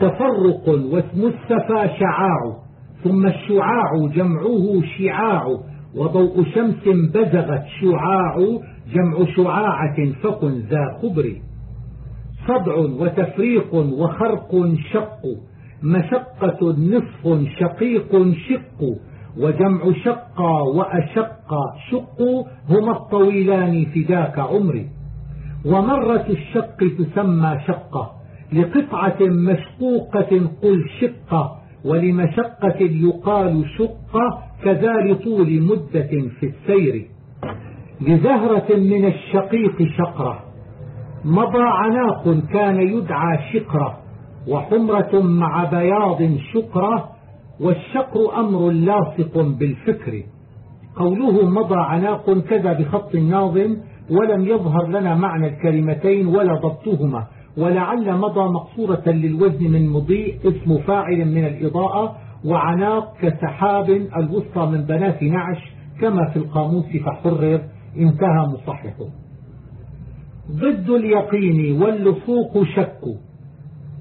تفرق واسم السفا شعاع ثم الشعاع جمعه شعاع وضوء شمس بزغت شعاع جمع شعاعة فكن ذا خبر. صدع وتفريق وخرق شق مشقة نصف شقيق شق وجمع شقا وأشق شق هما الطويلان فداك عمري. ومرة الشق تسمى شقة لقطعة مشقوقة قل شقة ولمشقة يقال شقة كذا لطول مدة في السير. لزهرة من الشقيق شقرة مضى عناق كان يدعى شقرة وحمرة مع بياض شقرة والشقر أمر لاصق بالفكر. قوله مضى عناق كذا بخط الناظم ولم يظهر لنا معنى الكلمتين ولا ضبطهما ولعل مضى مقصورة للوزن من مضيء اسم فاعل من الإضاءة وعناق كسحاب الوسطى من بنات نعش كما في القاموس فحرر انتهى مصححه. ضد اليقين واللصوق شك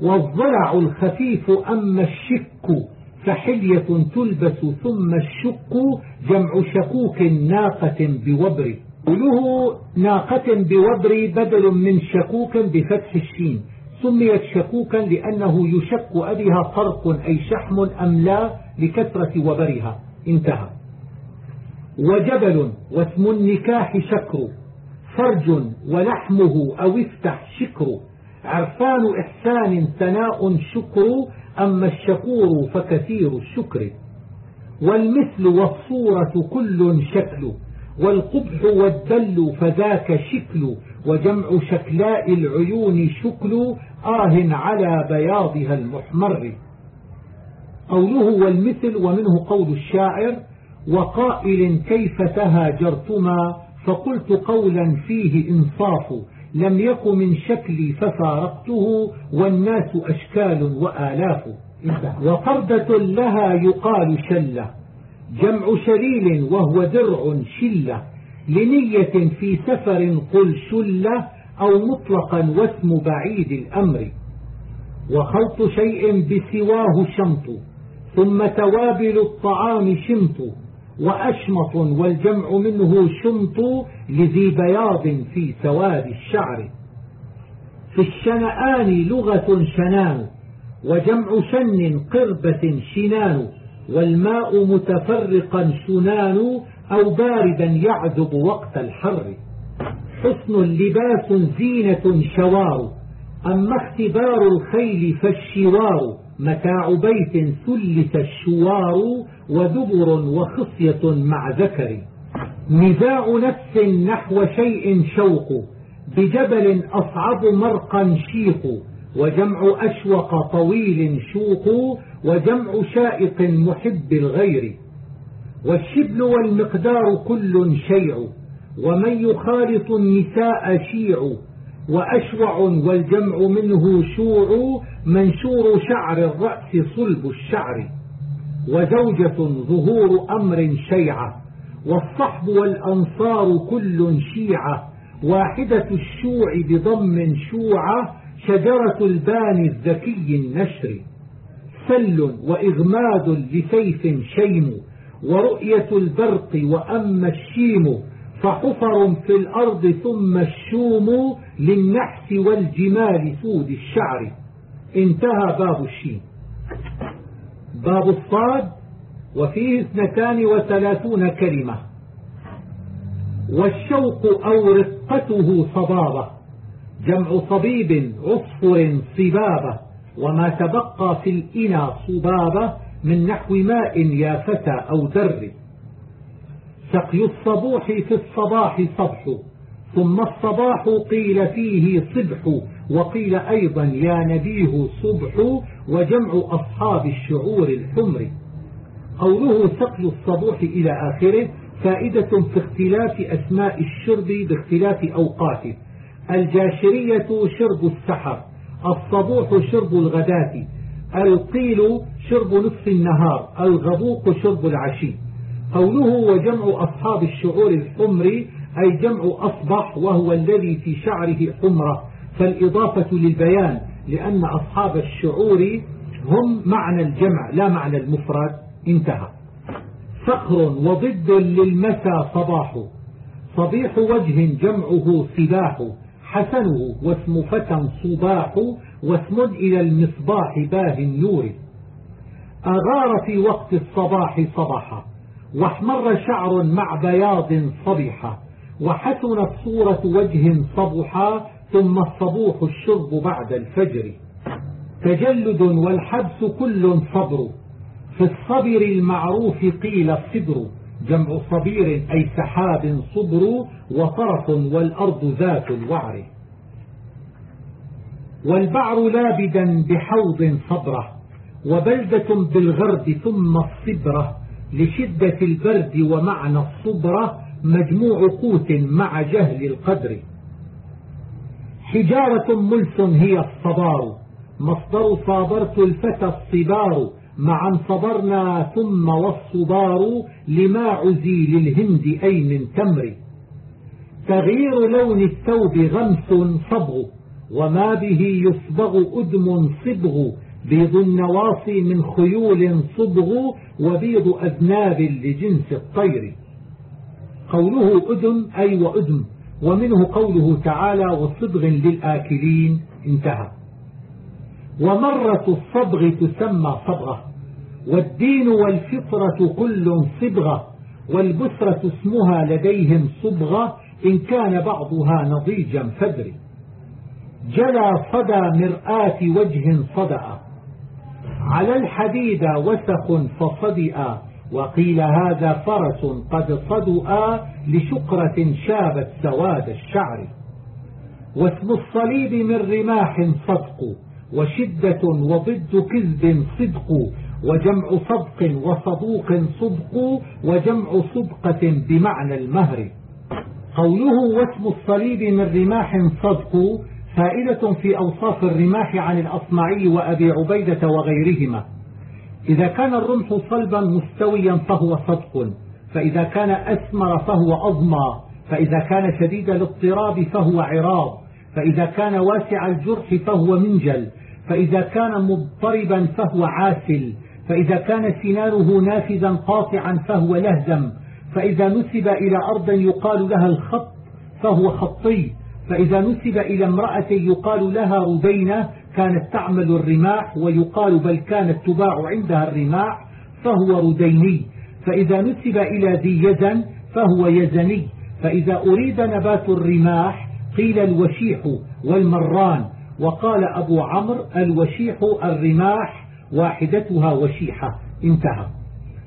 والضلع الخفيف أما الشك فحلية تلبس ثم الشك جمع شكوك ناقة بوبر قوله ناقة بوبر بدل من شكوك بفتح الشين سميت شكوكا لأنه يشك أبها فرق أي شحم أم لا لكثرة وبرها انتهى وجبل واسم النكاح شكر فرج ولحمه أو افتح شكر عرفان إحسان ثناء شكر أما الشكور فكثير الشكر. والمثل والصورة كل شكل والقبح والدل فذاك شكل وجمع شكلاء العيون شكل آه على بياضها المحمر. قوله والمثل ومنه قول الشاعر وقائل كيف تهاجرتما فقلت قولا فيه إنصاف لم يك من شكلي ففارقته والناس أشكال وآلاف. وقردة لها يقال شلة جمع شليل وهو درع شلة. لنية في سفر قل شلة أو مطلقا واسم بعيد الأمر. وخلط شيء بسواه شمط ثم توابل الطعام شمط وأشمط والجمع منه شمط لذي بياض في سواد الشعر. في الشنآن لغة شنان وجمع شن قربة شنان والماء متفرقا شنان أو باردا يعذب وقت الحر. حسن لباس زينة شوار أما اختبار الخيل فالشوار. متاع بيت ثلث الشوار ودبر وخصية مع ذكر. نزاع نفس نحو شيء شوق بجبل أصعب مرقا شيق وجمع أشوق طويل شوق وجمع شائق محب الغير. والشبل والمقدار كل شيع ومن يخالط النساء شيع وأشوع والجمع منه شوع منشور شعر الرأس صلب الشعر. وزوجة ظهور أمر شيعة. والصحب والأنصار كل شيعة. واحدة الشوع بضم شوعة شجرة البان الذكي النشر. سل وإغماد لسيف شيم. ورؤية البرق وأما الشيم. فحفر في الأرض ثم الشوم. للنحس والجمال سود الشعر. انتهى باب الشيم باب الصاد وفيه اثنتان وثلاثون كلمة. والشوق أو رقته صبابة. جمع صبيب عصفر صبابة. وما تبقى في الإنى صبابة من نحو ماء يا فتى أو در. سقي الصبوح في الصباح صبح. ثم الصباح قيل فيه صبح وقيل أيضا يا نبيه صبح وجمع أصحاب الشعور الحمر. قوله سقي الصبوح إلى آخره فائدة في اختلاف أسماء الشرب باختلاف أوقاته. الجاشرية شرب السحر الصبوح شرب الغداة القيل شرب نصف النهار الغبوق شرب العشي. قوله وجمع أصحاب الشعور الحمر أي جمع أصبح وهو الذي في شعره حمرة. فالإضافة للبيان لأن أصحاب الشعور هم معنى الجمع لا معنى المفرد. انتهى. صخر وضد للمسى صباح. صبيح وجه جمعه صباح حسنه واسم فتى صباح واسم إلى المصباح باه النور. أغار في وقت الصباح صباحا واحمر شعر مع بياض صبحا وحسنت صورة وجه صبحا ثم الصبوح الشرب بعد الفجر. تجلد والحبس كل صبر. في الصبر المعروف قيل الصبر جمع صبير أي سحاب صبر وطرف والأرض ذات الوعر. والبعر لابدا بحوض صبره وبلدة بالغرد ثم الصبرة لشدة البرد ومعنى الصبرة مجموع قوت مع جهل القدر. حجارة ملس هي الصبار مصدر صابرت الفتى الصبار. معا صبرنا ثم والصبار لما عزي للهند أي من تمر. تغيير لون الثوب غمس صبغ وما به يصبغ أدم صبغ. بيض النواصي من خيول صبغ وبيض أذناب لجنس الطير. قوله أدم أي وأدم ومنه قوله تعالى وصبغ للآكلين. انتهى. ومرة الصبغ تسمى صبغة. والدين والفطرة كل صبغة. والبسرة اسمها لديهم صبغة إن كان بعضها نضيجا فدري. جلى صدى مرآة وجه صدأ. على الحديد وسخ فصدئ. وقيل هذا فرس قد صدؤ لشقرة شابت سواد الشعر. واسم الصليب من رماح صدق وشدة وضد كذب صدق وجمع صدق وصدوق صدق وجمع صدقة بمعنى المهر. قوله واسم الصليب من رماح صدق فائدة في أوصاف الرماح عن الأصمعي وأبي عبيدة وغيرهما. إذا كان الرمح صلبا مستويا فهو صدق. فإذا كان أسمر فهو أضمى. فإذا كان شديد الاضطراب فهو عراض. فإذا كان واسع الجرح فهو منجل. فإذا كان مضطربا فهو عاسل. فإذا كان سنانه نافذا قاطعا فهو لهزم. فإذا نسب إلى أرض يقال لها الخط فهو خطي. فإذا نسب إلى امرأة يقال لها ربينة كانت تعمل الرماح ويقال بل كانت تباع عندها الرماح فهو رديني. فإذا نسب إلى ذي يزن فهو يزني. فإذا أريد نبات الرماح قيل الوشيح والمران. وقال أبو عمرو الوشيح الرماح واحدتها وشيحة. انتهى.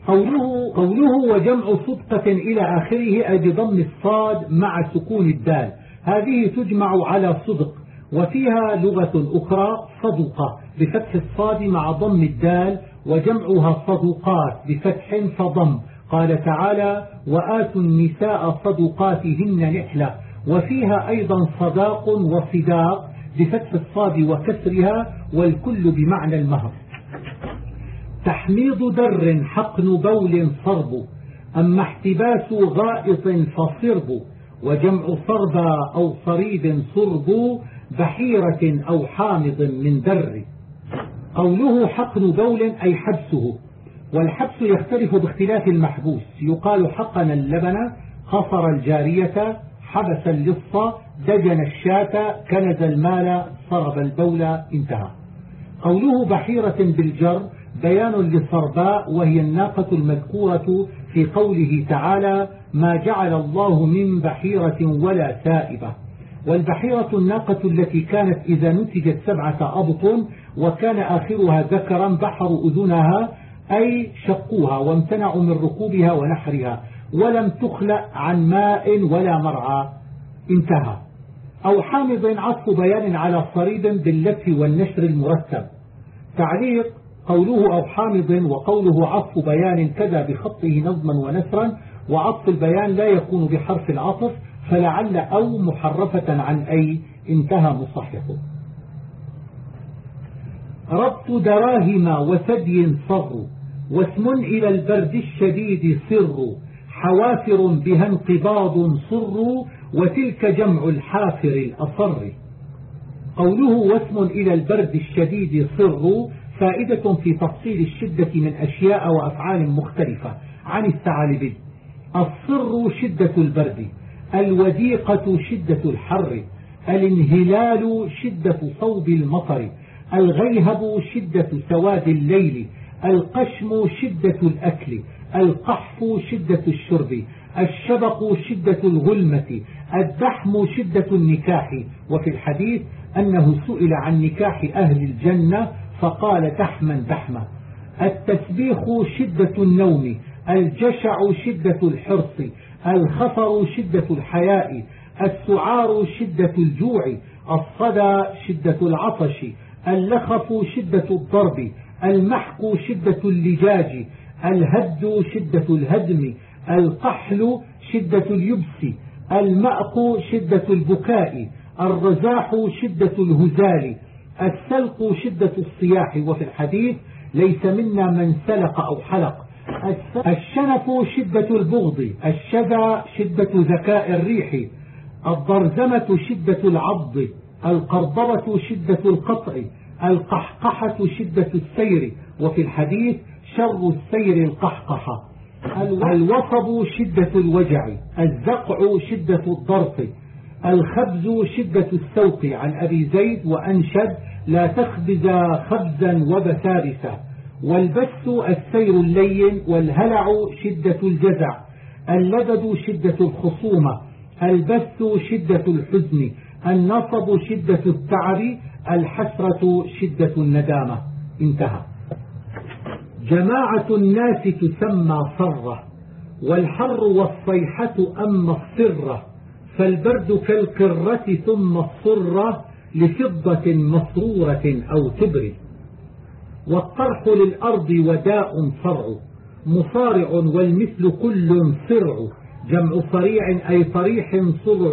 قوله, قوله وجمع صدقة إلى آخره أي بضم الصاد مع سكون الدال. هذه تجمع على صدق. وفيها لغة أخرى صدقة بفتح الصاد مع ضم الدال وجمعها صدقات بفتح فضم. قال تعالى وآتوا النساء صدقاتهن نحلة. وفيها أيضا صداق وصداق بفتح الصاد وكسرها والكل بمعنى المهر. تحميض در حقن بول صرب. أما احتباس غائط فصرب. وجمع صربا أو صريب صرب بحيرة أو حامض من در. قوله حقن بول أي حبسه والحبس يختلف باختلاف المحبوس. يقال حقن اللبن خفر الجارية حبس اللصة دجن الشاة كنز المال صرب البول انتهى. قوله بحيرة بالجر بيان لصرباء وهي الناقة المذكورة في قوله تعالى ما جعل الله من بحيرة ولا سائبة والبحيرة الناقة التي كانت إذا نتجت سبعة أبط وكان آخرها ذكرا بحر أذنها أي شقوها وامتنعوا من ركوبها ونحرها ولم تخلق عن ماء ولا مرعى. انتهى. أو حامض عطف بيان على صريب باللف والنشر المرتب. تعليق قوله أو حامض وقوله عطف بيان كذا بخطه نظما ونسرا وعطف البيان لا يكون بحرف العطف فلعل أو محرفة عن أي انتهى مصححه. ربط دراهم وثدي صر واسم إلى البرد الشديد سر حوافر بها انقباض صر وتلك جمع الحافر الأصر. قوله واسم إلى البرد الشديد صر فائدة في تفصيل الشدة من أشياء وأفعال مختلفة. عن الثعالبي الصر شدة البرد. الوديقة شدة الحر الانهلال شدة صوب المطر الغيهب شدة سواد الليل القشم شدة الأكل القحف شدة الشرب الشبق شدة الغلمة الدحم شدة النكاح. وفي الحديث أنه سئل عن نكاح أهل الجنة فقال تحما دحما. التسبيخ شدة النوم الجشع شدة الحرص الخطر شدة الحياء السعار شدة الجوع الصدى شدة العطش اللخف شدة الضرب المحك شدة اللجاج الهد شدة الهدم القحل شدة اليبس المأق شدة البكاء الرزاح شدة الهزال السلق شدة الصياح. وفي الحديث ليس منا من سلق أو حلق. الشنف شدة البغض الشذا شدة ذكاء الريح الضرزمة شدة العض القرضبة شدة القطع القحقحة شدة السير وفي الحديث شر السير القحقحة الوصب شدة الوجع الزقع شدة الضرط الخبز شدة السوق. عن أبي زيد وأنشد لا تخبز خبزا وبسارسا والبث السير اللين والهلع شدة الجزع اللبد شدة الخصومة البث شدة الحزن النصب شدة التعب الحسرة شدة الندامة. انتهى. جماعة الناس تسمى صرة والحر والصيحة أما الصرة فالبرد كالقرة ثم الصرة لفضة مسرورة أو تبرد والطرح للأرض وداء صرع مصارع والمثل كل صرع جمع صريع أي صريح صرع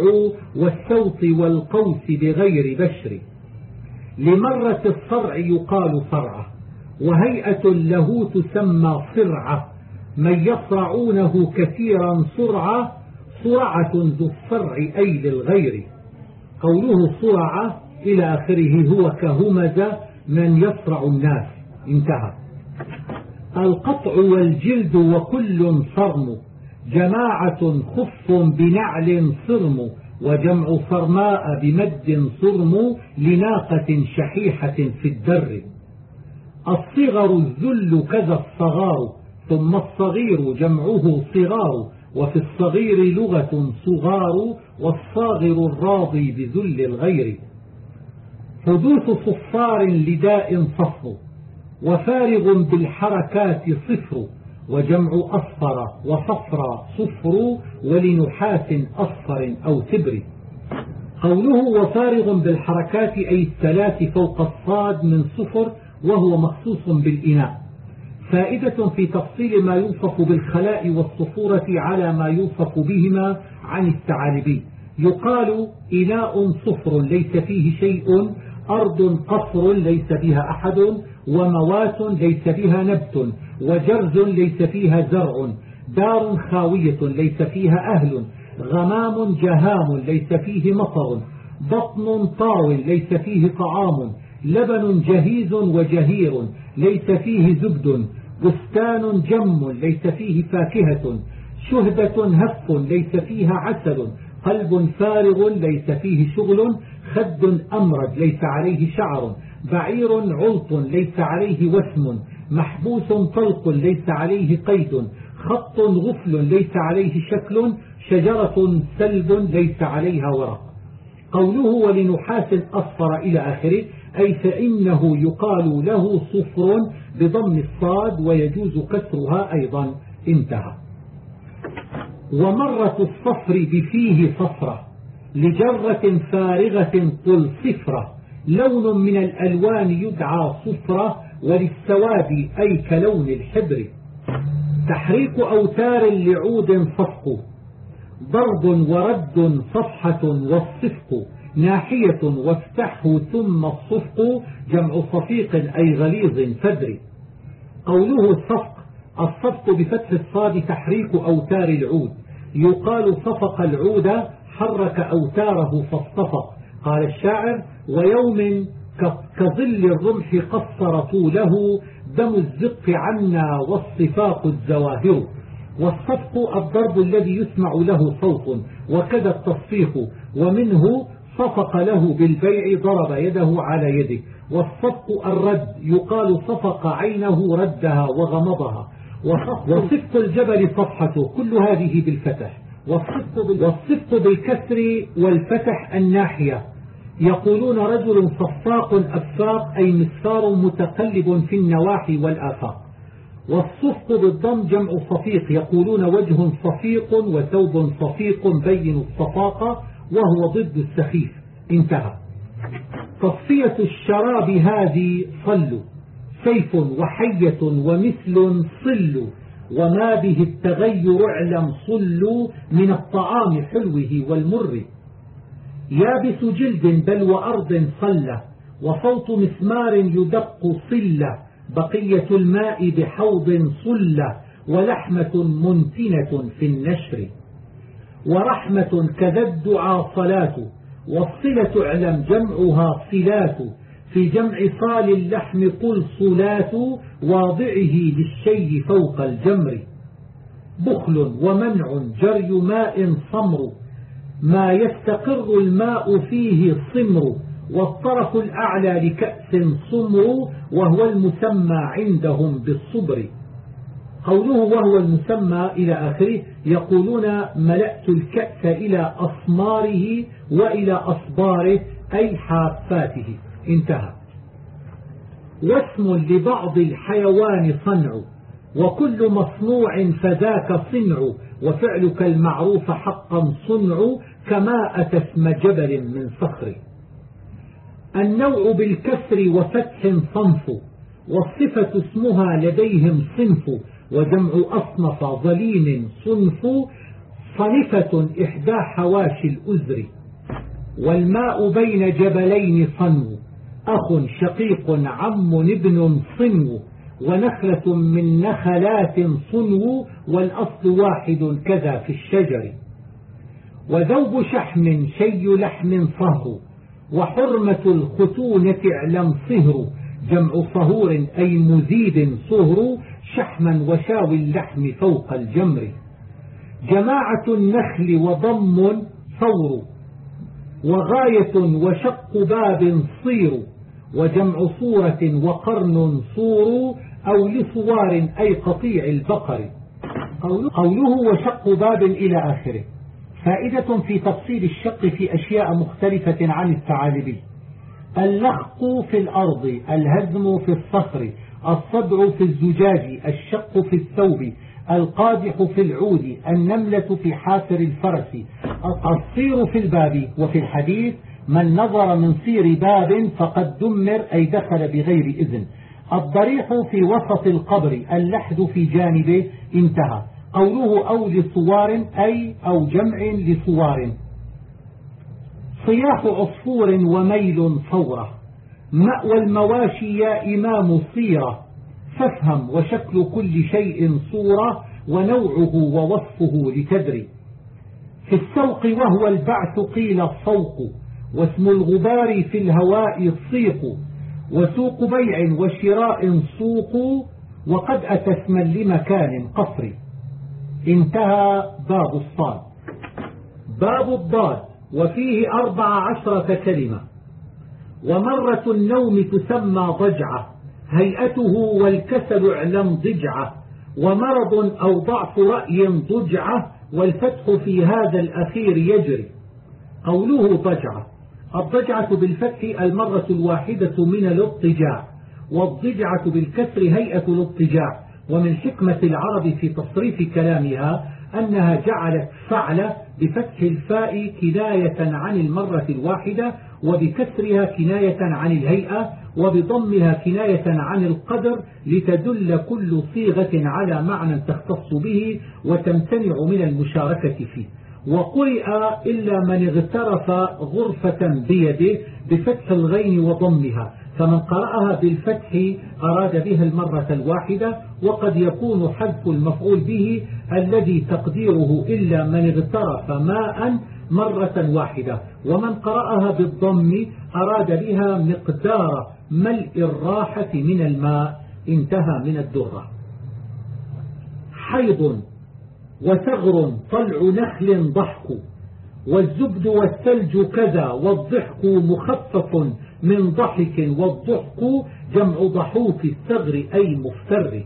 والسوط والقوس بغير بشر. لمرة الصرع يقال صرعة وهيئة له تسمى صرعة من يصرعونه كثيرا صرعة صرعة ذو الصرع أي للغير. قوله صرعة إلى آخره هو كهمز من يصرع الناس. انتهى. القطع والجلد وكل صرم جماعة خف بنعل صرم وجمع صرماء بمد صرم لناقة شحيحة في الدر. الصغر الذل كذا الصغار ثم الصغير جمعه صغار وفي الصغير لغة صغار والصاغر الراضي بذل الغير. حدوث صفار لداء صفر وفارغ بالحركات صفر وجمع أصفر وصفر صفر ولنحاس أصفر أو تبر. قوله وفارغ بالحركات أي الثلاث فوق الصاد من صفر وهو مخصوص بالإناء. فائدة في تفصيل ما يوصف بالخلاء والصفورة على ما يوصف بهما عن الثعالبي. يقال إناء صفر ليس فيه شيء أرض قصر ليس بها أحد وموات ليس بها نبت وجرز ليس فيها زرع دار خاوية ليس فيها أهل غمام جهام ليس فيه مطر بطن طاو ليس فيه طعام لبن جهيز وجهير ليس فيه زبد بستان جم ليس فيه فاكهة شهبة هف ليس فيها عسل قلب فارغ ليس فيه شغل خد أمرد ليس عليه شعر. بعير علط ليس عليه وسم محبوس طلق ليس عليه قيد خط غفل ليس عليه شكل شجرة سلب ليس عليها ورق. قوله ولنحاس أصفر إلى آخره أي فإنه يقال له صفر بضم الصاد ويجوز كسرها أيضا انتهى. ومرة الصفر بفيه صفرة لجرة فارغة قل صفرة. لون من الألوان يدعى صفرة وللسواد أي كلون الحبر. تحريك أوتار لعود صفق ضرب ورد صفحة والصفق. ناحية وافتحه ثم الصفق. جمع صفيق أي غليظ فدري قوله الصفق الصفق بفتح الصاد تحريك أوتار العود. يقال صفق العود حرك أوتاره فاصطفق. قال الشاعر ويوم كظل الرمح قصر طوله دم الزق عنا والصفاق الزواهر. والصفق الضرب الذي يسمع له صوت وكذا التصفيق ومنه صفق له بالبيع ضرب يده على يده. والصفق الرد يقال صفق عينه ردها وغمضها. وصفق الجبل صفحته كل هذه بالفتح. والصفق بالكسر والفتح الناحية. يقولون رجل صفاق أفاق أي مسار متقلب في النواحي والآفاق والصفق بالضم جمع صفيق يقولون وجه صفيق وثوب صفيق بين الصفاقة وهو ضد السخيف. انتهى. تصفية الشراب هذه صل سيف وحية ومثل صل وما به التغير اعلم صل من الطعام حلوة والمر. يابس جلد بل وأرض صلة وصوت مسمار يدق صلة بقية الماء بحوض صلة ولحمة منتنة في النشر ورحمة كذا الدعاء صلاة والصلة اعلم جمعها صلات في جمع صال اللحم قل صلات واضعه للشي فوق الجمر بخل ومنع جري ماء صمر ما يستقر الماء فيه صمر والطرف الأعلى لكأس صمر وهو المسمى عندهم بالصبر. قوله وهو المسمى إلى آخره يقولون ملأت الكأس إلى أصماره وإلى أصباره أي حافاته. انتهى. واسم لبعض الحيوان صنع وكل مصنوع فذاك صنع وفعلك المعروف حقا صنع كما أتى اسم جبل من صخر. النوع بالكسر وفتح صنف والصفة اسمها لديهم صنف وجمع أصنف ظليم صنف صنفة إحدى حواشي الأزر. والماء بين جبلين صنو أخ شقيق عم ابن صنو. ونخلة من نخلات صنو والأصل واحد كذا في الشجر. وذوب شحم شي لحم صهر وحرمة الختونة اعلم صهر. جمع صهور أي مزيد صهر شحما وشاوي اللحم فوق الجمر. جماعة النخل وضم صور وغاية وشق باب صير. وجمع صورة وقرن صور أو لصوار أي قطيع البقر. قوله وشق باب إلى آخره. فائدة في تفصيل الشق في أشياء مختلفة عن الثعالب. اللخق في الأرض الهزم في الصخر الصدع في الزجاج الشق في الثوب القادح في العود النملة في حافر الفرس الصير في الباب. وفي الحديث من نظر من صير باب فقد دمر أي دخل بغير إذن. الضريح في وسط القبر اللحد في جانبه انتهى. قوله أو لصوار أي أو جمع لصوار صياح عصفور وميل صورة. مأوى المواشي يا إمام صيرة فافهم وشكل كل شيء صورة ونوعه ووصفه لتدري. في السوق وهو البعث قيل الصوق واسم الغبار في الهواء الصيق. وسوق بيع وشراء سوق وقد أتى اسما لمكان قصر. انتهى باب الصاد. باب الضاد وفيه أربع عشرة كلمة. ومرة النوم تسمى ضجعة هيئته والكسل اعلم ضجعة. ومرض أو ضعف رأي ضجعة والفتح في هذا الأخير يجري. قوله ضجعة. الضجعة بالفتح المرة الواحدة من الاضطجاع والضجعة بالكسر هيئة الاضطجاع. ومن حكمة العرب في تصريف كلامها أنها جعلت فعل بفتح الفاء كناية عن المرة الواحدة وبكسرها كناية عن الهيئة وبضمها كناية عن القدر لتدل كل صيغة على معنى تختص به وتمتنع من المشاركة فيه. وقرئ إلا من اغترف غرفة بيده بفتح الغين وضمها فمن قرأها بالفتح أراد بها المرة الواحدة وقد يكون حذف المفعول به الذي تقديره إلا من اغترف ماء مرة واحدة ومن قرأها بالضم أراد بها مقدار ملء الراحة من الماء انتهى من الدرة حيض. وثغر طلع نخل ضحك والزبد والثلج كذا والضحك مخفف من ضحك والضحك جمع ضحوك الثغر أي مفتر.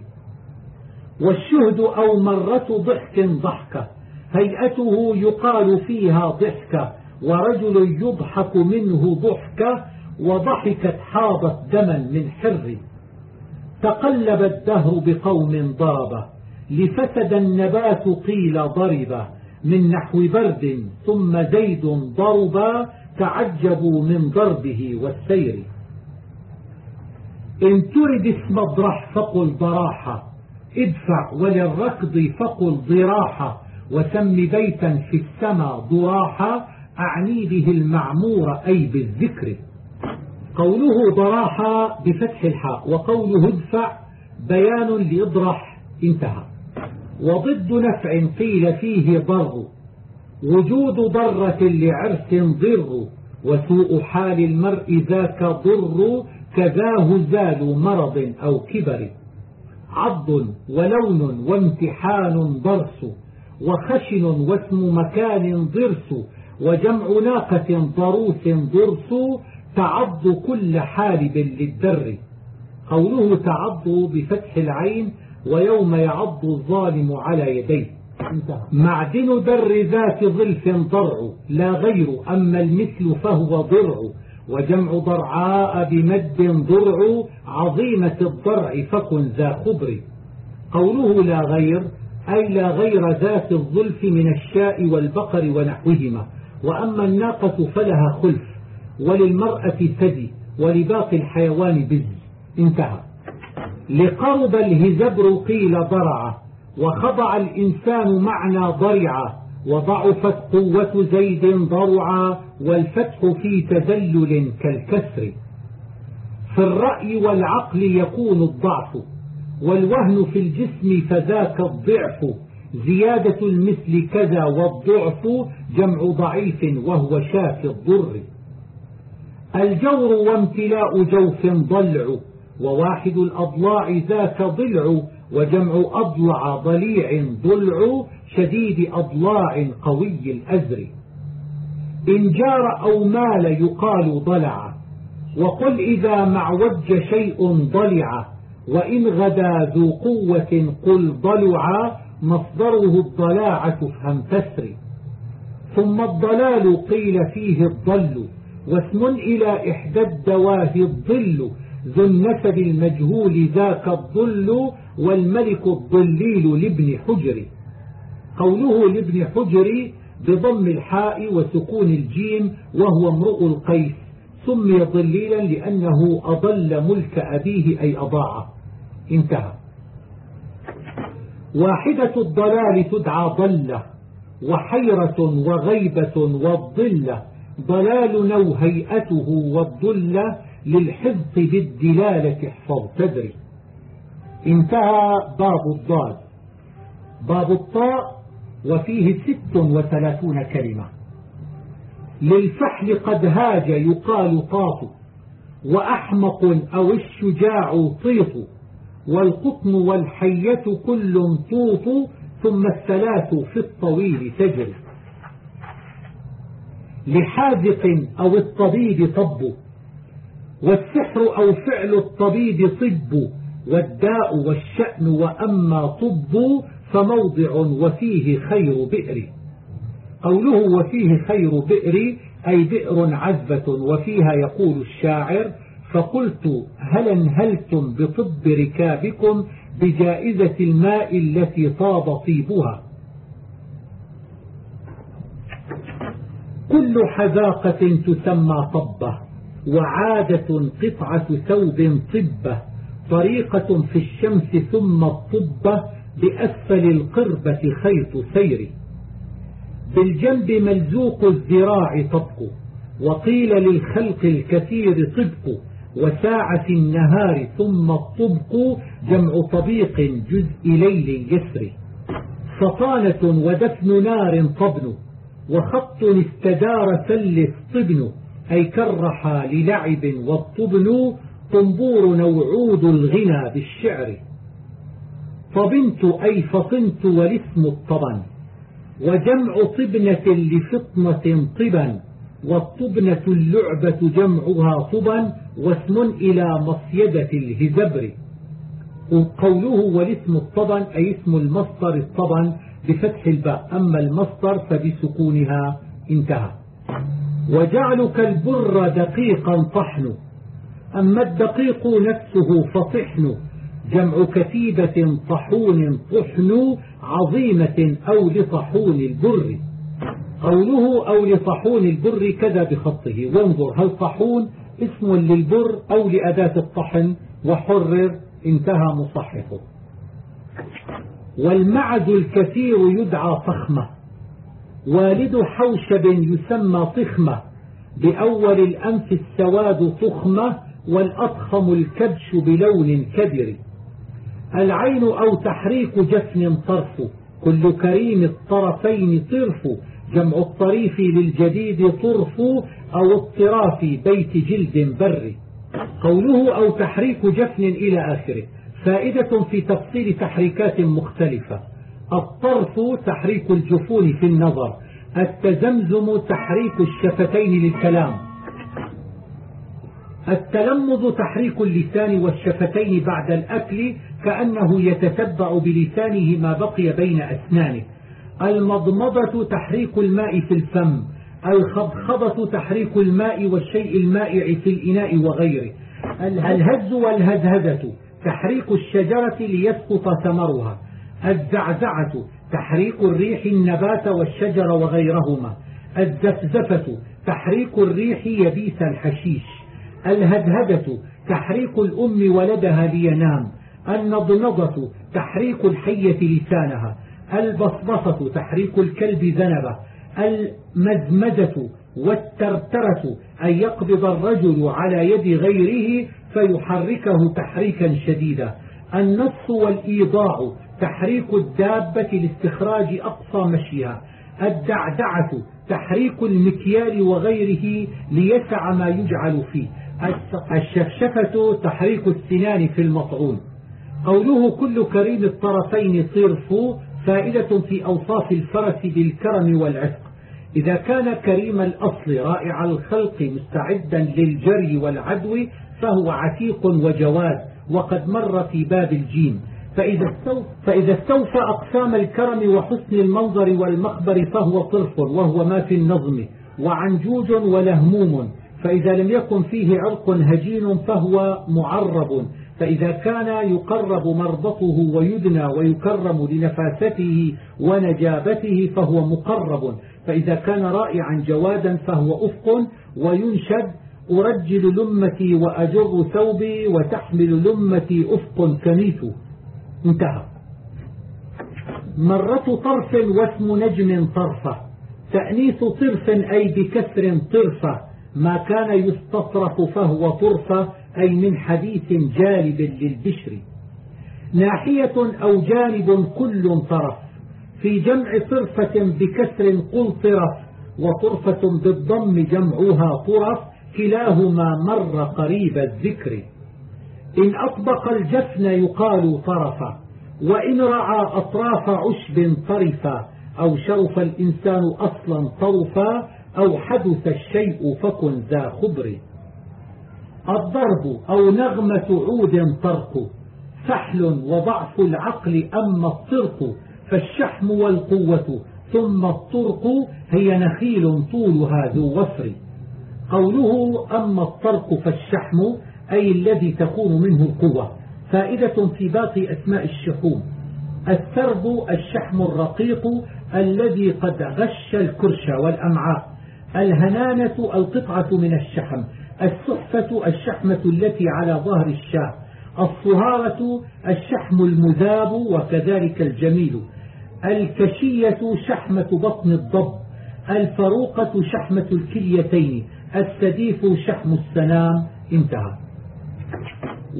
والشهد أو مرة ضحك ضحكة هيئته يقال فيها ضحكة ورجل يضحك منه ضحكة وضحكت حاضت دما من حر. تقلب الدهر بقوم ضربه لفسد النبات قيل ضربة من نحو برد ثم زيد ضربا تعجبوا من ضربه والسير. إن ترد اسم الضرح فقل ضراحة ادفع وللركض فقل ضراحة وسم بيتا في السماء ضراحة أعني به المعمور أي بالذكر. قوله ضراحة بفتح الحاء وقوله ادفع بيان لإضرح انتهى. وضد نفع قيل فيه ضر وجود ضرة لعرس ضر وسوء حال المرء ذاك ضر كذاه زال مرض أو كبر. عض ولون وامتحان ضرس وخشن واسم مكان ضرس وجمع ناقة ضروس ضرس تعض كل حالب للدر. قوله تعض بفتح العين ويوم يعض الظالم على يديه. معدن در ذات ظلف ضرع لا غير أما المثل فهو ضرع. وجمع ضرعاء بمد ضرع عظيمة الضرع فكن ذا خبر. قوله لا غير أي لا غير ذات الظلف من الشاء والبقر ونحوهما. وأما الناقة فلها خلف وللمرأة ثدي ولباقي الحيوان بز انتهى. لقرب الهزبر قيل ضرع وخضع الإنسان معنى ضرع وضعفت قوة زيد ضرعا والفتح في تذلل كالكسر. في الرأي والعقل يكون الضعف والوهن في الجسم فذاك الضعف. زيادة المثل كذا والضعف جمع ضعيف وهو شاف الضر. الجور وامتلاء جوف ضلع وواحد الأضلاع ذاك ضلع وجمع أضلع ضليع ضلع شديد أضلاع قوي الأزر. إن جار أو مال يقال ضلع وقل إذا معوج شيء ضلع وإن غدا ذو قوة قل ضلع مصدره الضلاعة فهم تسري ثم الضلال قيل فيه الضل واسم إلى إحدى الدواه الظل ذو النسب المجهول ذاك الظل والملك الضليل لابن حجر. قوله لابن حجر بضم الحاء وسكون الجيم وهو امرؤ القيس سمي ضليلا لأنه أضل ملك أبيه أي أضاعه. انتهى. واحدة الضلال تدعى ضلة وحيرة وغيبة والضلة ضلال نو هيئته والضلة للحفظ بالدلالة احفظ تدري. انتهى باب الضاد. باب الطاء وفيه ست وثلاثون كلمة. للفحل قد هاج يقال طاط وأحمق أو الشجاع طيط والقطن والحية كل طوط ثم الثلاث في الطويل تجري. لحاذق أو الطبيب طب والسحر أو فعل الطبيب طب والداء والشأن وأما طب فموضع وفيه خير بئر. قوله وفيه خير بئر أي بئر عذبة وفيها يقول الشاعر فقلت هل انهلتم بطب ركابكم بجائزة الماء التي طاب طيبها؟ كل حذاقة تسمى طبة. وعادة قطعة ثوب طبة طريقة في الشمس ثم الطبة بأسفل القربة خيط سير. بالجنب ملزوق الذراع طبق وقيل للخلق الكثير طبق وساعة النهار ثم الطبق جمع طبيق جزء ليل يسري فطانة ودفن نار طبن وخط استدار سلس طبن أي كرح للعب والطبن طنبور نوعود الغنى بالشعر. طبنت أي فطنت والاسم الطبن وجمع طبنة لفطنة طبا والطبنة اللعبة جمعها طبا واسم إلى مصيدة الهزبر. قوله والاسم الطبن أي اسم المصدر الطبن بفتح الباء أما المصدر فبسكونها انتهى. وجعلك البر دقيقا طحن أما الدقيق نفسه فطحن جمع كتيبة طحون طحن عظيمة أو لطحون البر. قوله أو لطحون البر كذا بخطه وانظر هل طحون اسم للبر أو لأداة الطحن وحرر انتهى مصححه. والمعز الكثير يدعى طخمة والد حوشب يسمى طخمة. بأول الأنف السواد طخمة والأضخم الكبش بلون كدر العين أو تحريك جفن طرف. كل كريم الطرفين طرف. جمع الطريف للجديد طرف أو اضطراف بيت جلد بر. قوله أو تحريك جفن إلى آخره. فائدة في تفصيل تحريكات مختلفة. الطرف تحريك الجفون في النظر التزمزم تحريك الشفتين للكلام. التلمذ تحريك اللسان والشفتين بعد الأكل كأنه يتتبع بلسانه ما بقي بين أسنانه. المضمضة تحريك الماء في الفم الخضخضة تحريك الماء والشيء المائع في الإناء وغيره. الهز والهزهزة تحريك الشجرة ليسقط ثمرها. الزعزعة تحريك الريح النبات والشجر وغيرهما. الزفزفة تحريك الريح يبيس الحشيش. الهدهدة تحريك الأم ولدها لينام. النضنضة تحريك الحية لسانها. البصبصة تحريك الكلب ذنبه. المزمزة والترترة أن يقبض الرجل على يد غيره فيحركه تحريكا شديدا. النص والإيضاع تحريك الدابة لاستخراج أقصى مشيها الدعدعة تحريك المكيال وغيره ليسع ما يجعل فيه. الشفشفة تحريك السنان في المطعون. قوله كل كريم الطرفين صرف فائدة في أوصاف الفرس بالكرم والعتق. إذا كان كريم الأصل رائع الخلق مستعدا للجري والعدو فهو عتيق وجواد وقد مر في باب الجيم. فإذا استوفى, فإذا استوفى أقسام الكرم وحسن المنظر والمخبر فهو طرف وهو ما في النظم وعنجوج ولهموم. فإذا لم يكن فيه عرق هجين فهو معرب. فإذا كان يقرب مربطه ويدنى ويكرم لنفاسته ونجابته فهو مقرب. فإذا كان رائعا جوادا فهو أفق. وينشد أرجل لمتي وأجر ثوبي وتحمل لمتي أفق كميت انتهى. مرة طرف واسم نجم طرفة تأنيث طرف أي بكسر طرفة. ما كان يستصرف فهو طرفة أي من حديث جالب للبشر. ناحية أو جانب كل طرف. في جمع طرفة بكسر قل طرف وطرفة بالضم جمعها طرف كلاهما مر قريب الذكر. إن أطبق الجفن يقال طرفا وإن رعى أطراف عشب طرفا أو شرف الإنسان أصلا طرفا أو حدث الشيء فكن ذا خبر. الضرب أو نغمة عود طرق فحل وضعف العقل أما الطرق فالشحم والقوة ثم الطرق هي نخيل طولها ذو وفر. قوله أما الطرق فالشحم أي الذي تكون منه القوة. فائدة في باقي أسماء الشحوم. الثرب الشحم الرقيق الذي قد غش الكرش والأمعاء. الهنانة القطعة من الشحم. السحفة الشحمة التي على ظهر الشاه. الصهارة الشحم المذاب وكذلك الجميل. الكشية شحمة بطن الضب. الفروقة شحمة الكليتين. السديف شحم السنام انتهى.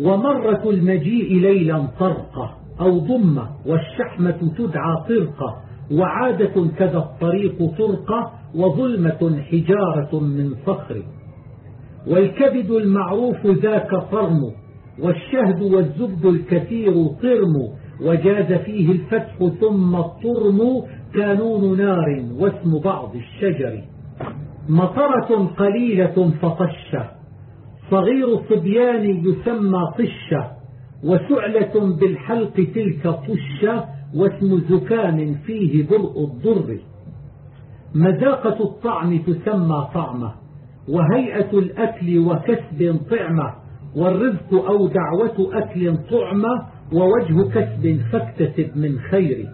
ومرة المجيء ليلا طرقة أو ضمة والشحمة تدعى طرقة وعادة كذا الطريق طرقة وظلمة حجارة من صخر والكبد المعروف ذاك صرم والشهد والزبد الكثير طرم وجاز فيه الفتح ثم الطرم كانون نار واسم بعض الشجر مطرة قليلة فطشة صغير صبيان يسمى طشة وسعلة بالحلق تلك طشة واسم زكام فيه برء الضر. مذاقة الطعم تسمى طعمة وهيئة الأكل وكسب طعمة والرزق أو دعوة أكل طعمة ووجه كسب فاكتسب من خير.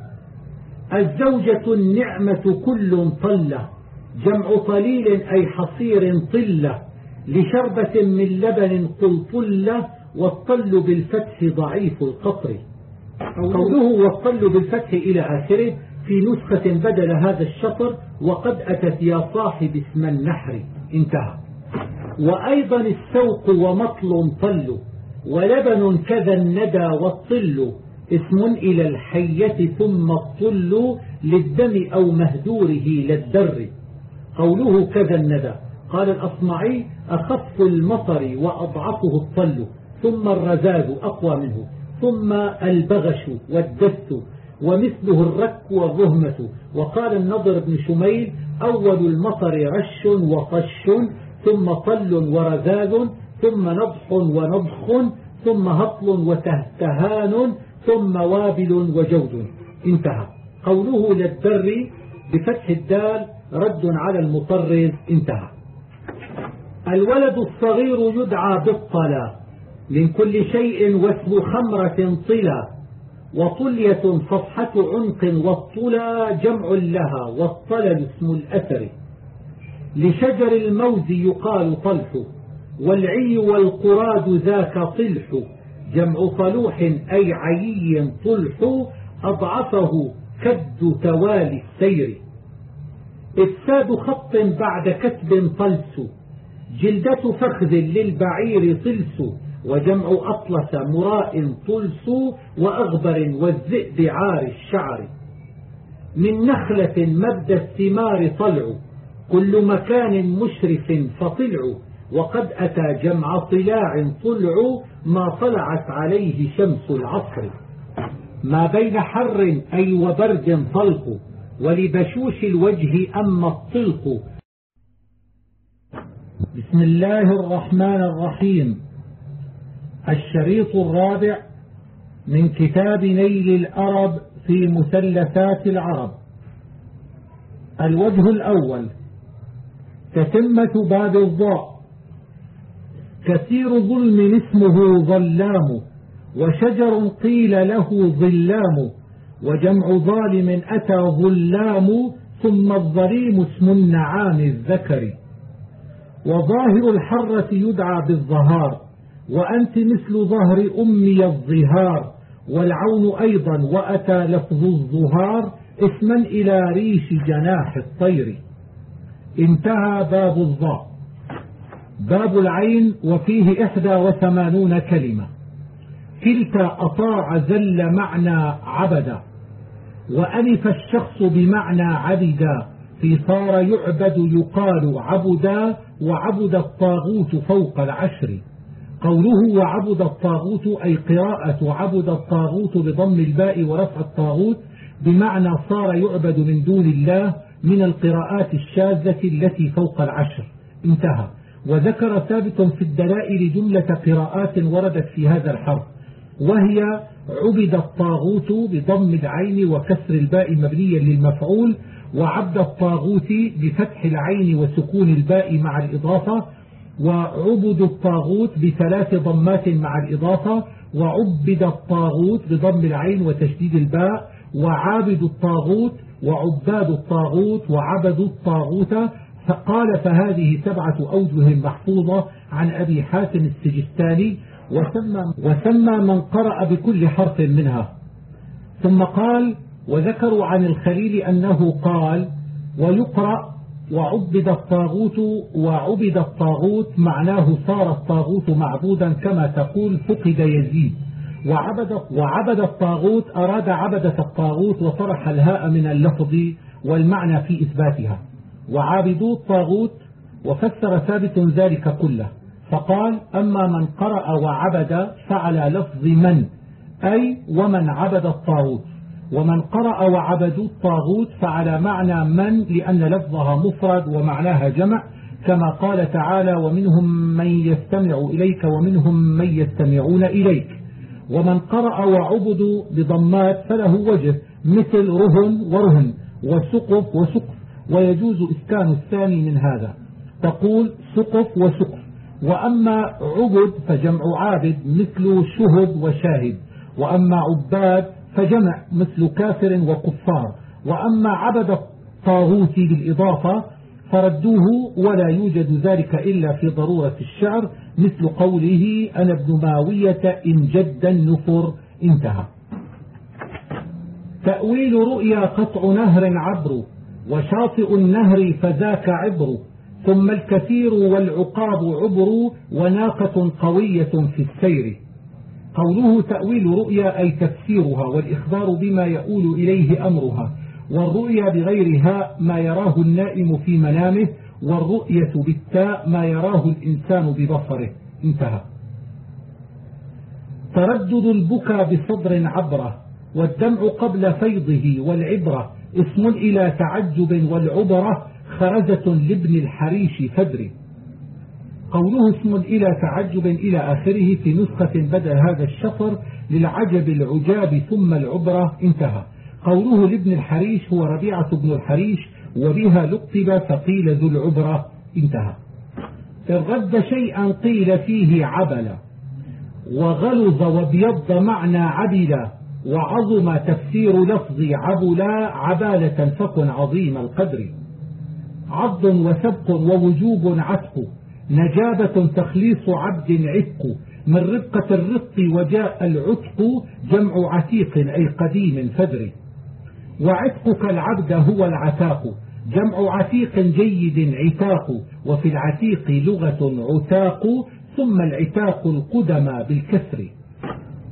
الزوجة النعمة كل طلة جمع طليل أي حصير طلة. لشربة من لبن قلطلة والطل بالفتح ضعيف القطر. قوله والطل بالفتح إلى آخره في نسخة بدل هذا الشطر وقد أتت يا صاحب اسم النحر. انتهى. وأيضا السوق ومطل طل ولبن كذا الندى والطل اسم إلى الحية ثم الطل للدم أو مهدوره للدر. قوله كذا الندى. قال الأصمعي أخف المطر وأضعفه الطل ثم الرزاز أقوى منه ثم البغش والدس ومثله الرك والرهمة. وقال النضر بن شميل أول المطر رش وطش ثم طل ورذاذ ثم نضح ونضخ ثم هطل وتهتهان ثم وابل وجود. انتهى. قوله للدر بفتح الدال رد على المطرز انتهى. الولد الصغير يدعى بالطلا من كل شيء واسم خمرة طلا وطلية صفحة عنق والطلا جمع لها والطلل اسم الأثر. لشجر الموز يقال طلح والعي والقراد ذاك طلح جمع طلوح أي عيي طلح أضعفه كد توالي السير. إفساد خط بعد كتب طلس جلدة فخذ للبعير طلس وجمع أطلس مراء طلس وأغبر والذئب عار الشعر. من نخلة مبدى الثمار طلع كل مكان مشرف فطلع. وقد أتى جمع طلاع طلع ما طلعت عليه شمس العصر. ما بين حر أي وبرد طلق ولبشوش الوجه أما الطلق. بسم الله الرحمن الرحيم. الشريط الرابع من كتاب نيل الأرب في مثلثات العرب. الوجه الأول تتمة باب الضاء. كثير ظلم اسمه ظلام وشجر قيل له ظلام وجمع ظالم أتى ظلام ثم الظليم اسم النعام الذكر. وظاهر الحرة يدعى بالظهار وأنت مثل ظهر أمي الظهار والعون أيضا وأتى لفظ الظهار اسما إلى ريش جناح الطير. انتهى باب الظاء باب العين وفيه إحدى وثمانون كلمة. كلتا أطاع زل معنى عبدا وألف الشخص بمعنى عبدا. في صار يعبد يقال عبدا وعبد الطاغوت فوق العشر. قوله وعبد الطاغوت أي قراءة عبد الطاغوت بضم الباء ورفع الطاغوت بمعنى صار يعبد من دون الله من القراءات الشاذة التي فوق العشر. انتهى. وذكر ثابت في الدلائل جملة قراءات وردت في هذا الحرف وهي عبد الطاغوت بضم العين وكسر الباء مبنيا للمفعول وعبد الطاغوت بفتح العين وسكون الباء مع الإضافة وعبد الطاغوت بثلاث ضمات مع الإضافة وعبد الطاغوت بضم العين وتشديد الباء وعابد الطاغوت وعباد الطاغوت وعبد الطاغوت. فقال فهذه سبعة أوجه محفوظة عن أبي حاتم السجستاني. وسمى, وسمى من قرأ بكل حرف منها. ثم قال وذكروا عن الخليل أنه قال ويقرأ وعبد الطاغوت وعبد الطاغوت معناه صار الطاغوت معبودا كما تقول فقد يزيد. وعبد, وعبد الطاغوت أراد عبدة الطاغوت وطرح الهاء من اللفظ والمعنى في إثباتها. وعابدو الطاغوت وفسر ثابت ذلك كله. فقال أما من قرأ وعبد فعلى لفظ من أي ومن عبد الطاغوت. ومن قرأ وعبدوا الطاغوت فعلى معنى من؟ لأن لفظها مفرد ومعناها جمع كما قال تعالى ومنهم من يستمع إليك ومنهم من يستمعون إليك. ومن قرأ وعبدوا بضمات فله وجه مثل رهن ورهن وسقف وسقف ويجوز إسكان الثاني من هذا. تقول سقف وسقف. وأما عبد فجمع عابد مثل شهد وشاهد وأما عباد فجمع مثل كافر وكفار. وأما عبد الطاغوت بالإضافة فردوه ولا يوجد ذلك إلا في ضرورة الشعر مثل قوله أنا ابن ماوية إن جد النفر انتهى. تأويل رؤيا قطع نهر عبر وشاطئ النهر فذاك عبر ثم الكثير والعقاب عبر وناقة قوية في السير. قوله تأويل رؤيا أي تفسيرها والإخبار بما يؤول إليه أمرها والرؤيا بغيرها ما يراه النائم في منامه والرؤية بالتاء ما يراه الإنسان ببصره. انتهى. تردد البكى بصدر عبره والدمع قبل فيضه والعبرة اسم إلى تعجب والعبرة خرزة لابن الحريش فدري قوله اسم إلى تعجب إلى آخره في نسخة بدأ هذا الشطر للعجب العجاب ثم العبرة انتهى. قوله لابن الحريش هو ربيعة بن الحريش وبها لقب فقيل ذو العبرة انتهى. رد شيئا قيل فيه عبل وغلظ وابيض معنى عبل وعظم تفسير لفظ عبلا عبالة فكن عظيم القدر. عض وسبق ووجوب عتق نجابة تخليص عبد عتق من رقة الرق وجاء العتق جمع عتيق أي قديم فدر وعتقك العبد هو العتاق جمع عتيق جيد عتاق وفي العتيق لغة عتاق ثم العتاق القدم بالكسر.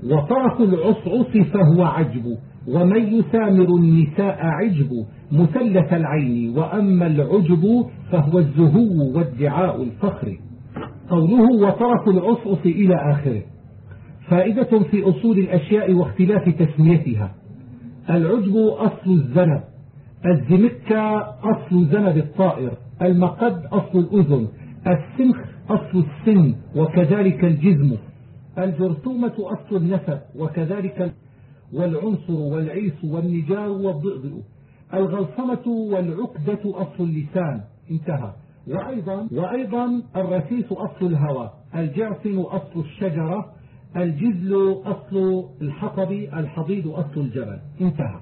وطرف العصعص فهو عجب ومن يسامر النساء عجب مثلث العين وأما العجب فهو الزهو وادعاء الفخر. قوله وطرف العصعص إلى آخره. فائدة في أصول الأشياء واختلاف تسميتها. العجب أصل الذنب الزمكة أصل ذنب الطائر. المقد أصل الأذن. السمخ أصل السن وكذلك الجزم. الجرثومة أصل النسب وكذلك والعنصر والعيس والنجار والضئضئ. الغلصمة والعقدة أصل اللسان. انتهى. وأيضا, وأيضا الرسيس أصل الهوى. الجعفن أصل الشجرة. الجزل أصل الحطب. الحضيض أصل الجبل. انتهى.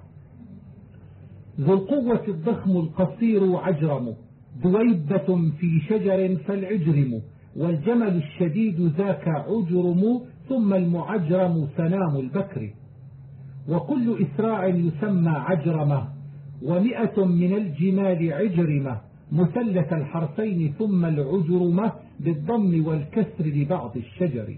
ذو القوة الضخم القصير عجرم. دويبة في شجر فالعجرم. والجمل الشديد ذاك عجرم. ثم المعجرم سنام البكر. وكل إسراع يسمى عجرمة ومئة من الجمال عجرمة مثلث الحرفين ثم العجرمة بالضم والكسر لبعض الشجر.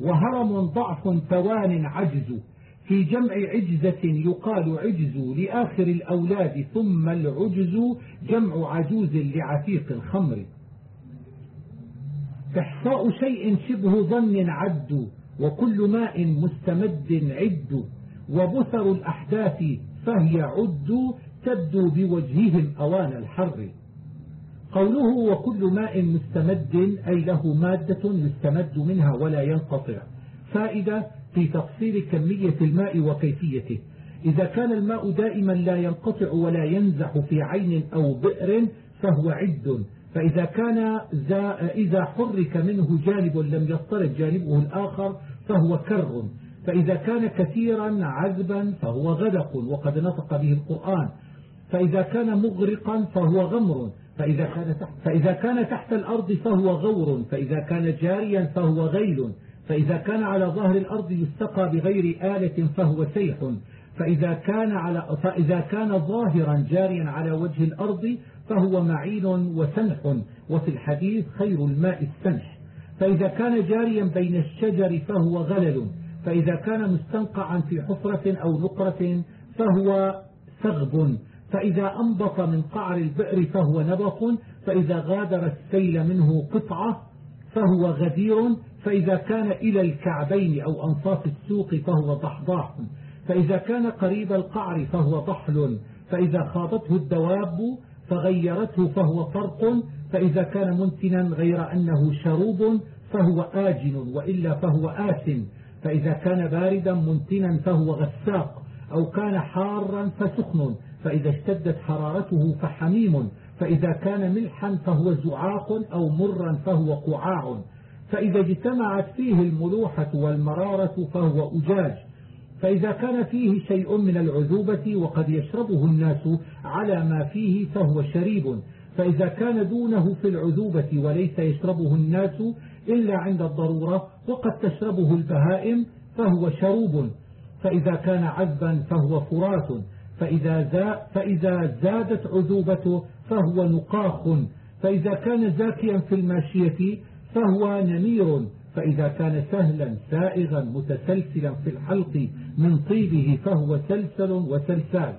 وهرم ضعف توان عجز في جمع عجزة يقال عجز لآخر الأولاد ثم العجز جمع عجوز لعتيق الخمر. إحصاء شيء شبه ظن عد وكل ماء مستمد عد. وبثر الأحداث فهي عد تبدو بوجههم أوان الحر. قوله وكل ماء مستمد أي له مادة يستمد منها ولا ينقطع. فائدة في تفصيل كمية الماء وكيفيته. إذا كان الماء دائما لا ينقطع ولا ينزح في عين أو بئر فهو عد. فإذا كان إذا حرك منه جانب لم يضطرب جانبه الآخر فهو كر. فإذا كان كثيرا عذبا فهو غدق وقد نطق به القرآن. فإذا كان مغرقا فهو غمر. فإذا كان تحت, فإذا كان تحت الأرض فهو غور. فإذا كان جاريا فهو غيل. فإذا كان على ظهر الأرض يستقى بغير آلة فهو سيح. فإذا كان, على فإذا كان ظاهرا جاريا على وجه الأرض فهو معين وسنح وفي الحديث خير الماء السنح فإذا كان جاريا بين الشجر فهو غلل. فإذا كان مستنقعا في حفرة أو نقرة فهو سغب. فإذا أنبط من قعر البئر فهو نبط فإذا غادر السيل منه قطعة فهو غدير. فإذا كان إلى الكعبين أو أنصاف السوق فهو ضحضاح. فإذا كان قريب القعر فهو ضحل. فإذا خاضته الدواب فغيرته فهو فرق. فإذا كان منتنا غير أنه شروب فهو آجن وإلا فهو آس. فإذا كان باردا منتنا فهو غساق أو كان حارا فسخن فإذا اشتدت حرارته فحميم فإذا كان ملحا فهو زعاق أو مرا فهو قعاع. فإذا اجتمعت فيه الملوحة والمرارة فهو أجاج. فإذا كان فيه شيء من العذوبة وقد يشربه الناس على ما فيه فهو شريب. فإذا كان دونه في العذوبة وليس يشربه الناس إلا عند الضرورة وقد تشربه البهائم فهو شروب. فإذا كان عذبا فهو فرات. فإذا, زا فإذا زادت عذوبته فهو نقاخ. فإذا كان زاكيا في الماشية فهو نمير. فإذا كان سهلا سائغا متسلسلا في الحلق من طيبه فهو سلسل وسلسال.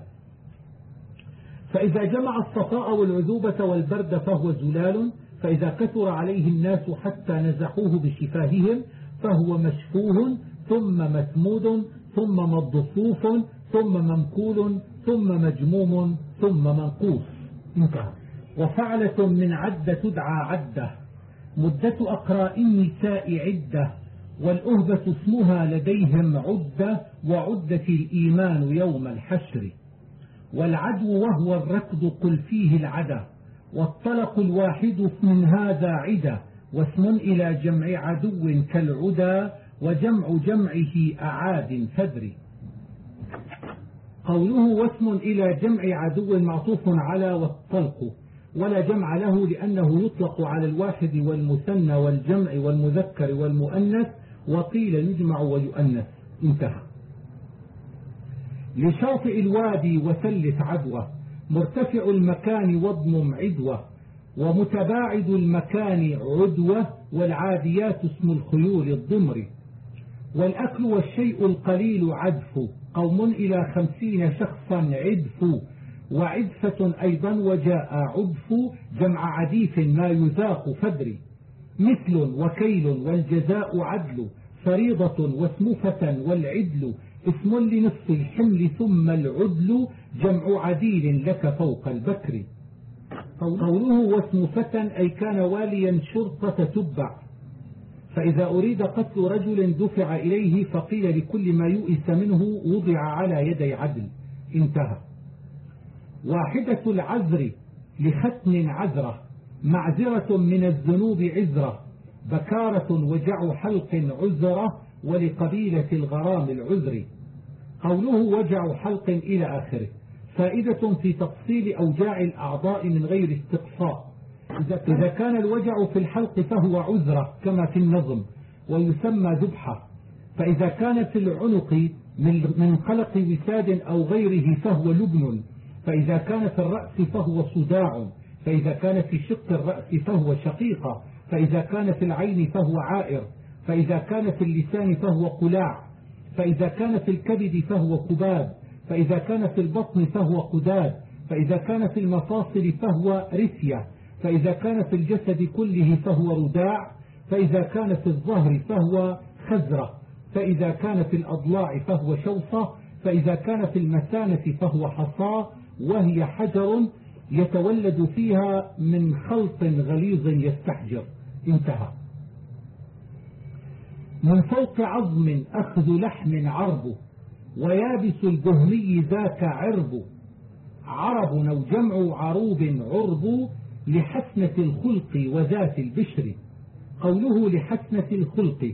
فإذا جمع الصفاء والعذوبة والبرد فهو زلال. فإذا كثر عليه الناس حتى نزحوه بشفاههم فهو مشفوه ثم مسمود ثم مضفوف ثم منقول ثم مجموم ثم منقوص. انتهى. وفعلة من عدة تدعى عدة. مدة أقراء النساء عدة. والأهبة اسمها لديهم عدة وعدة الإيمان يوم الحشر. والعدو وهو الركض قل فيه العدى والطلق الواحد من هذا عدة واسم إلى جمع عدو كالعدى وجمع جمعه أعاد فدري قوله واسم إلى جمع عدو معطوف على والطلق ولا جمع له لأنه يطلق على الواحد والمثنى والجمع والمذكر والمؤنث وقيل يجمع ويؤنث. انتهى. لشاطئ الوادي وثلث عدوة مرتفع المكان واضمم عدوة ومتباعد المكان عدوة والعاديات اسم الخيول الضمر. والأكل والشيء القليل عدف قوم إلى خمسين شخصا عدف. وعدفة أيضا وجاء عدف جمع عديف ما يذاق فدري مثل وكيل والجزاء عدل فريضة واسمفة والعدل. اسم لنصف الحمل ثم العدل جمع عديل لك فوق البكر. قوله واسمفة أي كان واليا شرطة تبع. فإذا أريد قتل رجل دفع إليه فقيل لكل ما يؤس منه وضع على يدي عدل. انتهى. واحدة العذر لختن عذرة معذرة من الذنوب عذرة بكارة وجع حلق عذرة ولقبيلة الغرام العذر. قوله وجع حلق إلى آخره. فائدة في تفصيل أوجاع الأعضاء من غير استقصاء. إذا كان الوجع في الحلق فهو عذرة كما في النظم ويسمى ذبحة. فإذا كان في العنق من قلق وساد أو غيره فهو لبن. فإذا كان في الرأس فهو صداع. فإذا كان في شق الرأس فهو شقيقة فإذا كان في العين فهو عائر. فإذا كان في اللسان فهو قلاع. فإذا كان في الكبد فهو كباد فإذا كان في البطن فهو قداد فإذا كان في المفاصل فهو رثية فإذا كان في الجسد كله فهو رداع فإذا كان في الظهر فهو خزرة فإذا كان في الأضلاع فهو شوصة فإذا كان في المثانة فهو حصاة وهي حجر يتولد فيها من خلط غليظ يستحجر. انتهى. من فوق عظم أخذ لحم عرب ويابس البهمي ذاك عرب. عرب أو جمع عروب عرب لحسنة الخلق وذات البشر. قوله لحسنة الخلق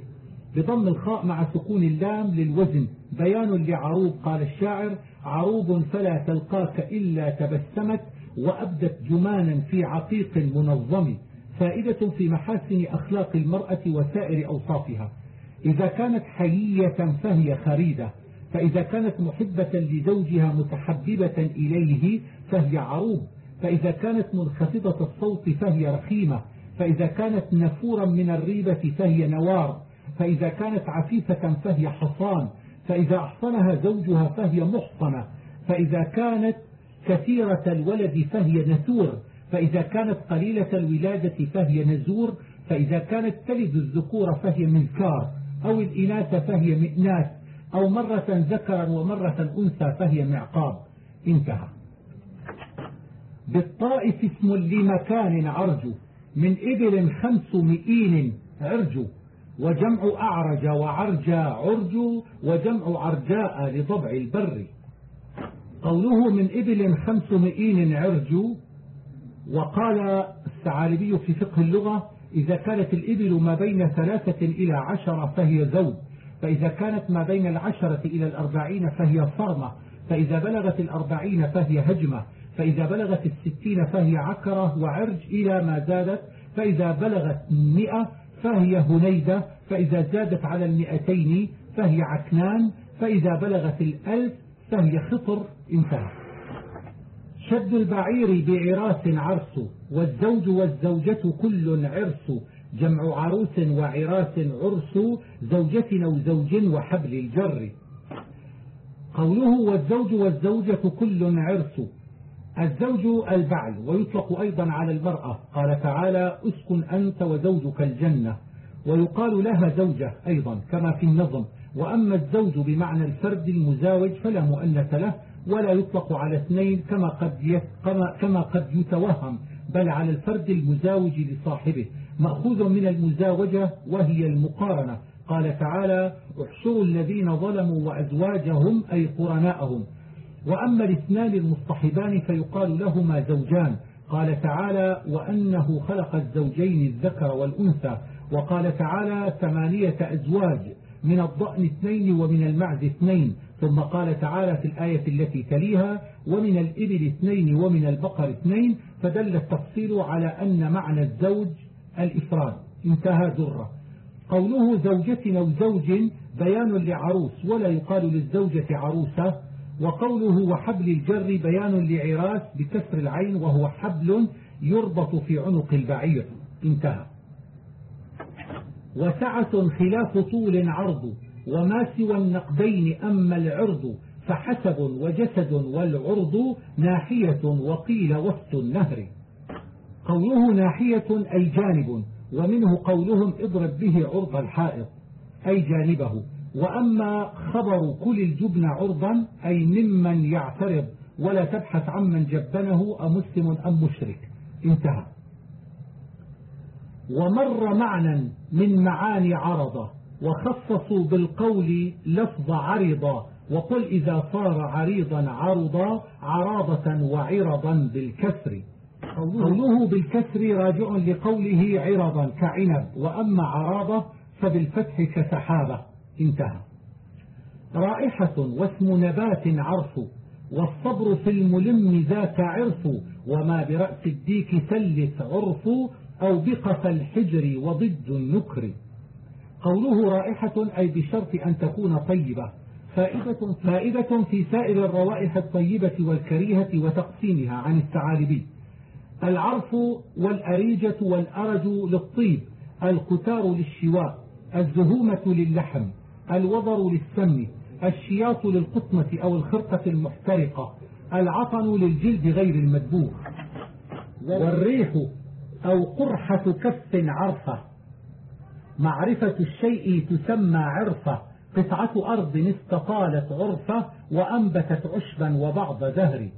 بضم الخاء مع سكون اللام للوزن. بيان لعروب قال الشاعر عروب فلا تلقاك إلا تبسمت وأبدت جمانا في عقيق منظم. فائدة في محاسن أخلاق المرأة وسائر أوصافها. إذا كانت حيية فهي خريدة. فإذا كانت محبة لزوجها متحببة إليه فهي عروب فإذا كانت منخفضة الصوت فهي رخيمة. فإذا كانت نفورا من الريبة فهي نوار. فإذا كانت عفيفة فهي حصان. فإذا أحصنها زوجها فهي محصنة. فإذا كانت كثيرة الولد فهي نثور. فإذا كانت قليلة الولادة فهي نزور. فإذا كانت تلد الذكور فهي منكار. أو الإناث فهي مئناث. أو مرة ذكرا ومرة أنثى فهي معقاب. انتهى. بالطائف اسم لمكان عرج من إبل خمس مئين عرج وجمع أعرج وعرجا عرج وجمع عرجاء لضبع البر. قوله من إبل خمس مئين عرج وقال الثعالبي في فقه اللغة إذا كانت الإبل ما بين ثلاثة إلى عشرة فهي زوج. فإذا كانت ما بين العشرة إلى الأربعين فهي صرمة فإذا بلغت الأربعين فهي هجمة فإذا بلغت الستين فهي عكرة وعرج إلى ما زادت فإذا بلغت مئة فهي هنيدة فإذا زادت على المئتين فهي عكنان فإذا بلغت الألف فهي خطر انتهى. شد البعير بعراس عرس والزوج والزوجة كل عرس. جمع عروس وعراس عرس زوجة أو زوج وحبل الجر. قوله والزوج والزوجة كل عرس. الزوج البعل ويطلق أيضا على المرأة. قال تعالى اسكن أنت وزوجك الجنة. ويقال لها زوجة أيضا كما في النظم. وأما الزوج بمعنى الفرد المزاوج فلا مؤنث له ولا يطلق على اثنين كما قد كما كما قد يتوهم بل على الفرد المزاوج لصاحبه. مأخوذ من المزاوجة وهي المقارنة. قال تعالى احشروا الذين ظلموا وأزواجهم أي قرناءهم. وأما الاثنان المصطحبان فيقال لهما زوجان. قال تعالى وأنه خلق الزوجين الذكر والأنثى وقال تعالى ثمانية أزواج من الضأن اثنين ومن المعز اثنين ثم قال تعالى في الآية التي تليها ومن الإبل اثنين ومن البقر اثنين فدل التفصيل على أن معنى الزوج الإفراد انتهى ذرة قوله زوجة أو زوج بيان لعروس ولا يقال للزوجة عروسة. وقوله وحبل الجر بيان لعراس بكسر العين وهو حبل يربط في عنق البعير. انتهى. وسعة خلاف طول عرض وما سوى النقدين أما العرض فحسب وجسد والعرض ناحية وقيل وسط النهر. قوله ناحية أي جانب ومنه قولهم اضرب به عرض الحائط أي جانبه. وأما خبر كل الجبن عرضا أي ممن يعترض ولا تبحث عمن جبنه أمسلم أم مشرك. انتهى. ومر معنى من معاني عرضة وخصصوا بالقول لفظ عرضا وقل إذا صار عريضا عرضا عراضة وعرضا بالكسر. قوله بالكسر راجع لقوله عرضا كعنب. وأما عرابة فبالفتح كسحابة. انتهى. رائحة واسم نبات عرف. والصبر في الملم ذاك عرف. وما برأس الديك سلت عرف. أو بقف الحجر وضد النكر. قوله رائحة أي بشرط أن تكون طيبة. فائدة, فائدة في سائر الروائح الطيبة والكريهة وتقسيمها عن الثعالبي العرف والأريجة والأرج للطيب الكتار للشواء الزهومة للحم الوضر للسم الشياط للقطمة أو الخرقة المحترقة العطن للجلد غير المدبوغ والريح أو قرحة كف عرفة. معرفة الشيء تسمى عرفة قطعة أرض استطالت عرفة وأنبتت عشبا وبعض زهر.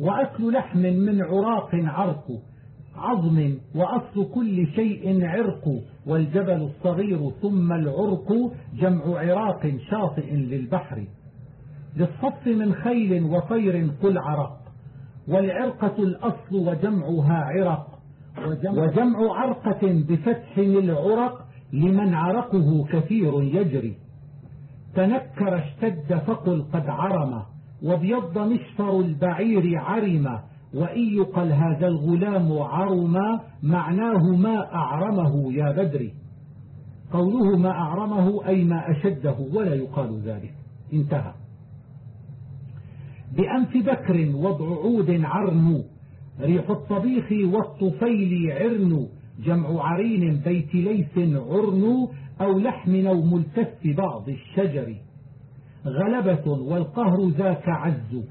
وأكل لحم من عراق عرق عظم وأصل كل شيء عرق والجبل الصغير ثم العرق جمع عراق شاطئ للبحر. للصف من خيل وطير قل عرق والعرقة الأصل وجمعها عرق. وجمع عرقة بفتح العرق لمن عرقه كثير يجري. تنكر اشتد فقل قد عرم وابيض مشفر البعير عرم وإن يقل هذا الغلام عرما معناه ما أعرمه يا بدري قوله ما أعرمه أي ما أشده ولا يقال ذلك. انتهى. بأنف بكر وضع عود عرن ريح الطبيخ والطفيل عرن جمع عرين بيت ليث عرن أو لحم أو ملتف بعض الشجر. غلبة والقهر ذاك عز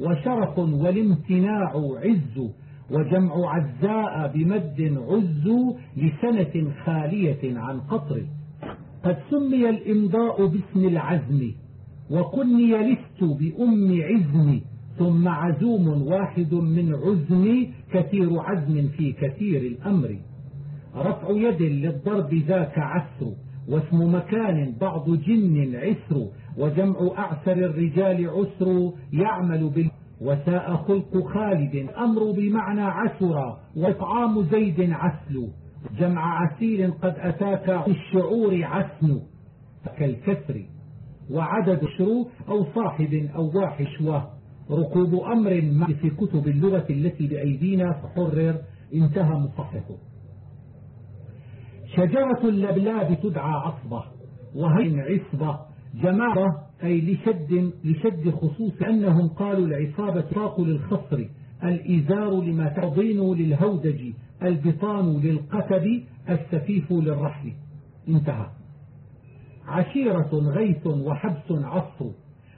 وشرف والامتناع عز وجمع عزاء بمد عز لسنة خالية عن قطر. قد سمي الإمضاء باسم العزم وكني لست بأم عزم ثم عزوم واحد من عزم كثير عزم في كثير الأمر. رفع يد للضرب ذاك عسر واسم مكان بعض جن عسر وجمع أعسر الرجال عسر يعمل بال وساء خلق خالد أمر بمعنى عسر وإطعام زيد عسل. جمع عسير قد أتاك الشعور عسن كالكسر وعدد شرو أو صاحب أو واحش واه ركوب أمر في كتب اللغة التي بأيدينا فحرر انتهى مصحفه. شجرة اللبلاب تدعى عصبة وهي عصبة. جماعة أي لشد, لشد خصوص أنهم قالوا العصابة طاق للخصر الإزار لما تضين للهودج البطان للقتب السفيف للرحل. انتهى. عشيرة غيث وحبس عصر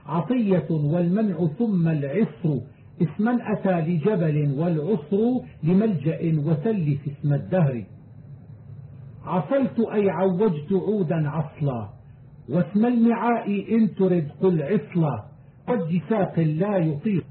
عطية والمنع ثم العصر اسما أتى لجبل والعصر لملجأ وسلف اسم الدهر. عصلت أي عوجت عودا عصلا. واسم المعاء إن ترد قل عصلا قد ساق لا يطيق.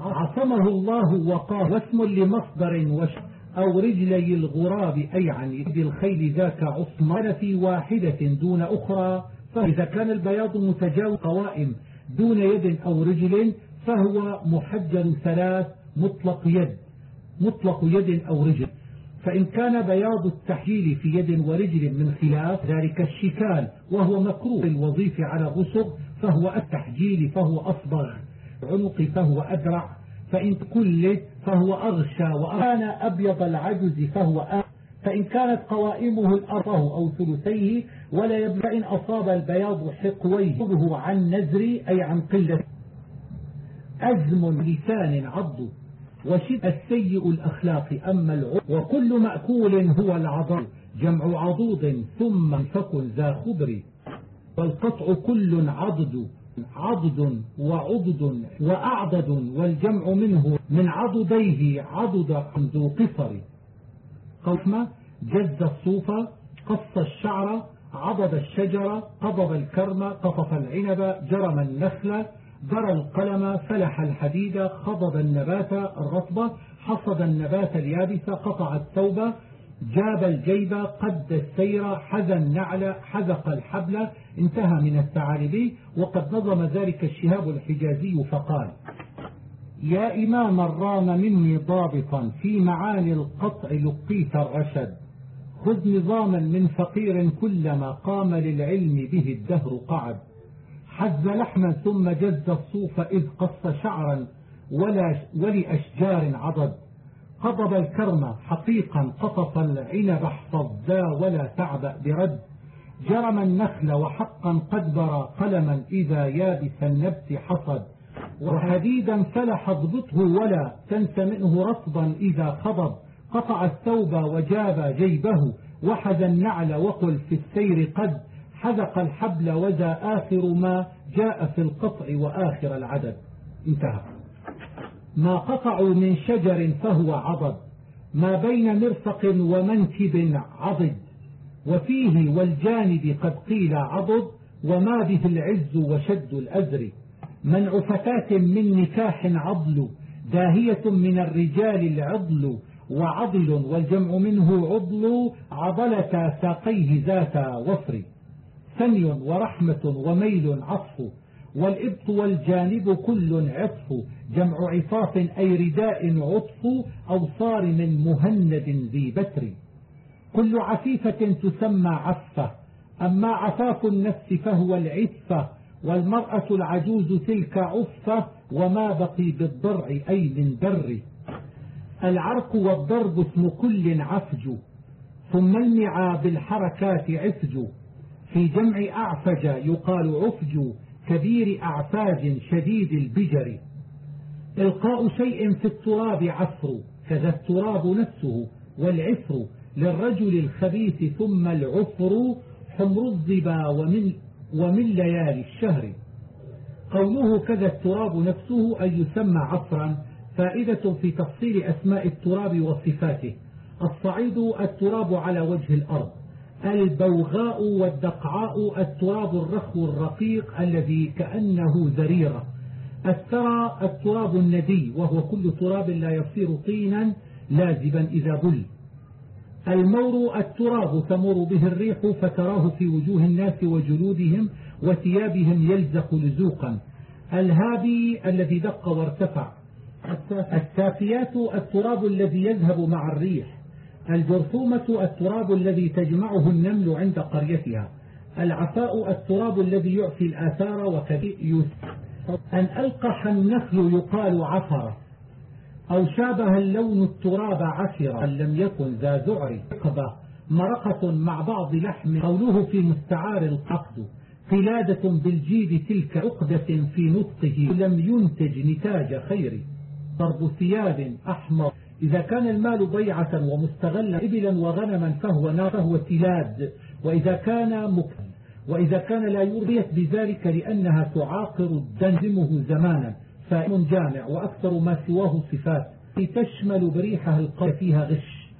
عصمه الله وقاه واسم لمصدر وش أو رجلي الغراب أي عن يد الخيل ذاك عصمان في واحدة دون أخرى فإذا كان البياض متجاوز قوائم دون يد أو رجل فهو محجل ثلاث مطلق يد مطلق يد أو رجل. فإن كان بياض التحييل في يد ورجل من خلاف ذلك الشكال وهو مكروه الوظيف على غسق فهو التحجيل فهو أصبغ عنق فهو أدرع فإن كله فهو أغشى وكان أبيض العجز فهو أغشى فإن كانت قوائمه الأرض أو ثلثيه ولا يبقى إن أصاب البياض حقويه. عن نزر أي عن قلة. أزم لسان عض. وشد السيء الأخلاق أما العض وكل مأكول هو العضل. جمع عضوض ثم فكل ذا خبر. والقطع كل عضد عضد وعضد وأعضد والجمع منه من عضديه عضد ذو قصر قسمة جز الصوفة قص الشعر عضد الشجرة قضب الكرم قطف العنب جرم النخل. جرى القلم فلح الحديد خضب النبات الرطبة حصد النبات اليابس قطع الثوب جاب الجيب قد السير حذى النعل حذق الحبل انتهى من الثعالبي وقد نظم ذلك الشهاب الحجازي فقال يا إمام الرام مني ضابطا في معاني القطع لقيت الرشد. خذ نظاما من فقير كلما قام للعلم به الدهر قعد. حز لحما ثم جز الصوف إذ قص شعرا ولا ولأشجار عضد. قضب الكرم حقيقا قطف العنب احفظ ذا ولا تعبأ برد. جرم النخل وحقا قد برى قلما إذا يابس النبت حصد. وحديدا فلح اضبطه ولا تنس منه رصدا إذا خضب. قطع الثوب وجاب جيبه وحد النعل وقل في السير قد. حذق الحبل وذا آخر ما جاء في القطع وآخر العدد. انتهى. ما قطعوا من شجر فهو عضد ما بين مرفق ومنكب عضد. وفيه والجانب قد قيل عضد وما به العز وشد الأزر. منع فتاة من نكاح عضل داهية من الرجال العضل. وعضل والجمع منه عضل عضلة ساقيه ذات وفر. ثني ورحمة وميل عطف والإبط والجانب كل عطف. جمع عطاف أي رداء عطف أو صارم مهند ذي بتر. كل عفيفة تسمى عفة أما عفاف النفس فهو العفة والمرأة العجوز تلك عفة وما بقي بالضرع أي من بر. العرق والضرب اسم كل عفج ثم المعى بالحركات عفج. في جمع أعفج يقال عفج كبير أعفاج شديد البجر. إلقاء شيء في التراب عفر كذا التراب نفسه والعفر للرجل الخبيث ثم العفر حمر الظبا ومن, ومن ليالي الشهر. قوله كذا التراب نفسه أن يسمى عفرا فائدة في تفصيل أسماء التراب وصفاته. الصعيد التراب على وجه الأرض. البوغاء والدقعاء التراب الرخو الرقيق الذي كأنه زريرة. الثرى التراب الندي وهو كل تراب لا يصير طينا لازبا إذا بل. المور التراب تمر به الريح فتراه في وجوه الناس وجلودهم وثيابهم يلزق لزوقا. الهابي الذي دق وارتفع. السافيات التراب الذي يذهب مع الريح. الجرثومة التراب الذي تجمعه النمل عند قريتها. العفاء التراب الذي يعفي الآثار وكبير أن ألقح النخل يقال عفر أو شابه اللون التراب عفر أن لم يكن ذا زعر مرقة مع بعض لحم. قوله في مستعار القصد. قلادة بالجيد تلك عقدة في نطقه. لم ينتج نتاج خير. ضرب ثياب أحمر. إذا كان المال ضيعة ومستغلا إبلا وغنما فهو نار فهو تلاد. وإذا كان مكتب وإذا كان لا يرضيت بذلك لأنها تعاقر تنزمه زمانا. فإن جامع وأكثر ما سواه صفات. تشمل بريحها القرى فيها غش.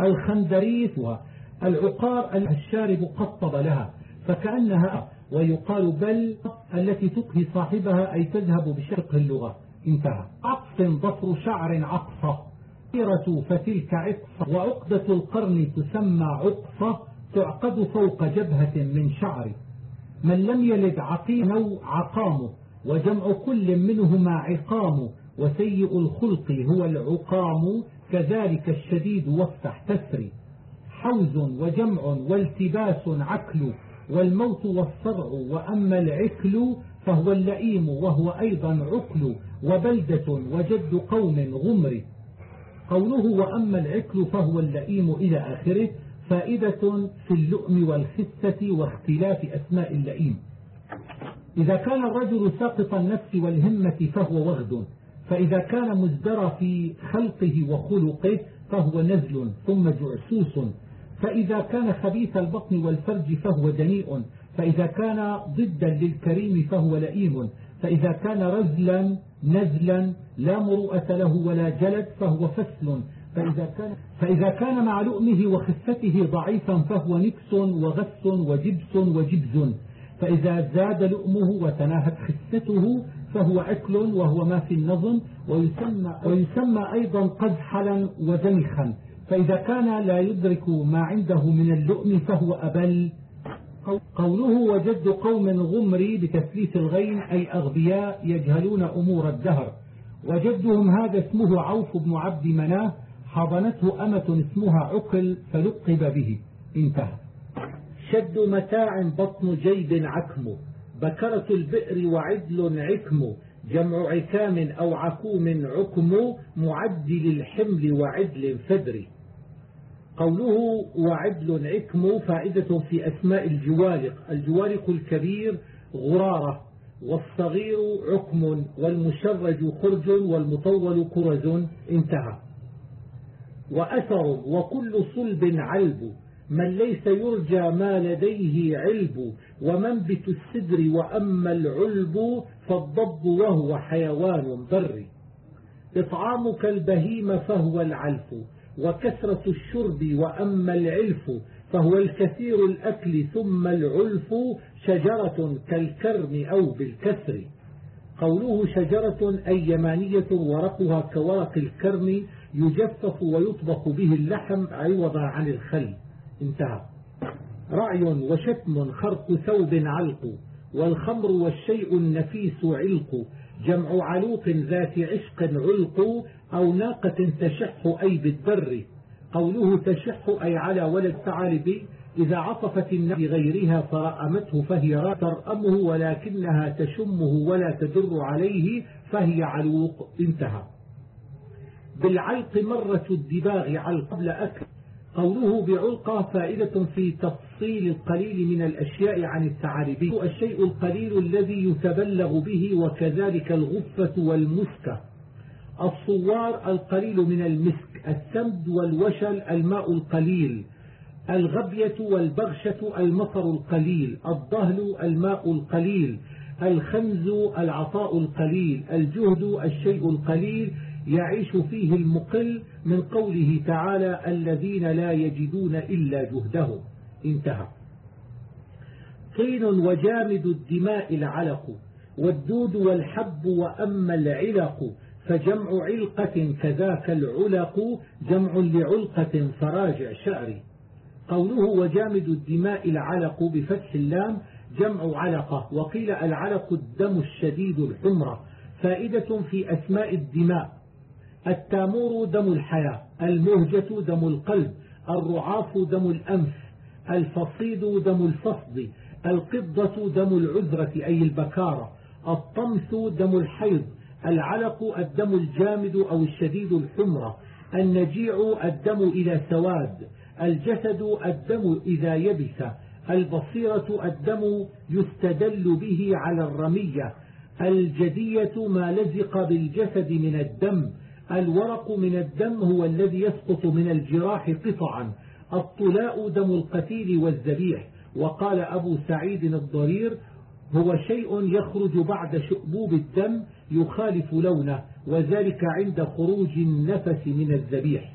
الخندريث العقار الشارب قطب لها. فكأنها ويقال بل التي تقهي صاحبها أي تذهب بشق اللغة. انتهى. عقص ضفر شعر عقصة فتلك عقصة وعقدة القرن تسمى عقصة تعقد فوق جبهة من شعر من لم يلد عقيم أو عقامه وجمع كل منهما عقام وسيء الخلق هو العقام كذلك الشديد وافتح تسري. حوز وجمع والتباس عكل والموت والصرع وأما العكل فهو اللئيم وهو أيضا عقل وبلدة وجد قوم غمر. قوله وأما العكل فهو اللئيم إلى آخره فائدة في اللؤم والخسة واختلاف أسماء اللئيم. إذا كان الرجل ساقط النفس والهمة فهو وغد فإذا كان مزدرى في خلقه وخلقه فهو نزل ثم جعسوس فإذا كان خبيث البطن والفرج فهو دنيء فإذا كان ضدا للكريم فهو لئيم فإذا كان رزلا نزلا لا مروءة له ولا جلد فهو فسل. فإذا كان, فإذا كان مع لؤمه وخفته ضعيفا فهو نكس وغس وجبس وجبز. فإذا زاد لؤمه وتناهت خفته فهو أكل وهو ما في النظم. ويسمى, ويسمى أيضا قزحلا وزنخا. فإذا كان لا يدرك ما عنده من اللؤم فهو أبل. قوله وجد قوم غمري بتثليث الغين أي أغبياء يجهلون أمور الدهر. وجدهم هذا اسمه عوف بن عبد مناه حضنته أمة اسمها عقل فلقب به. انتهى. شد متاع بطن جيب عكم بكرة البئر وعدل عكم جمع عكام أو عكوم عكم معدل الحمل وعدل فدر قوله وعدل عكم فائدة في أسماء الجوالق الجوالق الكبير غرارة والصغير عكم والمشرج خرج والمطول كرز. انتهى. وأثر وكل صلب علب. من ليس يرجى ما لديه علب. ومنبت السدر وأما العلب فالضب وهو حيوان بري. إطعامك البهيم فهو العلف. وكثرة الشرب وأما العلف فهو الكثير الأكل ثم العلف شجرة كالكرم أو بالكسر. قوله شجرة أي يمانية ورقها كورق الكرم يجفف ويطبخ به اللحم عوضا عن الخل. انتهى. رعي وشتم خرق ثوب علق والخمر والشيء النفيس علق. جمع علوق ذات عشق علق أو ناقة تشح أي بالبر قوله تشح أي على ولد ثعالب إذا عطفت النار غيرها فرأمته فهي ترأمه ولكنها تشمه ولا تدر عليه فهي علوق. انتهى. بالعلق مرة الدباغ على قبل أكل. قوله بعلقة فائدة في تفصيل القليل من الأشياء عن الثعالب الشيء القليل الذي يتبلغ به وكذلك الغفة والمسكة. الصوار القليل من المسك السمد والوشل الماء القليل الغبية والبغشة المطر القليل الضهل الماء القليل الخنز العطاء القليل الجهد الشيء القليل يعيش فيه المقل من قوله تعالى الذين لا يجدون إلا جهدهم. انتهى. طين وجامد الدماء العلق والدود والحب وأما العلق فجمع علقة كذاك العلق جمع لعلقة فراجع شعري. قوله وجامد الدماء العلق بفتح اللام جمع علقة. وقيل العلق الدم الشديد الحمرة. فائدة في أسماء الدماء. التامور دم الحياة المهجة دم القلب الرعاف دم الأنف الفصيد دم الفصد القضة دم العذرة أي البكارة الطمث دم الحيض العلق الدم الجامد أو الشديد الحمرة النجيع الدم إلى سواد الجسد الدم إذا يبس البصيرة الدم يستدل به على الرمية الجدية ما لزق بالجسد من الدم الورق من الدم هو الذي يسقط من الجراح قطعا الطلاء دم القتيل والذبيح وقال أبو سعيد الضرير هو شيء يخرج بعد شؤبوب الدم يخالف لونه وذلك عند خروج النفس من الذبيح.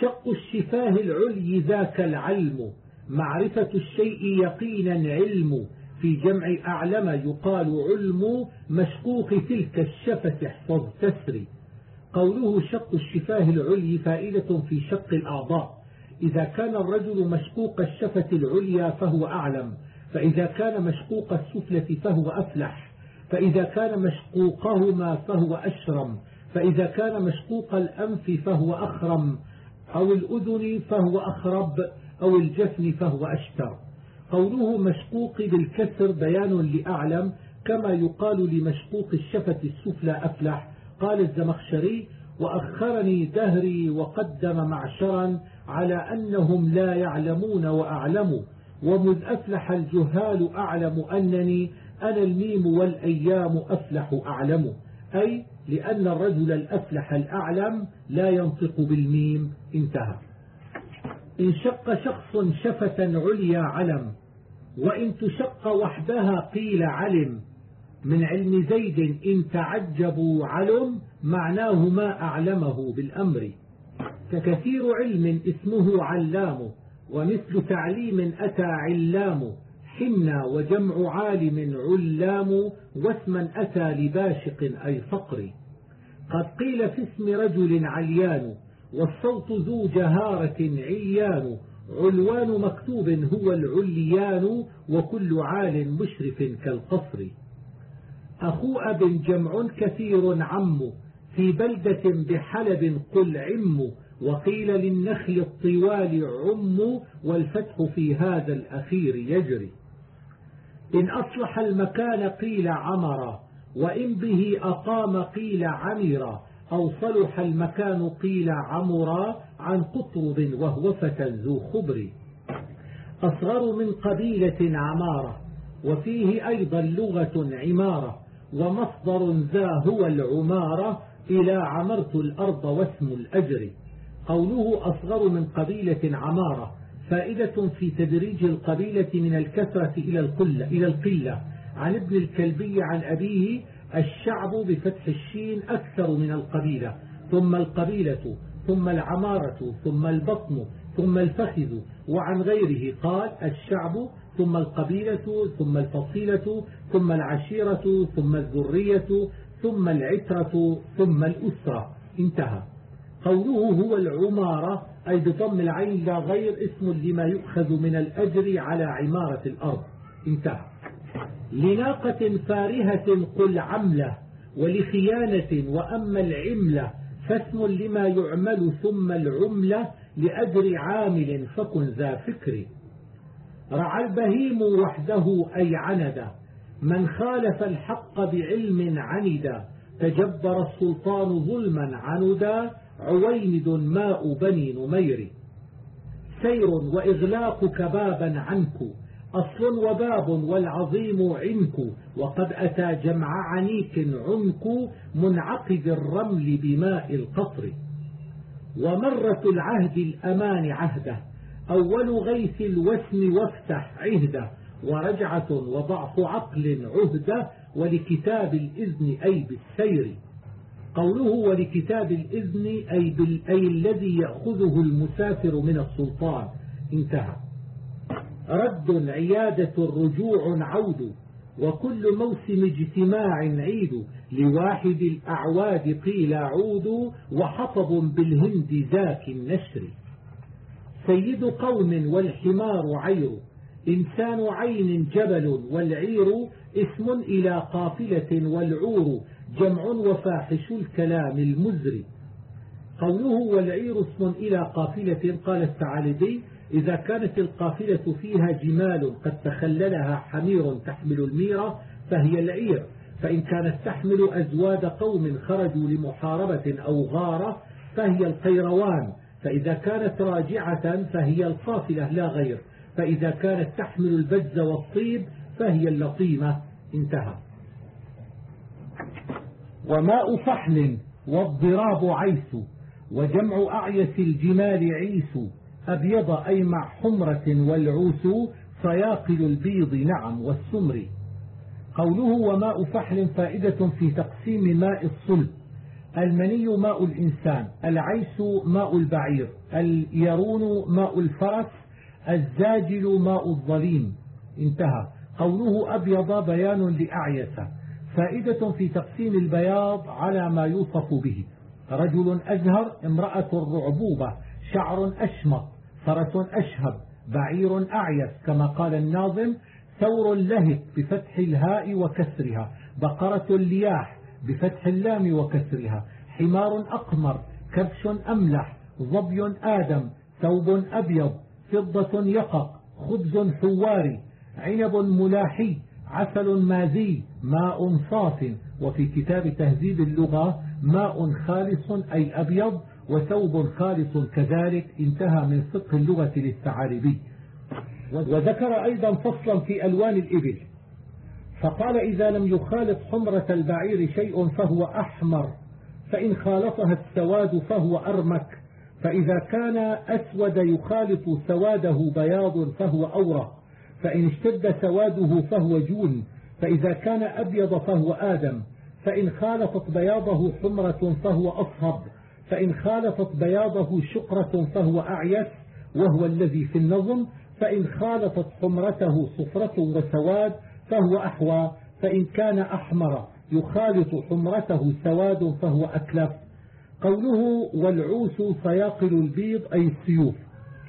شق الشفاه العلي ذاك العلم معرفة الشيء يقينا علم. في جمع أعلم يقال علم مشقوق تلك الشفة احفظ تسري قوله شق الشفاه العلي فائدة في شق الأعضاء. إذا كان الرجل مشقوق الشفة العليا فهو أعلم فإذا كان مشقوق السفلة فهو أفلح. فإذا كان مشقوقهما فهو أشرم فإذا كان مشقوق الأنف فهو أخرم أو الأذن فهو أخرب أو الجفن فهو أشتر. قوله مشقوق بالكسر بيان لأعلم كما يقال لمشقوق الشفة السفلى أفلح. قال الزمخشري وأخرني دهري وقدم معشرا على أنهم لا يعلمون وأعلموا ومذ أفلح الجهال أعلم أنني أنا الميم والأيام أفلح أعلم. أي لأن الرجل الأفلح الأعلم لا ينطق بالميم. انتهى. إن شق شخص شفة عليا علم وإن تشق وحدها قيل علم. من علم زيد إن تعجبوا علم معناه ما أعلمه بالأمر. ككثير علم اسمه علام ومثل تعليم أتى علام. حنا وجمع عالم علام واسما أتى لباشق أي فقر. قد قيل في اسم رجل عليان والصوت ذو جهارة عيان علوان مكتوب هو العليان وكل عال مشرف كالقصر. أخو أب جمع كثير عم في بلدة بحلب قل عم وقيل للنخل الطوال عم والفتح في هذا الأخير يجري. إن أصلح المكان قيل عمرا وإن به أقام قيل عمرا أو صلح المكان قيل عمرا عن قطرب وهو فتى ذو خبر أصغر من قبيلة عمارة وفيه أيضا لغة عمارة ومصدر ذا هو العمارة إلى عمرت الأرض واسم الأجر. قوله أصغر من قبيلة عمارة فائدة في تدريج القبيلة من الكثرة إلى القلة, إلى القلة. عن ابن الكلبي عن أبيه الشعب بفتح الشين أكثر من القبيلة ثم القبيلة ثم العمارة ثم البطن ثم الفخذ. وعن غيره قال الشعب ثم القبيلة ثم الفصيلة ثم العشيرة ثم الذرية ثم العترة ثم الأسرة. انتهى. قوله هو العمارة أي بضم العين لا غير اسم لما يؤخذ من الأجر على عمارة الأرض. انتهى. لناقة فارهة قل عملة ولخيانة وأما العملة فاسم لما يعمل ثم العملة لأجر عامل فكن ذا فكر. رعى البهيم وحده أي عند من خالف الحق بعلم عند تجبر السلطان ظلما عندا. عويند ماء بني نمير. سير وإغلاقك بابا عنك أصل وباب والعظيم عنك وقد أتى جمع عنيك عنك منعقد الرمل بماء القطر. ومرة العهد الأمان عهده أول غيث الوسم وافتح عهده ورجعة وضعف عقل عهده ولكتاب الإذن أي بالسير. قوله ولكتاب الإذن أي, أي الذي يأخذه المسافر من السلطان. انتهى. رد عيادة رجوع عود وكل موسم اجتماع عيد. لواحد الأعواد قيل عود وحطب بالهند ذاك النشر. سيد قوم والحمار عير إنسان عين جبل والعير اسم إلى قافلة والعور. جمع وفاحش الكلام المزري. قوله والعير اسم إلى قافلة قال الثعالبي إذا كانت القافلة فيها جمال قد تخللها حمير تحمل الميرة فهي العير. فإن كانت تحمل أزواد قوم خرجوا لمحاربة أو غارة فهي القيروان. فإذا كانت راجعة فهي القافلة لا غير. فإذا كانت تحمل البز والطيب فهي اللطيمة. انتهى. وماء فحل والضراب عيس وجمع أعيس الجمال عيس أبيض أي مع حمرة والعوس فياقل البيض نعم والسمر. قوله وماء فحل فائدة في تقسيم ماء الصلب. المني ماء الإنسان العيس ماء البعير اليرون ماء الفرس الزاجل ماء الظليم. انتهى. قوله أبيض بيان لأعيس فائدة في تقسيم البياض على ما يوصف به. رجل أزهر امرأة رعبوبة شعر أشمط فرس أشهب بعير أعيس كما قال الناظم ثور لهب بفتح الهاء وكسرها بقرة لياح بفتح اللام وكسرها حمار أقمر كبش أملح ظبي آدم ثوب أبيض فضة يقق خبز حواري عنب ملاحي عسل مازي ماء صاف. وفي كتاب تهذيب اللغة ماء خالص أي أبيض وثوب خالص كذلك. انتهى من فقه اللغة للثعالبي وذكر أيضا فصلا في ألوان الإبل. فقال إذا لم يخالط حمرة البعير شيء فهو أحمر. فإن خالطها السواد فهو أرمك. فإذا كان أسود يخالط سواده بياض فهو أورق. فإن اشتد سواده فهو جون فإذا كان أبيض فهو آدم فإن خالطت بياضه حمرة فهو أصهب فإن خالطت بياضه شقرة فهو أعيس وهو الذي في النظم فإن خالطت حمرته صفرة وسواد فهو أحوى فإن كان أحمر يخالط حمرته سواد فهو أكلف. قوله والعوس فياقل البيض أي السيوف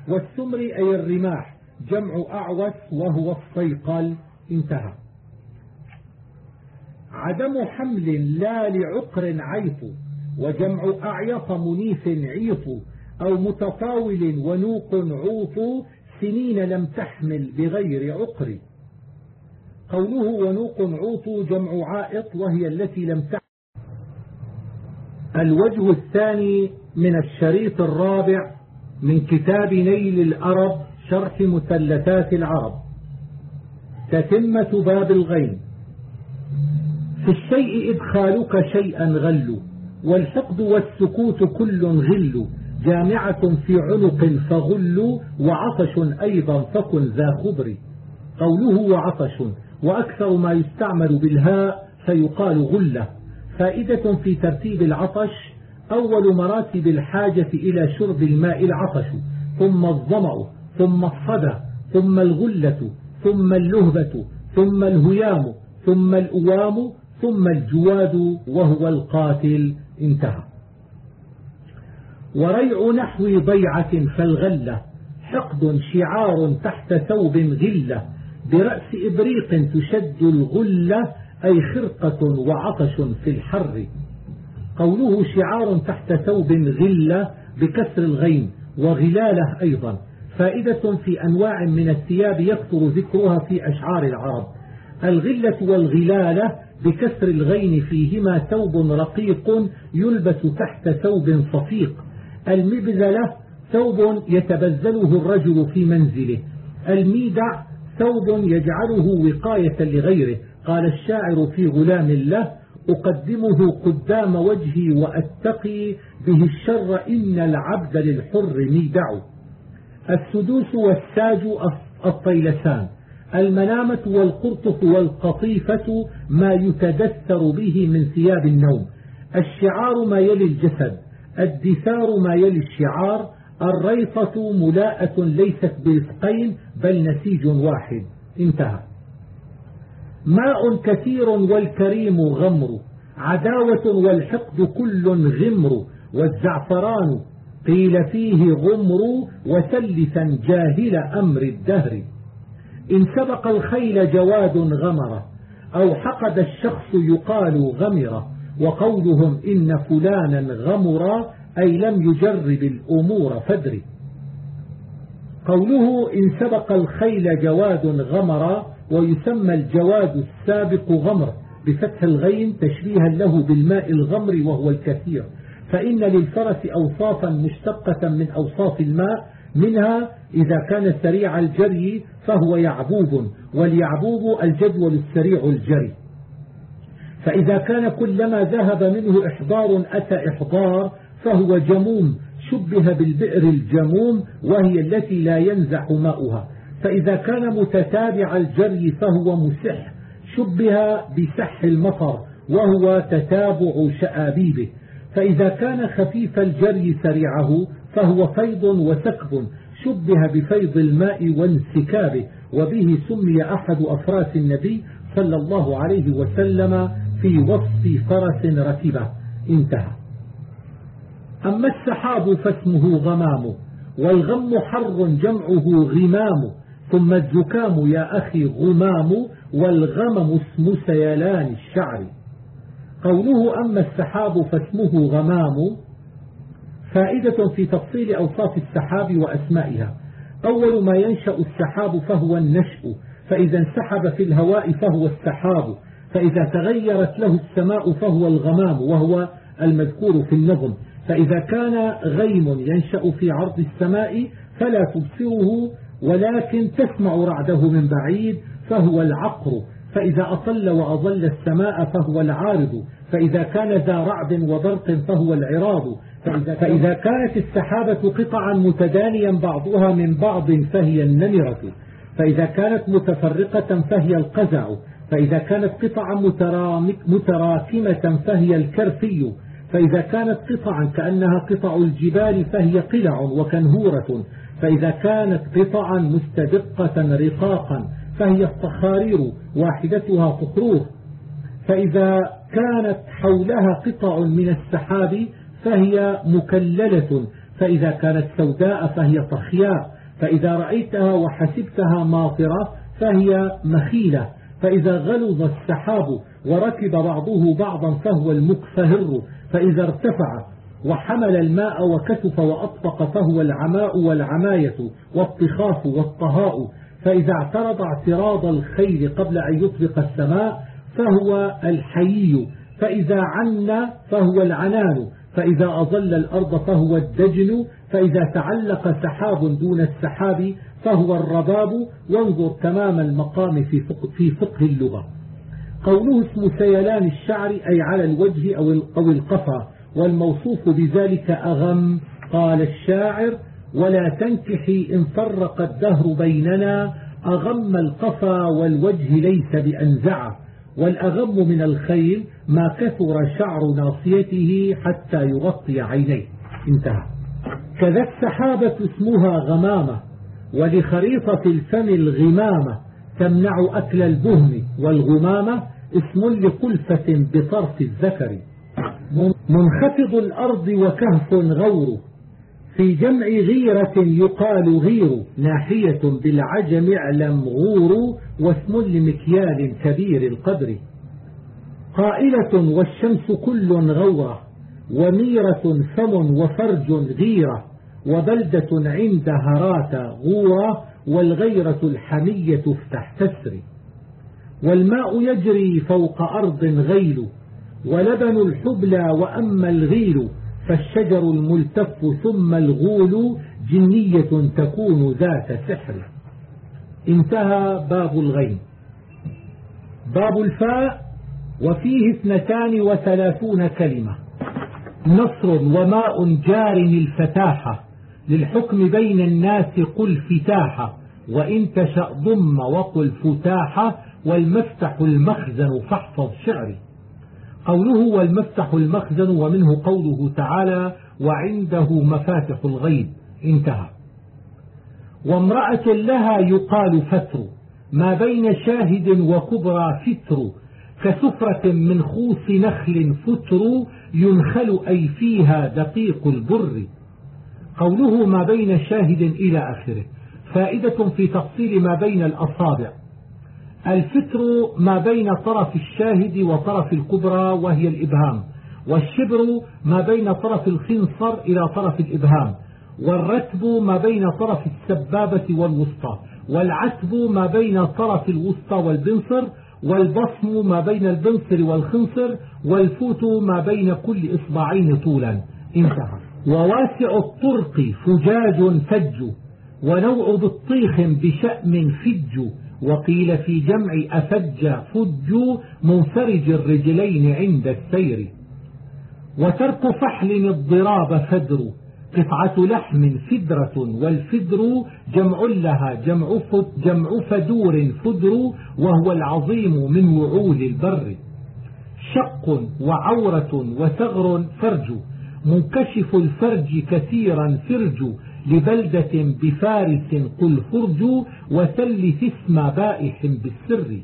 والسمر أي الرماح جمع أعوس وهو الصيقل. انتهى. عدم حمل لا لعقر عيف وجمع أعيط منيف عيف أو متطاول ونوق عوف سنين لم تحمل بغير عقر. قوله ونوق عوط جمع عائط وهي التي لم تحمل. الوجه الثاني من الشريط الرابع من كتاب نيل الأرب شرح مثلثات العرب تتمة باب الغين. في الشيء إدخالك شيئا غل والحقد والسكوت كل غل جامعة في عنق فغل وعطش أيضا فكن ذا خبر. قوله وعطش وأكثر ما يستعمل بالهاء فيقال غلة فائدة في ترتيب العطش أول مراتب الحاجة إلى شرب الماء العطش ثم الظمأ. ثم الصدى ثم الغلة ثم اللهبة ثم الهيام ثم الأوام ثم الجواد وهو القاتل. انتهى. وريع نحو ضيعة فالغلة حقد شعار تحت ثوب غلة برأس إبريق تشد الغلة أي خرقة وعطش في الحر. قوله شعار تحت ثوب غلة بكسر الغين وغلالة أيضا. فائدة في أنواع من الثياب يكثر ذكرها في أشعار العرب. الغلة والغلالة بكسر الغين فيهما ثوب رقيق يلبس تحت ثوب صفيق. المبذلة ثوب يتبذله الرجل في منزله. الميدع ثوب يجعله وقاية لغيره. قال الشاعر في غلام له أقدمه قدام وجهي وأتقي به الشر إن العبد للحر ميدع. السدوس والساج الطيلسان المنامة والقرطف والقطيفة ما يتدثر به من ثياب النوم. الشعار ما يلي الجسد. الدثار ما يلي الشعار. الريطة ملاءة ليست برفقين بل نسيج واحد. انتهى. ماء كثير والكريم غمر. عداوة والحقد كل غمر. والزعفران قيل فيه غمر وسلثا جاهل أمر الدهر. إن سبق الخيل جواد غمر أو حقد الشخص يقال غمر وقولهم إن فلانا غمر أي لم يجرب الأمور فدر. قوله إن سبق الخيل جواد غمر ويسمى الجواد السابق غمر بفتح الغين تشبيها له بالماء الغمر وهو الكثير. فإن للفرس أوصافا مشتقة من أوصاف الماء منها إذا كان سريع الجري فهو يعبوب واليعبوب الجدول السريع الجري. فإذا كان كلما ذهب منه إحضار أتى إحضار فهو جموم شبه بالبئر الجموم وهي التي لا ينزح ماؤها. فإذا كان متتابع الجري فهو مسح شبه بسح المطر وهو تتابع شآبيبه. فإذا كان خفيف الجري سريعه فهو فيض وسكب شبه بفيض الماء وانسكابه وبه سمي أحد أفراس النبي صلى الله عليه وسلم في وصف فرس ركبة. انتهى. أما السحاب فاسمه غمام والغم حر جمعه غمام ثم الزكام يا أخي غمام والغمم اسم سيلان الشعر. قوله أما السحاب فاسمه غمام فائدة في تفصيل أوصاف السحاب وأسمائها. أول ما ينشأ السحاب فهو النشء فإذا انسحب في الهواء فهو السحاب فإذا تغيرت له السماء فهو الغمام وهو المذكور في النظم. فإذا كان غيم ينشأ في عرض السماء فلا تبصره ولكن تسمع رعده من بعيد فهو العقر. فإذا أطل وأظل السماء فهو العارض فإذا كان ذا رعد وبرق فهو العراض. فإذا, فإذا كانت السحابة قطعا متدانيا بعضها من بعض فهي النمرة. فإذا كانت متفرقة فهي القزع. فإذا كانت قطعا متراكمة فهي الكرفي. فإذا كانت قطعا كأنها قطع الجبال فهي قلع وكنهورة. فإذا كانت قطعا مستدقة رقاقا فهي الصخارير واحدتها فخروف فإذا كانت حولها قطع من السحاب فهي مكللة فإذا كانت سوداء فهي طخياء فإذا رأيتها وحسبتها ماطرة فهي مخيلة. فإذا غلظ السحاب وركب بعضه بعضا فهو المكفهر فإذا ارتفع وحمل الماء وكتف وأطفق فهو العماء والعماية والطخاف والطهاء. فإذا اعترض اعتراض الخيل قبل أن يطلق السماء فهو الحيي فإذا عن فهو العنان فإذا أظل الأرض فهو الدجن فإذا تعلق سحاب دون السحاب فهو الرباب. وانظر تمام المقام في فقه, في فقه اللغة. قوله اسم سيلان الشعر أي على الوجه أو القفا والموصوف بذلك أغم قال الشاعر ولا تنكحي إن فرق الدهر بيننا أغم القفا والوجه ليس بأنزع والأغم من الخيل ما كثر شعر ناصيته حتى يغطي عينيه. انتهى. كذا السحابة اسمها غمامة ولخريطة الفم الغمامة تمنع أكل البهم والغمامة اسم لقلفة بطرف الذكر. منخفض الأرض وكهف غور في جمع غيرة يقال غير ناحية بالعجم اعلم غور واسم لمكيال كبير القدر. قائلة والشمس كل غورة وميرة فم وفرج غيرة وبلدة عند هرات غورة والغيرة الحمية افتح تسري والماء يجري فوق أرض غيل ولبن الحبلى وأما الغيل فالشجر الملتف ثم الغول جنية تكون ذات سحر. انتهى باب الغين باب الفاء وفيه اثنتان وثلاثون كلمة. نصر وماء جار الفتاحة للحكم بين الناس قل فتاحة وإن تشأ ضم وقل فتاحة والمفتح المخزن فاحفظ شعري. قوله والمفتح المخزن ومنه قوله تعالى وعنده مفاتح الغيب. انتهى. وامرأة لها يقال فتر ما بين شاهد وكبرى فتر كسفرة من خوص نخل فتر ينخل أي فيها دقيق البر. قوله ما بين شاهد إلى آخره. فائدة في تفصيل ما بين الأصابع. الفتر ما بين طرف الشاهد وطرف الكبرى وهي الإبهام والشبر ما بين طرف الخنصر إلى طرف الإبهام والرتب ما بين طرف السبابة والوسطى والعتب ما بين طرف الوسطى والبنصر والبصم ما بين البنصر والخنصر والفوت ما بين كل إصبعين طولا. انتهى. وواسع الطرق فجاج فج ونوع بالطيخ بشأم فج وقيل في جمع أفج فج منفرج الرجلين عند السير. وترك فحل الضراب فدر قطعة لحم فدرة والفدر جمع لها جمع, جمع فدور فدر وهو العظيم من وعول البر. شق وعورة وثغر فرج منكشف الفرج كثيرا فرج لبلدة بفارس قل فرج وثلث اسم بائح بالسر.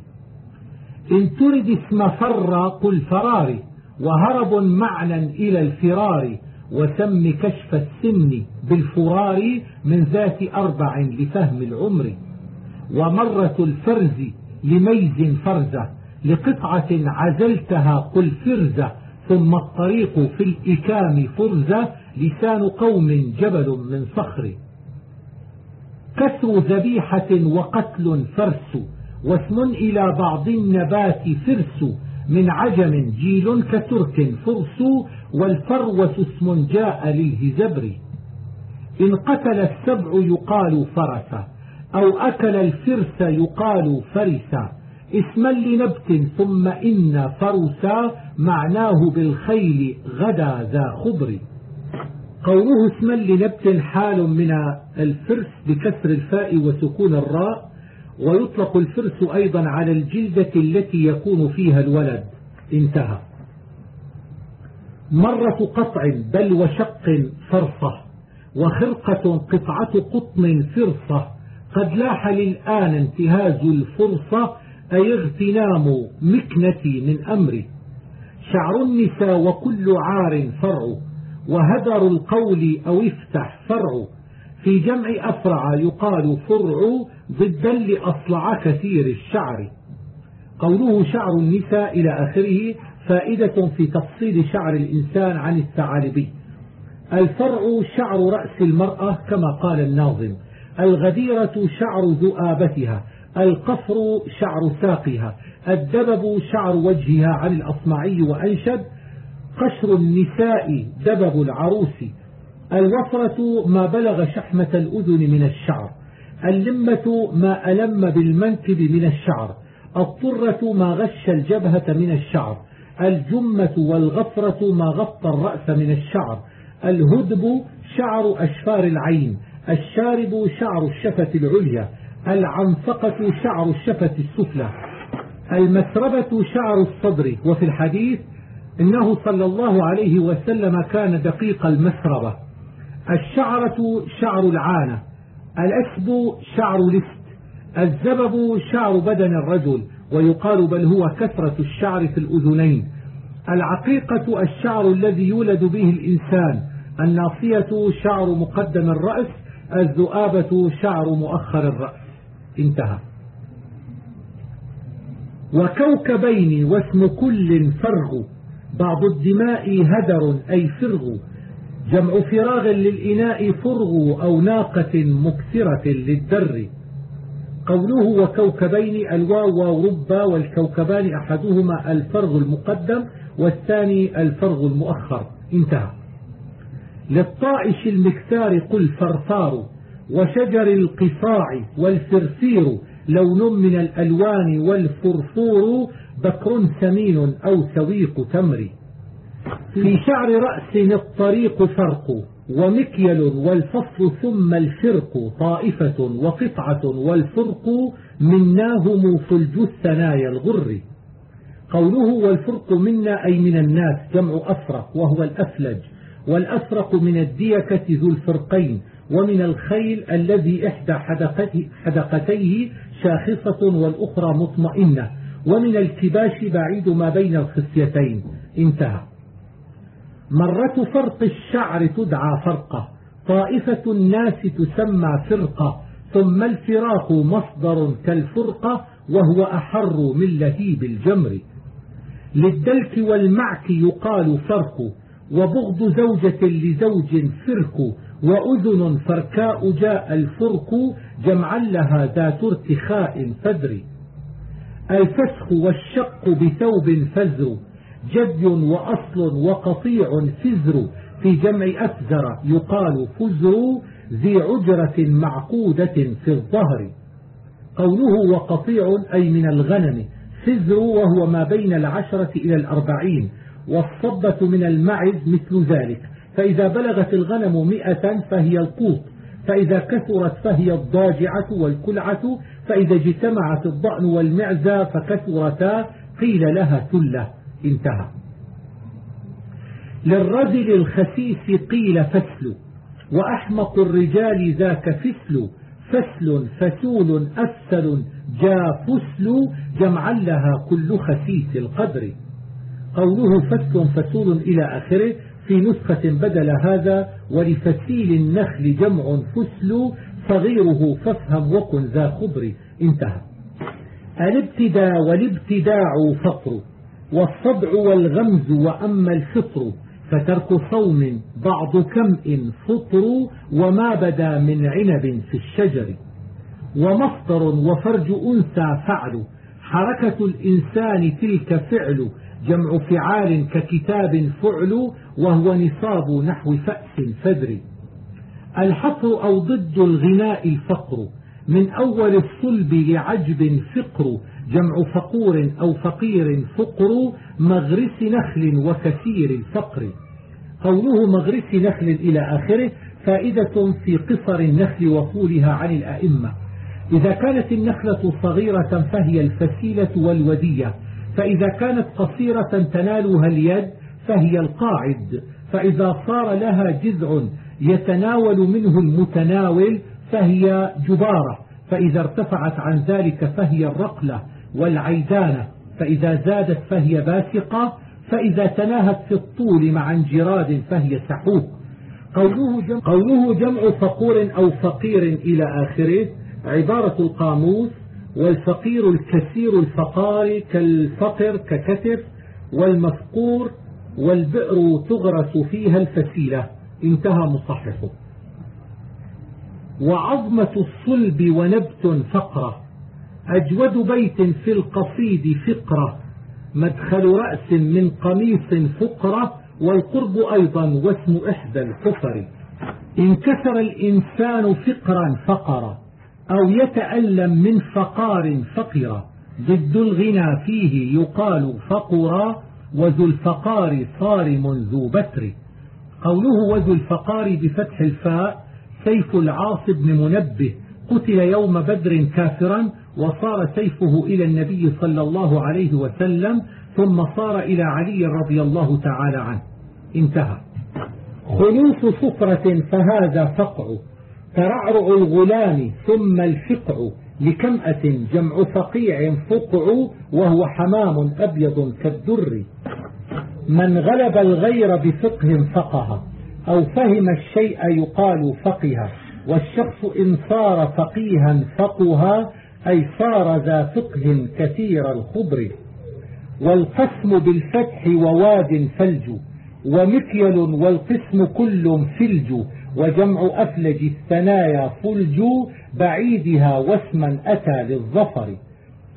إن ترد اسم فر قل فرار وهرب معنى إلى الفرار وسم كشف السن بالفرار من ذات أربع لفهم العمر. ومرة الفرز لميز فرزة لقطعة عزلتها قل فرزة ثم الطريق في الإكام فرزة لسان قوم جبل من صخر. كسر ذبيحة وقتل فرس واسم إلى بعض النبات فرس. من عجم جيل كترك فرس والفروس اسم جاء للهزبر. إن قتل السبع يقال فرس أو أكل الفرس يقال فرس. اسما لنبت ثم إن فرسا معناه بالخيل غدا ذا خبر. قوله اسما لنبت حال من الفرس بكسر الفاء وسكون الراء ويطلق الفرس أيضا على الجلدة التي يكون فيها الولد. انتهى. مرة قطع بل وشق فرصة وخرقة قطعة قطن فرصة قد لاح للآن انتهاز الفرصة أي اغتنام مكنتي من أمري. شعر النساء وكل عار فرع وهدر القول أو افتح فرع في جمع أفرع يقال فرع ضدا لأصلع كثير الشعر. قوله شعر النساء إلى آخره فائدة في تفصيل شعر الإنسان عن الثعالبي الفرع شعر رأس المرأة كما قال الناظم. الغديرة شعر ذؤابتها. القفر شعر ساقها. الدبب شعر وجهها عن الأصمعي وأنشد قشر النساء دبب العروس. الوفرة ما بلغ شحمة الأذن من الشعر. اللمة ما ألم بالمنكب من الشعر. الطرة ما غش الجبهة من الشعر. الجمة والغفرة ما غطى الرأس من الشعر. الهدب شعر أشفار العين. الشارب شعر الشفة العليا. العنفقة شعر الشفة السفلى. المسربة شعر الصدر. وفي الحديث إنه صلى الله عليه وسلم كان دقيق المسربة. الشعرة شعر العانة الأسب شعر لست الزبب شعر بدن الرجل ويقال بل هو كثرة الشعر في الأذنين. العقيقة الشعر الذي يولد به الإنسان الناصية شعر مقدم الرأس الذؤابة شعر مؤخر الرأس. انتهى. وكوكبين واسم كل فرغ بعض الدماء هدر أي فرغ جمع فراغ للإناء فرغ أو ناقة مكسرة للدر. قوله وكوكبين الواو وربا والكوكبان أحدهما الفرغ المقدم والثاني الفرغ المؤخر. انتهى. للطائش المكسار قل فرفار وشجر القصاع والفرفير لون من الألوان والفرفور بكر سمين أو سويق تمر. في شعر رأس الطريق فرق ومكيل والفصل ثم الفرق طائفة وقطعة والفرق مناهم فلج الثنايا الغر. قوله والفرق منا أي من الناس جمع أفرق وهو الأفلج. والأفرق من الديكة ذو الفرقين ومن الخيل الذي إحدى حدقتيه شاخصة والأخرى مطمئنة. ومن الكباش بعيد ما بين الخصيتين. انتهى. مرة فرق الشعر تدعى فرقة طائفة الناس تسمى فرقة ثم الفراق مصدر كالفرقة وهو أحر من لهيب الجمر. للدلك والمعك يقال فرق وبغض زوجة لزوج فرق وأذن فركاء جاء الفرق جمعا لها ذات ارتخاء فدر الفسخ والشق بثوب فزر جدي وأصل وقطيع فزر في جمع أفزر يقال فزر ذي عجرة معقودة في الظهر. قوله وقطيع أي من الغنم فزر وهو ما بين العشرة إلى الأربعين والصبة من المعز مثل ذلك. فإذا بلغت الغنم مئة فهي القوط فإذا كثرت فهي الضاجعة والكلعة فإذا اجتمعت الضأن والمعزى فكثرتا قيل لها ثلة انتهى. للرجل الخسيس قيل فسل وأحمق الرجال ذاك فسل فسل فسول أفسل جا فسل جمعا لها كل خسيس القدر. قوله فسل فسول إلى آخره في نسخة بدل هذا ولفسيل النخل جمع فسل صغيره فافهم وكن ذا خضر انتهى. الابتداء والابتداع فقر والصدع والغمز وأما الفطر فترك صوم بعض كمء فطر وما بدا من عنب في الشجر. ومصدر وفرج أنثى فعل حركة الإنسان تلك فعل جمع فعال ككتاب فعل وهو نصاب نحو فأس فدر الحصر أو ضد الغناء الفقر. من أول الصلب لعجب فقر. جمع فقور أو فقير فقر. مغرس نخل وكثير الفقر. قوله مغرس نخل إلى آخره فائدة في قصر النخل وطولها عن الأئمة. إذا كانت النخلة صغيرة فهي الفسيلة والودية. فإذا كانت قصيرة تنالها اليد فهي القاعد. فإذا صار لها جذع يتناول منه المتناول فهي جبارة فإذا ارتفعت عن ذلك فهي الرقلة والعيدانة فإذا زادت فهي باسقة فإذا تناهت في الطول مع انجراد فهي سحوق قوله جمع, قوله جمع فقور أو فقير إلى آخره عبارة القاموس والفقير الكثير الفقار كالفقر ككتف والمفقور والبئر تغرس فيها الفسيلة. انتهى مصححه. وعظمة الصلب ونبت فقرة. أجود بيت في القصيد فقرة. مدخل رأس من قميص فقرة. والقرب أيضا واسم إحدى الكفر انكسر الإنسان فقرا فقرا أو يتألم من فقار فقرا ضد الغنى فيه يقال فقرا. وذو الفقار صارم ذو بتر. قوله وذو الفقار بفتح الفاء سيف العاص بن منبه قتل يوم بدر كافرا وصار سيفه إلى النبي صلى الله عليه وسلم ثم صار إلى علي رضي الله تعالى عنه. انتهى. خلوص صفرة فهذا فقع ترعرع الغلام ثم الفقع لكمأة جمع فقيع فقع وهو حمام أبيض كالدر. من غلب الغير بفقه فقه أو فهم الشيء يقال فقه والشخص إن صار فقيها فقها أي صار ذا فقه كثير الخبر. والقسم بالفتح وواد فلج ومكيل والقسم كل فلج وجمع أفلج الثنايا فلج بعيدها واسما أتى للظفر.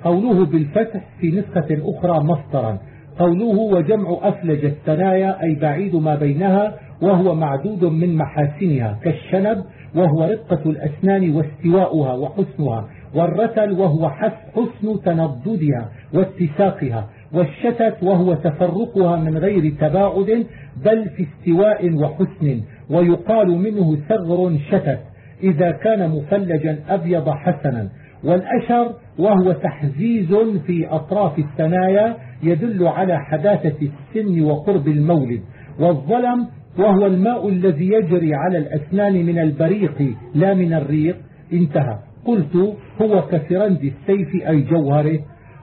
قوله بالفتح في نسخة أخرى مصدرا قوله وجمع أفلج الثنايا أي بعيد ما بينها وهو معدود من محاسنها كالشنب وهو رقة الأسنان واستواؤها وحسنها والرتل وهو حسن تنضدها واتساقها والشتت وهو تفرقها من غير تباعد بل في استواء وحسن ويقال منه ثغر شتت إذا كان مفلجا أبيض حسنا. والأشر وهو تحزيز في أطراف الثنايا يدل على حداثة السن وقرب المولد والظلم وهو الماء الذي يجري على الأسنان من البريق لا من الريق. انتهى. قلت هو كفرند السيف أي جوهره.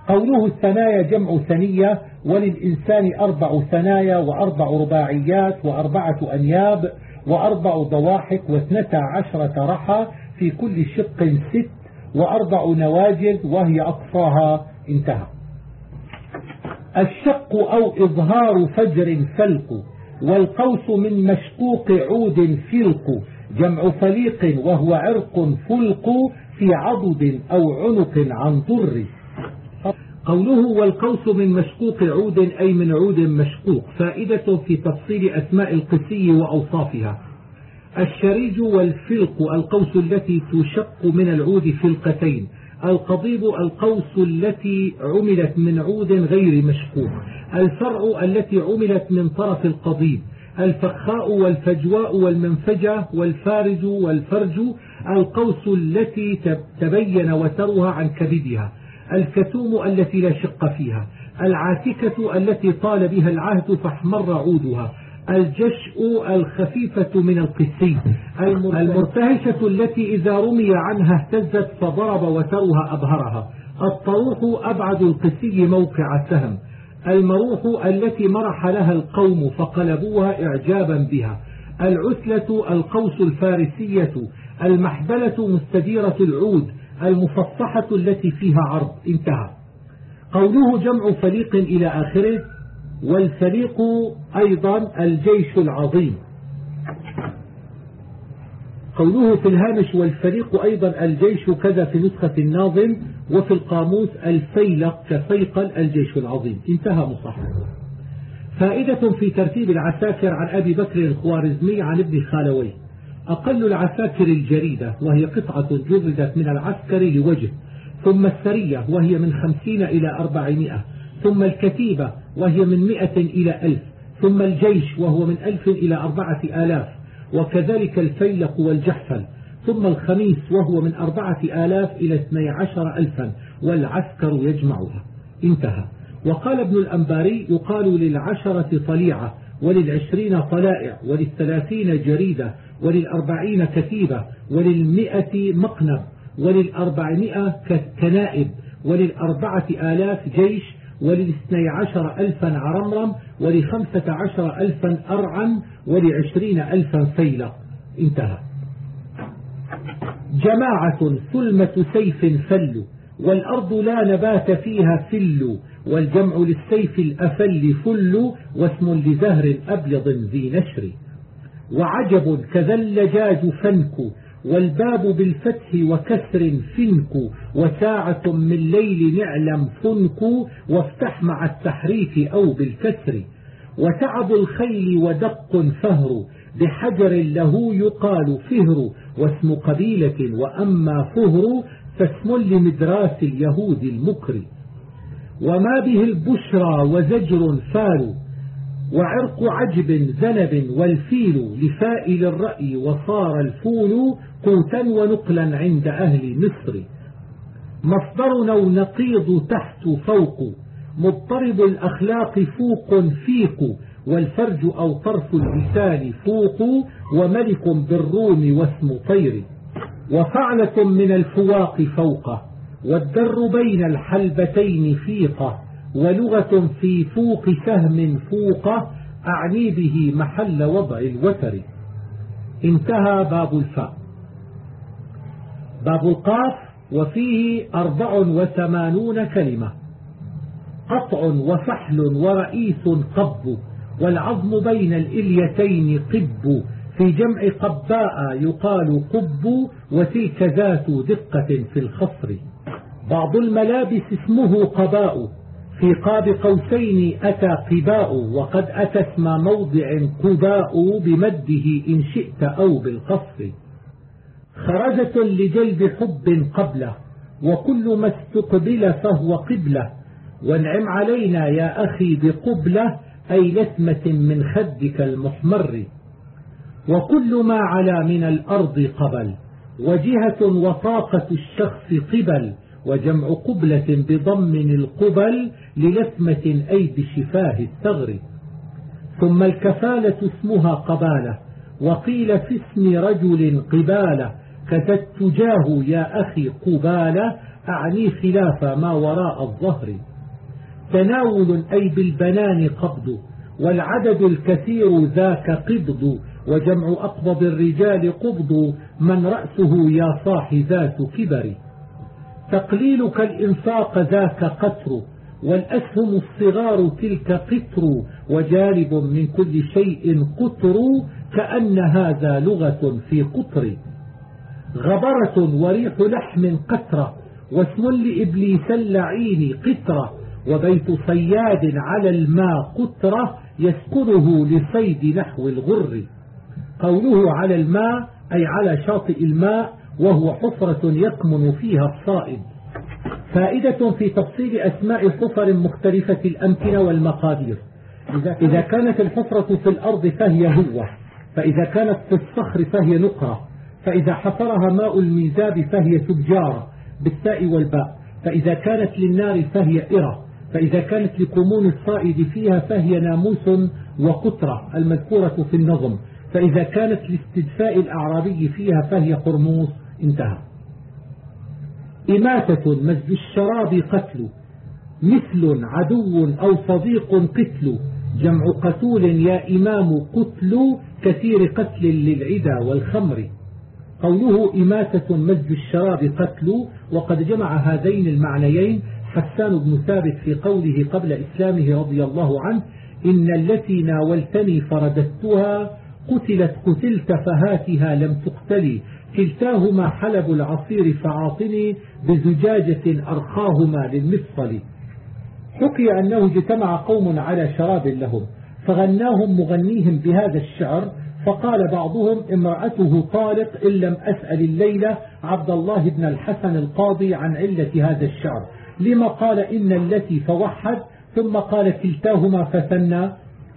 قوله الثنايا جمع ثنية وللإنسان أربع ثنايا وأربع رباعيات وأربعة أنياب وأربع ضواحك واثنتا عشرة رحى في كل شق ست وأربع نواجذ وهي أقصاها انتهى. الشق أو إظهار فجر فلق والقوس من مشقوق عود فلق جمع فليق وهو عرق فلق في عضد أو عنق عن ضر قوله والقوس من مشقوق عود أي من عود مشقوق فائدة في تفصيل أسماء القسي وأوصافها. الشريج والفلق القوس التي تشق من العود فلقتين القضيب القوس التي عملت من عود غير مشقوق الفرع التي عملت من طرف القضيب الفخاء والفجواء والمنفجة والفارج والفرج القوس التي تبين وترها عن كبدها الكتوم التي لا شق فيها العاتكة التي طال بها العهد فاحمر عودها الجشء الخفيفة من القسي المرتهشة. التي إذا رمي عنها اهتزت فضرب وترها أبهرها. الطروح أبعد القسي موقع سهم. المروح التي مرح لها القوم فقلبوها إعجابا بها. العسلة القوس الفارسية. المحبلة مستديرة العود. المفصحة التي فيها عرض. انتهى. قوله جمع فريق إلى آخره. والفريق أيضا الجيش العظيم. قوله في الهامش والفريق أيضا الجيش كذا في نسخة الناظم وفي القاموس الفيلق كفيقل الجيش العظيم. انتهى مصحف. فائدة في ترتيب العساكر عن أبي بكر الخوارزمي عن ابن خالوي أقل العساكر الجريدة وهي قطعة جردت من العسكر لوجه ثم السرية وهي من خمسين إلى أربعمائة. ثم الكتيبة وهي من مئة إلى ألف ثم الجيش وهو من ألف إلى أربعة آلاف وكذلك الفيلق والجحفل ثم الخميس وهو من أربعة آلاف إلى اثني عشر ألفا والعسكر يجمعها. انتهى. وقال ابن الأنباري يقال للعشرة طليعة وللعشرين طلائع وللثلاثين جريدة وللأربعين كتيبة وللمئة مقنب وللأربعمائة كنائب وللأربعة آلاف جيش وللاثني عشر ألفا عرمرم ولخمسة عشر ألفا أرعا ولعشرين ألفا فيلة انتهى. جماعة ثلمة سيف فل والأرض لا نبات فيها فل والجمع للسيف الأفل فل واسم لزهر أبيض ذي نشر. وعجب كذا اللجاج فنك والباب بالفتح وكسر فنك وساعة من ليل نعلم فنك وافتح مع التحريف أو بالكسر. وتعب الخيل ودق فهر بحجر له يقال فهر. واسم قبيلة وأما فهر فاسم لمدراس اليهود المكر. وما به البشرى وزجر فار وعرق عجب ذنب والفيل لفائل الرأي وصار الفول. قوتا ونقلا عند أهل مصر. مصدرنا ونقيض تحت فوق. مضطرب الأخلاق فوق فيق. والفرج أو طرف اللسان فوق. وملك بالروم واسم طير. وفعلة من الفواق فوقه والدر بين الحلبتين فيقه ولغة في فوق سهم فوقه أعني به محل وضع الوتر. انتهى باب الفاء. باب القاف وفيه أربع وثمانون كلمة. قطع وفحل ورئيس قب والعظم بين الإليتين قب. في جمع قباء يقال قب وتلك ذات دقة في الخصر. بعض الملابس اسمه قباء. في قاب قوسين أتى قباء وقد أتى اسم موضع قباء بمده إن شئت أو بالقصر. خرجة لجلب حب قبله وكل ما استقبل فهو قبله. وانعم علينا يا أخي بقبلة أي لثمة من خدك المحمر. وكل ما علا من الأرض قبل وجهة وطاقة الشخص قبل وجمع قبلة بضم القبل للثمة أي بشفاه الثغر. ثم الكفالة اسمها قبالة وقيل في اسم رجل قبالة كذا التجاه يا أخي قبالة أعني خلاف ما وراء الظهر. تناول أي بالبنان قبض والعدد الكثير ذاك قبض وجمع أقبض الرجال قبض من رأسه يا صاح ذات كبر. تقليلك الإنفاق ذاك قتر والأسهم الصغار تلك قطر وجالب من كل شيء قطر كأن هذا لغة في قطر. غبرة وريح لحم قترة واسم لإبليس اللعين قطرة وبيت صياد على الماء قطرة يسكنه لصيد نحو الغر. قوله على الماء أي على شاطئ الماء وهو حفرة يكمن فيها الصائد. فائدة في تفصيل أسماء حفر مختلفة الأمكنة والمقادير. إذا كانت الحفرة في الأرض فهي هوة فإذا كانت في الصخر فهي نقرة. فإذا حفرها ماء الميزاب فهي سجارة بالتاء والباء. فإذا كانت للنار فهي إرة. فإذا كانت لقمون الصائد فيها فهي ناموس وقطرة المذكورة في النظم. فإذا كانت لاستدفاء الأعرابي فيها فهي قرموس. انتهى. إماتة مزج الشراب قتل. مثل عدو أو صديق قتل. جمع قتول يا إمام قتل كثير قتل للعدا والخمر. قوله إماتة مزج الشراب قتل وقد جمع هذين المعنيين حسان بن ثابت في قوله قبل إسلامه رضي الله عنه إن التي ناولتني فرددتها قتلت قتلت فهاتها لم تقتلي كلتاهما حلب العصير فعاطني بزجاجة أرخاهما للمفصل. حكي أنه اجتمع قوم على شراب لهم فغناهم مغنيهم بهذا الشعر فقال بعضهم امرأته طالق إن لم أسأل الليلة عبد الله بن الحسن القاضي عن علة هذا الشعر. لما قال إن التي فوحد؟ ثم قال كلتاهما فثنى.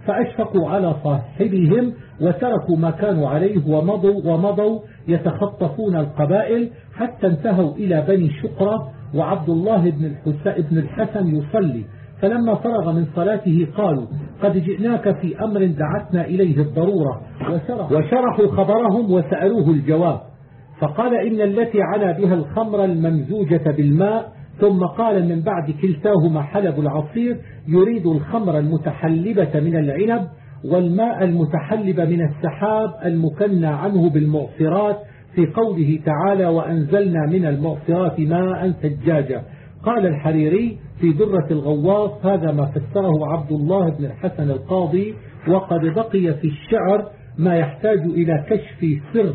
فأشفقوا على صاحبهم وتركوا ما كانوا عليه ومضوا, ومضوا يتخطفون القبائل حتى انتهوا إلى بني شقرة وعبد الله بن, الحسن يصلي. فلما فرغ من صلاته قالوا قد جئناك في أمر دعتنا إليه الضرورة وشرحوا. خبرهم وسألوه الجواب. فقال إن التي علا بها الخمر الممزوجة بالماء ثم قال من بعد كلتاهما حلب العصير يريد الخمر المتحلبة من العنب والماء المتحلب من السحاب المكنى عنه بالمعصرات في قوله تعالى وأنزلنا من المعصرات ماء سجاجا قال الحريري في درة الغواص هذا ما فسره عبد الله بن الحسن القاضي وقد بقي في الشعر ما يحتاج إلى كشف سر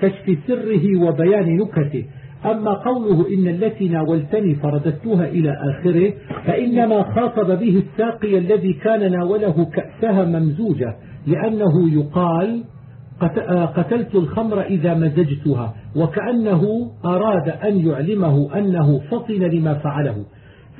كشف سره وبيان نكته. أما قوله إن التي ناولتني فرددتها إلى آخره فإنما خاطب به الساقي الذي كان ناوله كأسها ممزوجة لأنه يقال قتلت الخمر إذا مزجتها وكأنه أراد أن يعلمه أنه فطن لما فعله.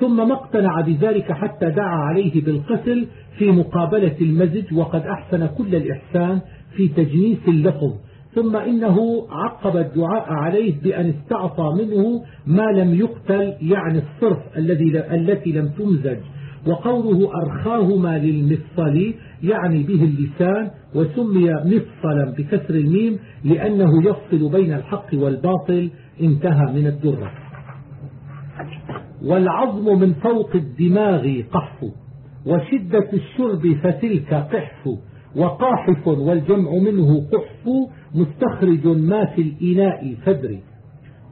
ثم ما اقتنع بذلك حتى دعا عليه بالقتل في مقابلة المزج وقد أحسن كل الإحسان في تجنيس اللفظ. ثم إنه عقب الدعاء عليه بأن استعطى منه ما لم يقتل يعني الصرف الذي التي لم تمزج. وقوله أرخاهما للمفصل يعني به اللسان وسمي مفصلا بكسر الميم لأنه يفصل بين الحق والباطل انتهى من الدرة. والعظم من فوق الدماغ قحف وشدة الشرب فتلك قحف وقاحف والجمع منه قحف مستخرج ما في الإناء فدري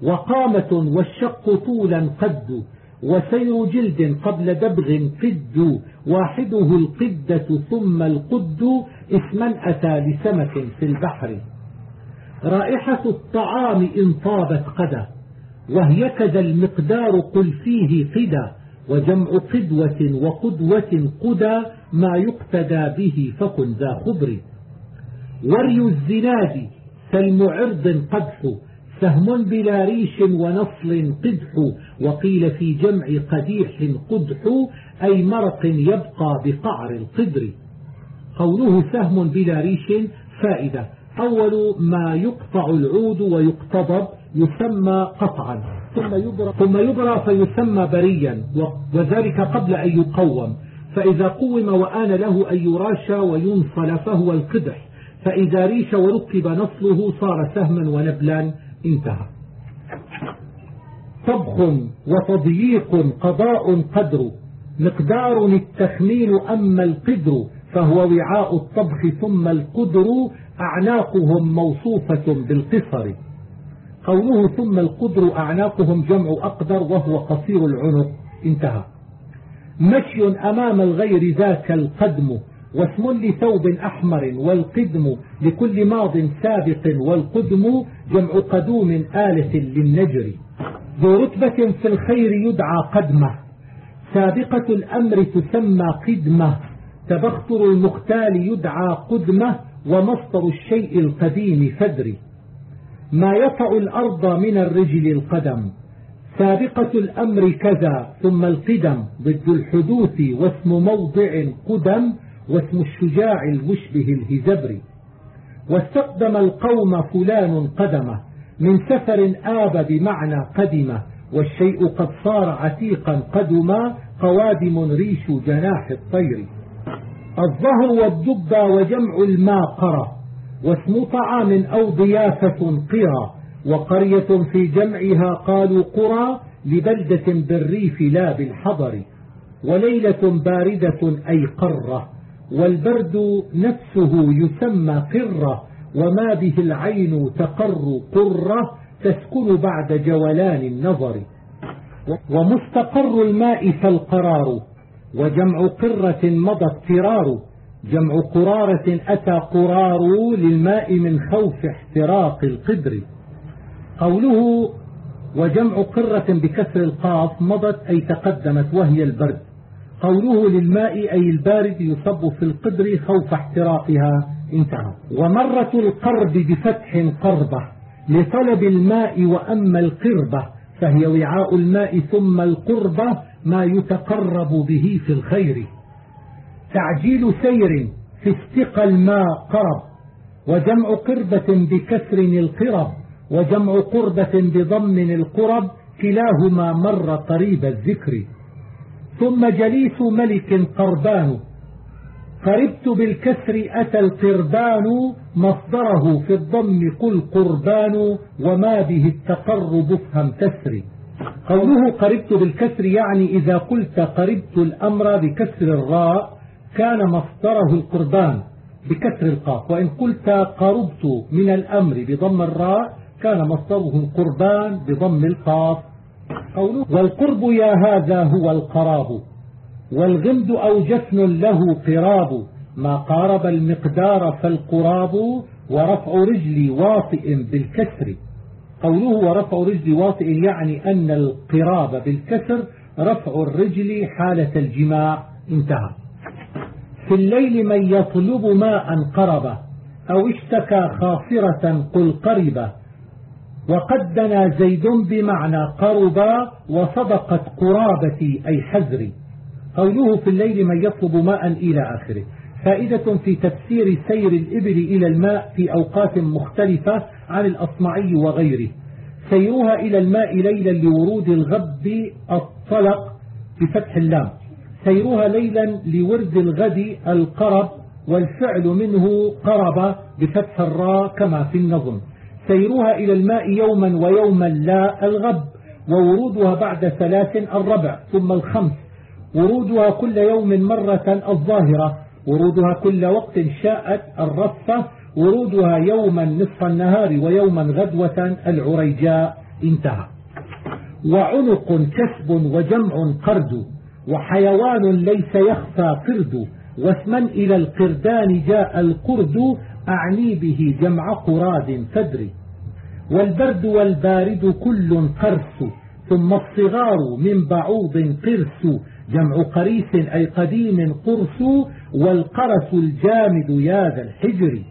وقامة والشق طولا قد وسير جلد قبل دبغ قد واحدة القدة ثم القد اسما أتى لسمك في البحر. رائحة الطعام إن طابت قدى وهي كذا المقدار قل فيه قدى وجمع قدوة وقدوة قدى ما يقتدى به فكن ذا خبر. وري الزناد سلم عرض قدح سهم بلا ريش ونصل قدح وقيل في جمع قديح قدح أي مرق يبقى بقعر القدر. قوله سهم بلا ريش فائدة أول ما يقطع العود ويقتضب يسمى قطعا. ثم يبرى, ثم يبرى فيسمى بريا وذلك قبل أن يقوم. فإذا قوم وآن له أن يراشى وينصل فهو القدح. فإذا ريش وركب نصله صار سهما ونبلا انتهى. طبخ وتضييق قضاء قدر. مقدار التخمين أما القدر فهو وعاء الطبخ ثم القدر أعناقهم موصوفة بالقصر. قوله ثم القدر أعناقهم جمع أقدر وهو قصير العنق. انتهى. مشي أمام الغير ذاك القدم واسم لثوب أحمر والقدم لكل ماض سابق والقدم جمع قدوم آلة للنجر. ذو رتبة في الخير يدعى قدمة. سابقة الأمر تسمى قدمة. تبختر المختال يدعى قدمة ومصدر الشيء القديم فدري ما يطع الأرض من الرجل القدم. سابقة الأمر كذا ثم القدم. ضد الحدوث واسم موضع قدم واسم الشجاع المشبه الهزبر. واستقدم القوم فلان قدمه. من سفر آب بمعنى قدمه. والشيء قد صار عتيقا قدما. قوادم ريش جناح الطير. الظهر والدب وجمع الماء قرى واسم طعام أو ضيافة قرى وقرية في جمعها قالوا قرى لبلدة بالريف لا بالحضر وليلة باردة أي قرة والبرد نفسه يسمى قرة وما به العين تقر قرة تسكن بعد جولان النظر ومستقر الماء فالقرار وجمع قرة مضى اضطرار جمع قرارة أتى قرار للماء من خوف احتراق القدر. قوله وجمع قرة بكسر القاف مضت أي تقدمت وهي البرد. قوله للماء أي البارد يصب في القدر خوف احتراقها انتهى. ومرة القرب بفتح قربة لطلب الماء وأما القربة فهي وعاء الماء ثم القربة ما يتقرب به في الخير. تعجيل سير في استقى الماء قرب وجمع قربة بكسر القرب وجمع قربة بضم القرب كلاهما مر قريب الذكر. ثم جليس ملك قربان قربت بالكسر أتى القربان مصدره في الضم قل قربان وما به التقرب افهم تسري قوله قربت بالكسر يعني إذا قلت قربت الأمر بكسر الراء كان مصدره القربان بكسر القاف وإن قلت قربت من الأمر بضم الراء كان مصدره قربان بضم القاف. والقرب يا هذا هو القراب والغمد أو جفن له قراب. ما قارب المقدار فالقراب ورفع رجلي واطئ بالكسر. قوله ورفع رجلي واطئ يعني أن القراب بالكسر رفع الرجل حالة الجماع. انتهى. في الليل من يطلب ماء قرب أو اشتكى خاصرة قل قرب وقد دنا زيد بمعنى قربا وصدقت قرابتي أي حزري قوله في الليل من يطلب ماء إلى آخره. فائدة في تفسير سير الإبل إلى الماء في أوقات مختلفة عن الأصمعي وغيره. سيرها إلى الماء ليلا لورود الغب الطلق بفتح اللام. سيرها ليلا لورد الغد القرب والفعل منه قرب بفتح الراء كما في النظم. سيرها إلى الماء يوما ويوما لا الغب وورودها بعد ثلاث الربع ثم الخمس. ورودها كل يوم مرة الظاهرة ورودها كل وقت شاءت الرصة ورودها يوما نصف النهار ويوما غدوة العريجاء. انتهى. وعنق كسب وجمع قرد. وحيوان ليس يخفى قرد واسما إلى القردان جاء القرد أعني به جمع قراد فدري والبرد والبارد كل قرس ثم الصغار من بعوض قرس جمع قريس أي قديم قرس والقرس الجامد يا ذا الحجر.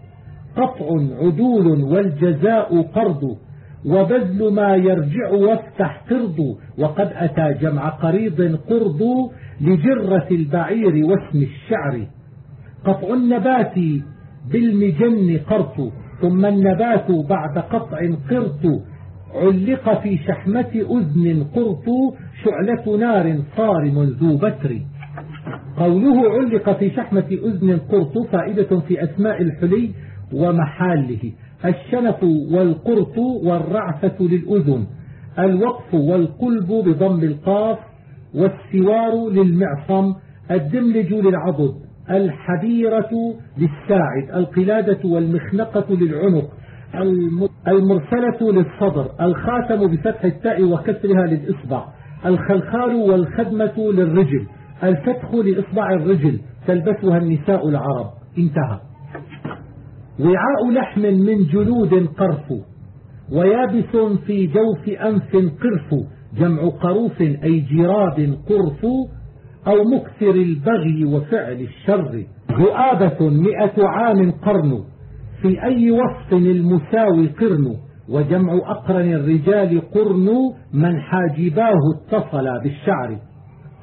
قطع عدول والجزاء قرض وبذل ما يرجع وافتح قرض. وقد أتى جمع قريض قرض لجرة البعير واسم الشعر. قطع النبات بالمجن قرط. ثم النبات بعد قطع قرط. علق في شحمة أذن قرط. شعلة نار صارم ذو بتر قوله علق في شحمة أذن قرط فائدة في أسماء الحلي ومحاله. الشنف والقرط والرعفة للأذن الوقف والقلب بضم القاف والسوار للمعصم الدملج للعضد الحبيرة للساعد القلادة والمخنقة للعنق المرسلة للصدر الخاتم بفتح التاء وكسرها للإصبع الخلخال والخدمة للرجل الفتح لإصبع الرجل تلبسها النساء العرب. انتهى. وعاء لحم من جلود قرف ويابس في جوف أنف قرف جمع قروف أي جراد قرف أو مكثر البغي وفعل الشر. ذؤابة مئة عام قرن في أي وصف المساوي قرن؟ وجمع أقرن الرجال قرن من حاجباه اتصل بالشعر.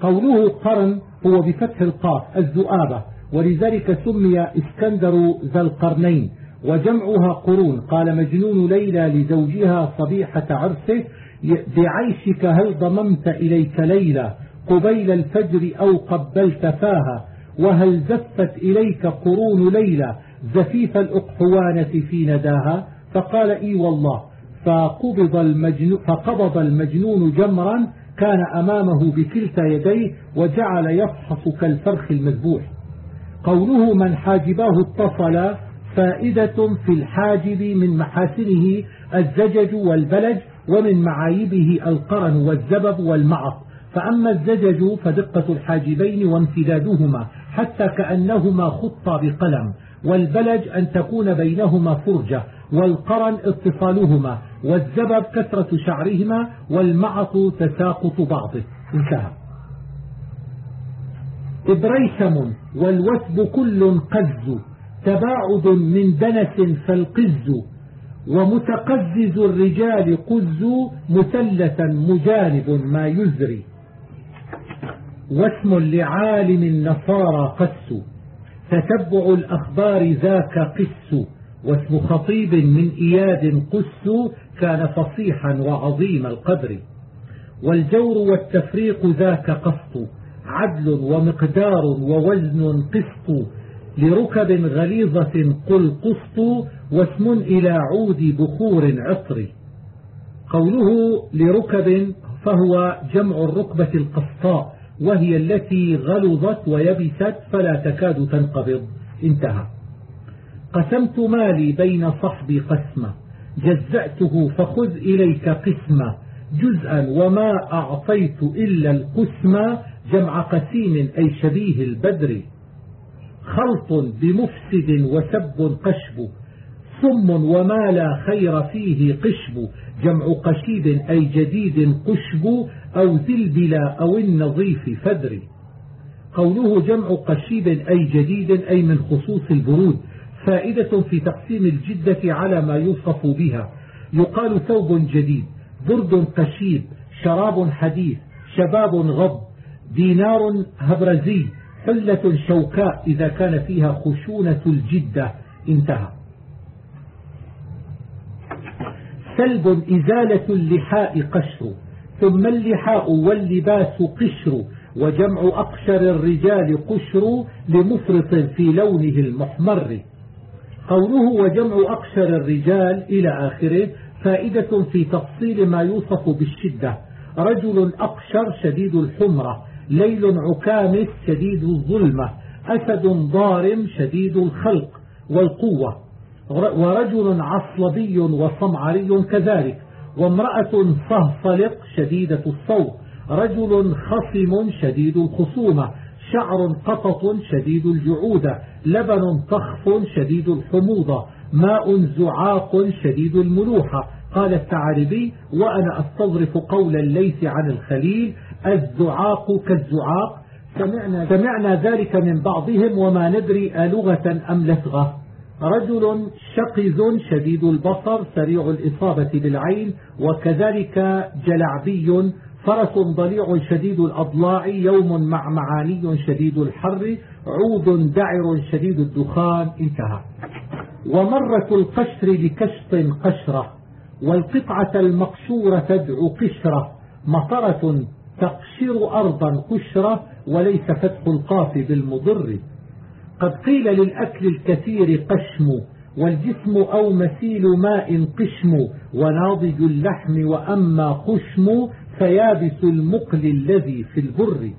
قوله قرن هو بفتح القاف الذؤابة. ولذلك سمي اسكندر ذا القرنين وجمعها قرون. قال مجنون ليلى لزوجها صبيحة عرسه بعيشك هل ضممت إليك ليلى؟ قبيل الفجر أو قبلت فاها؟ وهل زفت إليك قرون ليلى؟ زفيف الأقحوانة في نداها؟ فقال إي والله. فقبض المجنون, فقبض المجنون جمرا كان أمامه بكلتا يديه وجعل يفحص كالفرخ المذبوح. قوله من حاجباه اتصل فائدة في الحاجب من محاسنه الزجج والبلج ومن معايبه القرن والزبب والمعط فأما الزجج فدقة الحاجبين وامتدادهما حتى كأنهما خطا بقلم والبلج أن تكون بينهما فرجة والقرن اتصالهما والزبب كثرة شعرهما والمعط تساقط بعضه. انتهى. إبريسم والوثب كل قز تباعد من دنس فالقز ومتقزز الرجال قز مثلثا مجانب ما يزري. واسم لعالم النصارى قس تتبع الأخبار ذاك قس واسم خطيب من إياد قس كان فصيحا وعظيم القدر. والجور والتفريق ذاك قسط عدل ومقدار ووزن قسط لركب غليظة قل قسط واسم إلى عود بخور عطر. قوله لركب فهو جمع الركبة القسطاء وهي التي غلظت ويبست فلا تكاد تنقبض. انتهى. قسمت مالي بين صحبي قسمة جزأته فخذ إليك قسمة جزءا وما أعطيت إلا القسمة جمع قسيم أي شبيه البدر خلط بمفسد وسب قشب سم وما لا خير فيه قشب جمع قشيب أي جديد قشب أو ذلبلا أو النظيف فدر. قوله جمع قشيب أي جديد أي من خصوص البرود فائدة في تقسيم الجدة على ما يوصف بها. يقال ثوب جديد برد قشيب شراب حديث شباب غض. دينار هبرزي حلة شوكاء إذا كان فيها خشونة الجدة. انتهى. سلب إزالة اللحاء قشر ثم اللحاء واللباس قشر وجمع أقشر الرجال قشر لمفرط في لونه المحمر. قوله وجمع أقشر الرجال إلى آخره فائدة في تفصيل ما يوصف بالشدة. رجل أقشر شديد الحمرة ليل عكامس شديد الظلمة أسد ضارم شديد الخلق والقوة ورجل عصلبي وصمعري كذلك وامرأة صهصلق شديدة الصوت رجل خصم شديد الخصومة شعر قطط شديد الجعودة لبن طخف شديد الحموضة ماء زعاق شديد الملوحة. قال التعاربي وأنا أستظرف قول الليث عن الخليل الزعاق كالزعاق سمعنا, سمعنا ذلك من بعضهم وما ندري ألغة أم لثغة رجل شقز شديد البصر سريع الإصابة بالعين وكذلك جلعبي فرس ضليع شديد الأضلاع يوم مع معاني شديد الحر عود دعر شديد الدخان انتهى. ومرة القشر لكشط قشرة والقطعة المقشورة تدعو قشرة مطرة تقشر أرضا قشرة وليس فتح القاف بالمضر. قد قيل للأكل الكثير قشم والجسم أو مسيل ماء قشم وناضج اللحم وأما قشم فيابس المقل الذي في البر.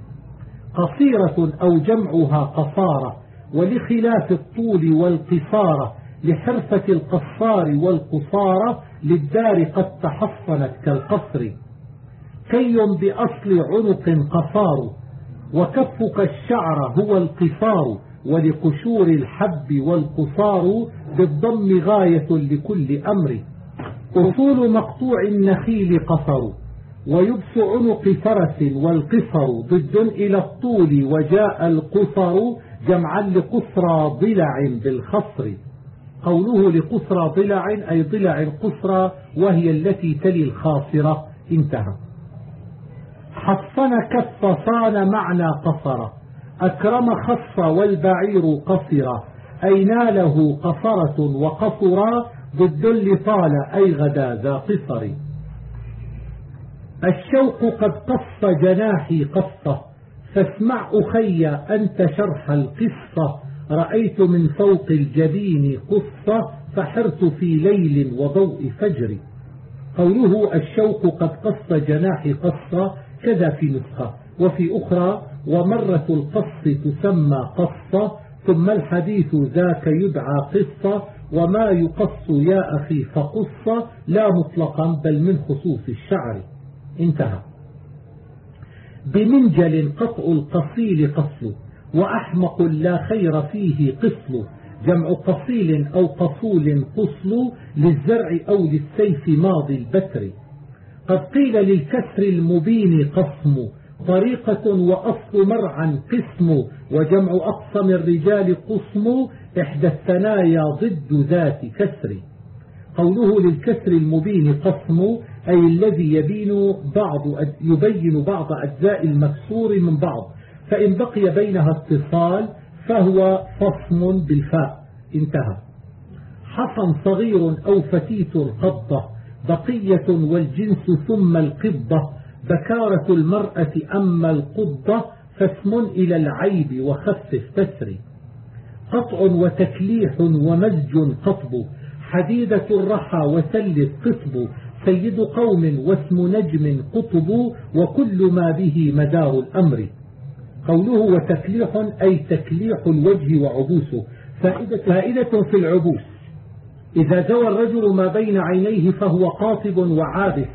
قصيرة أو جمعها قصارة ولخلاف الطول والقصارة لحرفة القصار والقصارة للدار قد تحصنت كالقصر. كي بأصل عنق قصار وكفك الشعر هو القصار ولقشور الحب والقصار بالضم غاية لكل أمر. أصول مقطوع النخيل قصر ويبس عنق فرس والقصر ضد إلى الطول وجاء القصر جمعا لقصرى ضلع بالخصر. قوله لقصرى ضلع أي ضلع قصرى وهي التي تلي الخاصرة. انتهى. حصن كف صان معنى قصر. أكرم خص والبعير قصر. أي ناله قصرة وقصرا ضد لطال أي غدا ذا قصر. الشوق قد قص جناحي قصة. فاسمع أخي أنت شرح القصة. رأيت من فوق الجبين قصة. فحرت في ليل وضوء فجر. قوله الشوق قد قص جناحي قصة. كذا في نسخة وفي أخرى ومرة القص تسمى قصة ثم الحديث ذاك يدعى قصة وما يقص يا أخي فقصة لا مطلقا بل من خصوص الشعر. انتهى. بمنجل قطع القصيل قصل وأحمق لا خير فيه قصل جمع قصيل أو قصول قصل للزرع أو للسيف ماضي البتر. قد قيل للكسر المبين قصم طريقة وأصل مرعا قسم وجمع أقسم الرجال قسم إحدى الثنايا ضد ذات كسر. قوله للكسر المبين قسم أي الذي يبين بعض يبين بعض أجزاء المكسور من بعض. فإن بقي بينها اتصال فهو فصم بالفاء. انتهى. حصن صغير أو فتيت القضة بقية والجنس ثم القضة بكارة المرأة أما القضة فاسم إلى العيب وخفف تسري قطع وتكليح ومزج قطب حديدة الرحى وسل قطب سيد قوم واسم نجم قطب وكل ما به مدار الأمر. قوله وتكليح أي تكليح الوجه وعبوسه. فائدة, فائدة في العبوس. إذا زوى الرجل ما بين عينيه فهو قاطب وعابس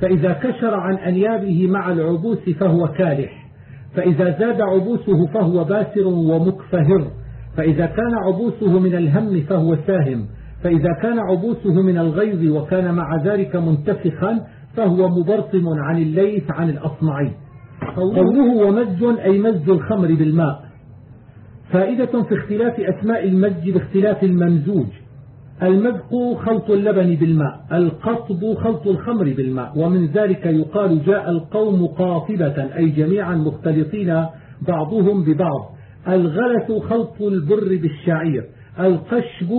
فإذا كشر عن أنيابه مع العبوس فهو كالح فإذا زاد عبوسه فهو باسر ومكفهر فإذا كان عبوسه من الهم فهو ساهم فإذا كان عبوسه من الغيظ وكان مع ذلك منتفخا فهو مبرطم عن الليث عن الأصمعي. قوله ومزج أي مزج الخمر بالماء. فائدة في اختلاف أسماء المزج باختلاف الممزوج. المذق خلط اللبن بالماء القطب خلط الخمر بالماء ومن ذلك يقال جاء القوم قاطبة أي جميعا مختلطين بعضهم ببعض. الغلث خلط البر بالشعير القشب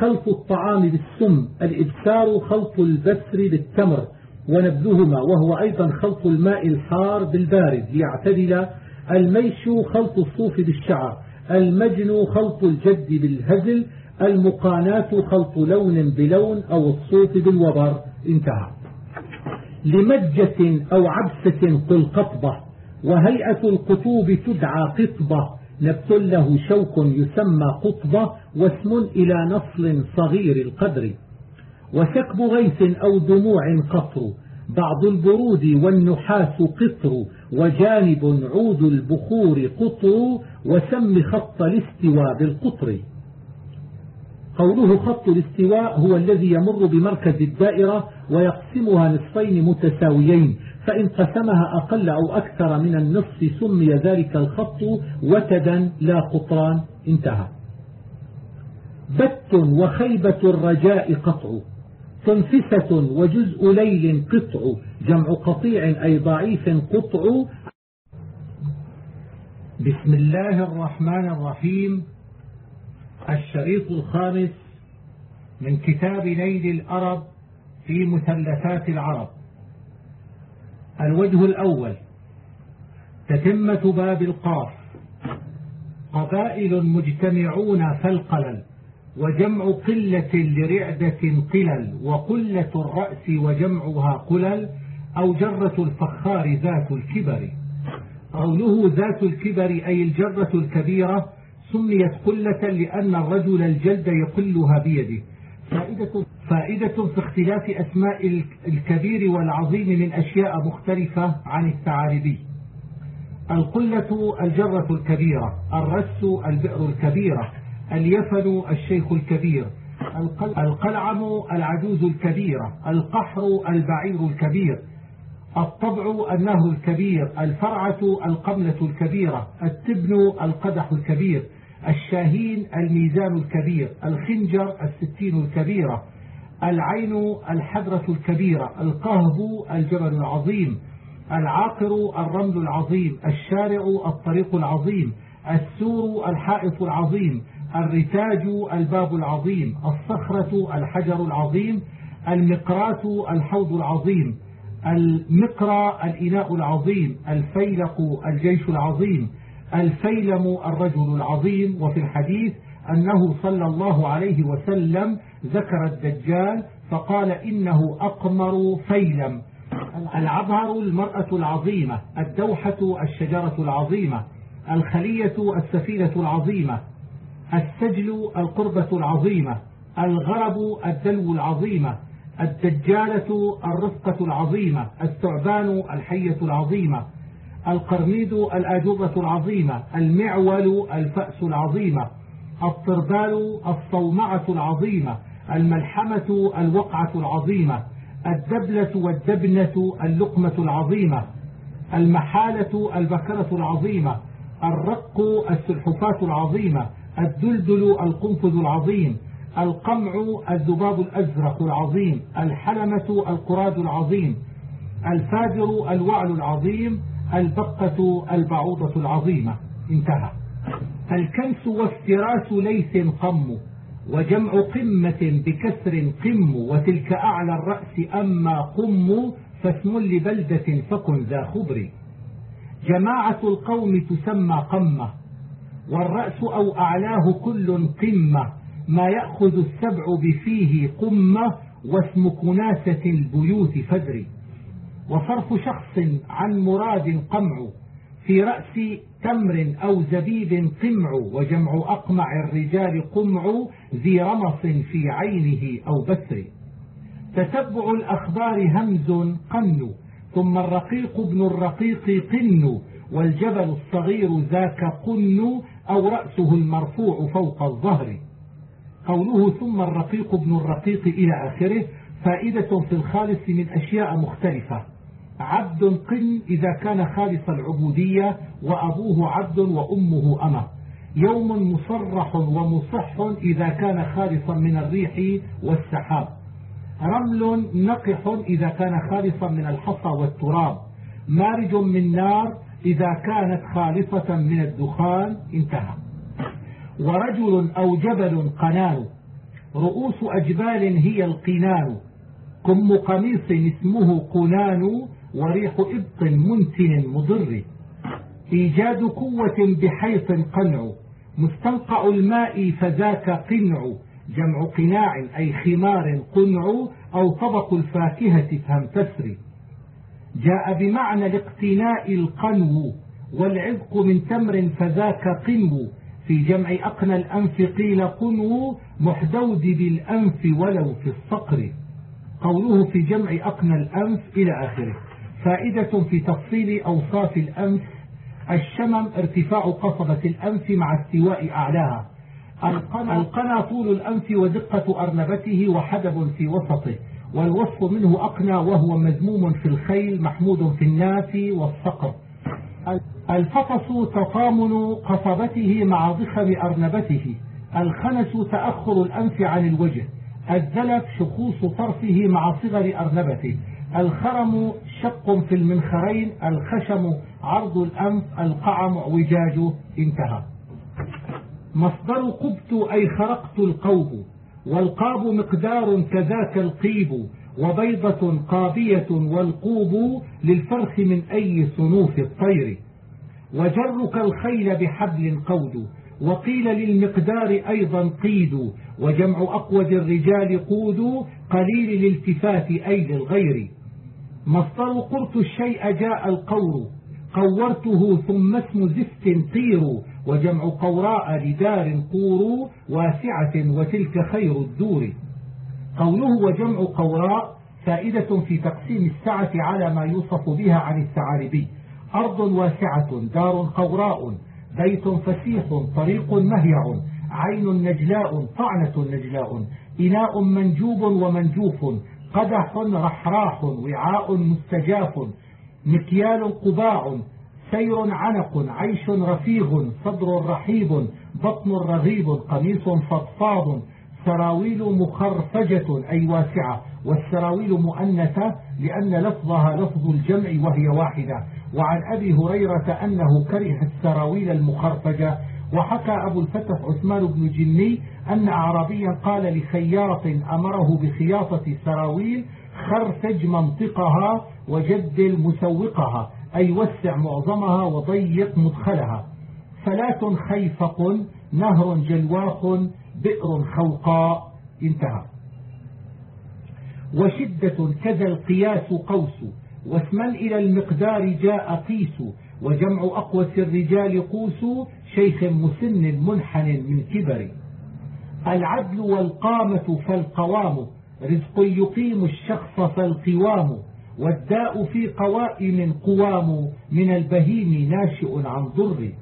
خلط الطعام بالسم الإبسار خلط البسر بالتمر ونبذهما وهو أيضا خلط الماء الحار بالبارد ليعتدل الميش خلط الصوف بالشعر المجن خلط الجد بالهزل المقانات خلط لون بلون أو الصوت بالوبر انتهى. لمجة أو عبسة قل قطبة وهيئة القطوب تدعى قطبة نبت له شوك يسمى قطبة واسم إلى نصل صغير القدر. وسكب غيث أو دموع قطر بعض البرود والنحاس قطر وجانب عود البخور قطر وسم خط الاستواء بالقطر. قوله خط الاستواء هو الذي يمر بمركز الدائرة ويقسمها نصفين متساويين فإن قسمها أقل أو أكثر من النصف سمي ذلك الخط وتدا لا قطران انتهى. بت وخيبة الرجاء قطع تنفسة وجزء ليل قطع جمع قطيع أي ضعيف قطع. بسم الله الرحمن الرحيم. الشريط الخامس من كتاب نيل الأرب في مثلثات العرب. الوجه الأول تتمة باب القاف. قبائل مجتمعون فالقلل وجمع قلة لرعدة قلل وقلة الرأس وجمعها قلل أو جرة الفخار ذات الكبر. قوله ذات الكبر أي الجرة الكبيرة سميت قلة لأن الرجل الجلد يقلها بيده. فائدة, فائدة في اختلاف أسماء الكبير والعظيم من أشياء مختلفة عن الثعالبي القلة الجرة الكبيرة الرس البئر الكبيرة اليفن الشيخ الكبير القلعم العجوز الكبيرة القحر البعير الكبير الطبع النهر الكبير الفرعة القملة الكبيرة التبن القدح الكبير. الشاهين الميزان الكبير الخنجر الستين الكبيرة العين الحدرة الكبيرة القهب الجبل العظيم العاقر الرمل العظيم الشارع الطريق العظيم السور الحائط العظيم الرتاج الباب العظيم الصخرة الحجر العظيم المقرات الحوض العظيم المقرى الإناء العظيم الفيلق الجيش العظيم الفيلم الرجل العظيم وفي الحديث أنه صلى الله عليه وسلم ذكر الدجال فقال إنه أقمر فيلم. العبهر المرأة العظيمة الدوحة الشجرة العظيمة الخلية السفينة العظيمة السجل القربة العظيمة الغرب الدلو العظيمة الدجالة الرفقة العظيمة الثعبان الحية العظيمة. القرميد الأجوبة العظيمة المعول الفأس العظيمة الطربال الصومعة العظيمة الملحمة الوقعة العظيمة الدبلة والدبنة اللقمة العظيمة المحالة البكرة العظيمة الرق السلحفاة العظيمة الدلدل القنفذ العظيم القمع الذباب الأزرق العظيم الحلمة القراد العظيم الفاجر الوعل العظيم البقة البعوضة العظيمة انتهى. الكنس وافتراس ليث قم وجمع قمة بكسر قم وتلك أعلى الرأس أما قم فاسم لبلدة فكن ذا خبر جماعة القوم تسمى قمة والرأس أو أعلاه كل قمة. ما يأخذ السبع بفيه قمة واسم كناسة البيوت فدري وصرف شخص عن مراد قمع في رأس تمر أو زبيب قمع وجمع أقمع الرجال قمع ذي رمص في عينه أو بسر. تتبع الأخبار همز قن ثم الرقيق ابن الرقيق قن والجبل الصغير ذاك قن أو رأسه المرفوع فوق الظهر. قوله ثم الرقيق ابن الرقيق إلى آخره فائدة في الخالص من أشياء مختلفة. عبد قن إذا كان خالص العبودية وأبوه عبد وأمه أمه يوم مصرح ومصح إذا كان خالصا من الريح والسحاب. رمل نقح إذا كان خالصا من الحصى والتراب. مارج من نار إذا كانت خالصة من الدخان انتهى. ورجل أو جبل قنان رؤوس أجبال هي القنان كم قميص اسمه قنان وريح إبط منتن مضر. إيجاد قوة بحيث قنع. مستنقع الماء فذاك قنع. جمع قناع أي خمار قنع أو طبق الفاكهة فهم تسري جاء بمعنى الاقتناء القنو والعذق من تمر فذاك قنو. في جمع أقنى الأنف قيل قنو محدود بالأنف ولو في الصقر. قوله في جمع أقنى الأنف إلى آخره. فائدة في تفصيل أوصاف الأنف الشمم ارتفاع قصبة الأنف مع استواء أعلاها. القنا طول الأنف ودقة أرنبته وحدب في وسطه والوصف منه أقنى وهو مذموم في الخيل محمود في الناس والصقر. الفطس تطامن قصبته مع ضخم أرنبته. الخنس تأخر الأنف عن الوجه. الزلف شخوص طرفه مع صغر أرنبته. الخرم شق في المنخرين الخشم عرض الأنف القعم وجاجه انتهى. مصدر قبت أي خرقت القوب والقاب مقدار كذاك القيب وبيضة قابية والقوب للفرخ من أي صنوف الطير. وجرك الخيل بحبل قود وقيل للمقدار أيضا قيد وجمع أقود الرجال قود قليل الالتفات أي للغير. مصدر قرت الشيء جاء القور قورته ثم اسم زفت طير. وجمع قوراء لدار قور واسعة وتلك خير الدور. قوله وجمع قوراء فائدة في تقسيم السعة على ما يوصف بها عن الثعالبي أرض واسعة دار قوراء بيت فسيح طريق مهيع عين نجلاء طعنة نجلاء إناء منجوب ومنجوف قدح رحراح وعاء مستجاف مكيال قباع سير عنق عيش رفيغ صدر رحيب بطن رغيب قميص فضفاض سراويل مخرفجة أي واسعة والسراويل مؤنثة لأن لفظها لفظ الجمع وهي واحدة. وعن أبي هريرة أنه كره السراويل المخرفجة وحكى أبو الفتح عثمان بن جني أن أعرابيا قال لخياط أمره بخياطة سراويل خرفج منطقها وجدل مسوقها أي وسع معظمها وضيق مدخلها. ثلاث خيفق نهر جلواخ بئر خوقاء. انتهى. وشدة كذا القياس قوس واسما إلى المقدار جاء قيس وجمع أقوس الرجال قوس شيخ مسن منحن من كبر. العدل والقامة فالقوام رزق يقيم الشخص فالقوام والداء في قوائم قوام من البهيم ناشئ عن ضر.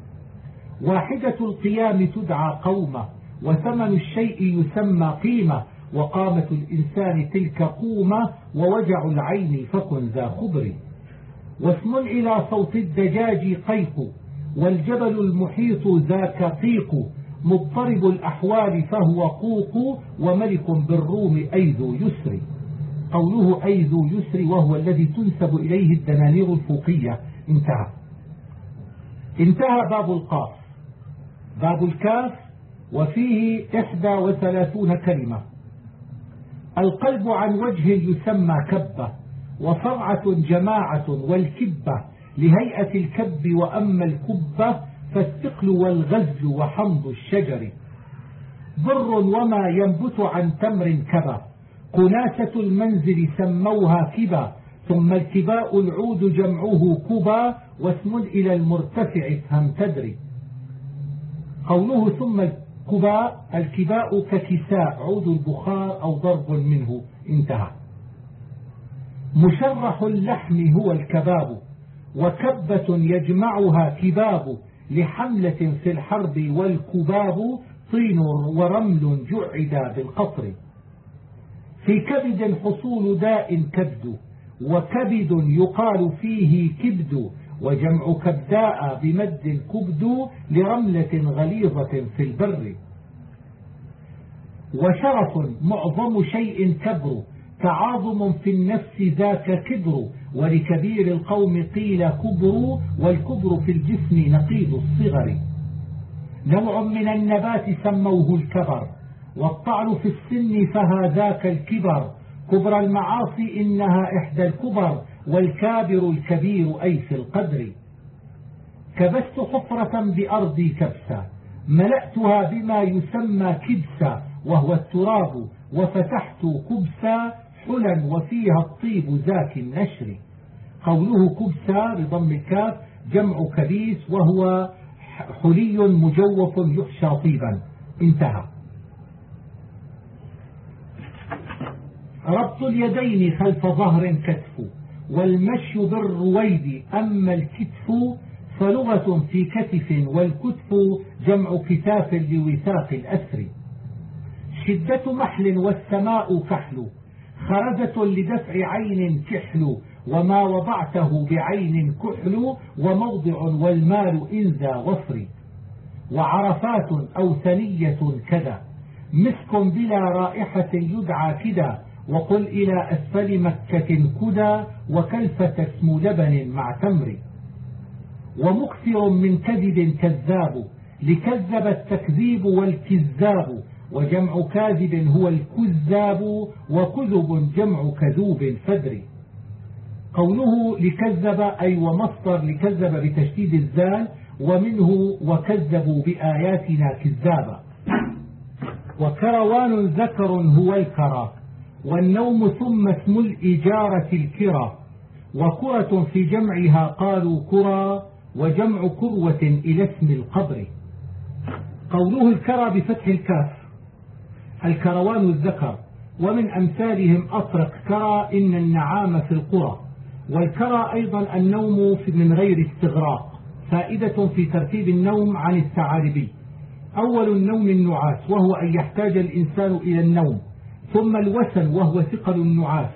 واحدة القيام تدعى قومة وثمن الشيء يسمى قيمة وقامة الإنسان تلك قومة ووجع العين فكن ذا خبر. واسم إلى صوت الدجاج قيق والجبل المحيط ذاك قيق مضطرب الأحوال فهو قوق وملك بالروم أي ذو يسر. قوله أي ذو يسر وهو الذي تنسب إليه الدنانير الفوقية. انتهى. انتهى باب القاف. باب الكاف وفيه إحدى وثلاثون كلمة. القلب عن وجه يسمى كبة. وصرعة جماعة والكبة لهيئة الكب وأما الكبة فالثقل والغز وحمض الشجر. بر وما ينبت عن تمر كبا. قناسة المنزل سموها كبا ثم الكباء العود جمعه كبا واسم إلى المرتفع افهم تدري. قوله ثم الكباء الكباء ككساء عود البخار أو ضرب منه انتهى. مشرح اللحم هو الكباب وكبة يجمعها كباب لحملة في الحرب والكباب طين ورمل جعد بالقطر. في كبد حصول داء كبد وكبد يقال فيه كبد وجمع كبداء بمد كبد لرملة غليظة في البر. وشرف معظم شيء كبر تعاظم في النفس ذاك كبر ولكبير القوم قيل كبر والكبر في الجسم نقيض الصغر. نوع من النبات سموه الكبر والطعن في السن فهذاك الكبر. كبر المعاصي إنها إحدى الكبر والكابر الكبير أي في القدر. كبست حفرة بأرضي كبسة ملأتها بما يسمى كبسة وهو التراب وفتحت كبسة حلا وفيها الطيب ذاك النشر. قوله كبسة بضم الكاف جمع كبيس وهو حلي مجوف يحشى طيبا. انتهى. ربط اليدين خلف ظهر كتف والمشي بالرويد أما الكتف فلغة في كتف والكتف جمع كتاف لوثاق الأسر. شدة محل والسماء كحل خرجة لدفع عين كحل وما وضعته بعين كحل وموضع والمال إن ذا وفر وعرفات أو ثنية كذا مسك بلا رائحة يدعى كذا وقل إلى أسفل مكة كدى وكلفة اسم لبن مع تمر. ومكثر من كذب كذاب لكذب التكذيب والكذاب وجمع كاذب هو الكذاب وكذب جمع كذوب فدري قوله لكذب أي ومصدر لكذب بتشديد الزال ومنه وكذبوا بآياتنا كذابا. وكروان ذكر هو الكرى والنوم ثم اسم الإجارة الكرى. وكرة في جمعها قالوا كرى وجمع كروة إلى اسم القبر. قوله الكرى بفتح الكاف. الكروان الذكر ومن أمثالهم أطرق كرى إن النعام في القرى والكرى أيضا النوم من غير استغراق فائدة في ترتيب النوم عن الثعالبي أول النوم النعاس وهو أن يحتاج الإنسان إلى النوم ثم الوسن وهو ثقل النعاس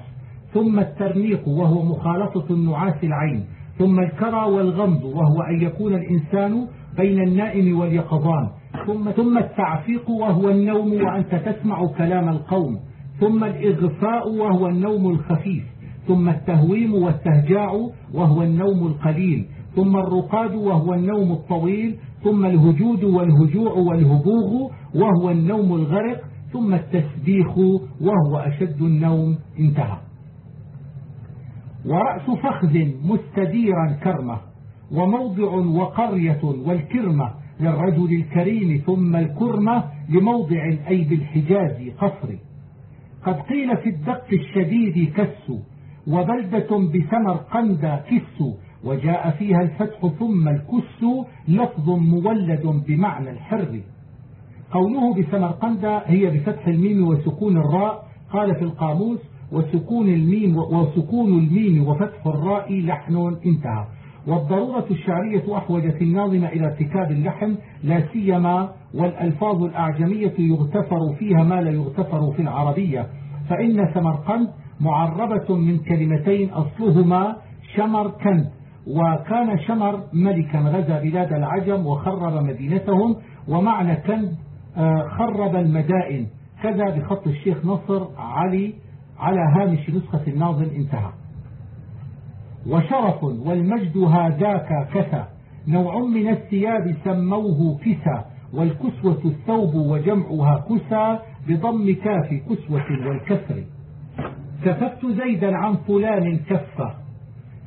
ثم الترنيق وهو مخالطة النعاس العين ثم الكرى والغمض وهو أن يكون الإنسان بين النائم واليقظان ثم, ثم التعفيق وهو النوم وأنت تسمع كلام القوم. ثم الإغفاء وهو النوم الخفيف. ثم التهويم والتهجاع وهو النوم القليل. ثم الرقاد وهو النوم الطويل. ثم الهجود والهجوع والهبوغ وهو النوم الغرق. ثم التسبيخ وهو أشد النوم. انتهى. ورأس فخذ مستديرا كرمة وموضع وقرية والكرمة للرجل الكريم ثم الكرمة لموضع أي بالحجاز قصر قد قيل في الدق الشديد كس وبلدة بسمرقند كس وجاء فيها الفتح ثم الكس لفظ مولد بمعنى الحر. قوله بسمرقند هي بفتح الميم وسكون الراء قال في القاموس وسكون الميم وسكون الميم وفتح الراء لحن انتهى. والضرورة الشعرية أحوجت الناظم إلى ارتكاب اللحن لا سيما والألفاظ الأعجمية يغتفر فيها ما لا يغتفر في العربية. فإن سمرقند معربة من كلمتين أصلهما شمركند وكان شمر ملكا غزا بلاد العجم وخرب مدينتهم ومعنى كند آه، خرب المدائن. كذا بخط الشيخ نصر علي على هامش نسخة الناظم انتهى. وشرف والمجد هذاك كسى نوع من الثياب سموه كسى والكسوة الثوب وجمعها كسى بضم كاف كسوة والكسر. كففت زيدا عن فلان كفة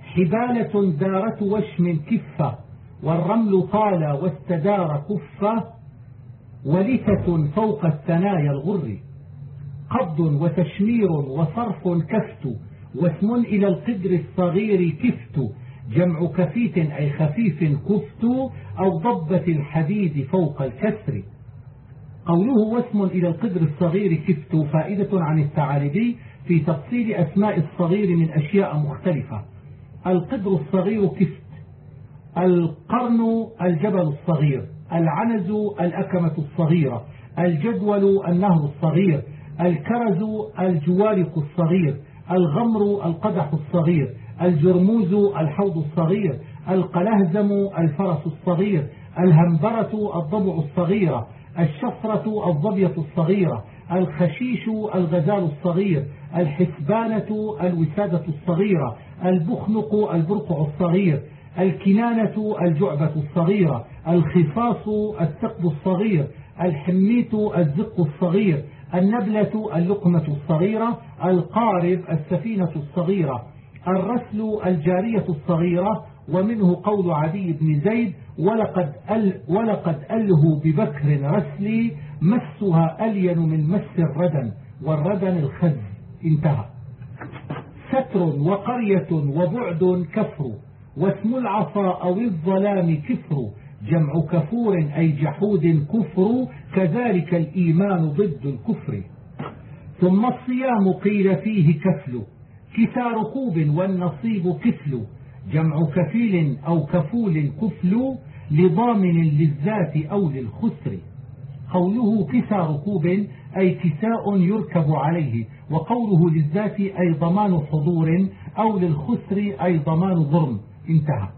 حبالة دارة وشم كفة والرمل طال واستدار كفة ولثة فوق الثنايا الغر. قبض وتشمير وصرف كفت. واسم إلى القدر الصغير كفت جمع كفيت أي خفيف كفت أو ضبة الحديد فوق الكسر. قوله واسم إلى القدر الصغير كفت فائدة عن التعالدي في تفصيل أسماء الصغير من أشياء مختلفة. القدر الصغير كفت القرن الجبل الصغير العنز الأكمة الصغيرة الجدول النهر الصغير الكرز الجوارق الصغير الغمر القدح الصغير الجرموز الحوض الصغير القلهزم الفرس الصغير الهنبرة الضبع الصغيرة الشفرة الضبية الصغيرة الخشيش الغزال الصغير الحسبانة الوسادة الصغيرة البخنق البرقع الصغير الكنانة الجعبة الصغيرة الخصاص الثقب الصغير الحميت الزق الصغير النبلة اللقمة الصغيرة القارب السفينة الصغيرة الرسل الجارية الصغيرة ومنه قول عدي بن زيد ولقد, أل ولقد أله ببكر رسلي مسها ألين من مس الردن والردن الخز. انتهى. ستر وقرية وبعد كفر واسم العصا أو الظلام كفر جمع كفور أي جحود كفر كذلك الإيمان ضد الكفر. ثم الصيام قيل فيه كفل كسى ركوب والنصيب كفل جمع كفيل أو كفول كفل لضامن للذات أو للخسر. قوله كسى ركوب أي كساء يركب عليه وقوله للذات أي ضمان حضور أو للخسر أي ضمان ضرم. انتهى.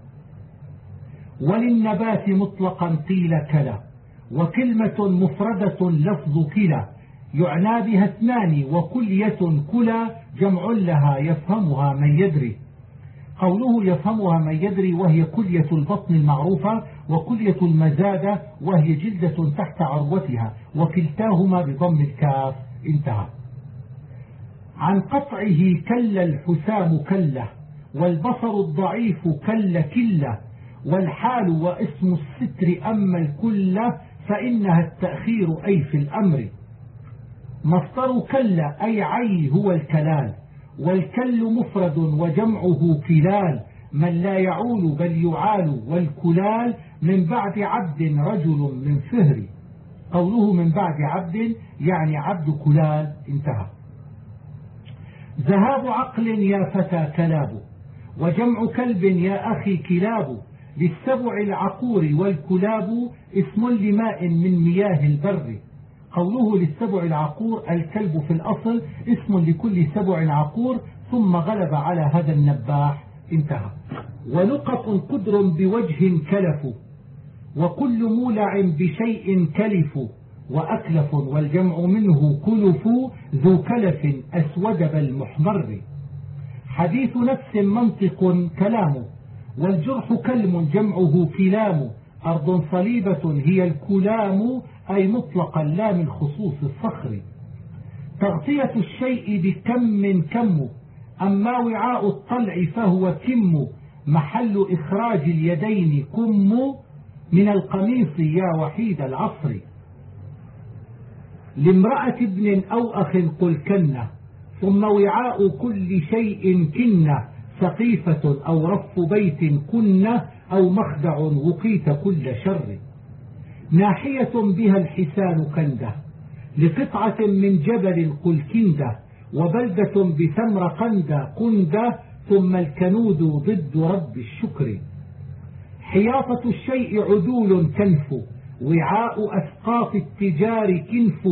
وللنبات مطلقا قيل كلا. وكلمة مفردة لفظ كلا يعنى بها اثنان وكلية كلا جمع لها يفهمها من يدري. قوله يفهمها من يدري وهي كلية البطن المعروفة وكلية المزادة وهي جلدة تحت عروتها وكلتاهما بضم الكاف. انتهى. عن قطعه كل الحسام كله والبصر الضعيف كل كله والحال واسم الستر أما الكل فإنها التأخير أي في الأمر. مصدر كل أي عي هو الكلال والكل مفرد وجمعه كلال. من لا يعول بل يعال والكلال من بعد عبد رجل من فهر. قوله من بعد عبد يعني عبد كلال انتهى. ذهاب عقل يا فتى كلاب وجمع كلب يا أخي كلاب. للسبع العقور والكلاب اسم لماء من مياه البر. قوله للسبع العقور الكلب في الأصل اسم لكل سبع عقور ثم غلب على هذا النباح. انتهى. ونقط قدر بوجه كلف وكل مولع بشيء كلف وأكلف والجمع منه كلف ذو كلف أسود بل محمر. حديث نفس منطق كلام والجرح كلم جمعه كلام. أرض صليبة هي الكلام أي مطلقا لا من خصوص الصخر. تغطية الشيء بكم كم أما وعاء الطلع فهو كم محل إخراج اليدين كم من القميص يا وحيد العصر. لامرأة ابن أو أخ قل كنه ثم وعاء كل شيء كنه سقيفة أو رف بيت كنه أو مخدع وقيت كل شر. ناحية بها الحسان كنده لقطعة من جبل قل كنده وبلدة بثمر قندة قندة ثم الكنود ضد رب الشكر. حياطة الشيء عدول كنف وعاء أسقاف التجار كنف.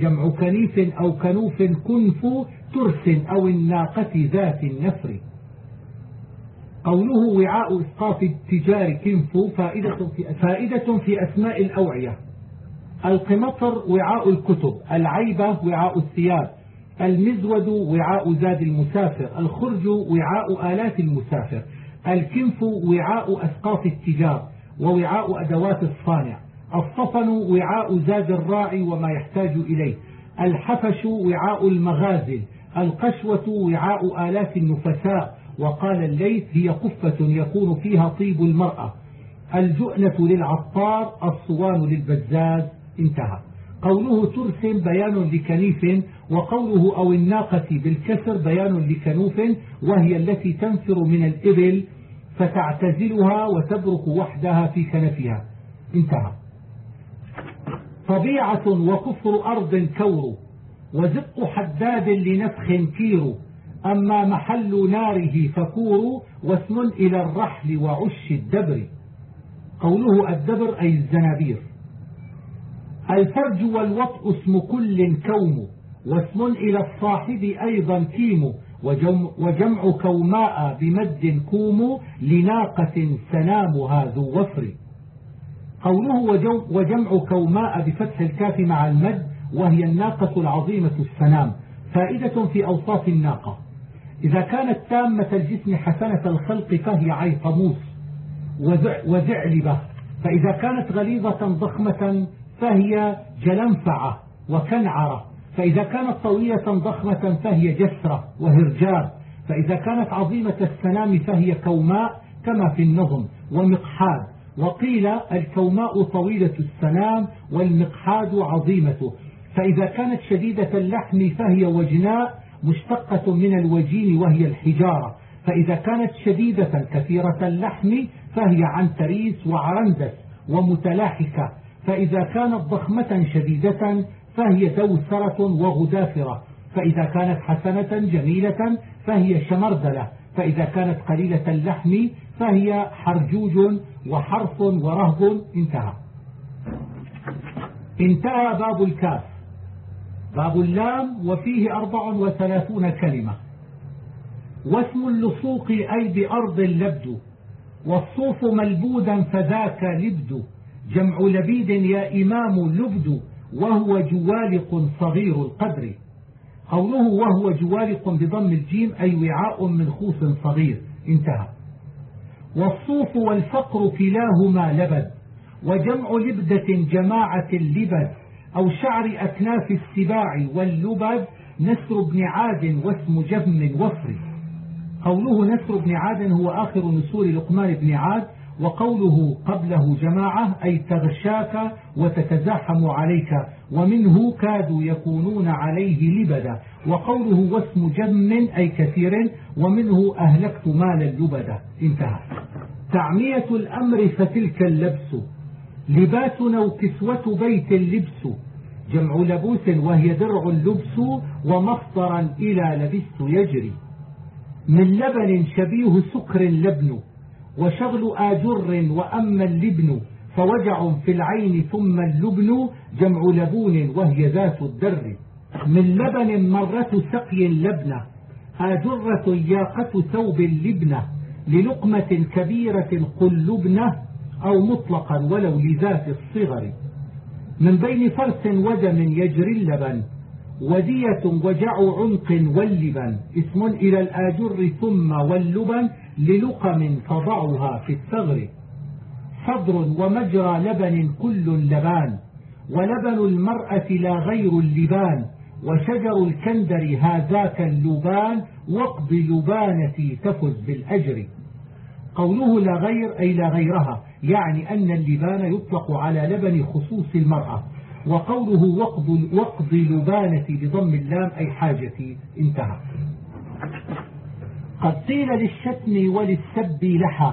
جمع كنيف أو كنوف كنف ترس أو الناقة ذات النفر. قوله وعاء إسقاط التجار كنفو فائدة في, فائدة في أسماء الأوعية. القمطر وعاء الكتب العيبة وعاء الثياب المزود وعاء زاد المسافر الخرج وعاء آلات المسافر الكنف وعاء أسقاط التجار ووعاء أدوات الصانع الصفن وعاء زاد الراعي وما يحتاج إليه الحفش وعاء المغازل القشوة وعاء آلات النفساء وقال الليث هي قفة يكون فيها طيب المرأة. الجؤنة للعطار الصوان للبزاز. انتهى. قوله ترس بيان لكنيف وقوله أو الناقة بالكسر بيان لكنوف وهي التي تنفر من الإبل فتعتزلها وتبرك وحدها في كنفها. انتهى. طبيعة وكفر أرض كور وزق حداد لنفخ كير. أما محل ناره فكور واسم إلى الرحل وعش الدبر. قوله الدبر أي الزنابير. الفرج والوطء اسم كل كوم واسم إلى الصاحب أيضا كيم وجمع كوماء بمد كوم لناقة سنامها ذو وفر. قوله وجمع كوماء بفتح الكاف مع المد وهي الناقة العظيمة السنام فائدة في أوصاف الناقة. إذا كانت تامة الجسم حسنة الخلق فهي عيطموس وذعلبة. فإذا كانت غليظة ضخمة فهي جلنفعة وكنعرة. فإذا كانت طويلة ضخمة فهي جسرة وهرجار فإذا كانت عظيمة السنام فهي كوماء كما في النظم ومقحاد. وقيل الكوماء طويلة السنام والمقحاد عظيمته. فإذا كانت شديدة اللحم فهي وجناء مشتقة من الوجين وهي الحجارة فإذا كانت شديدة كثيرة اللحم فهي عنتريس وعرندس ومتلاحكة فإذا كانت ضخمة شديدة فهي دوسرة وغدافرة فإذا كانت حسنة جميلة فهي شمردلة فإذا كانت قليلة اللحم فهي حرجوج وحرف ورهب انتهى. انتهى باب الكاف. باب اللام وفيه أربع وثلاثون كلمة. واسم اللصوق أي بأرض لبد والصوف ملبودا فذاك لبد جمع لبيد يا إمام لبد وهو جوالق صغير القدر. قوله وهو جوالق بضم الجيم أي وعاء من خوص صغير. انتهى. والصوف والفقر كلاهما لبد وجمع لبدة جماعة اللبد أو شعر أكناف السباع واللبد نسر بن عاد واسم جبن وفر قوله نسر بن عاد هو آخر نسور لقمان بن عاد وقوله قبله جماعة أي تغشاك وتتزاحم عليك ومنه كادوا يكونون عليه لبدا. وقوله واسم جم أي كثير ومنه أهلكت مال اللبدا انتهى. تعمية الأمر فتلك اللبس. لباسنا وكسوة بيت اللبس. جمع لبوس وهي درع اللبس ومصدرا إلى لبست يجري. من لبن شبيه سكر لبن وشغل آجر وأما اللبن فوجع في العين ثم اللبن جمع لبون وهي ذات الدر. من لبن مرة سقي لبنة آجرة ياقة ثوب اللبنة للقمة كبيرة قل لبنة أو مطلقا ولو لذات الصغر. من بين فرس ودم يجري اللبن ودية وجع عنق واللبن. اسم إلى الآجر ثم واللبن للقم تضعها في الثغر. صدر ومجرى لبن كل لبان ولبن المرأة لا غير اللبان. وشجر الكندر هذاك اللبان وقض لبانتي تفز بالأجر. قوله لا غير أي لا غيرها يعني أن اللبان يطلق على لبن خصوص المرأة. وقوله وقض, وقض لبانتي بضم اللام أي حاجتي انتهى. قد قيل للشتم وللسب لحى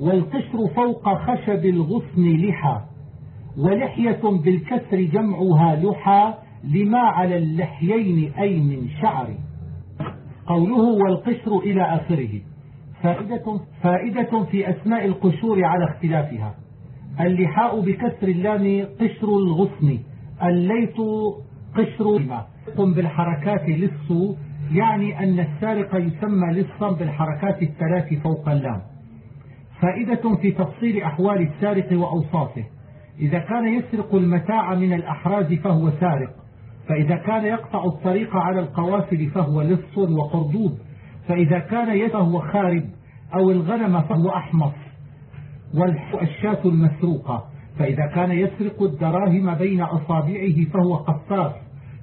والقشر فوق خشب الغصن لحى ولحية بالكسر جمعها لحى لما على اللحيين أي من شعر. قوله والقشر إلى آخره. فائدة, فائدة في أسماء القشور على اختلافها. اللحاء بكسر اللام قشر الغصن. الليت قشر بالحركات لص يعني أن السارق يسمى لصا بالحركات الثلاث فوق اللام. فائدة في تفصيل أحوال السارق وأوصافه. إذا كان يسرق المتاع من الأحراز فهو سارق. فإذا كان يقطع الطريق على القوافل فهو لص وقردود. فإذا كان فهو خارب أو الغنم فهو أحمص والشاة المسروقة. فإذا كان يسرق الدراهم بين أصابعه فهو قصاص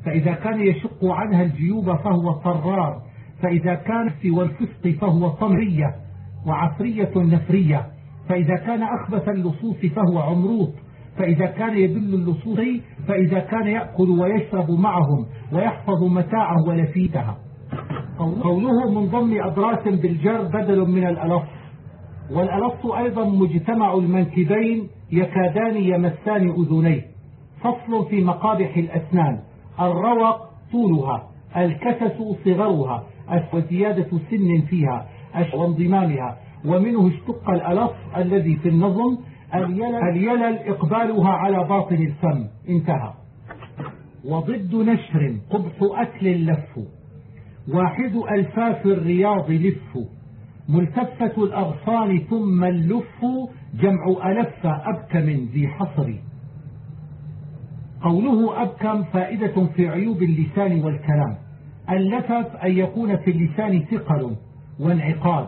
فإذا كان يشق عنها الجيوب فهو طرار فإذا كان في والفسق فهو طمرية وعصرية نفرية. فإذا كان أخبث اللصوص فهو عمروط. فإذا كان يدل اللصوص فإذا كان يأكل ويشرب معهم ويحفظ متاعه ولفيتها قوله من ضم أضراس بالجر بدل من الألف. والألف أيضا مجتمع المنكبين يكادان يمسان أذنيه. فصل في مقابح الأسنان. الروق طولها الكسس صغرها وزيادة سن فيها وانضمامها. ومنه اشتق الألف الذي في النظم اليلل إقبالها على باطن الفم. انتهى. وضد نشر قبح أكل لف واحد ألفاف الرياض لف. ملتفة الأغصان ثم اللف. جمع ألف أبكم ذي حصر. قوله أبكم فائدة في عيوب اللسان والكلام. اللفف أن يكون في اللسان ثقل وانعقاد.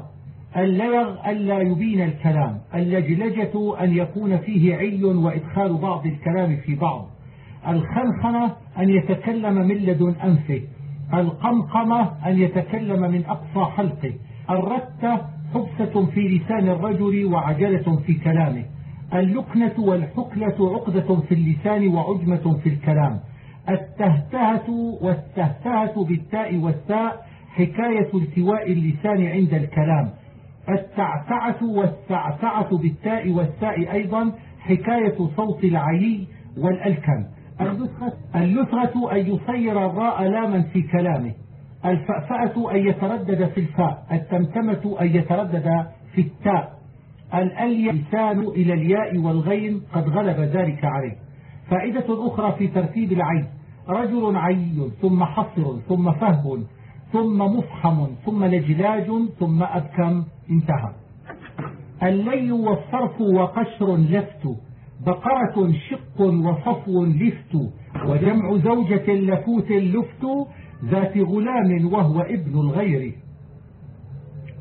الليغ ألا يبين الكلام. اللجلجة أن يكون فيه عي وإدخال بعض الكلام في بعض. الخنخنة أن يتكلم من لدن أنفه. القمقمة أن يتكلم من أقصى حلقه الرتة حبسة في لسان الرجل وعجلة في كلامه. اللكنة والحكلة عقدة في اللسان وعجمة في الكلام. التهتهة والتهتهة بالتاء والتاء حكاية التواء اللسان عند الكلام. التعتعة والتعتعة بالتاء والتاء أيضا حكاية صوت العلي والألكم اللثرة أن يصير الراء لاما في كلامه. الفأفأة أن يتردد في الفاء. التمتمة أن يتردد في التاء. الألي لسان إلى الياء والغين قد غلب ذلك عليه. فائدة أخرى في ترتيب العين. رجل عي ثم حصر ثم فهب ثم مفحم ثم لجلاج ثم أبكم. انتهى. اللي والصرف وقشر لفت. بقرة شق وصفو لفت وجمع زوجة لفوت لفت ذات غلام وهو ابن الغير.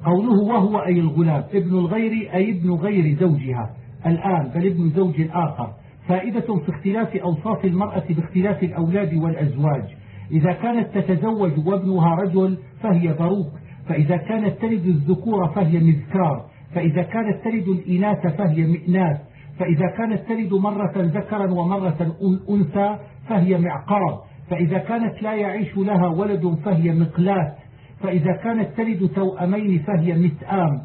قوله وهو أي الغلام ابن الغير أي ابن غير زوجها. الآن بل ابن زوج آخر. فائدة في اختلاف أوصاف المرأة باختلاف الأولاد والأزواج. إذا كانت تتزوج وابنها رجل فهي باروك فإذا كانت تلد الذكور فهي مذكار فإذا كانت تلد الإناث فهي مئناث. فإذا كانت تلد مرة ذكرا ومرة أنثى فهي معقرب فإذا كانت لا يعيش لها ولد فهي مقلات فإذا كانت تلد توأمين فهي متآم.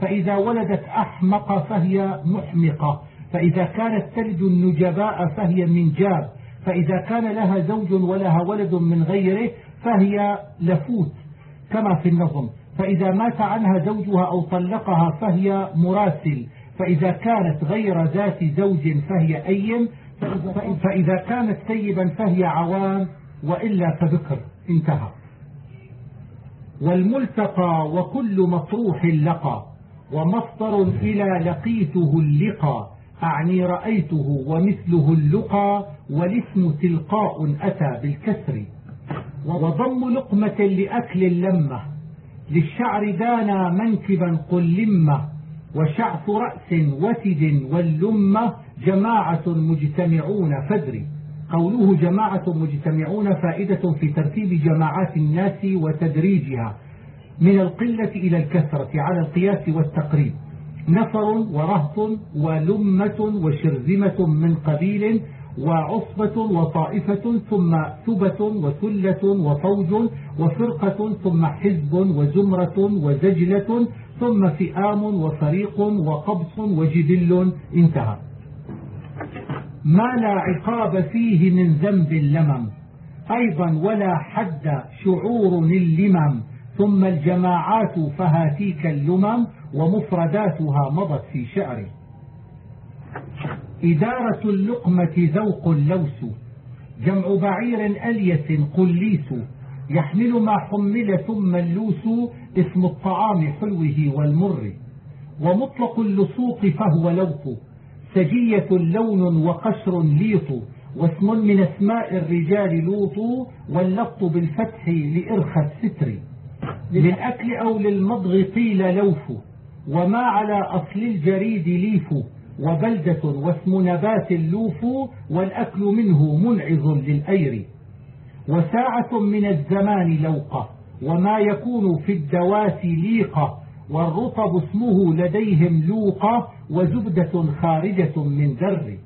فإذا ولدت أحمق فهي محمقة. فإذا كانت تلد النجباء فهي منجاب. فإذا كان لها زوج ولها ولد من غيره فهي لفوت كما في النظم. فإذا مات عنها زوجها أو طلقها فهي مراسل. فإذا كانت غير ذات زوج فهي أيم فإذا كانت سيبا فهي عوام وإلا فذكر انتهى. والملتقى وكل مطروح لقى ومصدر إلى لقيته اللقى أعني رأيته ومثله اللقى والاسم تلقاء أتى بالكسر. وضم لقمة لأكل اللمة للشعر دانا منكبا قل لمة وشعف رأس وتد واللمة جماعة مجتمعون فدري قوله جماعة مجتمعون فائدة في ترتيب جماعات الناس وتدريجها. من القلة إلى الكثرة على القياس والتقريب. نفر ورهط ولمة وشرذمة من قبيل وعصبة وطائفة ثم ثبة وثلة وفوج وفرقة ثم حزب وزمرة وزجلة ثم فئام وفريق وقبص وجبل انتهى. ما لا عقاب فيه من ذنب اللمم أيضا ولا حد شعور اللمم ثم الجماعات فهاتيك اللمم ومفرداتها مضت في شعره إدارة اللقمة ذوق اللوس جمع بعير أليس قليس يحمل ما حمل ثم اللوس اسم الطعام حلوة والمر ومطلق اللصوق فهو لوط سجية لون وقشر ليط واسم من أسماء الرجال لوط واللط بالفتح لإرخى الستر. للأكل أو للمضغ قيل لوف وما على أصل الجريد ليف وبلدة واسم نبات اللوف والأكل منه منعظ للأير. وساعة من الزمان لوقة. وما يكون في الدواة ليقة والرطب اسمه لديهم لوقة وزبدة خارجة من ذر.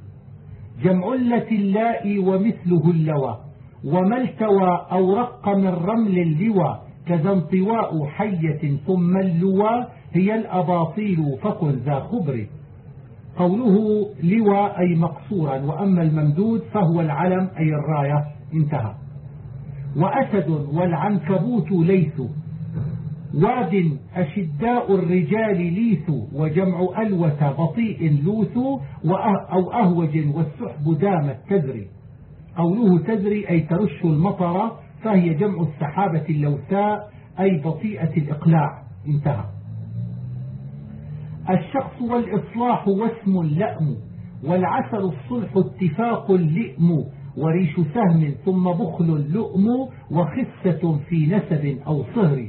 جمع اللة اللاء ومثله اللوى وما التوى أو رق من رمل اللوى كذا انطواء حية ثم اللوى هي الأباطيل فكن ذا خبر. قوله لوى أي مقصورا وأما الممدود فهو العلم أي الراية انتهى. وأسد والعنكبوت ليث واد أشداء الرجال ليث وجمع ألوة بطيء لوث أو أهوج والسحب دامت تزري قوله تزري أي ترش المطر فهي جمع السحابة اللوثاء أي بطيئة الإقلاع. انتهى. الشخص والإصلاح واسم لأم والعسل الصلح اتفاق اللئم وريش سهم ثم بخل لؤم وخسة في نسب أو صهر.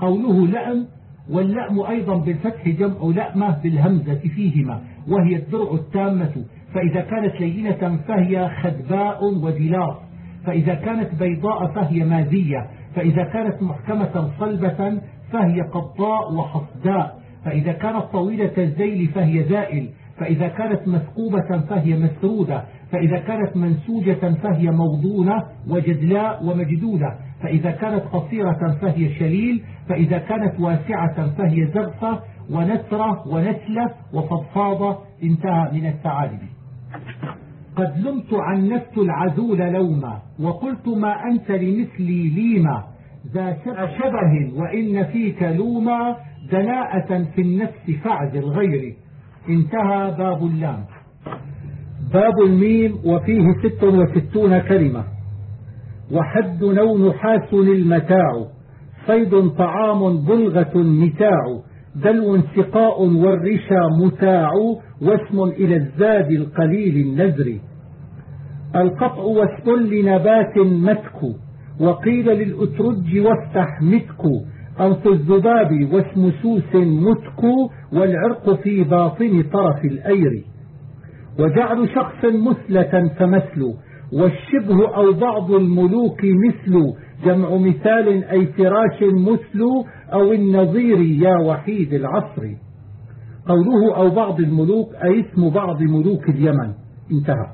قوله لأم واللأم أيضا بالفتح جمع لأمة بالهمزة فيهما وهي الدرع التامة. فإذا كانت لينة فهي خدباء ودلاص فإذا كانت بيضاء فهي مازية. فإذا كانت محكمة صلبة فهي قضاء وحصداء. فإذا كانت طويلة الزيل فهي زائل. فإذا كانت مثقوبة فهي مسرودة فإذا كانت منسوجة فهي موضونة وجدلاء ومجدودة فإذا كانت قصيرة فهي شليل فإذا كانت واسعة فهي زغفة ونسرة ونسلة وفضفاضة انتهى من الثعالب قد لمت عنفت العذول لوما وقلت ما أنت لمثلي ليما ذا شبه وإن فيك لوما دناءة في النفس فعز الغير انتهى باب اللام. باب الميم وفيه ست وستون كلمة. وحد نو نحاس المتاع صيد طعام بلغة متاع. دلو سقاء والرشا متاع. واسم إلى الزاد القليل النزر القطع واسم لنبات متك. وقيل للأترج وافتح متك أنف الذباب واسم سوس متك والعرق في باطن طرف الأير. وجعل شخص مثلة فمثل والشبه أو بعض الملوك مثل جمع مثال أي فراش مثل أو النظير يا وحيد العصر. قوله أو بعض الملوك أي اسم بعض ملوك اليمن. انتهى.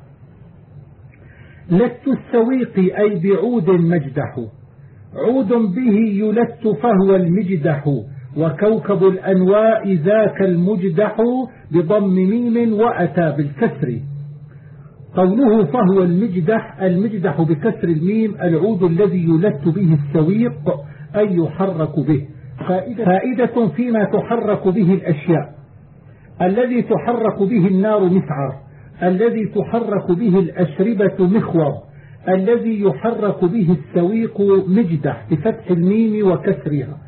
لت السويق أي بعود مجدح. عود به يلت فهو المجدح وكوكب الأنواء ذاك المجدح بضم ميم وأتى بالكسر. قوله فهو المجدح المجدح بكسر الميم العود الذي يلت به السويق أي يحرك به. فائدة, فيما تحرك به الأشياء. الذي تحرك به النار مسعر الذي تحرك به الأشربة مخوض الذي يحرك به السويق مجدح بفتح الميم وكسرها.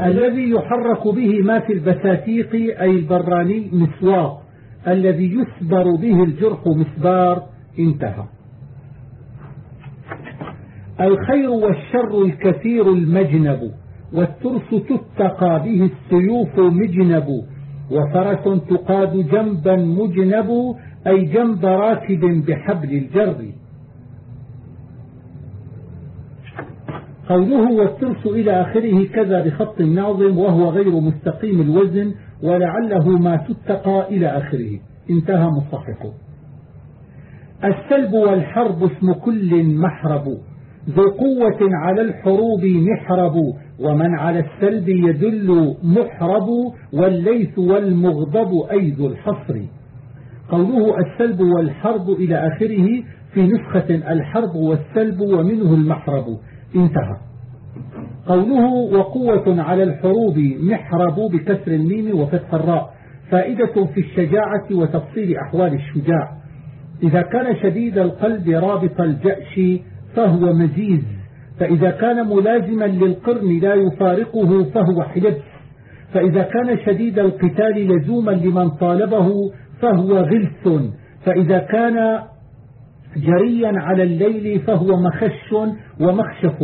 الذي يحرك به ما في البساتيق أي البراني مسواق. الذي يسبر به الجرح مسبار انتهى. الخير والشر الكثير المجنب والترس تتقى به السيوف مجنب وفرس تقاد جنبا مجنب أي جنب راكب بحبل الجر قوله والترس إلى آخره كذا بخط ناظم وهو غير مستقيم الوزن ولعله ما تتقى إلى آخره. انتهى مصححه السلب والحرب اسم كل محرب. ذو قوة على الحروب محرب. ومن على السلب يدل محرب. والليث والمغضب أي ذو الحصر. قوله السلب والحرب إلى آخره في نسخة الحرب والسلب ومنه المحرب. انتهى. قوله وقوة على الحروب محرب بكسر الميم وفتح الراء فائدة في الشجاعة وتفصيل أحوال الشجاع. إذا كان شديد القلب رابط الجأش فهو مزيز فإذا كان ملازما للقرن لا يفارقه فهو حلبس فإذا كان شديد القتال لزوما لمن طالبه فهو غلس. فإذا كان جريا على الليل فهو مخش. ومخشف.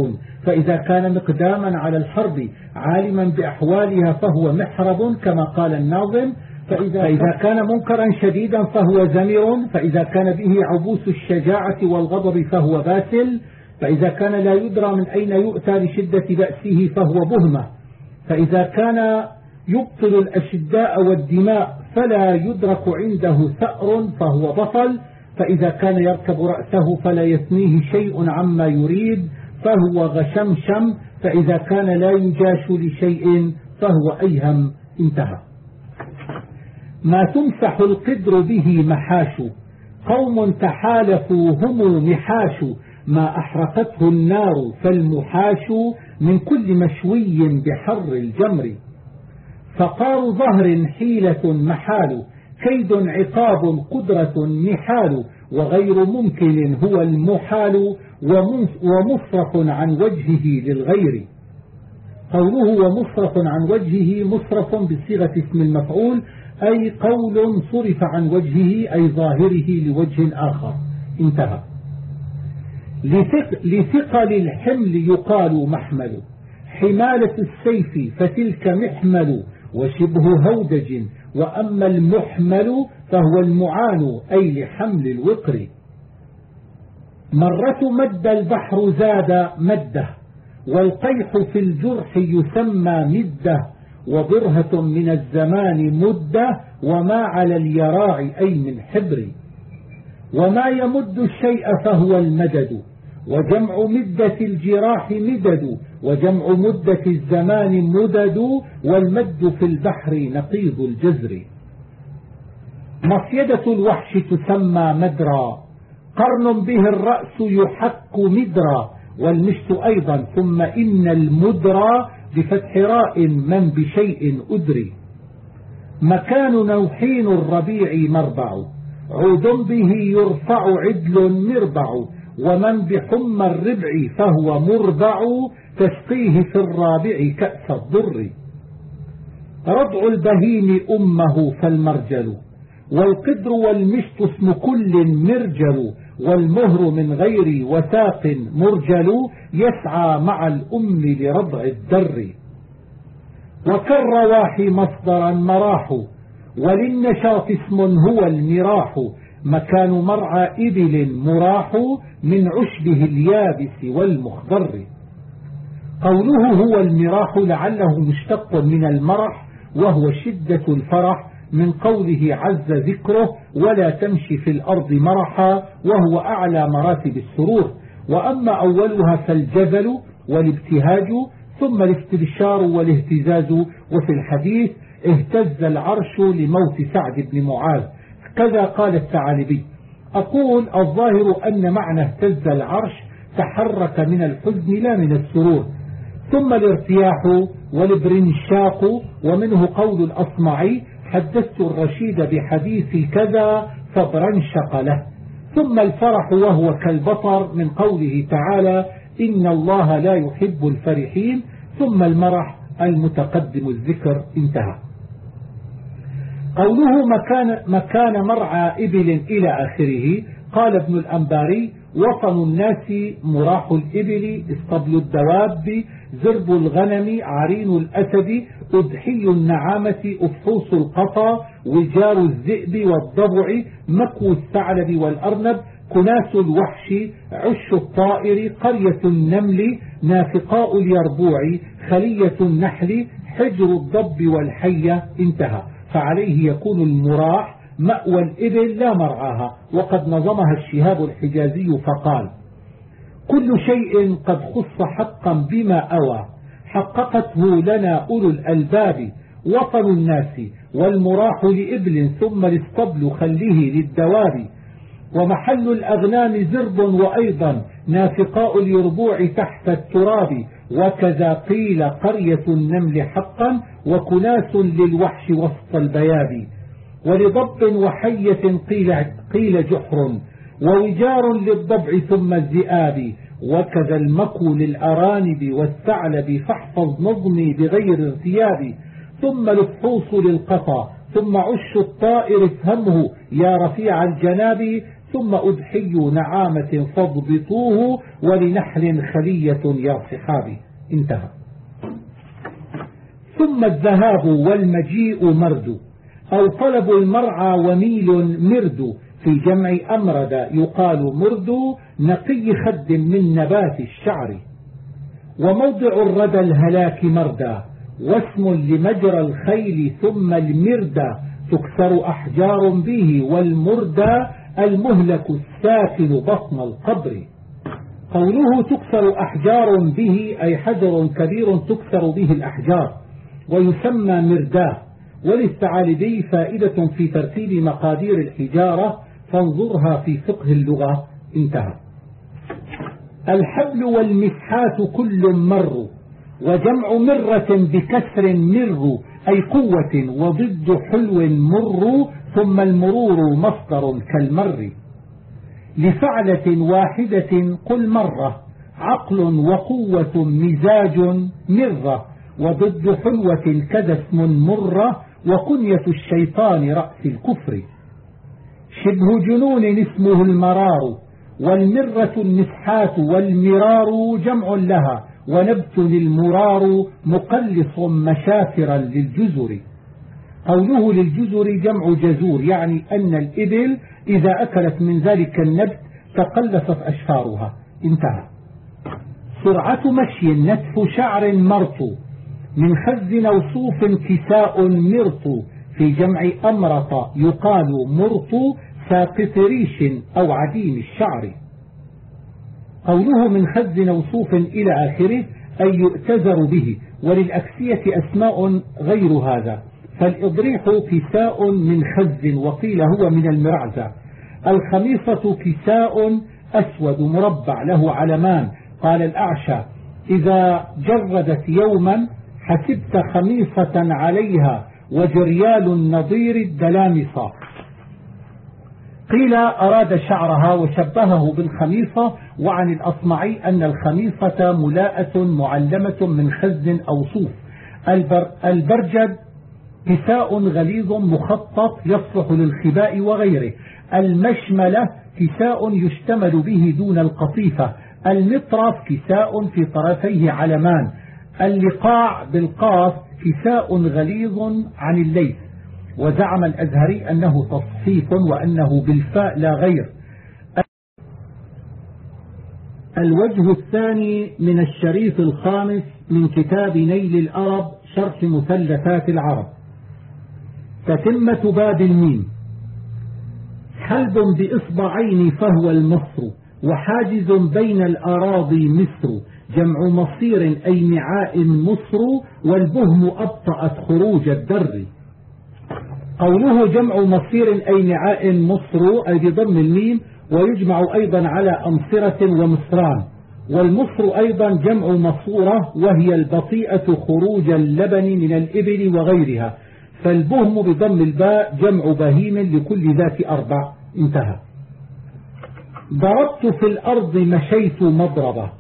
فإذا كان مقداما على الحرب عالما بأحوالها فهو محرب كما قال الناظم. فإذا, فإذا كان منكرا شديدا فهو زمر فإذا كان به عبوس الشجاعة والغضب فهو باسل. فإذا كان لا يدرى من أين يؤتى لشدة بأسه فهو بهمة. فإذا كان يبطل الأشداء والدماء فلا يدرك عنده ثأر فهو بطل. فإذا كان يركب رأسه فلا يثنيه شيء عما يريد فهو غشمشم فإذا كان لا يجاش لشيء فهو أيهم. انتهى. ما تمسح القدر به محاش قوم تحالفوا هم محاش ما أحرقته النار فالمحاش من كل مشوي بحر الجمر. فقار ظهر حيلة محال كيد عقاب قدرة محال وغير ممكن هو المحال ومصرف عن وجهه للغير. قوله ومصرف عن وجهه مصرف بصيغة اسم المفعول أي قول صرف عن وجهه أي ظاهره لوجه آخر. انتهى. لثقل الحمل يقال محمل. حمالة السيف فتلك محمل وشبه هودج وأما المحمل فهو المعان أي لحمل الوقر. مرة مد البحر زاد مدة والقيح في الجرح يسمى مدة وبرهة من الزمان مدة وما على اليراع أي من حبر. وما يمد الشيء فهو المدد. وجمع مدة الجراح مدد وجمع مدة الزمان مدد والمد في البحر نقيض الجزر. مصيدة الوحش تسمى مدرا قرن به الرأس يحك مدرا والمشت أيضا ثم إن المدرى بفتح راء من بشيء أدري. مكان نوحين الربيع مربع عود به يرفع عدل مربع ومن بحمى الربع فهو مربع تسقيه في الرابع كأس الضر. رضع البهيم أمه فالمرجل والقدر والمشط اسم كل مرجل والمهر من غير وثاق مرجل يسعى مع الأم لرضع الدر. وكالرواح مصدرا مراح وللنشاط اسم هو المراح مكان مرعى إبل مراح من عشبه اليابس والمخضر. قوله هو المراح لعله مشتق من المرح وهو شدة الفرح من قوله عز ذكره ولا تمشي في الأرض مرحا وهو أعلى مراتب السرور. وأما أولها فالجبل والابتهاج ثم الاستبشار والاهتزاز. وفي الحديث اهتز العرش لموت سعد بن معاذ كذا قال الثعالبي أقول الظاهر أن معنى اهتز العرش تحرك من الحزن لا من السرور. ثم الارتياح والبرنشاق ومنه قول الأصمعي حدثت الرشيد بحديث كذا فبرنشق له. ثم الفرح وهو كالبطر من قوله تعالى إن الله لا يحب الفرحين. ثم المرح المتقدم الذكر انتهى. قوله مكان, مكان مرعى إبل إلى آخره قال ابن الأنباري وطن الناس مراح الإبل اسطبل الدواب زرب الغنم عرين الأسد أضحي النعامة أفحوص القطى وجار الذئب والضبع مكو الثعلب والأرنب كناس الوحش عش الطائر قرية النمل نافقاء اليربوع خلية النحل حجر الضب والحية. انتهى. فعليه يكون المراح مأوى الإبل لا مرعاها. وقد نظمها الشهاب الحجازي فقال كل شيء قد خص حقا بما أوى. حققته لنا أولو الألباب وطن الناس والمراح لإبل ثم الاسطبل خليه للدواب. ومحل الأغنام زرب وأيضا نافقاء اليربوع تحت التراب وكذا قيل قرية النمل حقا وكناس للوحش وسط البياب ولضب وحية قيل, قيل جحر ووجار للضبع ثم الذئاب. وكذا المكو للأرانب والثعلب فاحفظ نظمي بغير ارتياب. ثم الفحوص للقطى ثم عش الطائر افهمه يا رفيع الجناب ثم أضحي نعامة فاضبطوه ولنحل خلية يا صحابي. انتهى. ثم الذهاب والمجيء مرد أو طلب المرعى وميل مرد. في جمع أمرد يقال مرد نقي خد من نبات الشعر. وموضع الردى الهلاك مردا واسم لمجرى الخيل ثم المردى تكسر أحجار به والمردى المهلك الساكن بطن القبر. قوله تكسر أحجار به أي حجر كبير تكسر به الأحجار ويسمى مرداه وللثعالبي فائدة في ترتيب مقادير الحجارة فانظرها في فقه اللغة. انتهى. الحبل والمسحات كل مر وجمع مرة بكسر مر أي قوة وضد حلو مر ثم المرور مصدر كالمر لفعلة واحدة قل مرة عقل وقوة مزاج مرة وضد حلوة كذا اسم مرة وكنية الشيطان رأس الكفر. شبه جنون اسمه المرار والمرة النسحات والمرار جمع لها ونبت للمرار مقلص مشافرا للجزر. قوله للجزر جمع جزور يعني أن الإبل إذا أكلت من ذلك النبت تقلصت أشفارها. انتهى. سرعة مشي نتف شعر مرط من خز نوصوف كساء مرط في جمع أمرط يقال مرط ساقط ريش أو عديم الشعر. قوله من خز نوصوف إلى آخره أي يؤتذر به وللأكسية أسماء غير هذا. فالإضريح كساء من خز وقيل هو من المرعزة. الخميصة كساء أسود مربع له علمان. قال الأعشى إذا جردت يوما حسبت خميصة عليها وجريال النظير الدلامصة قيل أراد شعرها وشبهه بالخميصة وعن الأصمعي أن الخميصة ملاءة معلمة من خز أو صوف البر البرجد كساء غليظ مخطط يصلح للخباء وغيره. المشملة كساء يشتمل به دون القطيفة. المطرف كساء في طرفيه علمان. اللقاع بالقاف كساء غليظ عن الليث. وزعم الأزهري أنه تصحيف وأنه بالفاء لا غير. الوجه الثاني من الشريف الخامس من كتاب نيل الأرب شرح مثلثات العرب. تتمة باب الميم. حلب بإصبعين فهو المصر وحاجز بين الأراضي مصر. جمع مصير أي نعاء مصر والبهم أبطأت خروج الدر. قوله جمع مصير أي نعاء مصر أي بضم الميم ويجمع أيضا على أمصرة ومصران. والمصر أيضا جمع مصورة وهي البطيئة خروج اللبن من الإبل وغيرها. فالبهم بضم الباء جمع بهيم لكل ذات أربع. انتهى. ضربت في الأرض مشيت مضربة.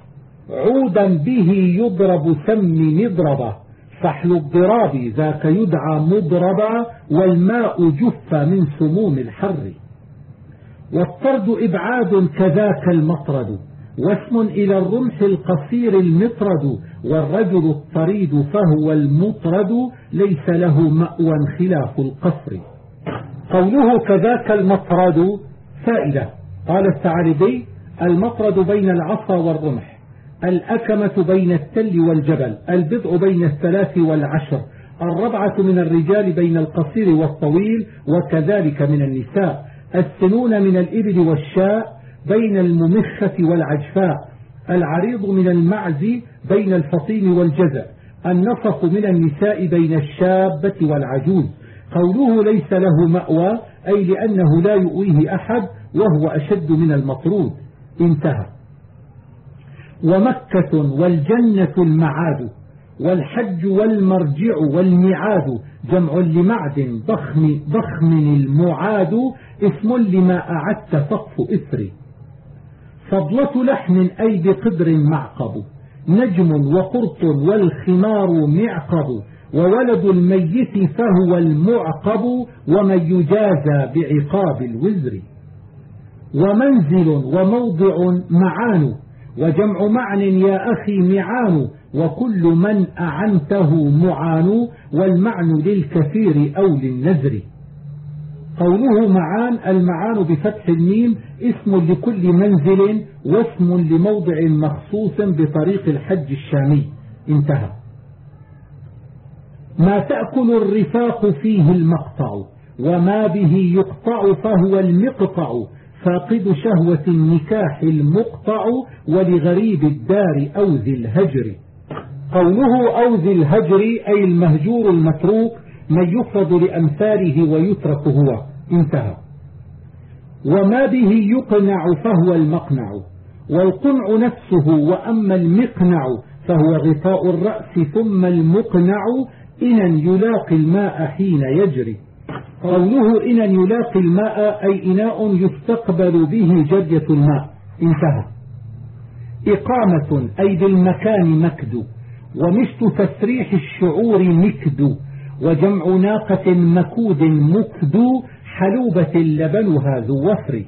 عودا به يضرب سم مضربة. فحل الضراب ذاك يدعى مضربا والماء جف من سموم الحر. والطرد إبعاد كذاك المطرد. واسم إلى الرمح القصير المطرد. والرجل الطريد فهو المطرد. ليس له مأوى خلاف القصر. قوله كذاك المطرد فائدة. قال الثعالبي المطرد بين العصا والرمح الأكمة بين التل والجبل البضع بين الثلاث والعشر الربعة من الرجال بين القصير والطويل وكذلك من النساء السنون من الإبل والشاء بين الممخة والعجفاء العريض من المعز بين الفطيم والجزع النصف من النساء بين الشابة والعجوز. قوله ليس له مأوى أي لأنه لا يؤويه أحد وهو أشد من المطرود. انتهى. ومكة والجنة المعاد والحج والمرجع والمعاد جمع لمعد ضخم ضخم المعاد اسم لما أعدت سقف إثر فضلة لحم أي بقدر معقب. نجم وقرط والخمار معقب وولد الميت فهو المعقب ومن يجازى بعقاب الوزر. ومنزل وموضع معان وجمع معن يا أخي معان وكل من أعنته معان والمعن للكثير أو للنزر قوله معان المعان بفتح الميم اسم لكل منزل واسم لموضع مخصوص بطريق الحج الشامي. انتهى. ما تأكل الرفاق فيه المقطع وما به يقطع فهو المقطع. فاقد شهوة النكاح المقطع ولغريب الدار أو ذي الهجر. قوله أو ذي الهجر أي المهجور المتروك من يفرض لأمثاله ويترك هو انتهى. وما به يقنع فهو المقنع والقنع نفسه وأما المقنع فهو غطاء الرأس ثم المقنع إنا يلاقي الماء حين يجري. قوله إنا يلاقي الماء أي إناء يستقبل به جرية الماء. انتهى. إقامة أي بالمكان مكد. ومشت تسريح الشعور مكد. وجمع ناقة مكود مكد. حلوبة لبنها ذو وفر.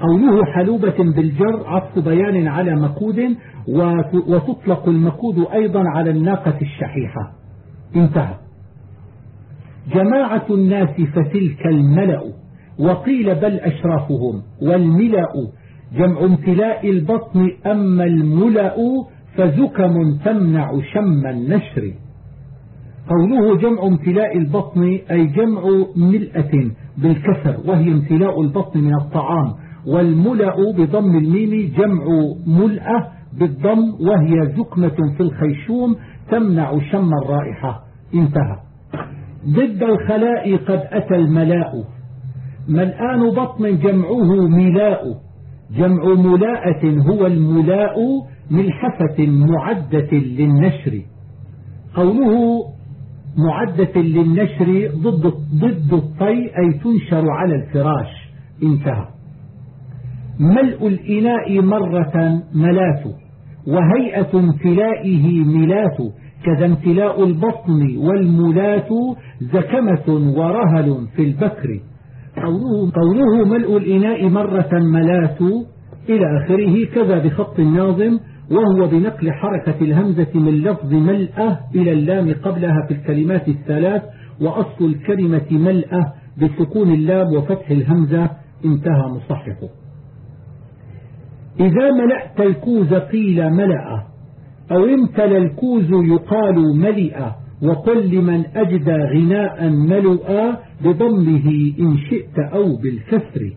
قوله حلوبة بالجر عطف بيان على مكود وتطلق المكود أيضا على الناقة الشحيحة. انتهى. جماعة الناس فتلك الملأ وقيل بل أشرافهم والملأ جمع امتلاء البطن أما الملأ فزكم تمنع شم النشر. قوله جمع امتلاء البطن أي جمع ملأة بالكسر وهي امتلاء البطن من الطعام. والملأ بضم الميم جمع ملأة بالضم وهي زكمة في الخيشوم تمنع شم الرائحة. انتهى. ضد الخلاء قد أتى الملاء. ملآن بطن جمعه ملاء؟ جمع ملاءة هو الملاء ملحفة معدة للنشر. قوله معدة للنشر ضد ضد الطي أي تنشر على الفراش. انتهى. ملء الإناء مرة ملات وهيئة امتلائه ملات كذا امتلاء البطن والملات زكمة ورهل في البكر. قوله, قوله ملء الإناء مرة ملات إلى آخره كذا بخط الناظم وهو بنقل حركة الهمزة من لفظ ملأة إلى اللام قبلها في الكلمات الثلاث وأصل الكلمة ملأة بسكون اللام وفتح الهمزة. انتهى مصححه إذا ملأت الكوز قيل ملأ أو امتل الكوز يقال ملئ وقل لمن أجدى غناء ملؤا بضمه إن شئت أو بالكسر.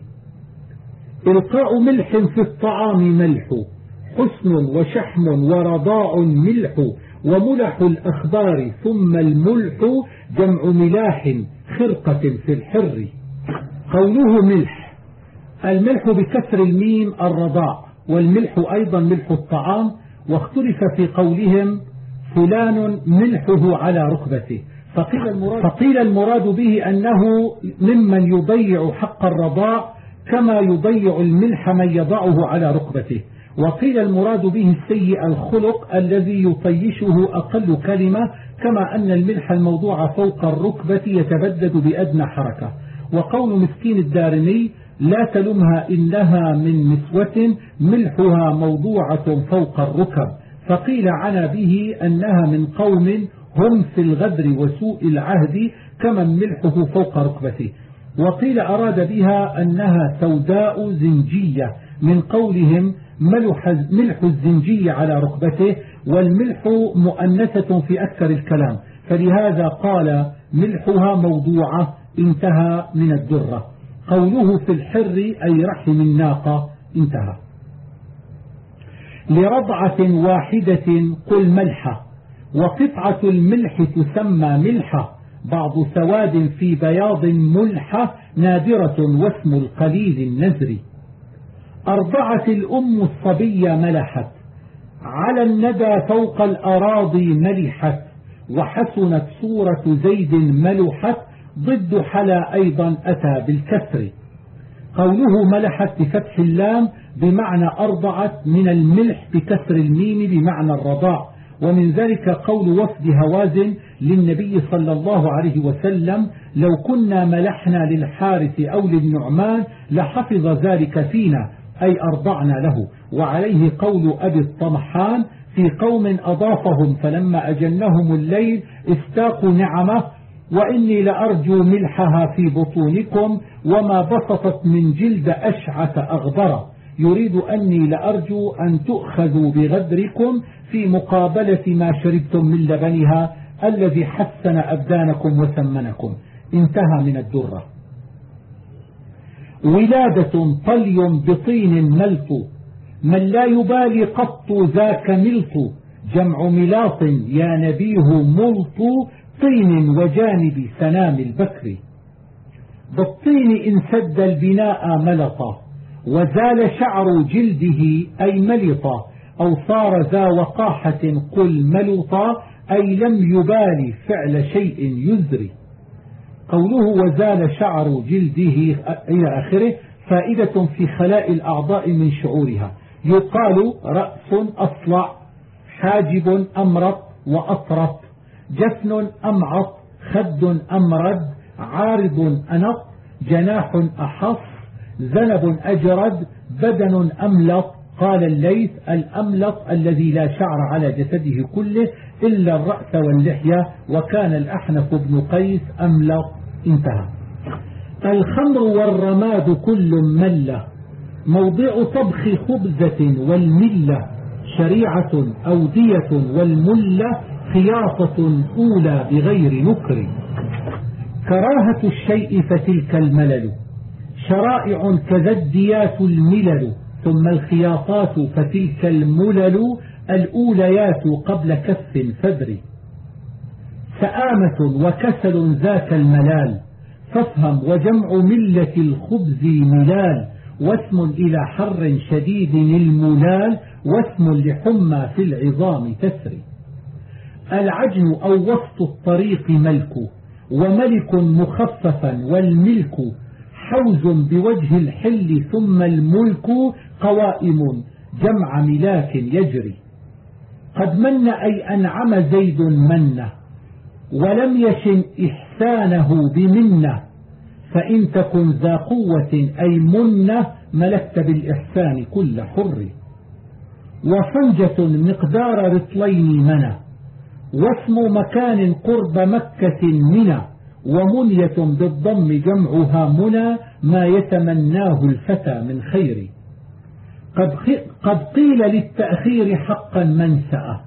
إلقاء ملح في الطعام ملح. حسن وشحم ورضاع ملح وملح الأخبار ثم الملح جمع ملاح خرقة في الحر. قوله ملح الملح بكسر الميم الرضاع والملح أيضا ملح الطعام واختلف في قولهم فلان ملحه على ركبته. فقيل المراد, فقيل المراد به أنه ممن يضيع حق الرضاع كما يضيع الملح من يضعه على ركبته. وقيل المراد به السيء الخلق الذي يطيشه أقل كلمة كما أن الملح الموضوع فوق الركبة يتبدد بأدنى حركة. وقول مسكين الدارمي لا تلمها إنها من نسوة ملحها موضوعة فوق الركب. فقيل عنا به أنها من قوم هم في الغدر وسوء العهد كمن ملحه فوق ركبته. وقيل أراد بها أنها سوداء زنجية من قولهم ملح الزنجي على ركبته والملح مؤنثة في أكثر الكلام. فلهذا قال ملحها موضوعة انتهى من الدرة. قوله في الحر أي رحم الناقة انتهى. لرضعة واحدة قل ملحة وقطعة الملح تسمى ملحة بعض سواد في بياض ملحة نادرة واسم القليل النزري. أرضعت الأم الصبي ملحت على الندى فوق الأراضي ملحت وحسنت صورة زيد ملحت ضد حلا أيضا أتى بالكسر. قوله ملحت بفتح اللام بمعنى أرضعت من الملح بكسر الميم بمعنى الرضاع ومن ذلك قول وفد هوازن للنبي صلى الله عليه وسلم لو كنا ملحنا للحارث أو للنعمان لحفظ ذلك فينا أي أرضعنا له. وعليه قول أبي الطمحان في قوم أضافهم فلما أجنهم الليل استاقوا نعمه وإني لأرجو ملحها في بطونكم وما بسطت من جلد أشعث أغبر يريد أني لأرجو أن تؤخذوا بغدركم في مقابلة ما شربتم من لبنها الذي حسن أبدانكم وسمنكم انتهى من الدرة. ولادة طلي بطين ملط من لا يبالي قط ذاك ملط جمع ملاط يا نبيه ملط طين وجانب سنام البكر. بالطين إن سد البناء ملطا وزال شعر جلده أي ملطا أو صار ذا وقاحة قل ملطا أي لم يبالي فعل شيء يزري. قوله وزال شعر جلده إلى آخره فائدة في خلاء الأعضاء من شعورها. يقال رأس أصلع حاجب أمرط وأطرط جفن أمعط خد أمرد عارض أنط جناح أحص ذنب أجرد بدن أملط. قال الليث الأملط الذي لا شعر على جسده كله إلا الرأس واللحية وكان الأحنف بن قيس أملط. انتهى. الخمر والرماد كل ملة موضع طبخ خبزة والملة شريعة أودية والملة خياطة أولى بغير نكر. كراهة الشيء فتلك الملل شرائع كذا الديات الملل ثم الخياطات فتلك الملل الأوليات قبل كف فدر سآمة وكسل ذاك الملال. فافهم وجمع ملة الخبز ملال. واسم إلى حر شديد الملال. واسم لحمى في العظام تسري العجن أو وسط الطريق ملك. وملك مخففا والملك. حوز بوجه الحل ثم الملك. قوائم جمع ملاك يجري. قد من أي أنعم زيد منه. ولم يشن إحسانه بمنة فإن تكن ذا قوة أي منة ملكت بالإحسان كل حر. وفنجة مقدار رطلين منه واسم مكان قرب مكة منى ومنية بالضم جمعها منى ما يتمناه الفتى من خير. قد, قد قيل للتأخير حقا منسأة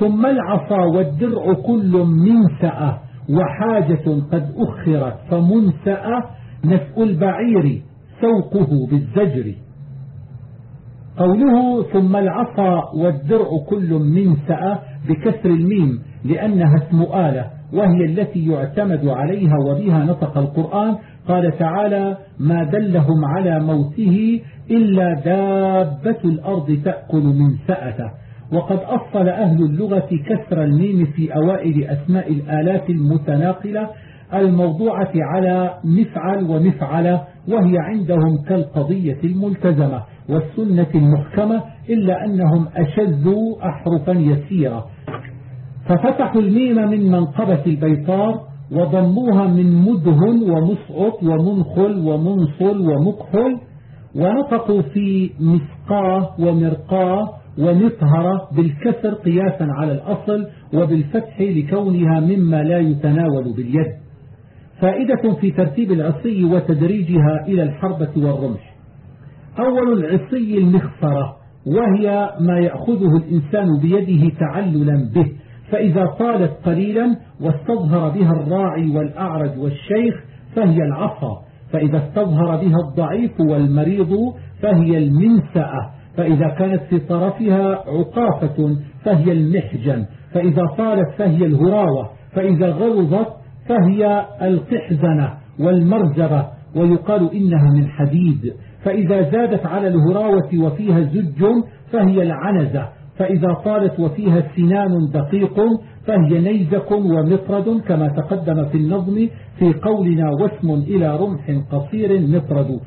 ثم العصا والدرع كل منسأة وحاجة قد أخرت فمنسأة نسء البعير سوقه بالزجر. قوله ثم العصا والدرع كل منسأة بكسر الميم لأنها اسم آلة وهي التي يعتمد عليها وبها نطق القرآن. قال تعالى ما دلهم على موته إلا دابة الأرض تأكل من سأته وقد أصل أهل اللغة كسر الميم في أوائل أسماء الآلات المتناقلة الموضوعة على مفعل ومفعل وهي عندهم كالقضية الملتزمة والسنة المحكمة إلا أنهم أشذوا أحرفا يسيرة ففتحوا الميم من منقبة البيطار وضموها من مدهن ومسعط ومنخل ومنصل ومكحل ونطقوا في مسقاه ومرقاه ومطهرة بالكسر قياسا على الأصل وبالفتح لكونها مما لا يتناول باليد. فائدة في ترتيب العصي وتدريجها إلى الحربة والرمح. أول العصي المخصرة وهي ما يأخذه الإنسان بيده تعللا به. فإذا طالت قليلا واستظهر بها الراعي والأعرج والشيخ فهي العصا. فإذا استظهر بها الضعيف والمريض فهي المنسأة. فإذا كانت في طرفها عقافة فهي المحجن. فإذا طالت فهي الهراوة فإذا غلظت فهي القحزنة والمرزبة ويقال إنها من حديد. فإذا زادت على الهراوة وفيها زج فهي العنزة. فإذا طالت وفيها سنان دقيق فهي نيزك ومطرد كما تقدم في النظم في قولنا واسم إلى رمح قصير مطرد.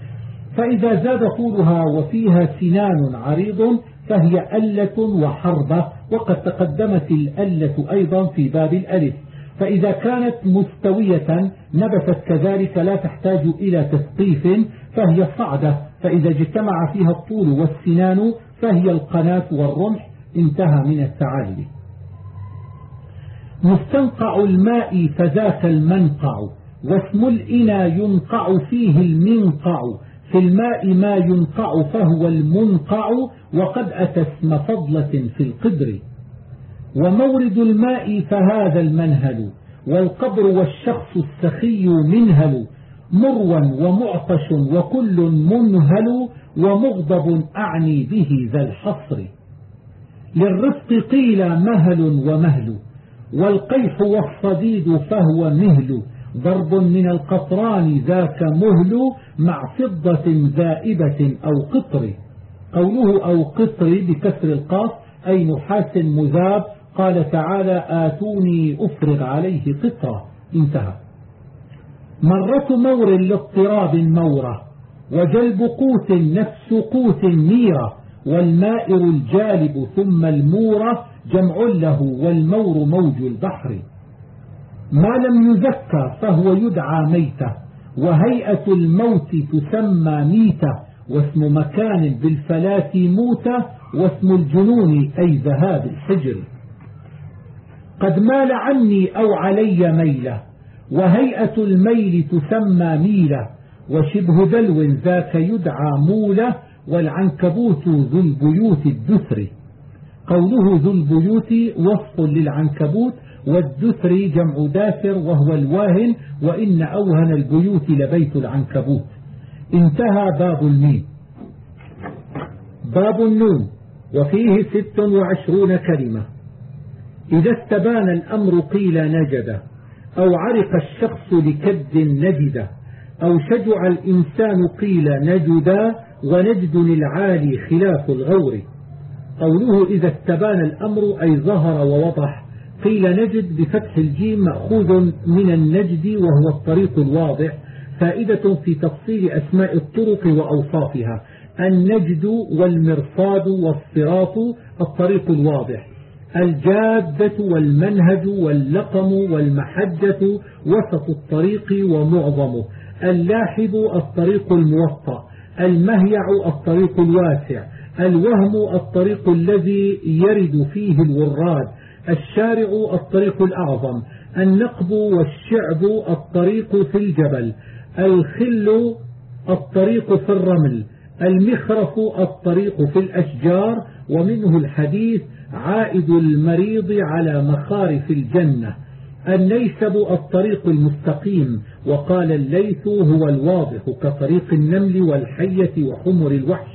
فإذا زاد طولها وفيها سنان عريض فهي ألة وحربة وقد تقدمت الألة أيضا في باب الألف. فإذا كانت مستوية نبتت كذلك لا تحتاج إلى تثقيف فهي صعدة. فإذا اجتمع فيها الطول والسنان فهي القناة والرمح. انتهى من التعالي. مستنقع الماء فذاك المنقع واسم الإنا ينقع فيه المنقع. في الماء ما ينقع فهو المنقع وقد أتى اسم فضلة في القدر. ومورد الماء فهذا المنهل والقبر والشخص السخي منهل مروا ومعطش وكل منهل ومغضب أعني به ذا الحصر. للرفق قيل مهل ومهل والقيح والصديد فهو مهل. ضرب من القطران ذاك مهل مع فضة زائبة أو قطر. قوله أو قطر بكسر القاف أي نحاس مذاب قال تعالى آتوني أفرغ عليه قطرة. انتهى. مرة مور لاضطراب مورة وجلب قوت نفس قوت ميرة والمائر الجالب ثم المورة جمع له والمور موج البحر. ما لم يزكى فهو يدعى ميتة وهيئة الموت تسمى ميتة واسم مكان بالفلاة موتة واسم الجنون أي ذهاب الحجر. قد مال عني أو علي ميلة وهيئة الميل تسمى ميلة وشبه دلو ذاك يدعى مولة والعنكبوت ذو البيوت الدثر. قوله ذو البيوت وصف للعنكبوت والدثر جمع داثر وهو الواهن وإن أوهن البيوت لبيت العنكبوت. انتهى باب الميم. باب النون وفيه ست وعشرون كلمة. إذا استبان الأمر قيل نجد أو عرق الشخص لكد نجد أو شجع الإنسان قيل نجدا ونجد العالي خلاف الغور. قوله إذا استبان الأمر أي ظهر ووضح. قيل نجد بفتح الجيم مأخوذ من النجد وهو الطريق الواضح فائدة في تفصيل أسماء الطرق وأوصافها. النجد والمرصاد والصراط الطريق الواضح. الجادة والمنهج واللقم والمحجة وسط الطريق ومعظمه. اللاحب الطريق الموطأ. المهيع الطريق الواسع. الوهم الطريق الذي يرد فيه الوراد الشارع الطريق الأعظم النقب والشعب الطريق في الجبل الخل الطريق في الرمل المخرف الطريق في الأشجار ومنه الحديث عائد المريض على مخارف الجنة. النيسب الطريق المستقيم وقال الليث هو الواضح كطريق النمل والحية وحمر الوحش.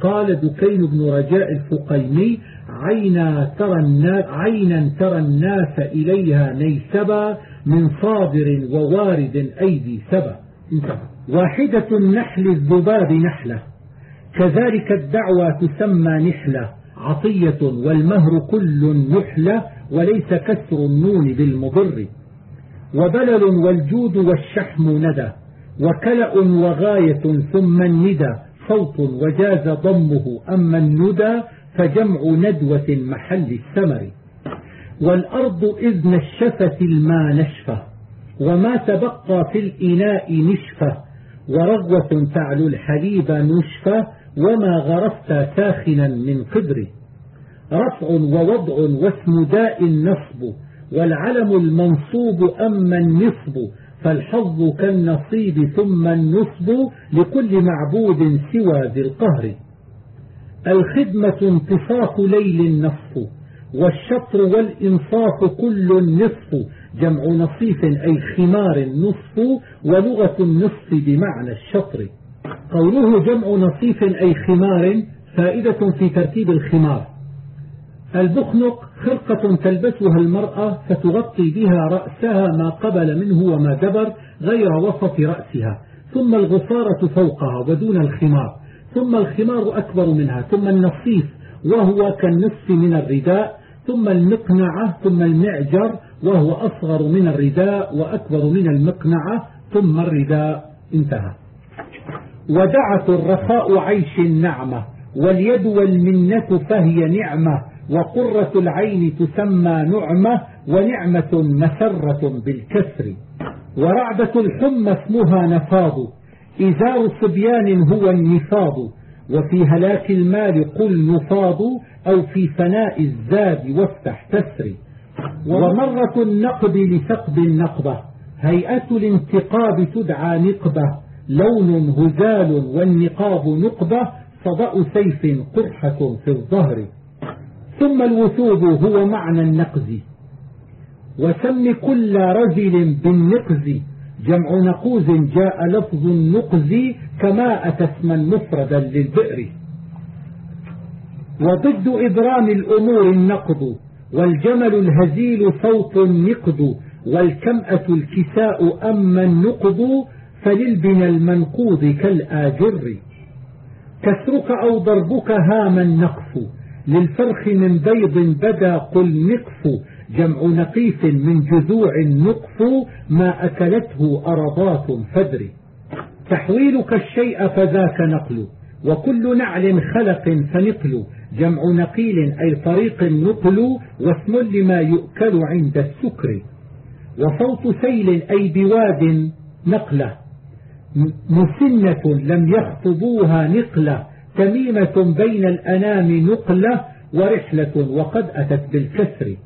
قال دكين بن رجاء الفقيمي عينا ترى الناس, عينا ترى الناس إليها نيسبا من صادر ووارد أيدي سبا. واحدة النحل الذباب نحلة. كذلك الدعوة تسمى نحلة. عطية والمهر كل نحلة وليس كسر النون بالمضر. وبلل والجود والشحم ندى. وكلأ وغاية ثم الندى. صوت وجاز ضمه أما الندى فجمع ندوة محل الثمر. والأرض إذ نشفت الماء نشفة وما تبقى في الإناء نشفة ورغوة تعلو الحليب نشفة وما غرفت ساخنا من قدر. رفع ووضع واسم داء النصب والعلم المنصوب أما النصب فالحظ كالنصيب ثم النصب لكل معبود سوى ذي القهر. الخدمة انتصاف ليل النصف والشطر والإنصاف كل نصف جمع نصيف أي خمار نصف ولغة النصف بمعنى الشطر. قوله جمع نصيف أي خمار فائدة في ترتيب الخمار. البخنق خرقة تلبسها المرأة فتغطي بها رأسها ما قبل منه وما دبر غير وسط رأسها ثم الغفارة فوقها ودون الخمار. ثم الخمار أكبر منها ثم النصيف وهو كالنصف من الرداء ثم المقنعة ثم المعجر وهو أصغر من الرداء وأكبر من المقنعة ثم الرداء. انتهى. ودعت الرخاء عيش النعمة واليد والمنة فهي نعمة وقرة العين تسمى نعمة ونعمة مسرة بالكسر. ورعدة الحمى اسمها نفاض إزار صبيان هو النفاض وفي هلاك المال قل نفاض أو في فناء الزاد وافتح تسري. ومرة النقب لثقب النقبة هيئة الانتقاب تدعى نقبة. لون هزال والنقاب نقبة صدأ سيف قرحة في الظهر. ثم الوثوب هو معنى النقز. وسم كل رجل بالنقز. جمع نقوز جاء لفظ النقز كما أتى اسما مفردا للبئر. وضد إبرام الأمور النقض والجمل الهزيل صوت نقض والكمأة الكساء أما النقض فللبن المنقوض كالآجر. كسرك أو ضربك هاما نقف للفرخ من بيض بدا قل نقف جمع نقيف من جذوع نقف ما أكلته أرضات فدر تحويلك الشيء فذاك نقل وكل نعل خلق فنقل. جمع نقيل أي طريق نقل واسم لما يؤكل عند السكر. وصوت سيل أي بواد نقلة مسنة لم يخطبوها نقلة تميمة بين الأنام نقلة ورحلة وقد أتت بالكسر.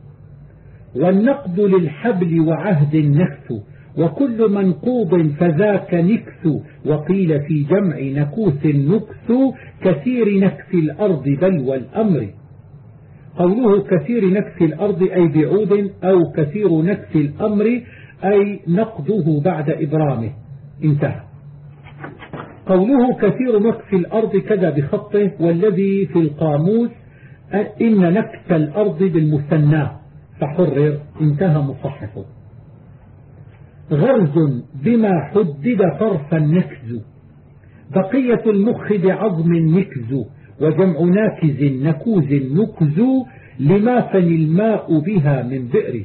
والنقد للحبل وعهد النكس وكل منقوض فذاك نكس وقيل في جمع نكوس نكس كثير نكس الأرض بل والأمر. قوله كثير نكس الأرض أي بعود أو كثير نكس الأمر أي نقضه بعد إبرامه. انتهى. قوله كثير نكس الأرض كذا بخطه والذي في القاموس إن نكس الأرض بالمثنى. فحرر انتهى مصحفه غرز بما حدد طرفا نكز بقية المخ بعظم نكز وجمع ناكز نكوز نكز لما فني الماء بها من بئره.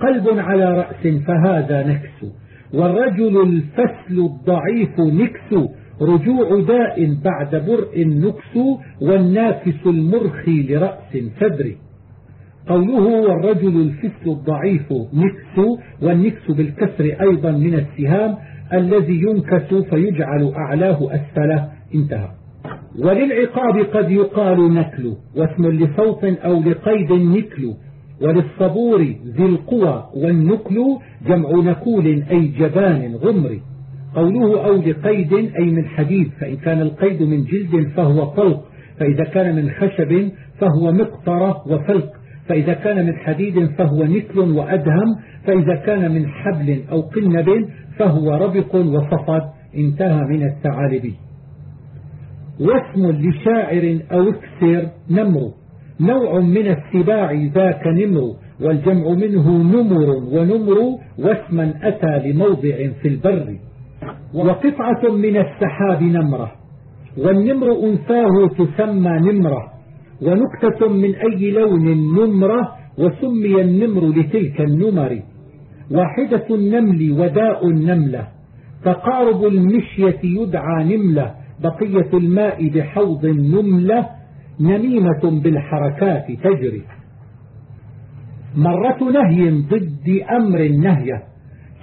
قلب على رأس فهذا نكس والرجل الفسل الضعيف نكس. رجوع داء بعد برء نكس والناكس المرخي لرأس فدر قوله والرجل الفسل الضعيف نكس والنكس بالكسر أيضا من السهام الذي ينكس فيجعل أعلاه أسفله. انتهى. وللعقاب قد يقال نكل واسم لصوت أو لقيد نكل. وللصبور ذي القوى والنكل جمع نكول أي جبان غمر. قوله أو لقيد أي من حديد فإن كان القيد من جلد فهو طلق فإذا كان من خشب فهو مقطرة وفلق. فإذا كان من حديد فهو نكل وأدهم فإذا كان من حبل أو قنب فهو ربق وصفد. انتهى من الثعالبي واسم لشاعر أو اكسر نمر. نوع من السباع ذاك نمر والجمع منه نمر ونمر واسما أتى لموضع في البر. وقطعة من السحاب نمرة. والنمر أنثاه تسمى نمرة. ونكتة من أي لون نمرة وسمي النمر لتلك النمر. واحدة النمل وداء النملة. تقارب المشية يدعى نملة. بقية الماء بحوض نملة نميمة بالحركات تجري. مرة نهي ضد أمر النهية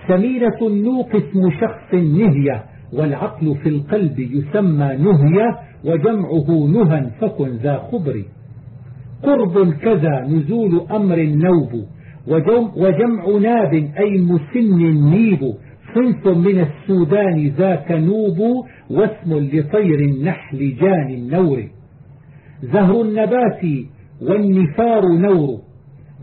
سمينة النوق اسم شخص نهية والعقل في القلب يسمى نهية وجمعه نهى فكن ذا خبر قرب كذا نزول أمر نوب وجمع ناب أي مسن نيب صنف من السودان ذاك نوب واسم لطير النحل جان النور. زهر النبات والنفار نور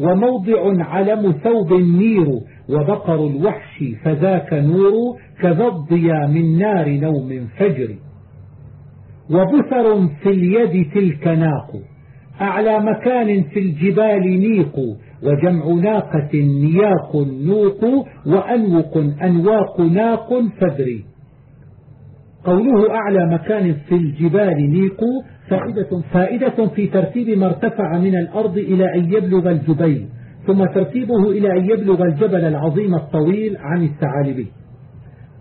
وموضع علم ثوب النير وبقر الوحش فذاك نور كذا الضيا من نار نوم فجر. وبثر في اليد تلك ناق أعلى مكان في الجبال نيق وجمع ناقة نياق نوق وأنوق أنواق ناق فدري قوله أعلى مكان في الجبال نيق فائدة, فائدة في ترتيب ما ارتفع من الأرض إلى أن يبلغ الجبيل ثم ترتيبه إلى أن يبلغ الجبل العظيم الطويل عن الثعالبي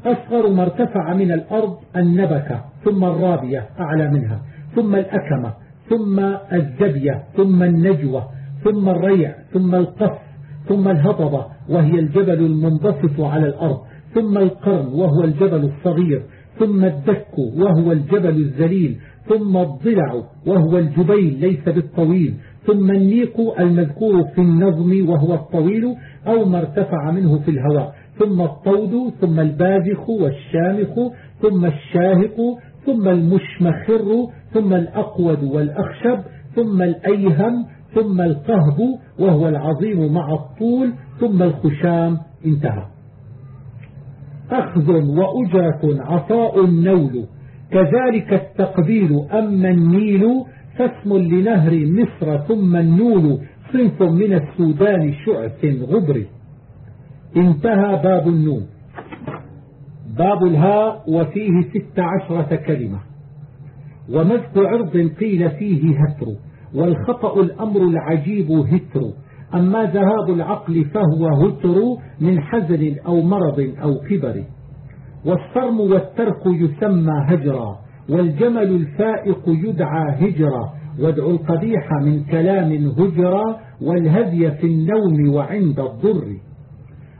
أصغر ما ارتفع من الأرض النبكة ثم الرابية أعلى منها ثم الأكمة ثم الزبية ثم النجوة ثم الريع ثم القف ثم الهضبة وهي الجبل المنبسط على الأرض ثم القرن وهو الجبل الصغير ثم الدك وهو الجبل الذليل ثم الضلع وهو الجبيل ليس بالطويل ثم النيق المذكور في النظم وهو الطويل أو ما ارتفع منه في الهواء. ثم الطود ثم البازخ والشامخ ثم الشاهق ثم المشمخر ثم الأقود والأخشب ثم الأيهم ثم القهب وهو العظيم مع الطول ثم الخشام. انتهى. أخذ وأجرة عطاء نول كذلك التقبيل أما النيل فاسم لنهر مصر ثم النول صنف من السودان شعث غبر. انتهى باب النون باب الهاء وفيه ست عشرة كلمة. ومزق عرض قيل فيه هتر والخطأ الأمر العجيب هتر. أما ذهاب العقل فهو هتر من حزن أو مرض أو كبر. والصرم والترك يسمى هجرا والجمل الفائق يدعى هجرا. وادعو القبيح من كلام هجرا والهدي في النوم وعند الضر.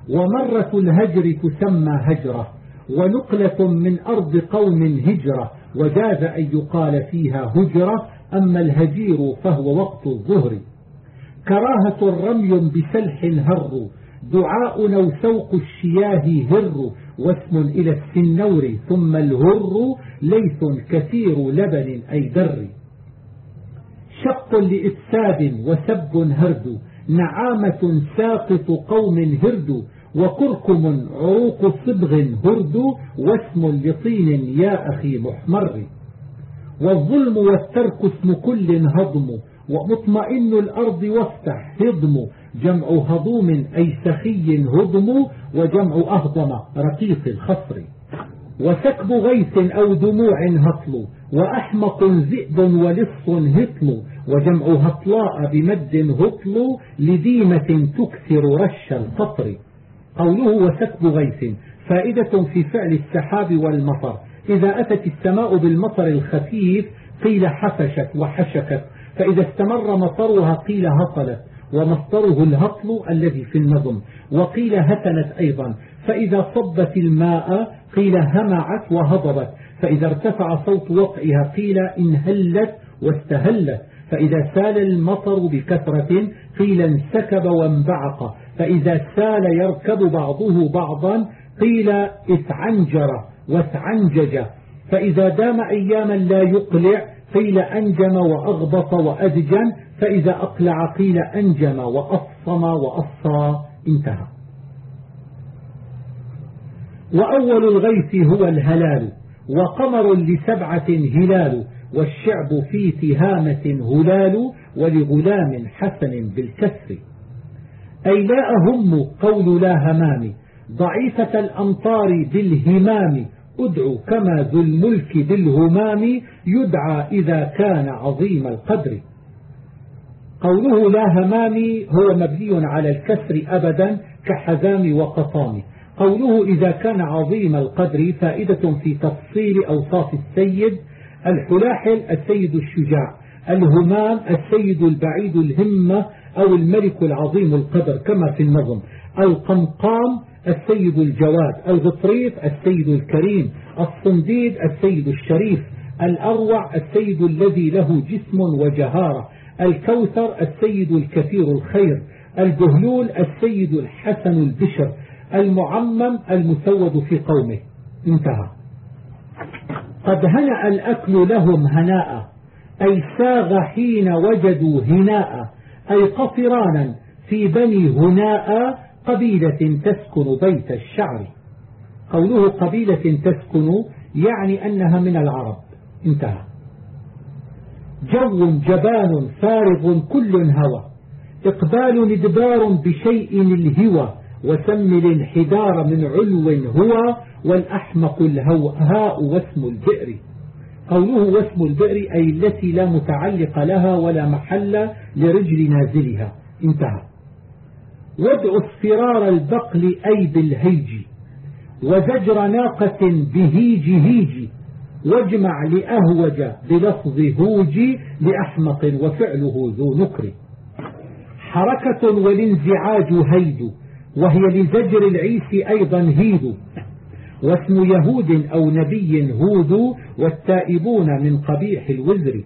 ومرة الهجر تسمى هجرة ونقلة من أرض قوم هجرة وجاز أن يقال فيها هجرة أما الهجير فهو وقت الظهر. كراهة الرمي بسلح هر دعاء أو سوق الشياه هر واسم إلى السنور ثم الهر ليث كثير لبن أي در. شق لإفساد وسب هرد نعامة ساقط قوم هرد وكركم عروق صبغ هرد واسم لطين يا أخي محمر. والظلم والترك اسم كل هضم ومطمئن الأرض وافتح هضم جمع هضوم أي سخي هضم وجمع أهضم رقيق الخصر. وسكب غيث أو دموع هطل وأحمق ذئب ولص هطل. وجمع هطلاء بمد هطل لديمة تكثر رش القطر. قوله وسكب غيث فائدة في فعل السحاب والمطر. إذا أتت السماء بالمطر الخفيف قيل حفشت وحشكت فإذا استمر مطرها قيل هطلت ومصدره الهطل الذي في النظم وقيل هتلت أيضا فإذا صبت الماء قيل همعت وهضبت فإذا ارتفع صوت وقعها قيل انهلت واستهلت فإذا سال المطر بكثرة قيل انسكب وانبعق فإذا سال يركب بعضه بعضا قيل اثعنجر واثعنجج فإذا دام أياما لا يقلع قيل أنجم وأغبط وأدجن. فإذا أقلع قيل أنجم وأصم وأصى. انتهى. وأول الغيث هو الهلال وقمر لسبعة هلال والشعب في تهامة هلال ولغلام حسن بالكسر. أي لا أهم قول لا همام. ضعيفة الأمطار بالهمام. أدعو كما ذو الملك بالهمام. يدعى إذا كان عظيم القدر. قوله لا همام هو مبني على الكسر أبدا كحزام وقطام قوله إذا كان عظيم القدر فائدة في تفصيل أوصاف السيد. الحلاحل السيد الشجاع. الهمام السيد البعيد الهمة. أو الملك العظيم القدر كما في النظم القمقام السيد الجواد الغطريف السيد الكريم الصنديد السيد الشريف الأروع السيد الذي له جسم وجهارة الكوثر السيد الكثير الخير الجهلول السيد الحسن البشر المعمم المسود في قومه. انتهى. قد هنأ الأكل لهم هناء أي ساغ حين وجدوا هناء. أي قطرانا في بني هناء قبيلة تسكن بيت الشعر. قوله قبيلة تسكن يعني أنها من العرب. انتهى. جو جبان فارغ كل هوى. إقبال ندبار بشيء الهوى. وسم الانحدار من علو هو والأحمق الهوهاء واسم البئر. قوله واسم البئر أي التي لا متعلق لها ولا محل لرجل نازلها. انتهى. وادع اصفرار البقل أي بالهيج. وزجر ناقة بهيج هيج. واجمع لأهوج بلفظ هوج لأحمق وفعله ذو نكر. حركة والانزعاج هيد وهي لزجر العيس أيضا هيد واسم يهود أو نبي هود والتائبون من قبيح الوزر.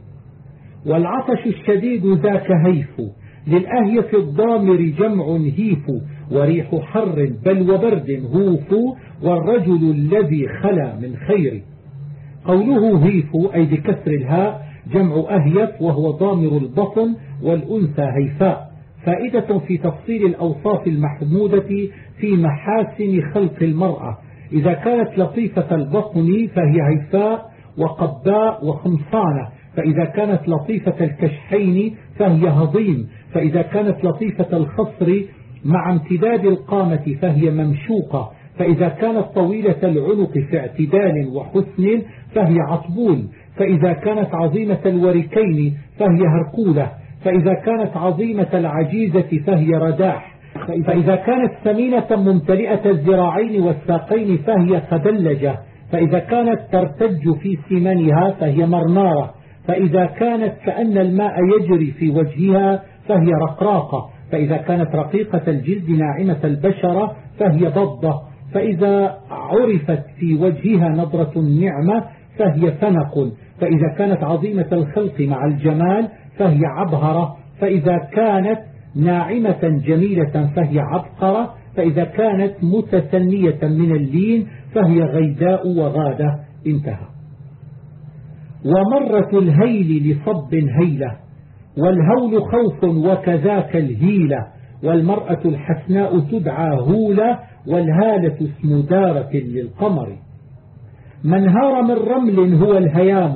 والعطش الشديد ذاك هيف. للأهيف الضامر جمع هيف. وريح حر بل وبرد هوف. والرجل الذي خلا من خير. قوله هيف أي بكسر الهاء جمع أهيف وهو ضامر البطن والأنثى هيفاء. فائدة في تفصيل الأوصاف المحمودة في محاسن خلق المرأة. إذا كانت لطيفة البطن فهي هيفاء وقباء وخمصانة فإذا كانت لطيفة الكشحين فهي هضيم فإذا كانت لطيفة الخصر مع امتداد القامة فهي ممشوقة فإذا كانت طويلة العنق في اعتدال وحسن فهي عطبول فإذا كانت عظيمة الوركين فهي هرقولة فإذا كانت عظيمة العجيزة فهي رداح. فإذا كانت سمينة ممتلئة الذراعين والساقين فهي خدلجة. فإذا كانت ترتج في سمنها فهي مرنارة. فإذا كانت كأن الماء يجري في وجهها فهي رقراقة. فإذا كانت رقيقة الجلد ناعمة البشرة فهي ضضة فإذا عرفت في وجهها نظرة النعمة فهي فنق. فإذا كانت عظيمة الخلق مع الجمال فهي عبهرة. فإذا كانت ناعمة جميلة فهي عبقرة فإذا كانت متسنية من اللين فهي غيداء وغادة انتهى. ومرة الهيل لصب هيلة والهول خوف وكذاك الهيلة والمرأة الحسناء تدعى هولة والهالة اسم دارة للقمر. من هار من رمل هو الهيام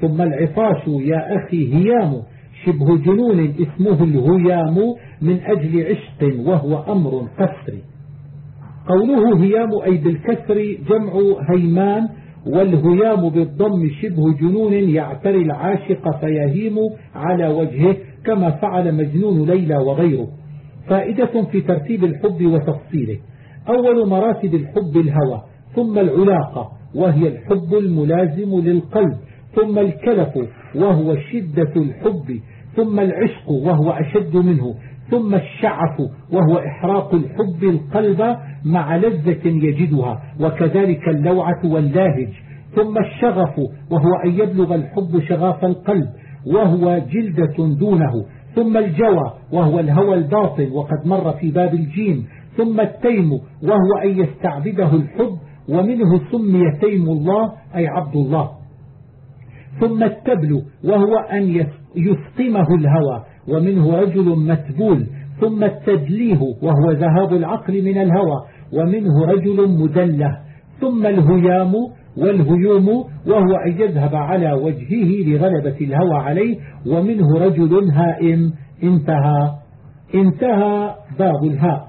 ثم العطاش يا أخي هيام شبه جنون اسمه الهيام من أجل عشق وهو أمر قسري قوله هيام أي بالكسر جمع هيمان والهيام بالضم شبه جنون يعتري العاشق فيهيم على وجهه كما فعل مجنون ليلى وغيره. فائدة في ترتيب الحب وتفصيله. أول مراتب الحب الهوى ثم العلاقة وهي الحب الملازم للقلب. ثم الكلف وهو شدة الحب. ثم العشق وهو أشد منه. ثم الشعف وهو إحراق الحب القلب مع لذة يجدها وكذلك اللوعة واللاهج. ثم الشغف وهو أن يبلغ الحب شغاف القلب وهو جلدة دونه. ثم الجوى وهو الهوى الباطل وقد مر في باب الجيم. ثم التيم وهو أن يستعبده الحب ومنه سمي تيم الله أي عبد الله. ثم التبل وهو أن يسقمه الهوى. ومنه رجل متبول ثم التدليه وهو ذهاب العقل من الهوى ومنه رجل مدلة ثم الهيام والهيوم وهو أن يذهب على وجهه لغلبة الهوى عليه ومنه رجل هائم انتهى انتهى باب الهاء.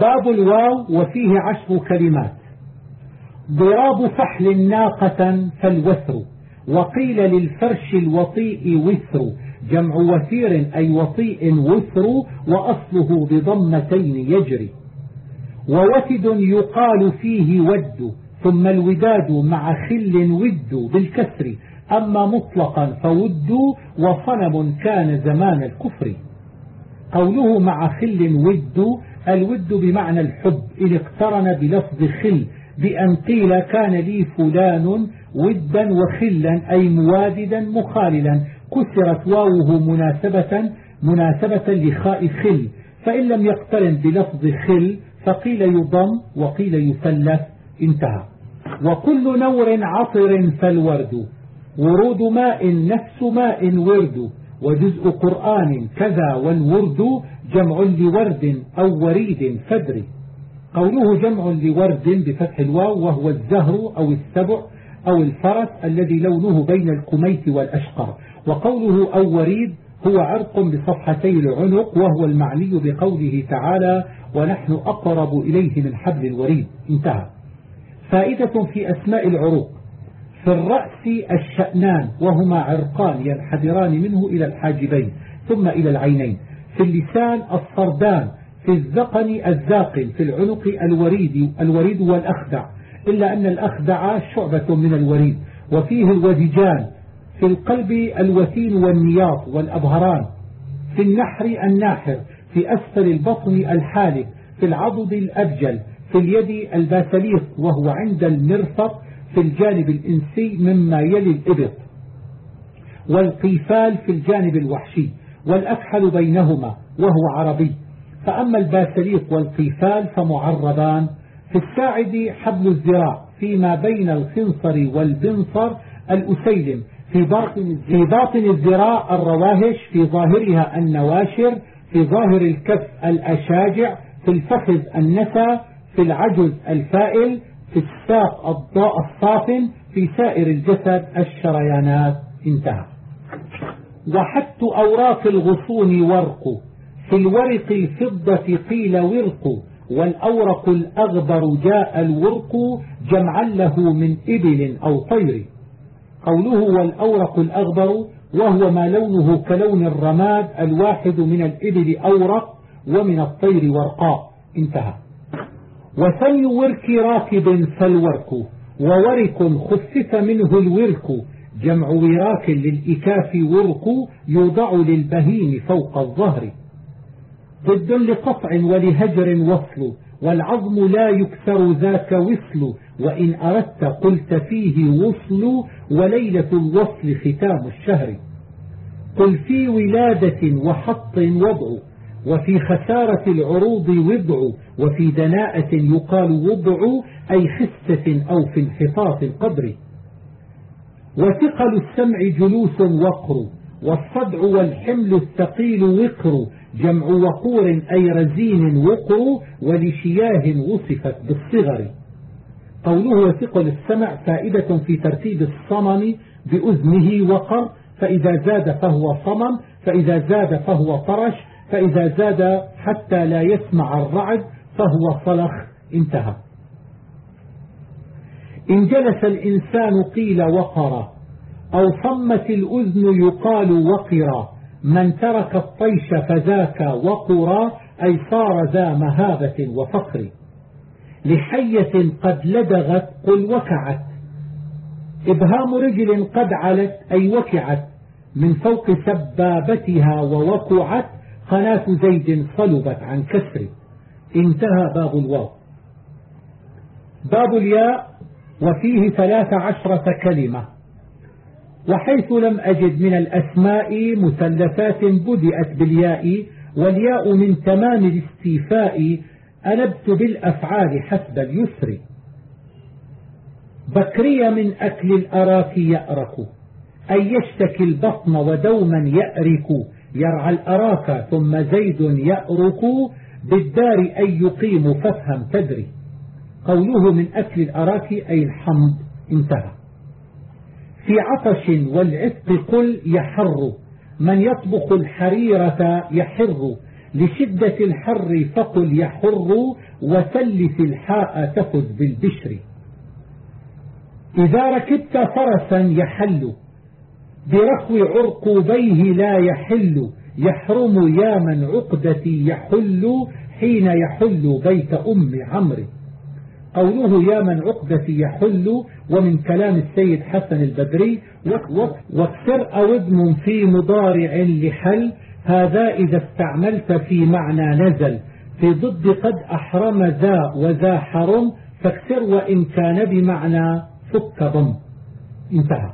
باب الواو وفيه عشر كلمات. ضراب فحل ناقة فالوثر. وقيل للفرش الوطيء وثر جمع وثير أي وطيء وثر وأصله بضمتين يجري. ووتد يقال فيه ود ثم الوداد مع خل ود بالكسر. أما مطلقا فود وصنم كان زمان الكفر. قوله مع خل ود الود بمعنى الحب إن اقترن بلفظ خل بأن قيل كان لي فلان ودا وخلا أي مواددا مخاللا. كسرت واوه مناسبة مناسبة لخاء خل. فإن لم يقترن بلفظ خل فقيل يضم وقيل يثلث انتهى. وكل نور عطر فالورد. ورود ماء نفس ماء ورد. وجزء قرآن كذا والورد جمع لورد أو وريد فدري قوله جمع لورد بفتح الواو وهو الزهر أو السبع أو الفرس الذي لونه بين الكميت والأشقر. وقوله أو وريد هو عرق بصفحتي العنق وهو المعني بقوله تعالى ونحن أقرب إليه من حبل الوريد. انتهى. فائدة في أسماء العروق. في الرأس الشأنان وهما عرقان ينحدران منه إلى الحاجبين ثم إلى العينين. في اللسان الصردان في الذقن الزاقل في العنق الوريد الوريد والأخدع. إلا أن الأخدع شعبة من الوريد. وفيه الودجان في القلب الوثين والنياط والأبهران. في النحر الناحر في أسفل البطن الحالب في العضد الأبجل في اليد الباسليق وهو عند المرفق في الجانب الإنسي مما يلي الإبط. والقيفال في الجانب الوحشي. والأكحل بينهما وهو عربي. فأما الباسليق والقيفال فمعربان في الساعد حبل الزراع فيما بين الخنصر والبنصر الأسيلم في باطن, في باطن الذراع الرواهش في ظاهرها النواشر في ظاهر الكف الأشاجع في الفخذ النسى في العجز الفائل في الساق الضاء الصافن في سائر الجسد الشريانات. انتهى. وحت أوراق الغصون ورق. في الورق فضة قيل ورق والأورق الأغبر جاء الورق جمعا له من إبل أو طير. قوله والأورق الأغبر وهو ما لونه كلون الرماد الواحد من الإبل أورق ومن الطير ورقاء. انتهى. وثني ورك راكب فالورك وورك خفف منه الورك جمع وراك للإكاف ورك يوضع للبهيم فوق الظهر. ضد لقطع ولهجر وصل والعظم لا يكسر ذاك وصل. وإن أردت قلت فيه وصل وليلة الوصل ختام الشهر. قل في ولادة وحط وضع وفي خسارة العروض وضع وفي دناءة يقال وضع أي خسة أو في انحطاط القدر. وثقل السمع جلوس وقر والصدع والحمل الثقيل وقر جمع وقور أي رزين وقر ولشياه وصفت بالصغر. قوله وثقل السمع فائدة في ترتيب الصمم بأذنه وقر فإذا زاد فهو صمم فإذا زاد فهو طرش فإذا زاد حتى لا يسمع الرعد فهو صلخ. انتهى. إن جلس الإنسان قيل وقر أو صمت الأذن يقال وقرا من ترك الطيش فذاك وقرا أي صار ذا مهابة وفقر لحية قد لدغت قل وكعت. إبهام رجل قد علت أي وكعت. من فوق سبابتها ووقعت قناة زيد صلبت عن كسر. انتهى باب الواو. باب الياء وفيه ثلاث عشرة كلمة. وحيث لم أجد من الأسماء مثلثات بدأت بالياء والياء من تمام الاستيفاء أنبت بالأفعال حسب اليسر. بكري من أكل الأراك يأرك أي يشتكي البطن ودوما يأرك يرعى الأراك ثم زيد يأرك بالدار أي يقيم فافهم تدري. قوله من أكل الأراك أي الحمض انتهى. في عطش والعتق قل يحر من يطبخ الحريرة يحر لشدة الحر فقل يحر وثلث الحاء تفز بالبشر. إذا ركبت فرسا يحل برخو عرقوبيه لا يحل يحرم يا من عقدتي يحل حين يحل بيت أم عمرو. قوله يا من عقدتي يحل ومن كلام السيد حسن البدري واكسر أو ابن في مضارع لحل هذا إذا استعملت في معنى نزل. في ضد قد أحرم ذا وذا حرم فاكسر وإن كان بمعنى فك ضم. انتهى.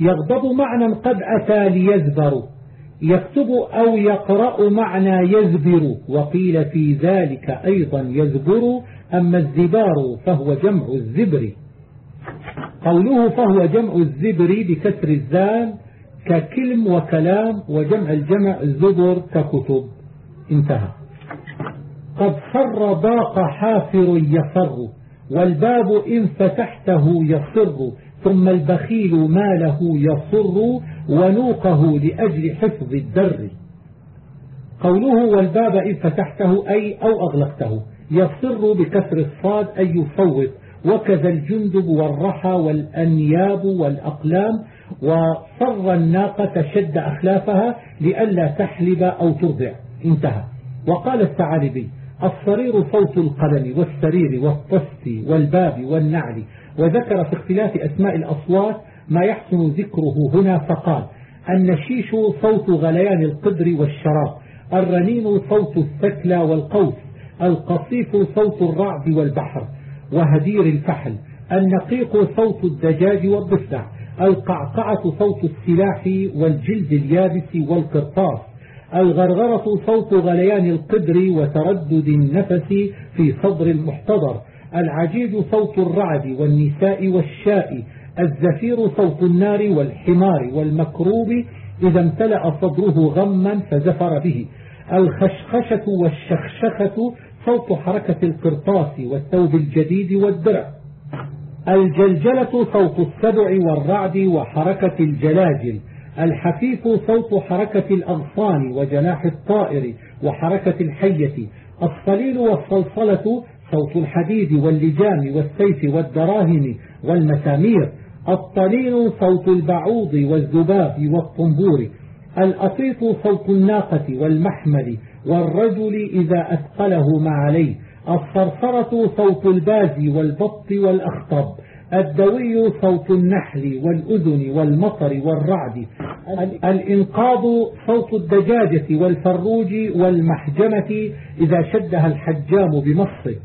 يغضب معنى قد أتى ليزبر يكتب أو يقرأ معنى يزبر وقيل في ذلك أيضا يزبر أما الزبار فهو جمع الزبر. قوله فهو جمع الزبر بكسر الزال ككلم وكلام وجمع الجمع الزبر ككتب. انتهى. قد فر ضاق حافر يفر والباب إن فتحته يصر ثم البخيل ماله يصر ونوقه لأجل حفظ الدر. قوله والباب إن فتحته أي أو أغلقته. يصر بكسر الصاد أي يفوض وكذا الجندب والرحى والأنياب والأقلام وصر الناقة شد أخلافها لئلا تحلب أو ترضع. انتهى. وقال الثعالبي الصرير صوت القلم والسرير والطست والباب والنعل. وذكر في اختلاف أسماء الأصوات ما يحسن ذكره هنا فقال النشيش صوت غليان القدر والشراب. الرنين صوت الثكلى والقوس. القصيف صوت الرعد والبحر وهدير الفحل النقيق صوت الدجاج والضفدع القعقعة صوت السلاح والجلد اليابس والقرطاس الغرغرة صوت غليان القدر وتردد النفس في صدر المحتضر العجيج صوت الرعد والنساء والشاء الزفير صوت النار والحمار والمكروب إذا امتلأ صدره غما فزفر به الخشخشة والشخشخة صوت حركة القرطاس والثوب الجديد والدرع. الجلجلة صوت السبع والرعد وحركة الجلاجل. الحفيف صوت حركة الأغصان وجناح الطائر وحركة الحية. الصليل والصلصلة صوت الحديد واللجام والسيف والدراهم والمسامير. الطليل صوت البعوض والذباب والطنبور. الأطيط صوت الناقة والمحمل. والرجل إذا أثقله ما عليه الصرصرة صوت الباز والبط والأخطب الدوي صوت النحل والأذن والمطر والرعد الإنقاض صوت الدجاجة والفروج والمحجمة إذا شدها الحجام بمصه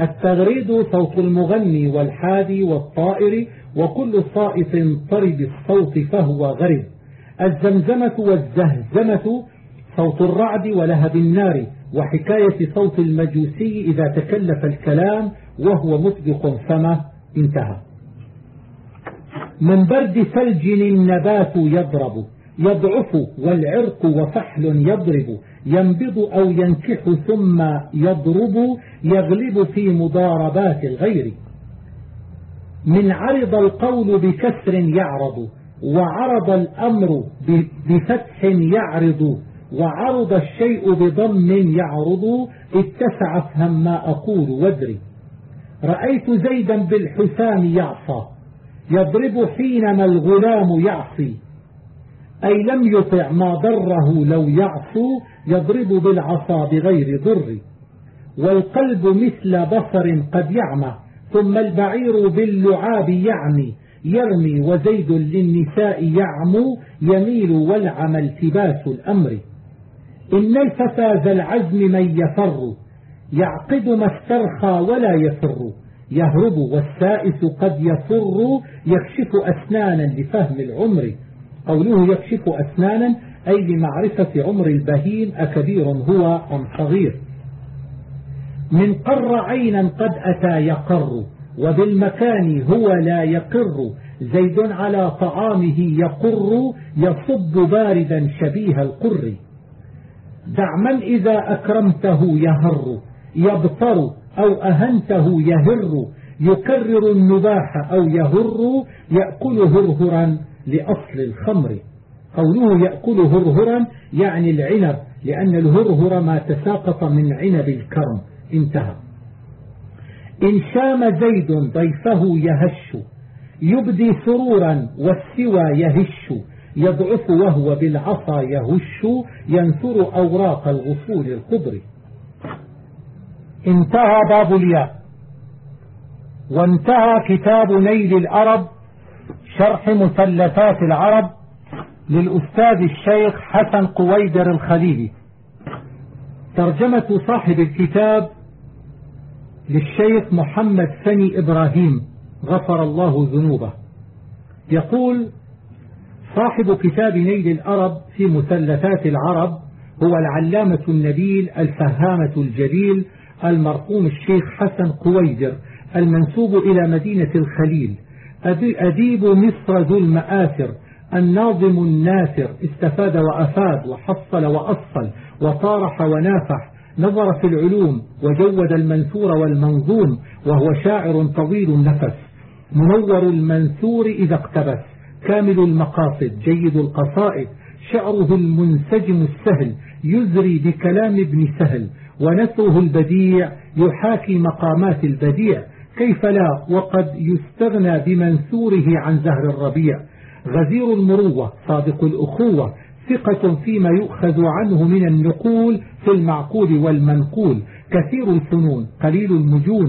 التغريد صوت المغني والحادي والطائر وكل صائف طرب الصوت فهو غرب الزمزمة والزهزمة صوت الرعد ولهب النار وحكاية صوت المجوسي إذا تكلف الكلام وهو مطبق فمه انتهى. من برد ثلج النبات يضرب يضعف والعرق وفحل يضرب ينبض أو ينكح ثم يضرب يغلب في مضاربات الغير. من عرض القول بكسر يعرض وعرض الأمر بفتح يعرض. وعرض الشيء بضم يعرض اتسع افهم ما أقول وادري رأيت زيدا بالحسام يعصى يضرب حينما الغلام يعصي. أي لم يطع ما ضره لو يعصو يضرب بالعصا بغير ضر. والقلب مثل بصر قد يعمى ثم البعير باللعاب يعمي. يرمي وزيد للنساء يعمو يميل والعمى التباس الأمر. إن الفتى ذا العزم من يفر يعقد ما استرخى ولا يفر يهرب والسائس قد يفر يكشف أسنانا لفهم العمر. قوله يكشف أسنانا أي لمعرفة عمر البهيم أكبير هو أم صغير. من قر عينا قد أتى يقر وبالمكان هو لا يقر. زيد على طعامه يقر يصب باردا شبيه القر. دع من إذا أكرمته يهر يبطر أو أهنته يهر. يكرر النباح أو يهر يأكل هرهرا لأصل الخمر. قوله يأكل هرهرا يعني العنب لأن الهرهر ما تساقط من عنب الكرم. انتهى. إن شام زيد ضيفه يهش يبدي سرورا والسوى يهش. يضعف وهو بالعصا يهش ينثر أوراق الغصول الخضر انتهى باب الياء. وانتهى كتاب نيل الأرب شرح مثلثات العرب للأستاذ الشيخ حسن قويدر الخليلي. ترجمة صاحب الكتاب للشيخ محمد ثني إبراهيم غفر الله ذنوبه. يقول صاحب كتاب نيل الأرب في مثلثات العرب هو العلامة النبيل الفهامة الجليل المرقوم الشيخ حسن قويدر المنسوب إلى مدينة الخليل. أديب مصر ذو المآثر الناظم الناثر استفاد وأفاد وحصل وأصل وطارح ونافح نظر في العلوم وجود المنثور والمنظوم وهو شاعر طويل النفس منور المنثور إذا اقتبس. كامل المقاصد جيد القصائد شعره المنسجم السهل يزري بكلام ابن سهل ونثره البديع يحاكي مقامات البديع كيف لا؟ وقد يستغنى بمنثوره عن زهر الربيع. غزير المروة صادق الأخوة ثقة فيما يؤخذ عنه من النقول في المعقول والمنقول كثير الفنون قليل المجون.